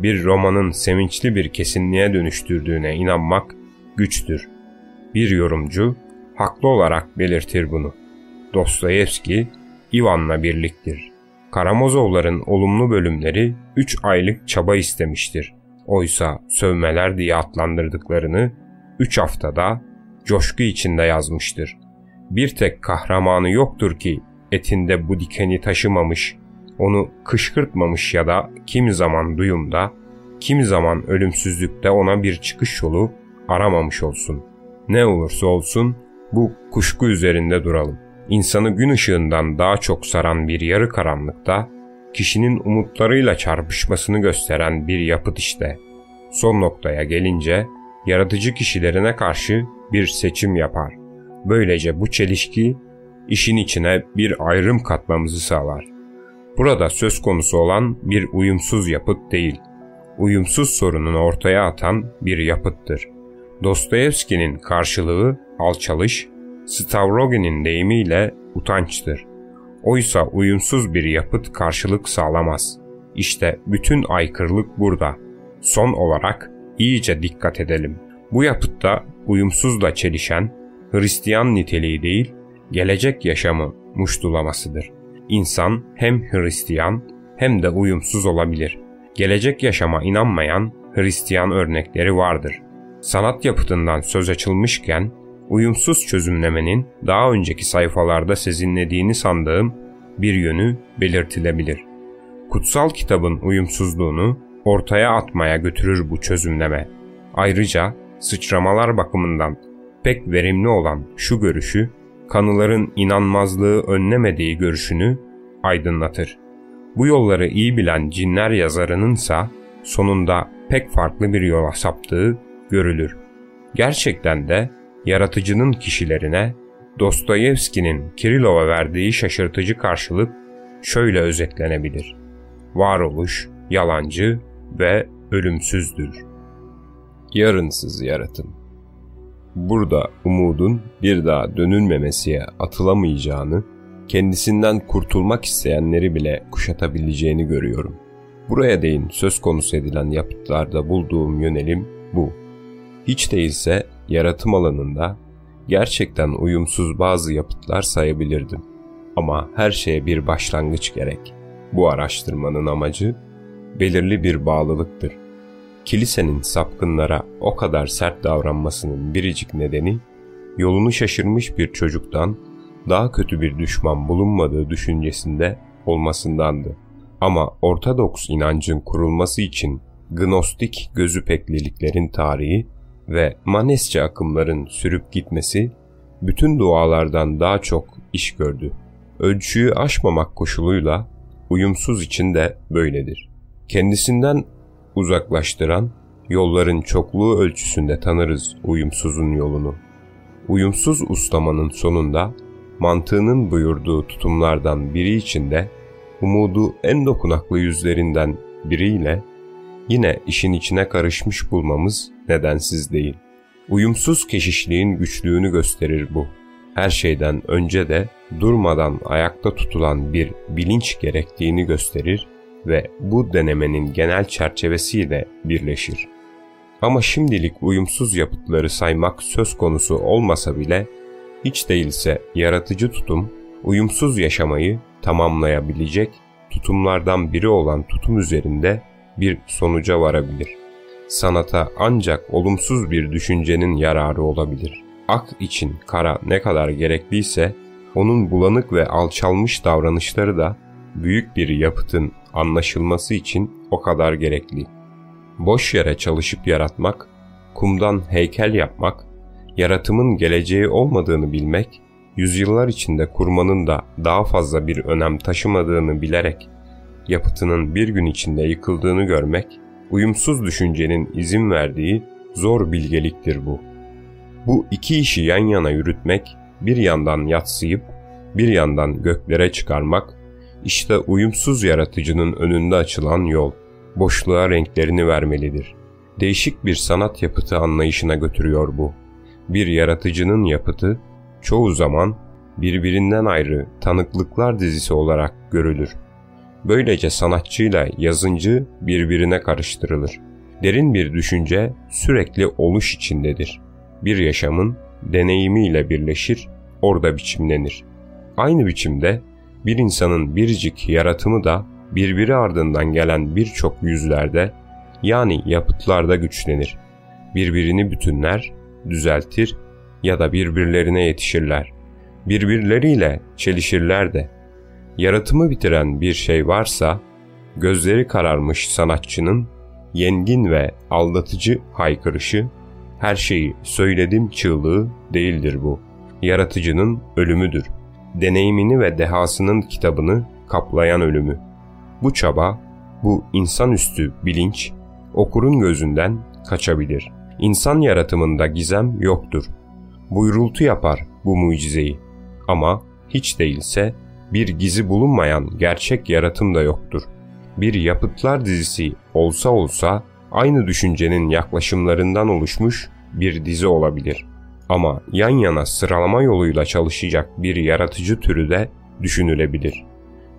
bir romanın sevinçli bir kesinliğe dönüştürdüğüne inanmak güçtür. Bir yorumcu haklı olarak belirtir bunu. Dostoyevski, Ivan'la birliktir. Karamazovların olumlu bölümleri 3 aylık çaba istemiştir. Oysa sövmeler diye adlandırdıklarını 3 haftada coşku içinde yazmıştır. Bir tek kahramanı yoktur ki etinde bu dikeni taşımamış, onu kışkırtmamış ya da kimi zaman duyumda Kimi zaman ölümsüzlükte ona bir çıkış yolu aramamış olsun. Ne olursa olsun bu kuşku üzerinde duralım. İnsanı gün ışığından daha çok saran bir yarı karanlıkta kişinin umutlarıyla çarpışmasını gösteren bir yapıt işte. Son noktaya gelince yaratıcı kişilerine karşı bir seçim yapar. Böylece bu çelişki işin içine bir ayrım katmamızı sağlar. Burada söz konusu olan bir uyumsuz yapıt değil, uyumsuz sorununu ortaya atan bir yapıttır. Dostoyevski'nin karşılığı alçalış, Stavrogin'in deyimiyle utançtır. Oysa uyumsuz bir yapıt karşılık sağlamaz. İşte bütün aykırılık burada. Son olarak iyice dikkat edelim. Bu yapıtta uyumsuzla çelişen Hristiyan niteliği değil, gelecek yaşamı muştulamasıdır. İnsan hem Hristiyan hem de uyumsuz olabilir. Gelecek yaşama inanmayan Hristiyan örnekleri vardır. Sanat yapıtından söz açılmışken uyumsuz çözümlemenin daha önceki sayfalarda sezinlediğini sandığım bir yönü belirtilebilir. Kutsal kitabın uyumsuzluğunu ortaya atmaya götürür bu çözümleme. Ayrıca sıçramalar bakımından pek verimli olan şu görüşü, kanıların inanmazlığı önlemediği görüşünü aydınlatır. Bu yolları iyi bilen cinler yazarınınsa sonunda pek farklı bir yola saptığı görülür. Gerçekten de yaratıcının kişilerine Dostoyevski'nin Kirillov'a verdiği şaşırtıcı karşılık şöyle özetlenebilir. Varoluş, yalancı ve ölümsüzdür. Yarınsız yaratım. Burada umudun bir daha dönülmemesiye atılamayacağını, kendisinden kurtulmak isteyenleri bile kuşatabileceğini görüyorum. Buraya değin söz konusu edilen yapıtlarda bulduğum yönelim bu. Hiç değilse yaratım alanında gerçekten uyumsuz bazı yapıtlar sayabilirdim. Ama her şeye bir başlangıç gerek. Bu araştırmanın amacı belirli bir bağlılıktır. Kilisenin sapkınlara o kadar sert davranmasının biricik nedeni yolunu şaşırmış bir çocuktan daha kötü bir düşman bulunmadığı düşüncesinde olmasındandı. Ama Ortodoks inancın kurulması için Gnostik gözü pekliliklerin tarihi ve Manesçe akımların sürüp gitmesi bütün dualardan daha çok iş gördü. Ölçüyü aşmamak koşuluyla uyumsuz için de böyledir. Kendisinden uzaklaştıran yolların çokluğu ölçüsünde tanırız uyumsuzun yolunu. Uyumsuz ustamanın sonunda mantığının buyurduğu tutumlardan biri içinde umudu en dokunaklı yüzlerinden biriyle yine işin içine karışmış bulmamız nedensiz değil. Uyumsuz keşişliğin güçlüğünü gösterir bu. Her şeyden önce de durmadan ayakta tutulan bir bilinç gerektiğini gösterir ve bu denemenin genel çerçevesiyle birleşir. Ama şimdilik uyumsuz yapıtları saymak söz konusu olmasa bile hiç değilse yaratıcı tutum uyumsuz yaşamayı tamamlayabilecek tutumlardan biri olan tutum üzerinde bir sonuca varabilir. Sanata ancak olumsuz bir düşüncenin yararı olabilir. Ak için kara ne kadar gerekliyse onun bulanık ve alçalmış davranışları da büyük bir yapıtın anlaşılması için o kadar gerekli. Boş yere çalışıp yaratmak, kumdan heykel yapmak, yaratımın geleceği olmadığını bilmek, yüzyıllar içinde kurmanın da daha fazla bir önem taşımadığını bilerek yapıtının bir gün içinde yıkıldığını görmek, uyumsuz düşüncenin izin verdiği zor bilgeliktir bu. Bu iki işi yan yana yürütmek, bir yandan yatsıyıp bir yandan göklere çıkarmak, işte uyumsuz yaratıcının önünde açılan yol, boşluğa renklerini vermelidir. Değişik bir sanat yapıtı anlayışına götürüyor bu. Bir yaratıcının yapıtı çoğu zaman birbirinden ayrı tanıklıklar dizisi olarak görülür. Böylece sanatçıyla yazıncı birbirine karıştırılır. Derin bir düşünce sürekli oluş içindedir. Bir yaşamın deneyimiyle birleşir, orada biçimlenir. Aynı biçimde bir insanın biricik yaratımı da birbiri ardından gelen birçok yüzlerde yani yapıtlarda güçlenir. Birbirini bütünler, düzeltir ya da birbirlerine yetişirler. Birbirleriyle çelişirler de. Yaratımı bitiren bir şey varsa, gözleri kararmış sanatçının yengin ve aldatıcı haykırışı, her şeyi söyledim çığlığı değildir bu. Yaratıcının ölümüdür. Deneyimini ve dehasının kitabını kaplayan ölümü. Bu çaba, bu insanüstü bilinç, okurun gözünden kaçabilir. İnsan yaratımında gizem yoktur. Buyrultu yapar bu mucizeyi. Ama hiç değilse bir gizi bulunmayan gerçek yaratım da yoktur. Bir yapıtlar dizisi olsa olsa aynı düşüncenin yaklaşımlarından oluşmuş bir dizi olabilir. Ama yan yana sıralama yoluyla çalışacak bir yaratıcı türü de düşünülebilir.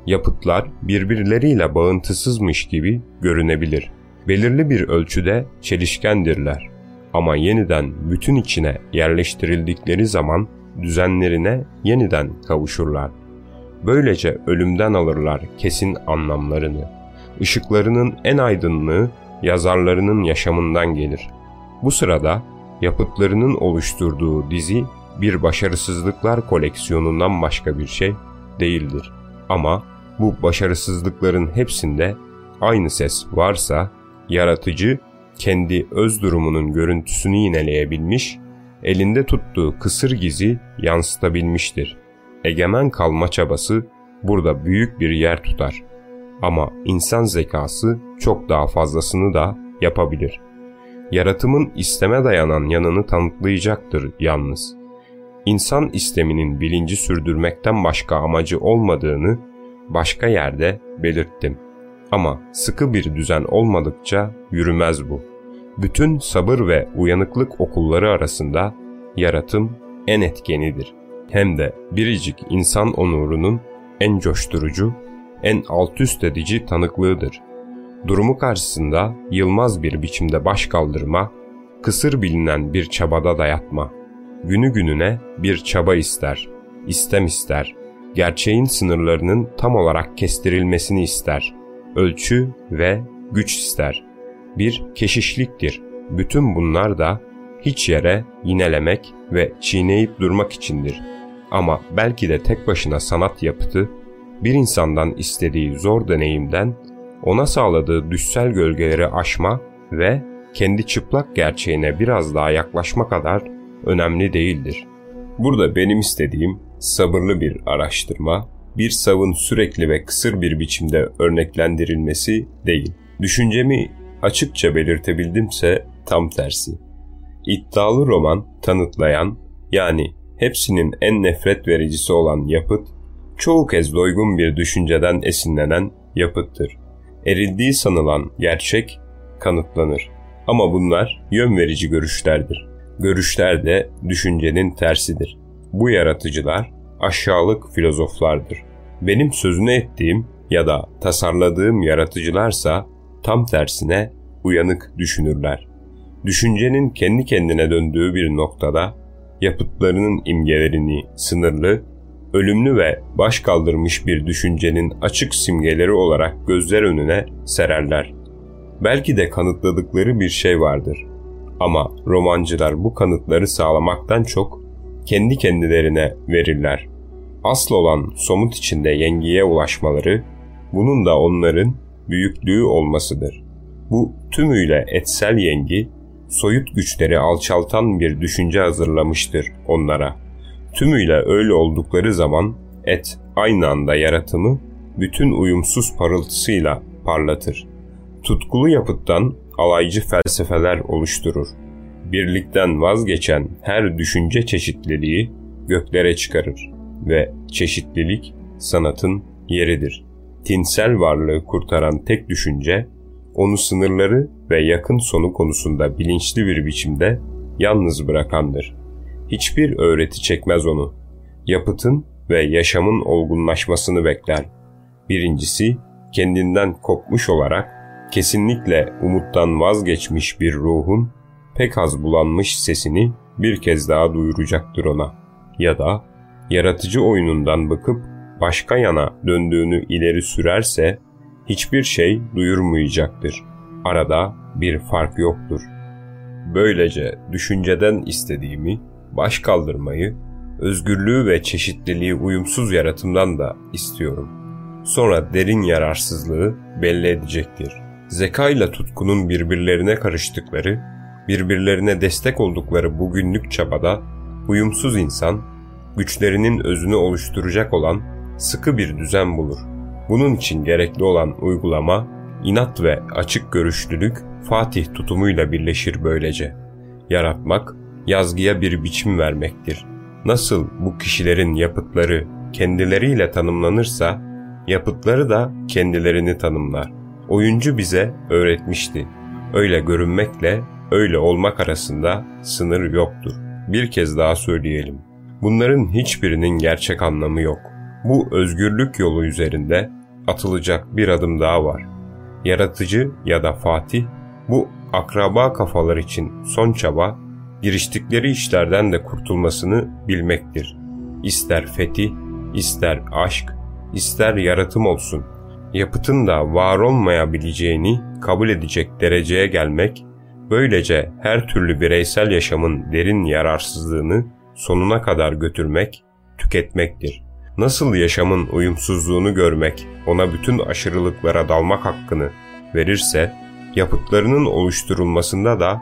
Yapıtlar birbirleriyle bağıntısızmış gibi görünebilir. Belirli bir ölçüde çelişkendirler. Ama yeniden bütün içine yerleştirildikleri zaman düzenlerine yeniden kavuşurlar. Böylece ölümden alırlar kesin anlamlarını. Işıklarının en aydınlığı yazarlarının yaşamından gelir. Bu sırada yapıtlarının oluşturduğu dizi bir başarısızlıklar koleksiyonundan başka bir şey değildir. Ama bu başarısızlıkların hepsinde aynı ses varsa yaratıcı kendi öz durumunun görüntüsünü yineleyebilmiş, elinde tuttuğu kısır gizi yansıtabilmiştir. Egemen kalma çabası burada büyük bir yer tutar. Ama insan zekası çok daha fazlasını da yapabilir. Yaratımın isteme dayanan yanını tanıtlayacaktır yalnız. İnsan isteminin bilinci sürdürmekten başka amacı olmadığını başka yerde belirttim. Ama sıkı bir düzen olmadıkça yürümez bu. Bütün sabır ve uyanıklık okulları arasında yaratım en etkenidir. Hem de biricik insan onurunun en coşturucu, en altüst edici tanıklığıdır. Durumu karşısında yılmaz bir biçimde baş kaldırma, kısır bilinen bir çabada dayatma. Günü gününe bir çaba ister, istem ister, gerçeğin sınırlarının tam olarak kestirilmesini ister, ölçü ve güç ister. Bir keşişliktir. Bütün bunlar da hiç yere yinelemek ve çiğneyip durmak içindir. Ama belki de tek başına sanat yapıtı, bir insandan istediği zor deneyimden ona sağladığı düşsel gölgeleri aşma ve kendi çıplak gerçeğine biraz daha yaklaşma kadar önemli değildir. Burada benim istediğim sabırlı bir araştırma, bir savın sürekli ve kısır bir biçimde örneklendirilmesi değil. Düşüncemi açıkça belirtebildimse tam tersi. İddialı roman tanıtlayan yani hepsinin en nefret vericisi olan yapıt, çoğu kez doygun bir düşünceden esinlenen yapıttır. Erildiği sanılan gerçek kanıtlanır. Ama bunlar yön verici görüşlerdir. Görüşler de düşüncenin tersidir. Bu yaratıcılar aşağılık filozoflardır. Benim sözünü ettiğim ya da tasarladığım yaratıcılarsa tam tersine uyanık düşünürler. Düşüncenin kendi kendine döndüğü bir noktada yapıtlarının imgelerini sınırlı, ölümlü ve baş kaldırmış bir düşüncenin açık simgeleri olarak gözler önüne sererler. Belki de kanıtladıkları bir şey vardır. Ama romancılar bu kanıtları sağlamaktan çok kendi kendilerine verirler. Asıl olan somut içinde yengiye ulaşmaları, bunun da onların büyüklüğü olmasıdır. Bu tümüyle etsel yengi, soyut güçleri alçaltan bir düşünce hazırlamıştır onlara. Tümüyle öyle oldukları zaman et aynı anda yaratımı bütün uyumsuz parıltısıyla parlatır. Tutkulu yapıttan alaycı felsefeler oluşturur. Birlikten vazgeçen her düşünce çeşitliliği göklere çıkarır ve çeşitlilik sanatın yeridir. Tinsel varlığı kurtaran tek düşünce onu sınırları ve yakın sonu konusunda bilinçli bir biçimde yalnız bırakandır. Hiçbir öğreti çekmez onu. Yapıtın ve yaşamın olgunlaşmasını bekler. Birincisi, kendinden kopmuş olarak kesinlikle umuttan vazgeçmiş bir ruhun pek az bulanmış sesini bir kez daha duyuracaktır ona. Ya da yaratıcı oyunundan bakıp başka yana döndüğünü ileri sürerse hiçbir şey duyurmayacaktır. Arada bir fark yoktur. Böylece düşünceden istediğimi, baş kaldırmayı, özgürlüğü ve çeşitliliği uyumsuz yaratımdan da istiyorum. Sonra derin yararsızlığı belli edecektir. Zeka ile tutkunun birbirlerine karıştıkları, birbirlerine destek oldukları bu günlük çabada uyumsuz insan, güçlerinin özünü oluşturacak olan sıkı bir düzen bulur. Bunun için gerekli olan uygulama, inat ve açık görüşlülük Fatih tutumuyla birleşir böylece. Yaratmak, yazgıya bir biçim vermektir. Nasıl bu kişilerin yapıtları kendileriyle tanımlanırsa, yapıtları da kendilerini tanımlar. Oyuncu bize öğretmişti. Öyle görünmekle öyle olmak arasında sınır yoktur. Bir kez daha söyleyelim. Bunların hiçbirinin gerçek anlamı yok. Bu özgürlük yolu üzerinde atılacak bir adım daha var. Yaratıcı ya da Fatih bu akraba kafalar için son çaba giriştikleri işlerden de kurtulmasını bilmektir. İster fetih, ister aşk, ister yaratım olsun. Yapıtın da var olmayabileceğini kabul edecek dereceye gelmek, böylece her türlü bireysel yaşamın derin yararsızlığını sonuna kadar götürmek, tüketmektir. Nasıl yaşamın uyumsuzluğunu görmek, ona bütün aşırılıklara dalmak hakkını verirse, yapıtlarının oluşturulmasında da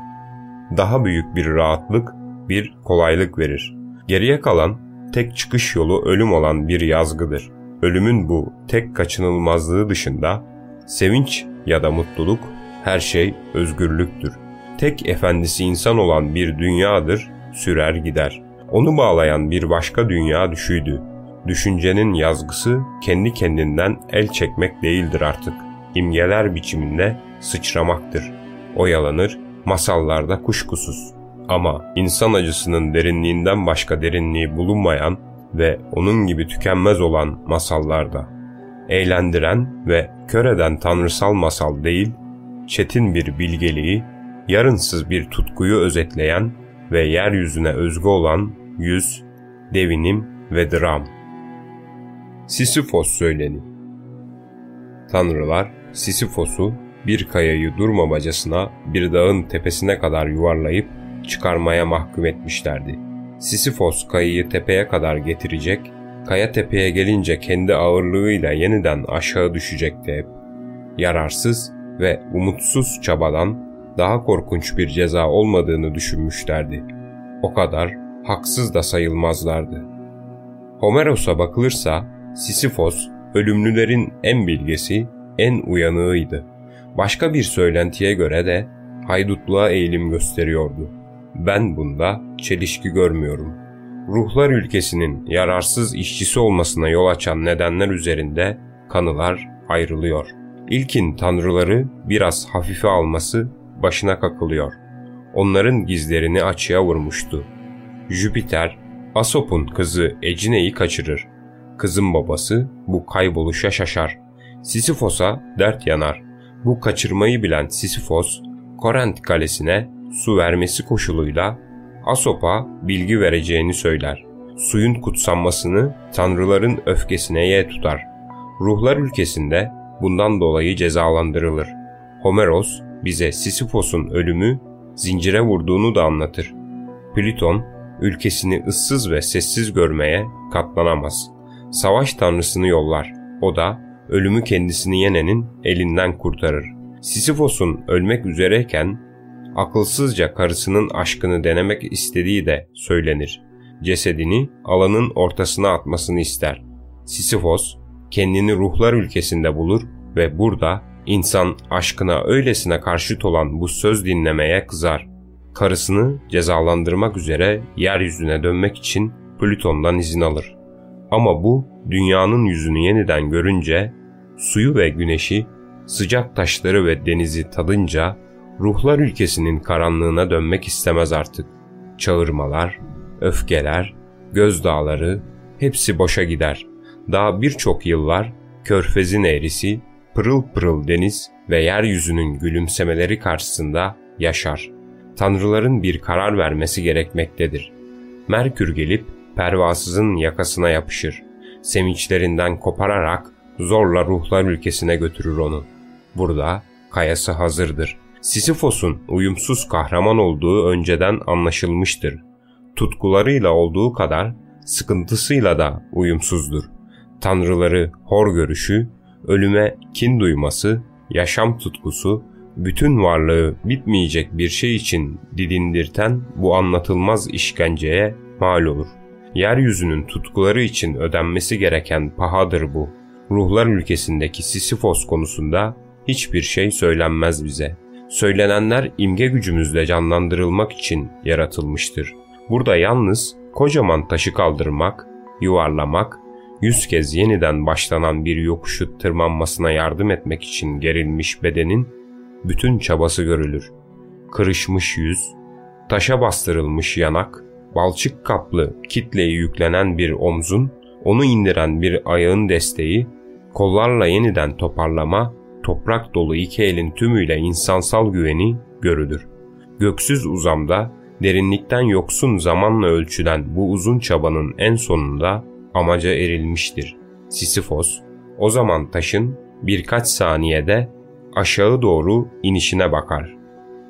daha büyük bir rahatlık, bir kolaylık verir. Geriye kalan tek çıkış yolu ölüm olan bir yazgıdır. Ölümün bu tek kaçınılmazlığı dışında sevinç ya da mutluluk her şey özgürlüktür. Tek efendisi insan olan bir dünyadır, sürer gider. Onu bağlayan bir başka dünya düşüydü. Düşüncenin yazgısı kendi kendinden el çekmek değildir artık. İmgeler biçiminde sıçramaktır. Oyalanır, masallarda kuşkusuz. Ama insan acısının derinliğinden başka derinliği bulunmayan ve onun gibi tükenmez olan masallarda. Eğlendiren ve kör eden tanrısal masal değil, çetin bir bilgeliği, yarınsız bir tutkuyu özetleyen ve yeryüzüne özgü olan yüz, devinim ve dram. Sisyphos söyleni Tanrılar Sisyphos'u bir kayayı durmamacasına bir dağın tepesine kadar yuvarlayıp çıkarmaya mahkum etmişlerdi. Sisyphos kayayı tepeye kadar getirecek, kaya tepeye gelince kendi ağırlığıyla yeniden aşağı düşecekti hep. Yararsız ve umutsuz çabadan daha korkunç bir ceza olmadığını düşünmüşlerdi. O kadar haksız da sayılmazlardı. Homeros'a bakılırsa Sisyphos ölümlülerin en bilgesi, en uyanığıydı. Başka bir söylentiye göre de haydutluğa eğilim gösteriyordu. Ben bunda çelişki görmüyorum. Ruhlar ülkesinin yararsız işçisi olmasına yol açan nedenler üzerinde kanılar ayrılıyor. İlkin tanrıları biraz hafife alması başına kakılıyor. Onların gizlerini açığa vurmuştu. Jüpiter, Asop'un kızı Ecine'yi kaçırır. Kızın babası bu kayboluşa şaşar. Sisyphos'a dert yanar. Bu kaçırmayı bilen Sisyphos, Korint kalesine su vermesi koşuluyla Asop'a bilgi vereceğini söyler. Suyun kutsanmasını tanrıların öfkesine ye tutar. Ruhlar ülkesinde bundan dolayı cezalandırılır. Homeros bize Sisyphos'un ölümü zincire vurduğunu da anlatır. Plüton ülkesini ıssız ve sessiz görmeye katlanamaz. Savaş tanrısını yollar. O da ölümü kendisini yenenin elinden kurtarır. Sisyphos'un ölmek üzereyken akılsızca karısının aşkını denemek istediği de söylenir. Cesedini alanın ortasına atmasını ister. Sisyphos kendini ruhlar ülkesinde bulur ve burada insan aşkına öylesine karşıt olan bu söz dinlemeye kızar. Karısını cezalandırmak üzere yeryüzüne dönmek için Plüton'dan izin alır. Ama bu dünyanın yüzünü yeniden görünce suyu ve güneşi, sıcak taşları ve denizi tadınca ruhlar ülkesinin karanlığına dönmek istemez artık. Çağırmalar, öfkeler, gözdağları hepsi boşa gider. Daha birçok yıllar körfezin eğrisi, pırıl pırıl deniz ve yeryüzünün gülümsemeleri karşısında yaşar. Tanrıların bir karar vermesi gerekmektedir. Merkür gelip pervasızın yakasına yapışır. Sevinçlerinden kopararak zorla ruhlar ülkesine götürür onu. Burada kayası hazırdır. Sisyphos'un uyumsuz kahraman olduğu önceden anlaşılmıştır. Tutkularıyla olduğu kadar sıkıntısıyla da uyumsuzdur. Tanrıları hor görüşü, ölüme kin duyması, yaşam tutkusu, bütün varlığı bitmeyecek bir şey için didindirten bu anlatılmaz işkenceye mal olur. Yeryüzünün tutkuları için ödenmesi gereken pahadır bu. Ruhlar ülkesindeki Sisifos konusunda hiçbir şey söylenmez bize. Söylenenler imge gücümüzle canlandırılmak için yaratılmıştır. Burada yalnız kocaman taşı kaldırmak, yuvarlamak, yüz kez yeniden başlanan bir yokuşu tırmanmasına yardım etmek için gerilmiş bedenin bütün çabası görülür. Kırışmış yüz, taşa bastırılmış yanak, balçık kaplı kitleye yüklenen bir omzun, onu indiren bir ayağın desteği, kollarla yeniden toparlama, toprak dolu iki elin tümüyle insansal güveni görülür. Göksüz uzamda, derinlikten yoksun zamanla ölçülen bu uzun çabanın en sonunda amaca erilmiştir. Sisifos, o zaman taşın birkaç saniyede aşağı doğru inişine bakar.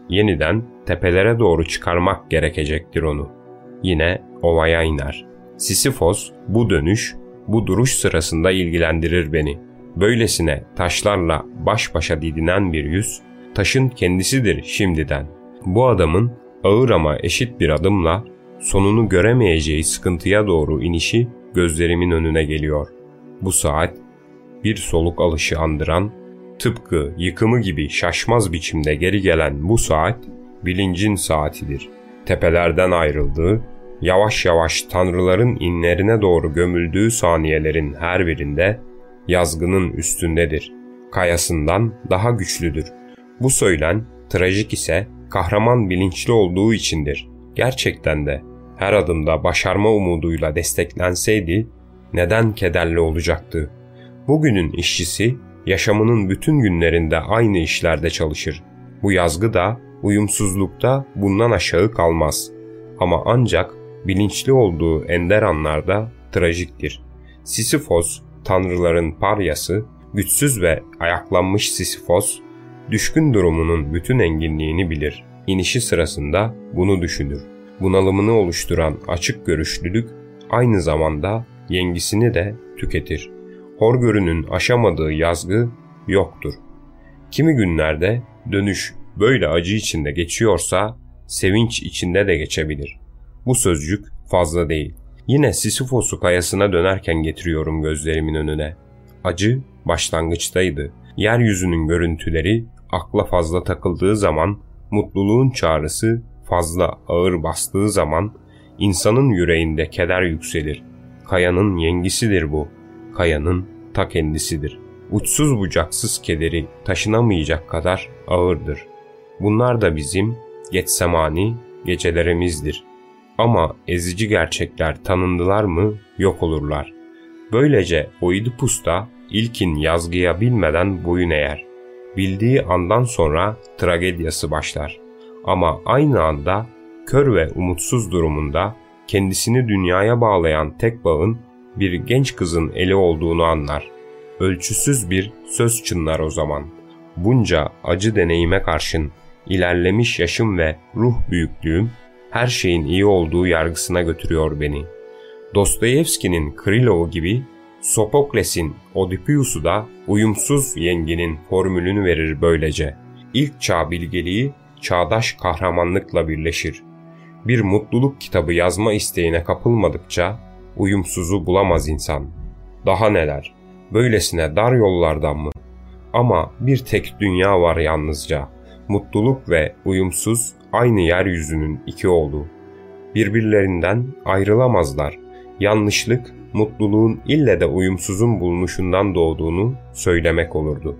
Yeniden tepelere doğru çıkarmak gerekecektir onu. Yine ovaya iner. Sisifos bu dönüş, bu duruş sırasında ilgilendirir beni. Böylesine taşlarla baş başa didinen bir yüz, taşın kendisidir şimdiden. Bu adamın ağır ama eşit bir adımla sonunu göremeyeceği sıkıntıya doğru inişi gözlerimin önüne geliyor. Bu saat bir soluk alışı andıran Tıpkı yıkımı gibi şaşmaz biçimde geri gelen bu saat bilincin saatidir. Tepelerden ayrıldığı, yavaş yavaş tanrıların inlerine doğru gömüldüğü saniyelerin her birinde yazgının üstündedir. Kayasından daha güçlüdür. Bu söylen trajik ise kahraman bilinçli olduğu içindir. Gerçekten de her adımda başarma umuduyla desteklenseydi neden kederli olacaktı? Bugünün işçisi yaşamının bütün günlerinde aynı işlerde çalışır. Bu yazgı da uyumsuzlukta bundan aşağı kalmaz. Ama ancak bilinçli olduğu ender anlarda trajiktir. Sisifos, tanrıların paryası, güçsüz ve ayaklanmış Sisifos, düşkün durumunun bütün enginliğini bilir. İnişi sırasında bunu düşünür. Bunalımını oluşturan açık görüşlülük aynı zamanda yengisini de tüketir horgörünün aşamadığı yazgı yoktur. Kimi günlerde dönüş böyle acı içinde geçiyorsa sevinç içinde de geçebilir. Bu sözcük fazla değil. Yine Sisyphos'u kayasına dönerken getiriyorum gözlerimin önüne. Acı başlangıçtaydı. Yeryüzünün görüntüleri akla fazla takıldığı zaman, mutluluğun çağrısı fazla ağır bastığı zaman insanın yüreğinde keder yükselir. Kayanın yengisidir bu kayanın ta kendisidir. Uçsuz bucaksız kederi taşınamayacak kadar ağırdır. Bunlar da bizim geçsemani gecelerimizdir. Ama ezici gerçekler tanındılar mı yok olurlar. Böylece Oidipus da ilkin yazgıya bilmeden boyun eğer. Bildiği andan sonra tragediyası başlar. Ama aynı anda kör ve umutsuz durumunda kendisini dünyaya bağlayan tek bağın bir genç kızın eli olduğunu anlar. Ölçüsüz bir söz çınlar o zaman. Bunca acı deneyime karşın ilerlemiş yaşım ve ruh büyüklüğüm her şeyin iyi olduğu yargısına götürüyor beni. Dostoyevski'nin Krilov'u gibi Sopokles'in Oedipus'u da uyumsuz yenginin formülünü verir böylece. İlk çağ bilgeliği çağdaş kahramanlıkla birleşir. Bir mutluluk kitabı yazma isteğine kapılmadıkça uyumsuzu bulamaz insan. Daha neler, böylesine dar yollardan mı? Ama bir tek dünya var yalnızca. Mutluluk ve uyumsuz aynı yeryüzünün iki oğlu. Birbirlerinden ayrılamazlar. Yanlışlık, mutluluğun ille de uyumsuzun bulunuşundan doğduğunu söylemek olurdu.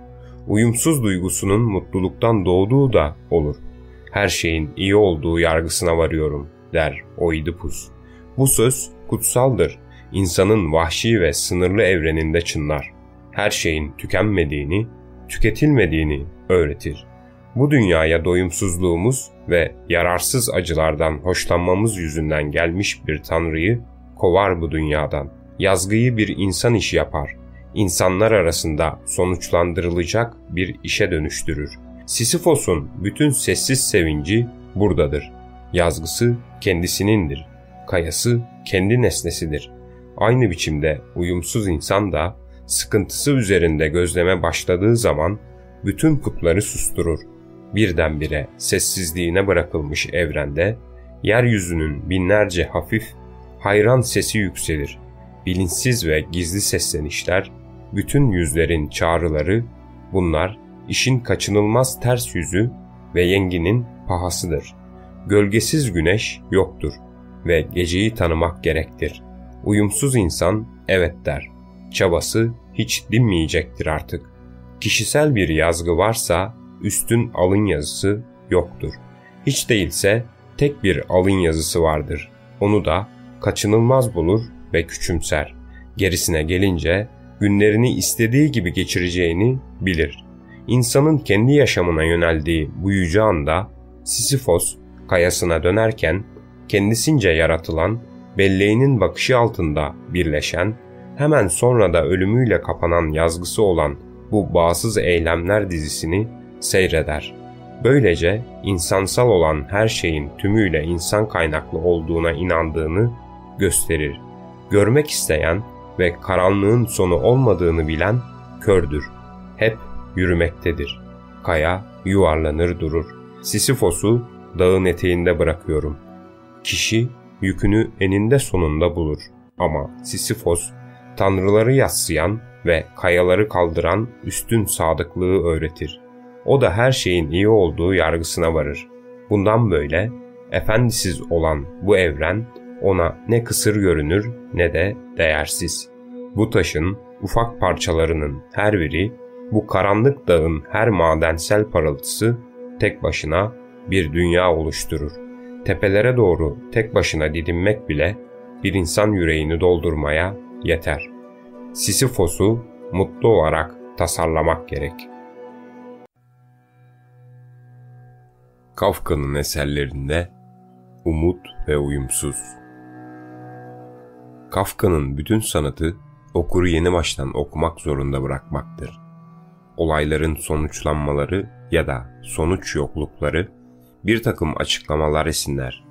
Uyumsuz duygusunun mutluluktan doğduğu da olur. Her şeyin iyi olduğu yargısına varıyorum, der Oidipus. Bu söz kutsaldır. İnsanın vahşi ve sınırlı evreninde çınlar. Her şeyin tükenmediğini, tüketilmediğini öğretir. Bu dünyaya doyumsuzluğumuz ve yararsız acılardan hoşlanmamız yüzünden gelmiş bir tanrıyı kovar bu dünyadan. Yazgıyı bir insan işi yapar. İnsanlar arasında sonuçlandırılacak bir işe dönüştürür. Sisyphos'un bütün sessiz sevinci buradadır. Yazgısı kendisinindir kayası kendi nesnesidir. Aynı biçimde uyumsuz insan da sıkıntısı üzerinde gözleme başladığı zaman bütün kutları susturur. Birdenbire sessizliğine bırakılmış evrende yeryüzünün binlerce hafif, hayran sesi yükselir. Bilinçsiz ve gizli seslenişler, bütün yüzlerin çağrıları, bunlar işin kaçınılmaz ters yüzü ve yenginin pahasıdır. Gölgesiz güneş yoktur ve geceyi tanımak gerektir. Uyumsuz insan evet der. Çabası hiç dinmeyecektir artık. Kişisel bir yazgı varsa üstün alın yazısı yoktur. Hiç değilse tek bir alın yazısı vardır. Onu da kaçınılmaz bulur ve küçümser. Gerisine gelince günlerini istediği gibi geçireceğini bilir. İnsanın kendi yaşamına yöneldiği bu yüce anda Sisyphos kayasına dönerken kendisince yaratılan, belleğinin bakışı altında birleşen, hemen sonra da ölümüyle kapanan yazgısı olan bu bağsız eylemler dizisini seyreder. Böylece insansal olan her şeyin tümüyle insan kaynaklı olduğuna inandığını gösterir. Görmek isteyen ve karanlığın sonu olmadığını bilen kördür. Hep yürümektedir. Kaya yuvarlanır durur. Sisyphos'u dağın eteğinde bırakıyorum. Kişi yükünü eninde sonunda bulur. Ama Sisyphos tanrıları yassıyan ve kayaları kaldıran üstün sadıklığı öğretir. O da her şeyin iyi olduğu yargısına varır. Bundan böyle efendisiz olan bu evren ona ne kısır görünür ne de değersiz. Bu taşın ufak parçalarının her biri, bu karanlık dağın her madensel parıltısı tek başına bir dünya oluşturur. Tepelere doğru tek başına didinmek bile bir insan yüreğini doldurmaya yeter. Sisyphos'u mutlu olarak tasarlamak gerek. Kafka'nın eserlerinde umut ve uyumsuz. Kafka'nın bütün sanatı okuru yeni baştan okumak zorunda bırakmaktır. Olayların sonuçlanmaları ya da sonuç yoklukları bir takım açıklamalar esinler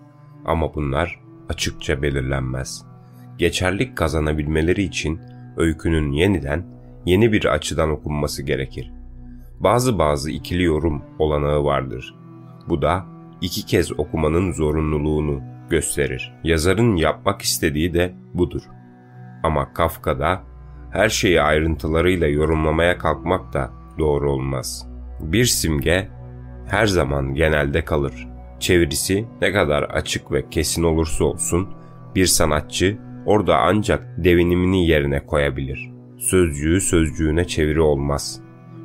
ama bunlar açıkça belirlenmez. Geçerlik kazanabilmeleri için öykünün yeniden yeni bir açıdan okunması gerekir. Bazı bazı ikili yorum olanağı vardır. Bu da iki kez okumanın zorunluluğunu gösterir. Yazarın yapmak istediği de budur. Ama Kafka'da her şeyi ayrıntılarıyla yorumlamaya kalkmak da doğru olmaz. Bir simge her zaman genelde kalır. Çevirisi ne kadar açık ve kesin olursa olsun bir sanatçı orada ancak devinimini yerine koyabilir. Sözcüğü sözcüğüne çeviri olmaz.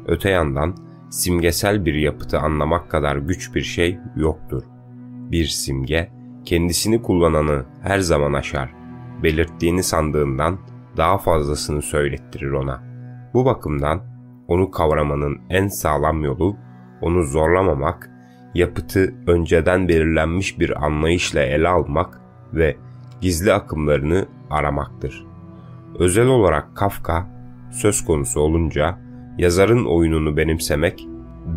Öte yandan simgesel bir yapıtı anlamak kadar güç bir şey yoktur. Bir simge kendisini kullananı her zaman aşar. Belirttiğini sandığından daha fazlasını söylettirir ona. Bu bakımdan onu kavramanın en sağlam yolu onu zorlamamak, yapıtı önceden belirlenmiş bir anlayışla ele almak ve gizli akımlarını aramaktır. Özel olarak Kafka söz konusu olunca yazarın oyununu benimsemek,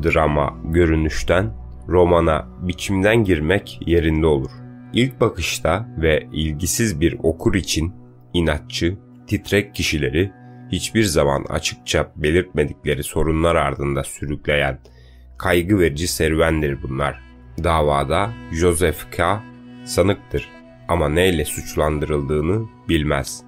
drama görünüşten, romana biçimden girmek yerinde olur. İlk bakışta ve ilgisiz bir okur için inatçı, titrek kişileri hiçbir zaman açıkça belirtmedikleri sorunlar ardında sürükleyen kaygı verici serüvendir bunlar. Davada Joseph K. sanıktır ama neyle suçlandırıldığını bilmez.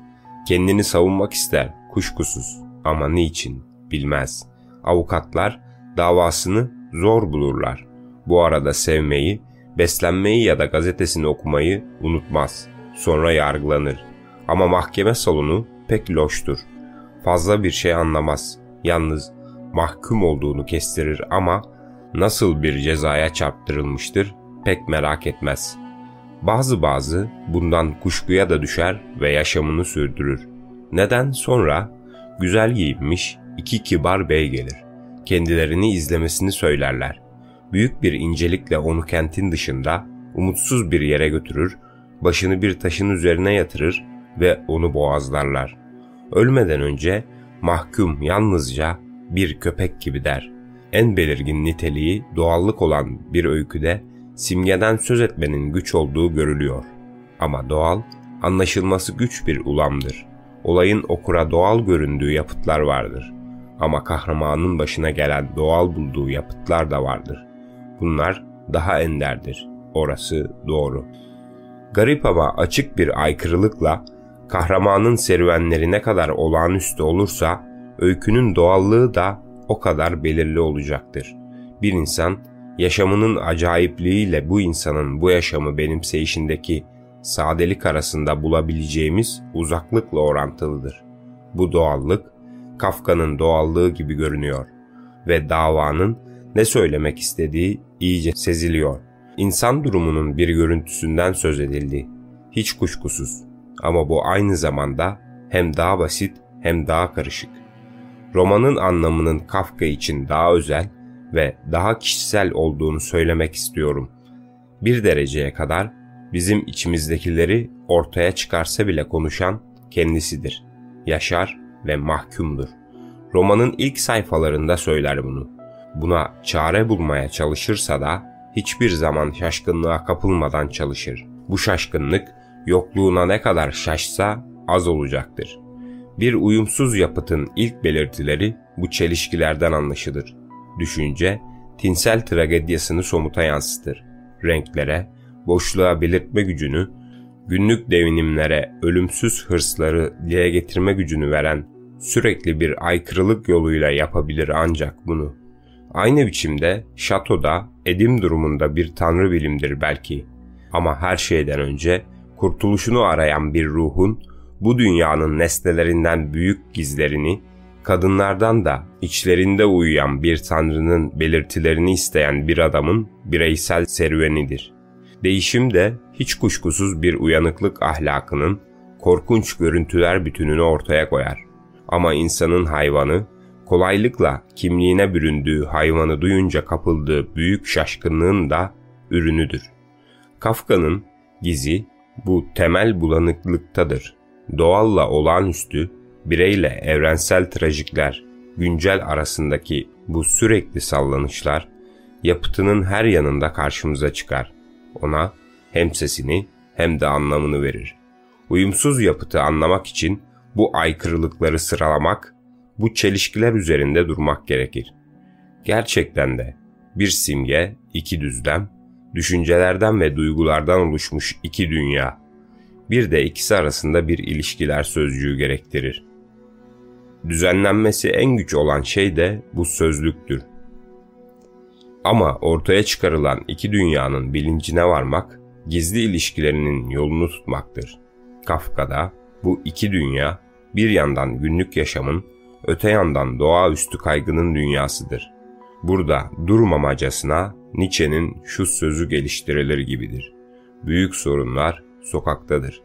Kendini savunmak ister kuşkusuz ama niçin bilmez. Avukatlar davasını zor bulurlar. Bu arada sevmeyi, beslenmeyi ya da gazetesini okumayı unutmaz. Sonra yargılanır. Ama mahkeme salonu pek loştur. Fazla bir şey anlamaz. Yalnız mahkum olduğunu kestirir ama nasıl bir cezaya çarptırılmıştır pek merak etmez. Bazı bazı bundan kuşkuya da düşer ve yaşamını sürdürür. Neden sonra güzel giyinmiş iki kibar bey gelir. Kendilerini izlemesini söylerler. Büyük bir incelikle onu kentin dışında umutsuz bir yere götürür, başını bir taşın üzerine yatırır ve onu boğazlarlar. Ölmeden önce mahkum yalnızca bir köpek gibi der en belirgin niteliği doğallık olan bir öyküde simgeden söz etmenin güç olduğu görülüyor. Ama doğal, anlaşılması güç bir ulamdır. Olayın okura doğal göründüğü yapıtlar vardır. Ama kahramanın başına gelen doğal bulduğu yapıtlar da vardır. Bunlar daha enderdir. Orası doğru. Garip ama açık bir aykırılıkla kahramanın serüvenleri ne kadar olağanüstü olursa öykünün doğallığı da o kadar belirli olacaktır. Bir insan yaşamının acayipliğiyle bu insanın bu yaşamı benimseyişindeki sadelik arasında bulabileceğimiz uzaklıkla orantılıdır. Bu doğallık Kafka'nın doğallığı gibi görünüyor ve davanın ne söylemek istediği iyice seziliyor. İnsan durumunun bir görüntüsünden söz edildi. Hiç kuşkusuz. Ama bu aynı zamanda hem daha basit hem daha karışık. Romanın anlamının Kafka için daha özel ve daha kişisel olduğunu söylemek istiyorum. Bir dereceye kadar bizim içimizdekileri ortaya çıkarsa bile konuşan kendisidir. Yaşar ve mahkumdur. Romanın ilk sayfalarında söyler bunu. Buna çare bulmaya çalışırsa da hiçbir zaman şaşkınlığa kapılmadan çalışır. Bu şaşkınlık yokluğuna ne kadar şaşsa az olacaktır. Bir uyumsuz yapıtın ilk belirtileri bu çelişkilerden anlaşılır. Düşünce, tinsel tragediyasını somuta yansıtır. Renklere, boşluğa belirtme gücünü, günlük devinimlere ölümsüz hırsları dile getirme gücünü veren sürekli bir aykırılık yoluyla yapabilir ancak bunu. Aynı biçimde şatoda edim durumunda bir tanrı bilimdir belki. Ama her şeyden önce kurtuluşunu arayan bir ruhun bu dünyanın nesnelerinden büyük gizlerini, kadınlardan da içlerinde uyuyan bir tanrının belirtilerini isteyen bir adamın bireysel serüvenidir. Değişim de hiç kuşkusuz bir uyanıklık ahlakının korkunç görüntüler bütününü ortaya koyar. Ama insanın hayvanı, kolaylıkla kimliğine büründüğü hayvanı duyunca kapıldığı büyük şaşkınlığın da ürünüdür. Kafka'nın gizi bu temel bulanıklıktadır. Doğalla olağanüstü, bireyle evrensel trajikler, güncel arasındaki bu sürekli sallanışlar yapıtının her yanında karşımıza çıkar. Ona hem sesini hem de anlamını verir. Uyumsuz yapıtı anlamak için bu aykırılıkları sıralamak, bu çelişkiler üzerinde durmak gerekir. Gerçekten de bir simge, iki düzlem, düşüncelerden ve duygulardan oluşmuş iki dünya, bir de ikisi arasında bir ilişkiler sözcüğü gerektirir. Düzenlenmesi en güç olan şey de bu sözlüktür. Ama ortaya çıkarılan iki dünyanın bilincine varmak, gizli ilişkilerinin yolunu tutmaktır. Kafka'da bu iki dünya bir yandan günlük yaşamın, öte yandan doğaüstü kaygının dünyasıdır. Burada durmamacasına Nietzsche'nin şu sözü geliştirilir gibidir. Büyük sorunlar sokaktadır.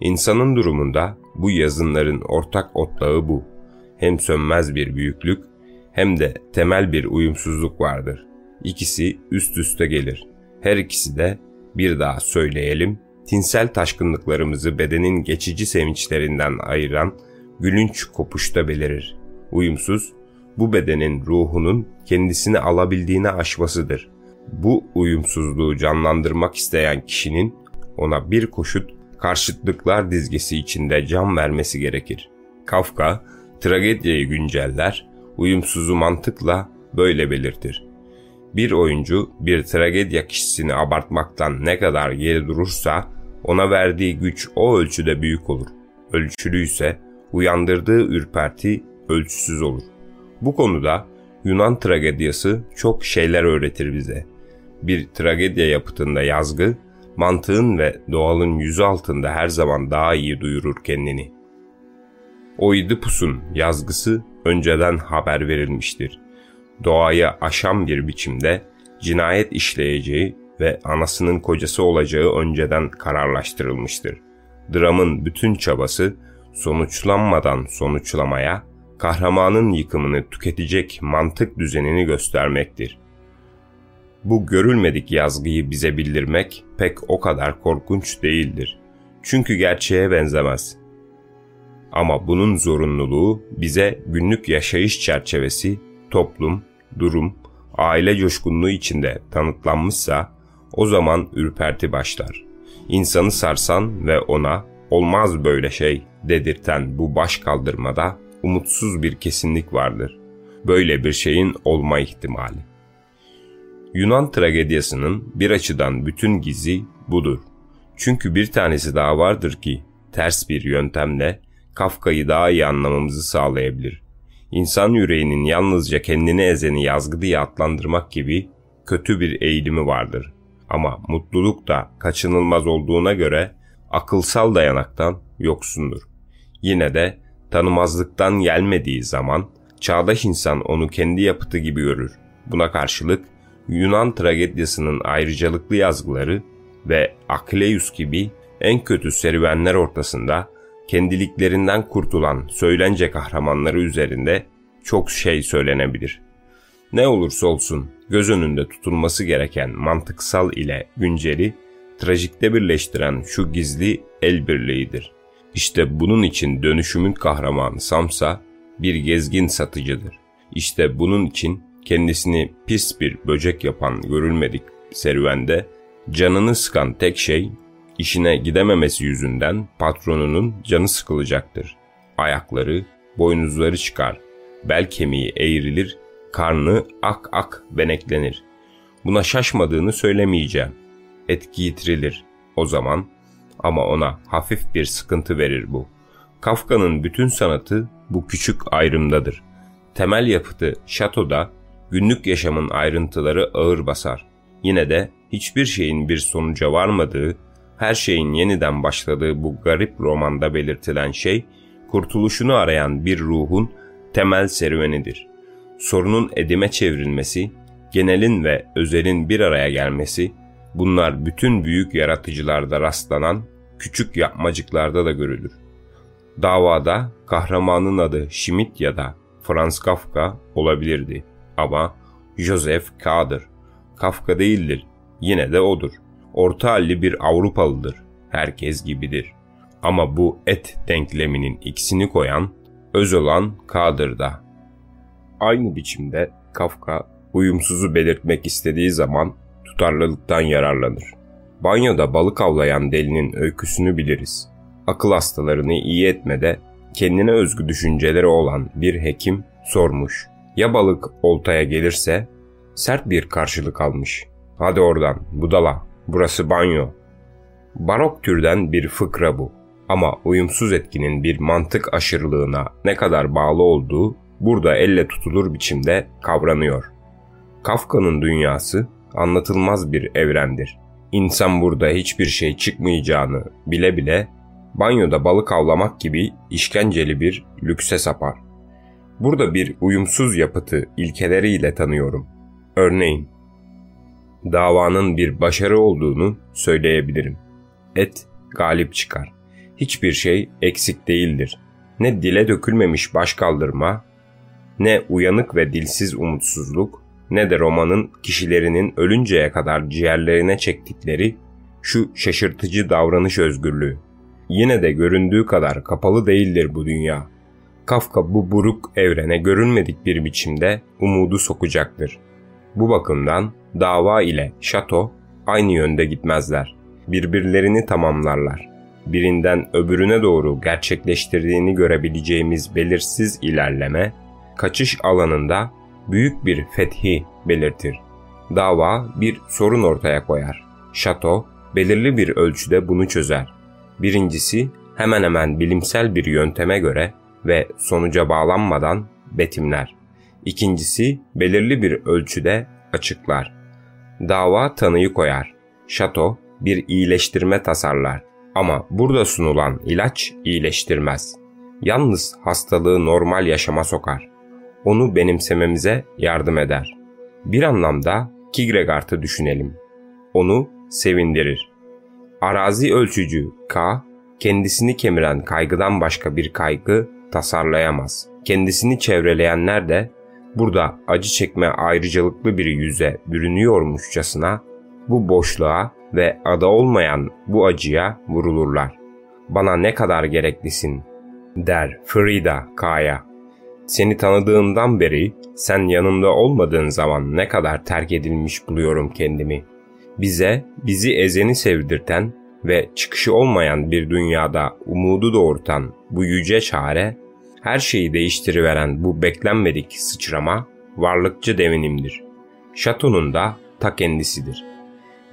İnsanın durumunda bu yazınların ortak otlağı bu. Hem sönmez bir büyüklük hem de temel bir uyumsuzluk vardır. İkisi üst üste gelir. Her ikisi de bir daha söyleyelim tinsel taşkınlıklarımızı bedenin geçici sevinçlerinden ayıran gülünç kopuşta belirir. Uyumsuz, bu bedenin ruhunun kendisini alabildiğine aşmasıdır. Bu uyumsuzluğu canlandırmak isteyen kişinin ona bir koşut karşıtlıklar dizgesi içinde can vermesi gerekir. Kafka, tragediyi günceller, uyumsuzu mantıkla böyle belirtir. Bir oyuncu bir tragedya kişisini abartmaktan ne kadar geri durursa ona verdiği güç o ölçüde büyük olur. Ölçülü ise uyandırdığı ürperti ölçüsüz olur. Bu konuda Yunan tragediyası çok şeyler öğretir bize. Bir tragedya yapıtında yazgı, mantığın ve doğalın yüzü altında her zaman daha iyi duyurur kendini. Oidipus'un yazgısı önceden haber verilmiştir. Doğaya aşan bir biçimde cinayet işleyeceği ve anasının kocası olacağı önceden kararlaştırılmıştır. Dramın bütün çabası sonuçlanmadan sonuçlamaya, kahramanın yıkımını tüketecek mantık düzenini göstermektir. Bu görülmedik yazgıyı bize bildirmek pek o kadar korkunç değildir. Çünkü gerçeğe benzemez. Ama bunun zorunluluğu bize günlük yaşayış çerçevesi, toplum, durum, aile coşkunluğu içinde tanıtlanmışsa o zaman ürperti başlar. İnsanı sarsan ve ona olmaz böyle şey dedirten bu baş kaldırmada umutsuz bir kesinlik vardır. böyle bir şeyin olma ihtimali. Yunan tragedyasının bir açıdan bütün gizi budur. Çünkü bir tanesi daha vardır ki ters bir yöntemle Kafka'yı daha iyi anlamamızı sağlayabilir. İnsan yüreğinin yalnızca kendini ezeni yazgı diye adlandırmak gibi kötü bir eğilimi vardır. Ama mutluluk da kaçınılmaz olduğuna göre akılsal dayanaktan yoksundur. Yine de tanımazlıktan gelmediği zaman çağdaş insan onu kendi yapıtı gibi görür. Buna karşılık Yunan tragedyasının ayrıcalıklı yazgıları ve Akleus gibi en kötü serüvenler ortasında kendiliklerinden kurtulan söylence kahramanları üzerinde çok şey söylenebilir. Ne olursa olsun göz önünde tutulması gereken mantıksal ile günceli trajikte birleştiren şu gizli el birliğidir. İşte bunun için dönüşümün kahramanı Samsa bir gezgin satıcıdır. İşte bunun için kendisini pis bir böcek yapan görülmedik serüvende canını sıkan tek şey işine gidememesi yüzünden patronunun canı sıkılacaktır. Ayakları, boynuzları çıkar, bel kemiği eğrilir, karnı ak ak beneklenir. Buna şaşmadığını söylemeyeceğim. Etki yitirilir o zaman ama ona hafif bir sıkıntı verir bu. Kafka'nın bütün sanatı bu küçük ayrımdadır. Temel yapıtı şatoda günlük yaşamın ayrıntıları ağır basar. Yine de hiçbir şeyin bir sonuca varmadığı, her şeyin yeniden başladığı bu garip romanda belirtilen şey, kurtuluşunu arayan bir ruhun temel serüvenidir. Sorunun edime çevrilmesi, genelin ve özelin bir araya gelmesi, bunlar bütün büyük yaratıcılarda rastlanan küçük yapmacıklarda da görülür. Davada kahramanın adı Schmidt ya da Franz Kafka olabilirdi ama Joseph K'dır. Kafka değildir, yine de odur. Orta halli bir Avrupalıdır, herkes gibidir. Ama bu et denkleminin ikisini koyan, öz olan K'dır da. Aynı biçimde Kafka uyumsuzu belirtmek istediği zaman tutarlılıktan yararlanır. Banyoda balık avlayan delinin öyküsünü biliriz. Akıl hastalarını iyi etmede kendine özgü düşünceleri olan bir hekim sormuş. Ya balık oltaya gelirse? Sert bir karşılık almış. Hadi oradan budala burası banyo. Barok türden bir fıkra bu. Ama uyumsuz etkinin bir mantık aşırılığına ne kadar bağlı olduğu burada elle tutulur biçimde kavranıyor. Kafka'nın dünyası anlatılmaz bir evrendir. İnsan burada hiçbir şey çıkmayacağını bile bile banyoda balık avlamak gibi işkenceli bir lükse sapar. Burada bir uyumsuz yapıtı ilkeleriyle tanıyorum. Örneğin, davanın bir başarı olduğunu söyleyebilirim. Et galip çıkar. Hiçbir şey eksik değildir. Ne dile dökülmemiş başkaldırma, ne uyanık ve dilsiz umutsuzluk, ne de romanın kişilerinin ölünceye kadar ciğerlerine çektikleri şu şaşırtıcı davranış özgürlüğü. Yine de göründüğü kadar kapalı değildir bu dünya. Kafka bu buruk evrene görünmedik bir biçimde umudu sokacaktır. Bu bakımdan dava ile şato aynı yönde gitmezler. Birbirlerini tamamlarlar. Birinden öbürüne doğru gerçekleştirdiğini görebileceğimiz belirsiz ilerleme, kaçış alanında büyük bir fethi belirtir. Dava bir sorun ortaya koyar. Şato belirli bir ölçüde bunu çözer. Birincisi hemen hemen bilimsel bir yönteme göre ve sonuca bağlanmadan betimler. İkincisi belirli bir ölçüde açıklar. Dava tanıyı koyar. Şato bir iyileştirme tasarlar. Ama burada sunulan ilaç iyileştirmez. Yalnız hastalığı normal yaşama sokar. Onu benimsememize yardım eder. Bir anlamda Kierkegaard'ı düşünelim. Onu sevindirir. Arazi ölçücü K, kendisini kemiren kaygıdan başka bir kaygı tasarlayamaz. Kendisini çevreleyenler de burada acı çekme ayrıcalıklı bir yüze bürünüyormuşçasına bu boşluğa ve ada olmayan bu acıya vurulurlar. Bana ne kadar gereklisin der Frida K'ya. Seni tanıdığımdan beri sen yanımda olmadığın zaman ne kadar terk edilmiş buluyorum kendimi. Bize, bizi ezeni sevdirten ve çıkışı olmayan bir dünyada umudu doğurtan bu yüce çare Her şeyi değiştiriveren bu beklenmedik sıçrama varlıkçı devinimdir. Şatonun da ta kendisidir.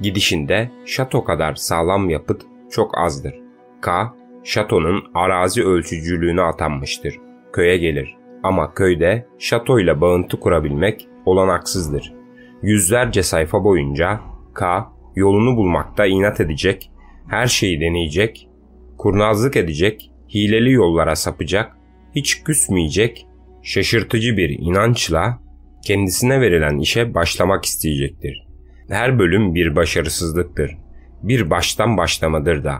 Gidişinde şato kadar sağlam yapıt çok azdır. K, şatonun arazi ölçücülüğüne atanmıştır. Köye gelir. Ama köyde şatoyla bağıntı kurabilmek olanaksızdır. Yüzlerce sayfa boyunca K yolunu bulmakta inat edecek, her şeyi deneyecek, kurnazlık edecek, hileli yollara sapacak, hiç küsmeyecek, şaşırtıcı bir inançla kendisine verilen işe başlamak isteyecektir. Her bölüm bir başarısızlıktır. Bir baştan başlamadır da.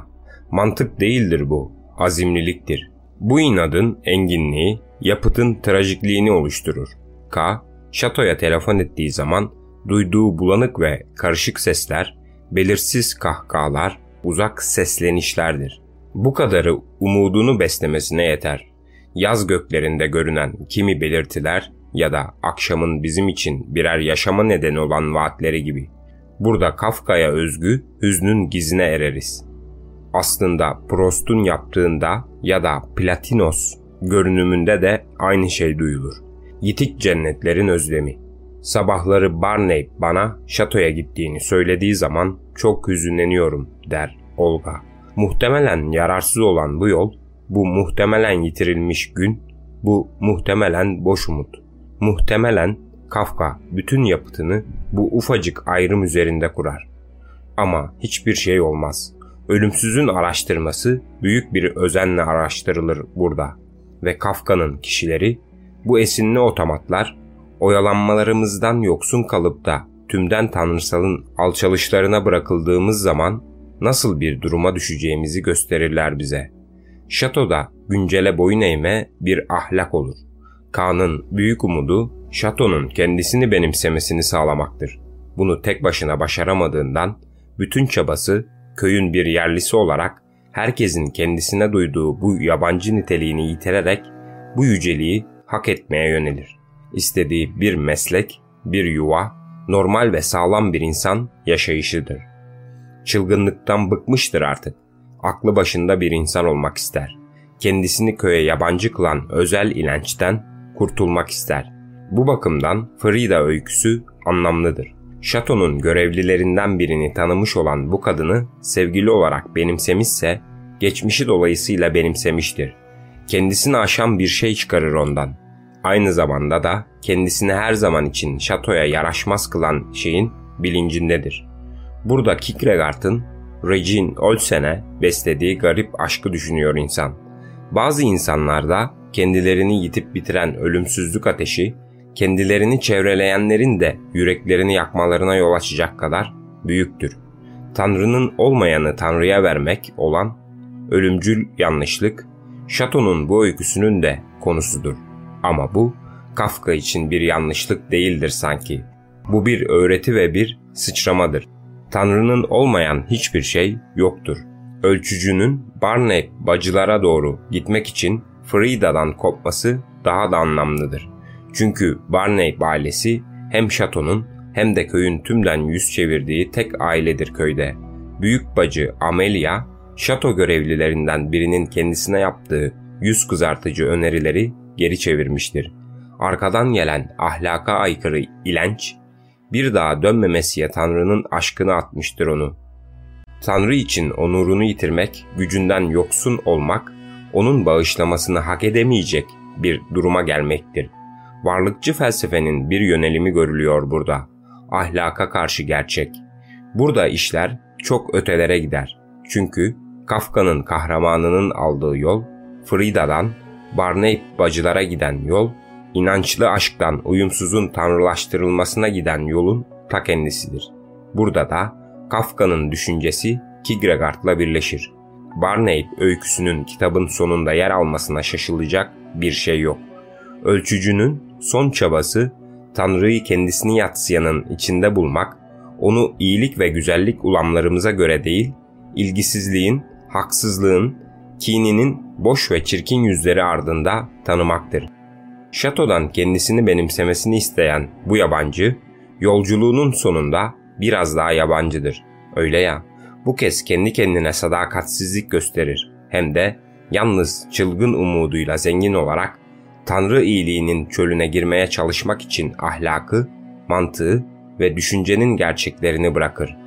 Mantık değildir bu, azimliliktir. Bu inadın enginliği, yapıtın trajikliğini oluşturur. K, şatoya telefon ettiği zaman duyduğu bulanık ve karışık sesler, belirsiz kahkahalar, uzak seslenişlerdir. Bu kadarı umudunu beslemesine yeter. Yaz göklerinde görünen kimi belirtiler ya da akşamın bizim için birer yaşama nedeni olan vaatleri gibi. Burada Kafka'ya özgü hüznün gizine ereriz. Aslında Prost'un yaptığında ya da Platinos görünümünde de aynı şey duyulur. Yitik cennetlerin özlemi. Sabahları Barney bana şatoya gittiğini söylediği zaman çok hüzünleniyorum der Olga. Muhtemelen yararsız olan bu yol, bu muhtemelen yitirilmiş gün, bu muhtemelen boş umut. Muhtemelen Kafka bütün yapıtını bu ufacık ayrım üzerinde kurar. Ama hiçbir şey olmaz. Ölümsüzün araştırması büyük bir özenle araştırılır burada ve Kafka'nın kişileri bu esinli otomatlar oyalanmalarımızdan yoksun kalıp da tümden tanrısalın alçalışlarına bırakıldığımız zaman nasıl bir duruma düşeceğimizi gösterirler bize. Şatoda güncele boyun eğme bir ahlak olur. Kaan'ın büyük umudu şatonun kendisini benimsemesini sağlamaktır. Bunu tek başına başaramadığından bütün çabası köyün bir yerlisi olarak herkesin kendisine duyduğu bu yabancı niteliğini yitirerek bu yüceliği hak etmeye yönelir. İstediği bir meslek, bir yuva, normal ve sağlam bir insan yaşayışıdır. Çılgınlıktan bıkmıştır artık. Aklı başında bir insan olmak ister. Kendisini köye yabancı kılan özel ilençten kurtulmak ister. Bu bakımdan Frida öyküsü anlamlıdır. Şatonun görevlilerinden birini tanımış olan bu kadını sevgili olarak benimsemişse, geçmişi dolayısıyla benimsemiştir. Kendisini aşan bir şey çıkarır ondan. Aynı zamanda da kendisini her zaman için şatoya yaraşmaz kılan şeyin bilincindedir. Burada Kierkegaard'ın Regine Olsen'e beslediği garip aşkı düşünüyor insan. Bazı insanlarda kendilerini yitip bitiren ölümsüzlük ateşi kendilerini çevreleyenlerin de yüreklerini yakmalarına yol açacak kadar büyüktür. Tanrı'nın olmayanı Tanrı'ya vermek olan ölümcül yanlışlık, Şato'nun bu öyküsünün de konusudur. Ama bu Kafka için bir yanlışlık değildir sanki. Bu bir öğreti ve bir sıçramadır. Tanrı'nın olmayan hiçbir şey yoktur. Ölçücünün Barney bacılara doğru gitmek için Frida'dan kopması daha da anlamlıdır. Çünkü Barney ailesi hem şatonun hem de köyün tümden yüz çevirdiği tek ailedir köyde. Büyük bacı Amelia, şato görevlilerinden birinin kendisine yaptığı yüz kızartıcı önerileri geri çevirmiştir. Arkadan gelen ahlaka aykırı ilenç, bir daha dönmemesiye Tanrı'nın aşkını atmıştır onu. Tanrı için onurunu yitirmek, gücünden yoksun olmak, onun bağışlamasını hak edemeyecek bir duruma gelmektir.'' Varlıkçı felsefenin bir yönelimi görülüyor burada. Ahlaka karşı gerçek. Burada işler çok ötelere gider. Çünkü Kafka'nın kahramanının aldığı yol, Frida'dan Barney bacılara giden yol, inançlı aşktan uyumsuzun tanrılaştırılmasına giden yolun ta kendisidir. Burada da Kafka'nın düşüncesi Kierkegaard'la birleşir. Barney öyküsünün kitabın sonunda yer almasına şaşılacak bir şey yok. Ölçücünün son çabası Tanrı'yı kendisini yatsıyanın içinde bulmak, onu iyilik ve güzellik ulamlarımıza göre değil, ilgisizliğin, haksızlığın, kininin boş ve çirkin yüzleri ardında tanımaktır. Şatodan kendisini benimsemesini isteyen bu yabancı, yolculuğunun sonunda biraz daha yabancıdır. Öyle ya, bu kez kendi kendine sadakatsizlik gösterir. Hem de yalnız çılgın umuduyla zengin olarak Tanrı iyiliğinin çölüne girmeye çalışmak için ahlakı, mantığı ve düşüncenin gerçeklerini bırakır.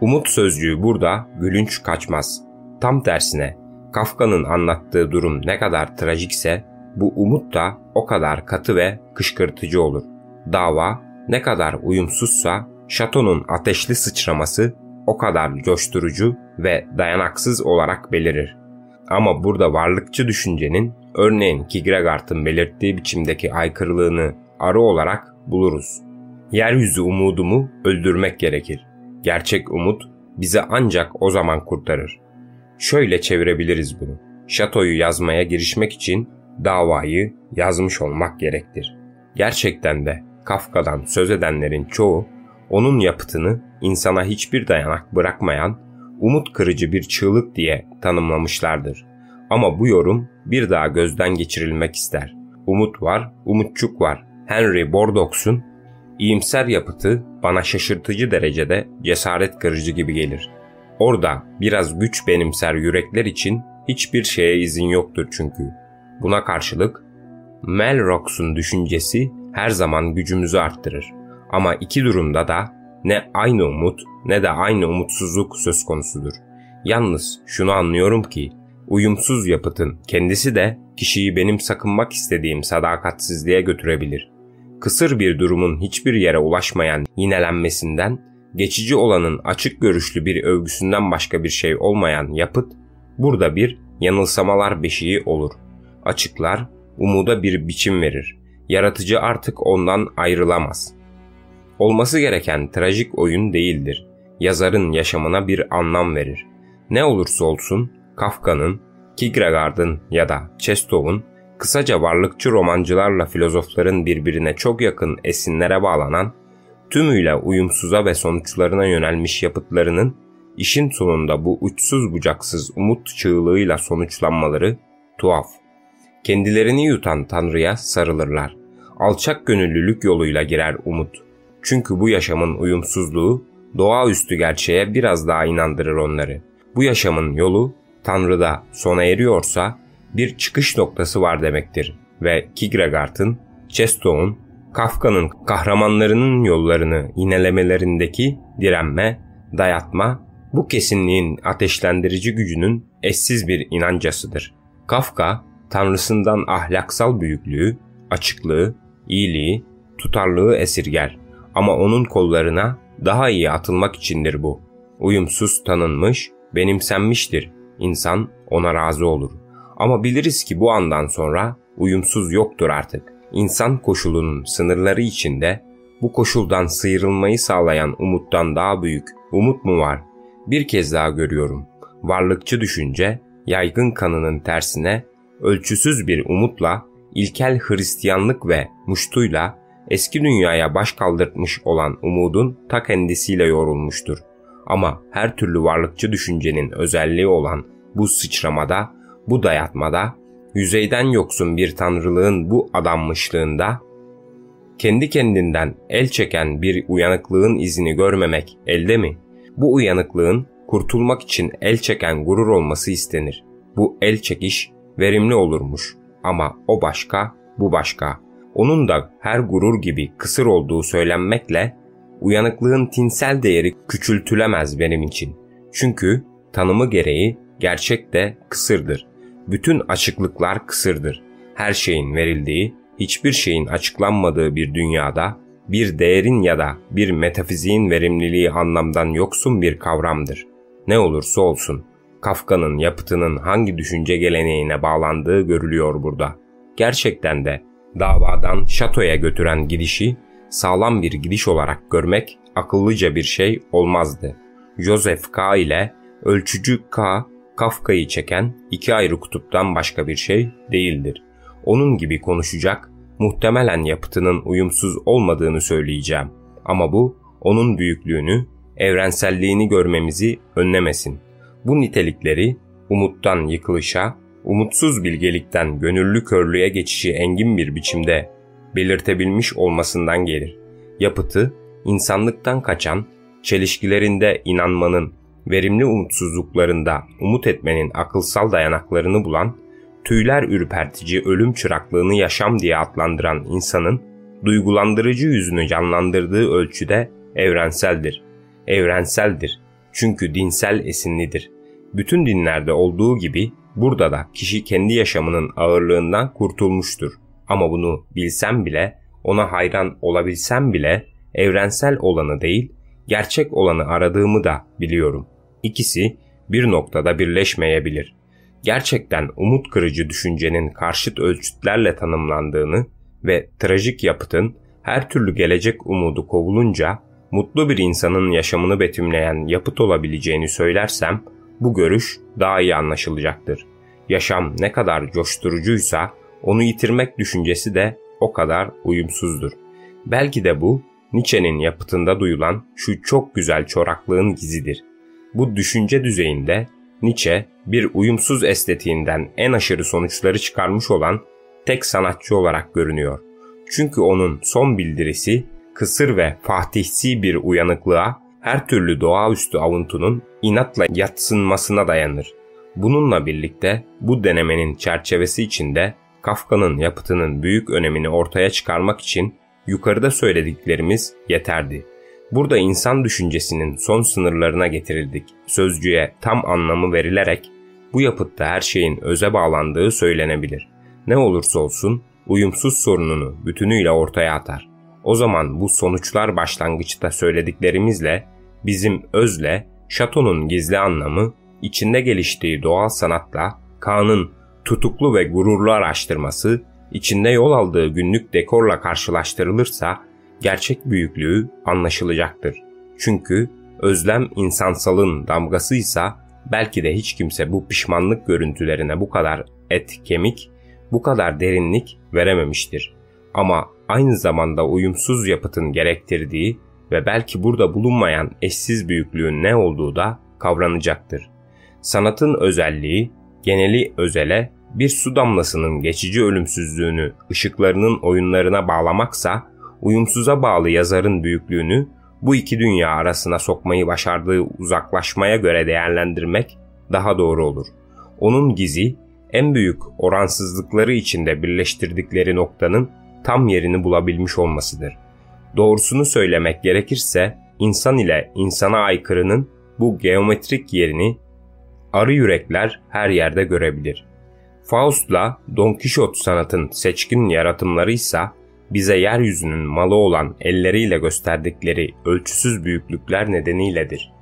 Umut sözcüğü burada gülünç kaçmaz. Tam tersine Kafka'nın anlattığı durum ne kadar trajikse bu umut da o kadar katı ve kışkırtıcı olur. Dava ne kadar uyumsuzsa şatonun ateşli sıçraması o kadar coşturucu ve dayanaksız olarak belirir. Ama burada varlıkçı düşüncenin örneğin Kierkegaard'ın belirttiği biçimdeki aykırılığını arı olarak buluruz. Yeryüzü umudumu öldürmek gerekir. Gerçek umut bize ancak o zaman kurtarır. Şöyle çevirebiliriz bunu. Şatoyu yazmaya girişmek için davayı yazmış olmak gerektir. Gerçekten de Kafka'dan söz edenlerin çoğu onun yapıtını insana hiçbir dayanak bırakmayan umut kırıcı bir çığlık diye tanımlamışlardır. Ama bu yorum bir daha gözden geçirilmek ister. Umut var, umutçuk var. Henry Bordox'un iyimser yapıtı bana şaşırtıcı derecede cesaret kırıcı gibi gelir. Orada biraz güç benimser yürekler için hiçbir şeye izin yoktur çünkü. Buna karşılık Mel Rox'un düşüncesi her zaman gücümüzü arttırır. Ama iki durumda da ne aynı umut ne de aynı umutsuzluk söz konusudur. Yalnız şunu anlıyorum ki uyumsuz yapıtın kendisi de kişiyi benim sakınmak istediğim sadakatsizliğe götürebilir. Kısır bir durumun hiçbir yere ulaşmayan yinelenmesinden, geçici olanın açık görüşlü bir övgüsünden başka bir şey olmayan yapıt, burada bir yanılsamalar beşiği olur. Açıklar, umuda bir biçim verir. Yaratıcı artık ondan ayrılamaz. Olması gereken trajik oyun değildir. Yazarın yaşamına bir anlam verir. Ne olursa olsun Kafka'nın, Kierkegaard'ın ya da Chestow'un kısaca varlıkçı romancılarla filozofların birbirine çok yakın esinlere bağlanan, tümüyle uyumsuza ve sonuçlarına yönelmiş yapıtlarının işin sonunda bu uçsuz bucaksız umut çığlığıyla sonuçlanmaları tuhaf. Kendilerini yutan Tanrı'ya sarılırlar. Alçak gönüllülük yoluyla girer umut. Çünkü bu yaşamın uyumsuzluğu doğaüstü gerçeğe biraz daha inandırır onları. Bu yaşamın yolu Tanrı'da sona eriyorsa bir çıkış noktası var demektir ve Kierkegaard'ın, Chestow'un, Kafka'nın kahramanlarının yollarını yinelemelerindeki direnme, dayatma bu kesinliğin ateşlendirici gücünün eşsiz bir inancasıdır. Kafka, tanrısından ahlaksal büyüklüğü, açıklığı, iyiliği, tutarlılığı esirger ama onun kollarına daha iyi atılmak içindir bu. Uyumsuz tanınmış, benimsenmiştir. İnsan ona razı olur. Ama biliriz ki bu andan sonra uyumsuz yoktur artık. İnsan koşulunun sınırları içinde bu koşuldan sıyrılmayı sağlayan umuttan daha büyük umut mu var? Bir kez daha görüyorum. Varlıkçı düşünce yaygın kanının tersine ölçüsüz bir umutla ilkel Hristiyanlık ve muştuyla eski dünyaya baş kaldırtmış olan umudun ta kendisiyle yorulmuştur. Ama her türlü varlıkçı düşüncenin özelliği olan bu sıçramada, bu dayatmada, yüzeyden yoksun bir tanrılığın bu adanmışlığında, kendi kendinden el çeken bir uyanıklığın izini görmemek elde mi? Bu uyanıklığın kurtulmak için el çeken gurur olması istenir. Bu el çekiş verimli olurmuş ama o başka, bu başka. Onun da her gurur gibi kısır olduğu söylenmekle uyanıklığın tinsel değeri küçültülemez benim için. Çünkü tanımı gereği gerçek de kısırdır. Bütün açıklıklar kısırdır. Her şeyin verildiği, hiçbir şeyin açıklanmadığı bir dünyada bir değerin ya da bir metafiziğin verimliliği anlamdan yoksun bir kavramdır. Ne olursa olsun Kafka'nın yapıtının hangi düşünce geleneğine bağlandığı görülüyor burada. Gerçekten de davadan şatoya götüren gidişi sağlam bir gidiş olarak görmek akıllıca bir şey olmazdı. Joseph K ile ölçücü K, Kafka'yı çeken iki ayrı kutuptan başka bir şey değildir. Onun gibi konuşacak, muhtemelen yapıtının uyumsuz olmadığını söyleyeceğim. Ama bu onun büyüklüğünü, evrenselliğini görmemizi önlemesin. Bu nitelikleri umuttan yıkılışa, umutsuz bilgelikten gönüllü körlüğe geçişi engin bir biçimde belirtebilmiş olmasından gelir. Yapıtı, insanlıktan kaçan, çelişkilerinde inanmanın, verimli umutsuzluklarında umut etmenin akılsal dayanaklarını bulan, tüyler ürpertici ölüm çıraklığını yaşam diye adlandıran insanın duygulandırıcı yüzünü canlandırdığı ölçüde evrenseldir. Evrenseldir çünkü dinsel esinlidir. Bütün dinlerde olduğu gibi burada da kişi kendi yaşamının ağırlığından kurtulmuştur. Ama bunu bilsem bile, ona hayran olabilsem bile evrensel olanı değil, gerçek olanı aradığımı da biliyorum. İkisi bir noktada birleşmeyebilir. Gerçekten umut kırıcı düşüncenin karşıt ölçütlerle tanımlandığını ve trajik yapıtın her türlü gelecek umudu kovulunca mutlu bir insanın yaşamını betimleyen yapıt olabileceğini söylersem bu görüş daha iyi anlaşılacaktır. Yaşam ne kadar coşturucuysa onu yitirmek düşüncesi de o kadar uyumsuzdur. Belki de bu Nietzsche'nin yapıtında duyulan şu çok güzel çoraklığın gizidir. Bu düşünce düzeyinde Nietzsche bir uyumsuz estetiğinden en aşırı sonuçları çıkarmış olan tek sanatçı olarak görünüyor. Çünkü onun son bildirisi kısır ve fahtihsi bir uyanıklığa her türlü doğaüstü avuntunun inatla yatsınmasına dayanır. Bununla birlikte bu denemenin çerçevesi içinde Kafka'nın yapıtının büyük önemini ortaya çıkarmak için yukarıda söylediklerimiz yeterdi. Burada insan düşüncesinin son sınırlarına getirildik. Sözcüğe tam anlamı verilerek bu yapıtta her şeyin öze bağlandığı söylenebilir. Ne olursa olsun uyumsuz sorununu bütünüyle ortaya atar. O zaman bu sonuçlar başlangıçta söylediklerimizle bizim özle şatonun gizli anlamı içinde geliştiği doğal sanatla Kaan'ın tutuklu ve gururlu araştırması içinde yol aldığı günlük dekorla karşılaştırılırsa gerçek büyüklüğü anlaşılacaktır. Çünkü özlem insansalın damgasıysa belki de hiç kimse bu pişmanlık görüntülerine bu kadar et kemik, bu kadar derinlik verememiştir. Ama aynı zamanda uyumsuz yapıtın gerektirdiği ve belki burada bulunmayan eşsiz büyüklüğün ne olduğu da kavranacaktır. Sanatın özelliği geneli özele bir su damlasının geçici ölümsüzlüğünü ışıklarının oyunlarına bağlamaksa uyumsuza bağlı yazarın büyüklüğünü bu iki dünya arasına sokmayı başardığı uzaklaşmaya göre değerlendirmek daha doğru olur. Onun gizi en büyük oransızlıkları içinde birleştirdikleri noktanın tam yerini bulabilmiş olmasıdır. Doğrusunu söylemek gerekirse insan ile insana aykırının bu geometrik yerini arı yürekler her yerde görebilir. Faust'la Don Quixote sanatın seçkin yaratımları ise bize yeryüzünün malı olan elleriyle gösterdikleri ölçüsüz büyüklükler nedeniyledir.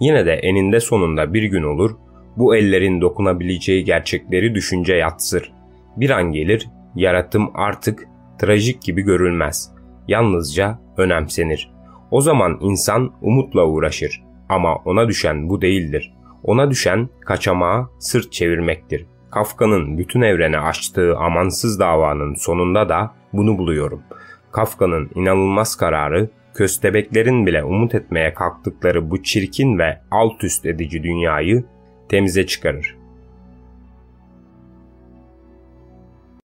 Yine de eninde sonunda bir gün olur, bu ellerin dokunabileceği gerçekleri düşünce yatsır. Bir an gelir, yaratım artık trajik gibi görülmez. Yalnızca önemsenir. O zaman insan umutla uğraşır. Ama ona düşen bu değildir. Ona düşen kaçamağa sırt çevirmektir. Kafka'nın bütün evrene açtığı amansız davanın sonunda da bunu buluyorum. Kafka'nın inanılmaz kararı köstebeklerin bile umut etmeye kalktıkları bu çirkin ve alt üst edici dünyayı temize çıkarır.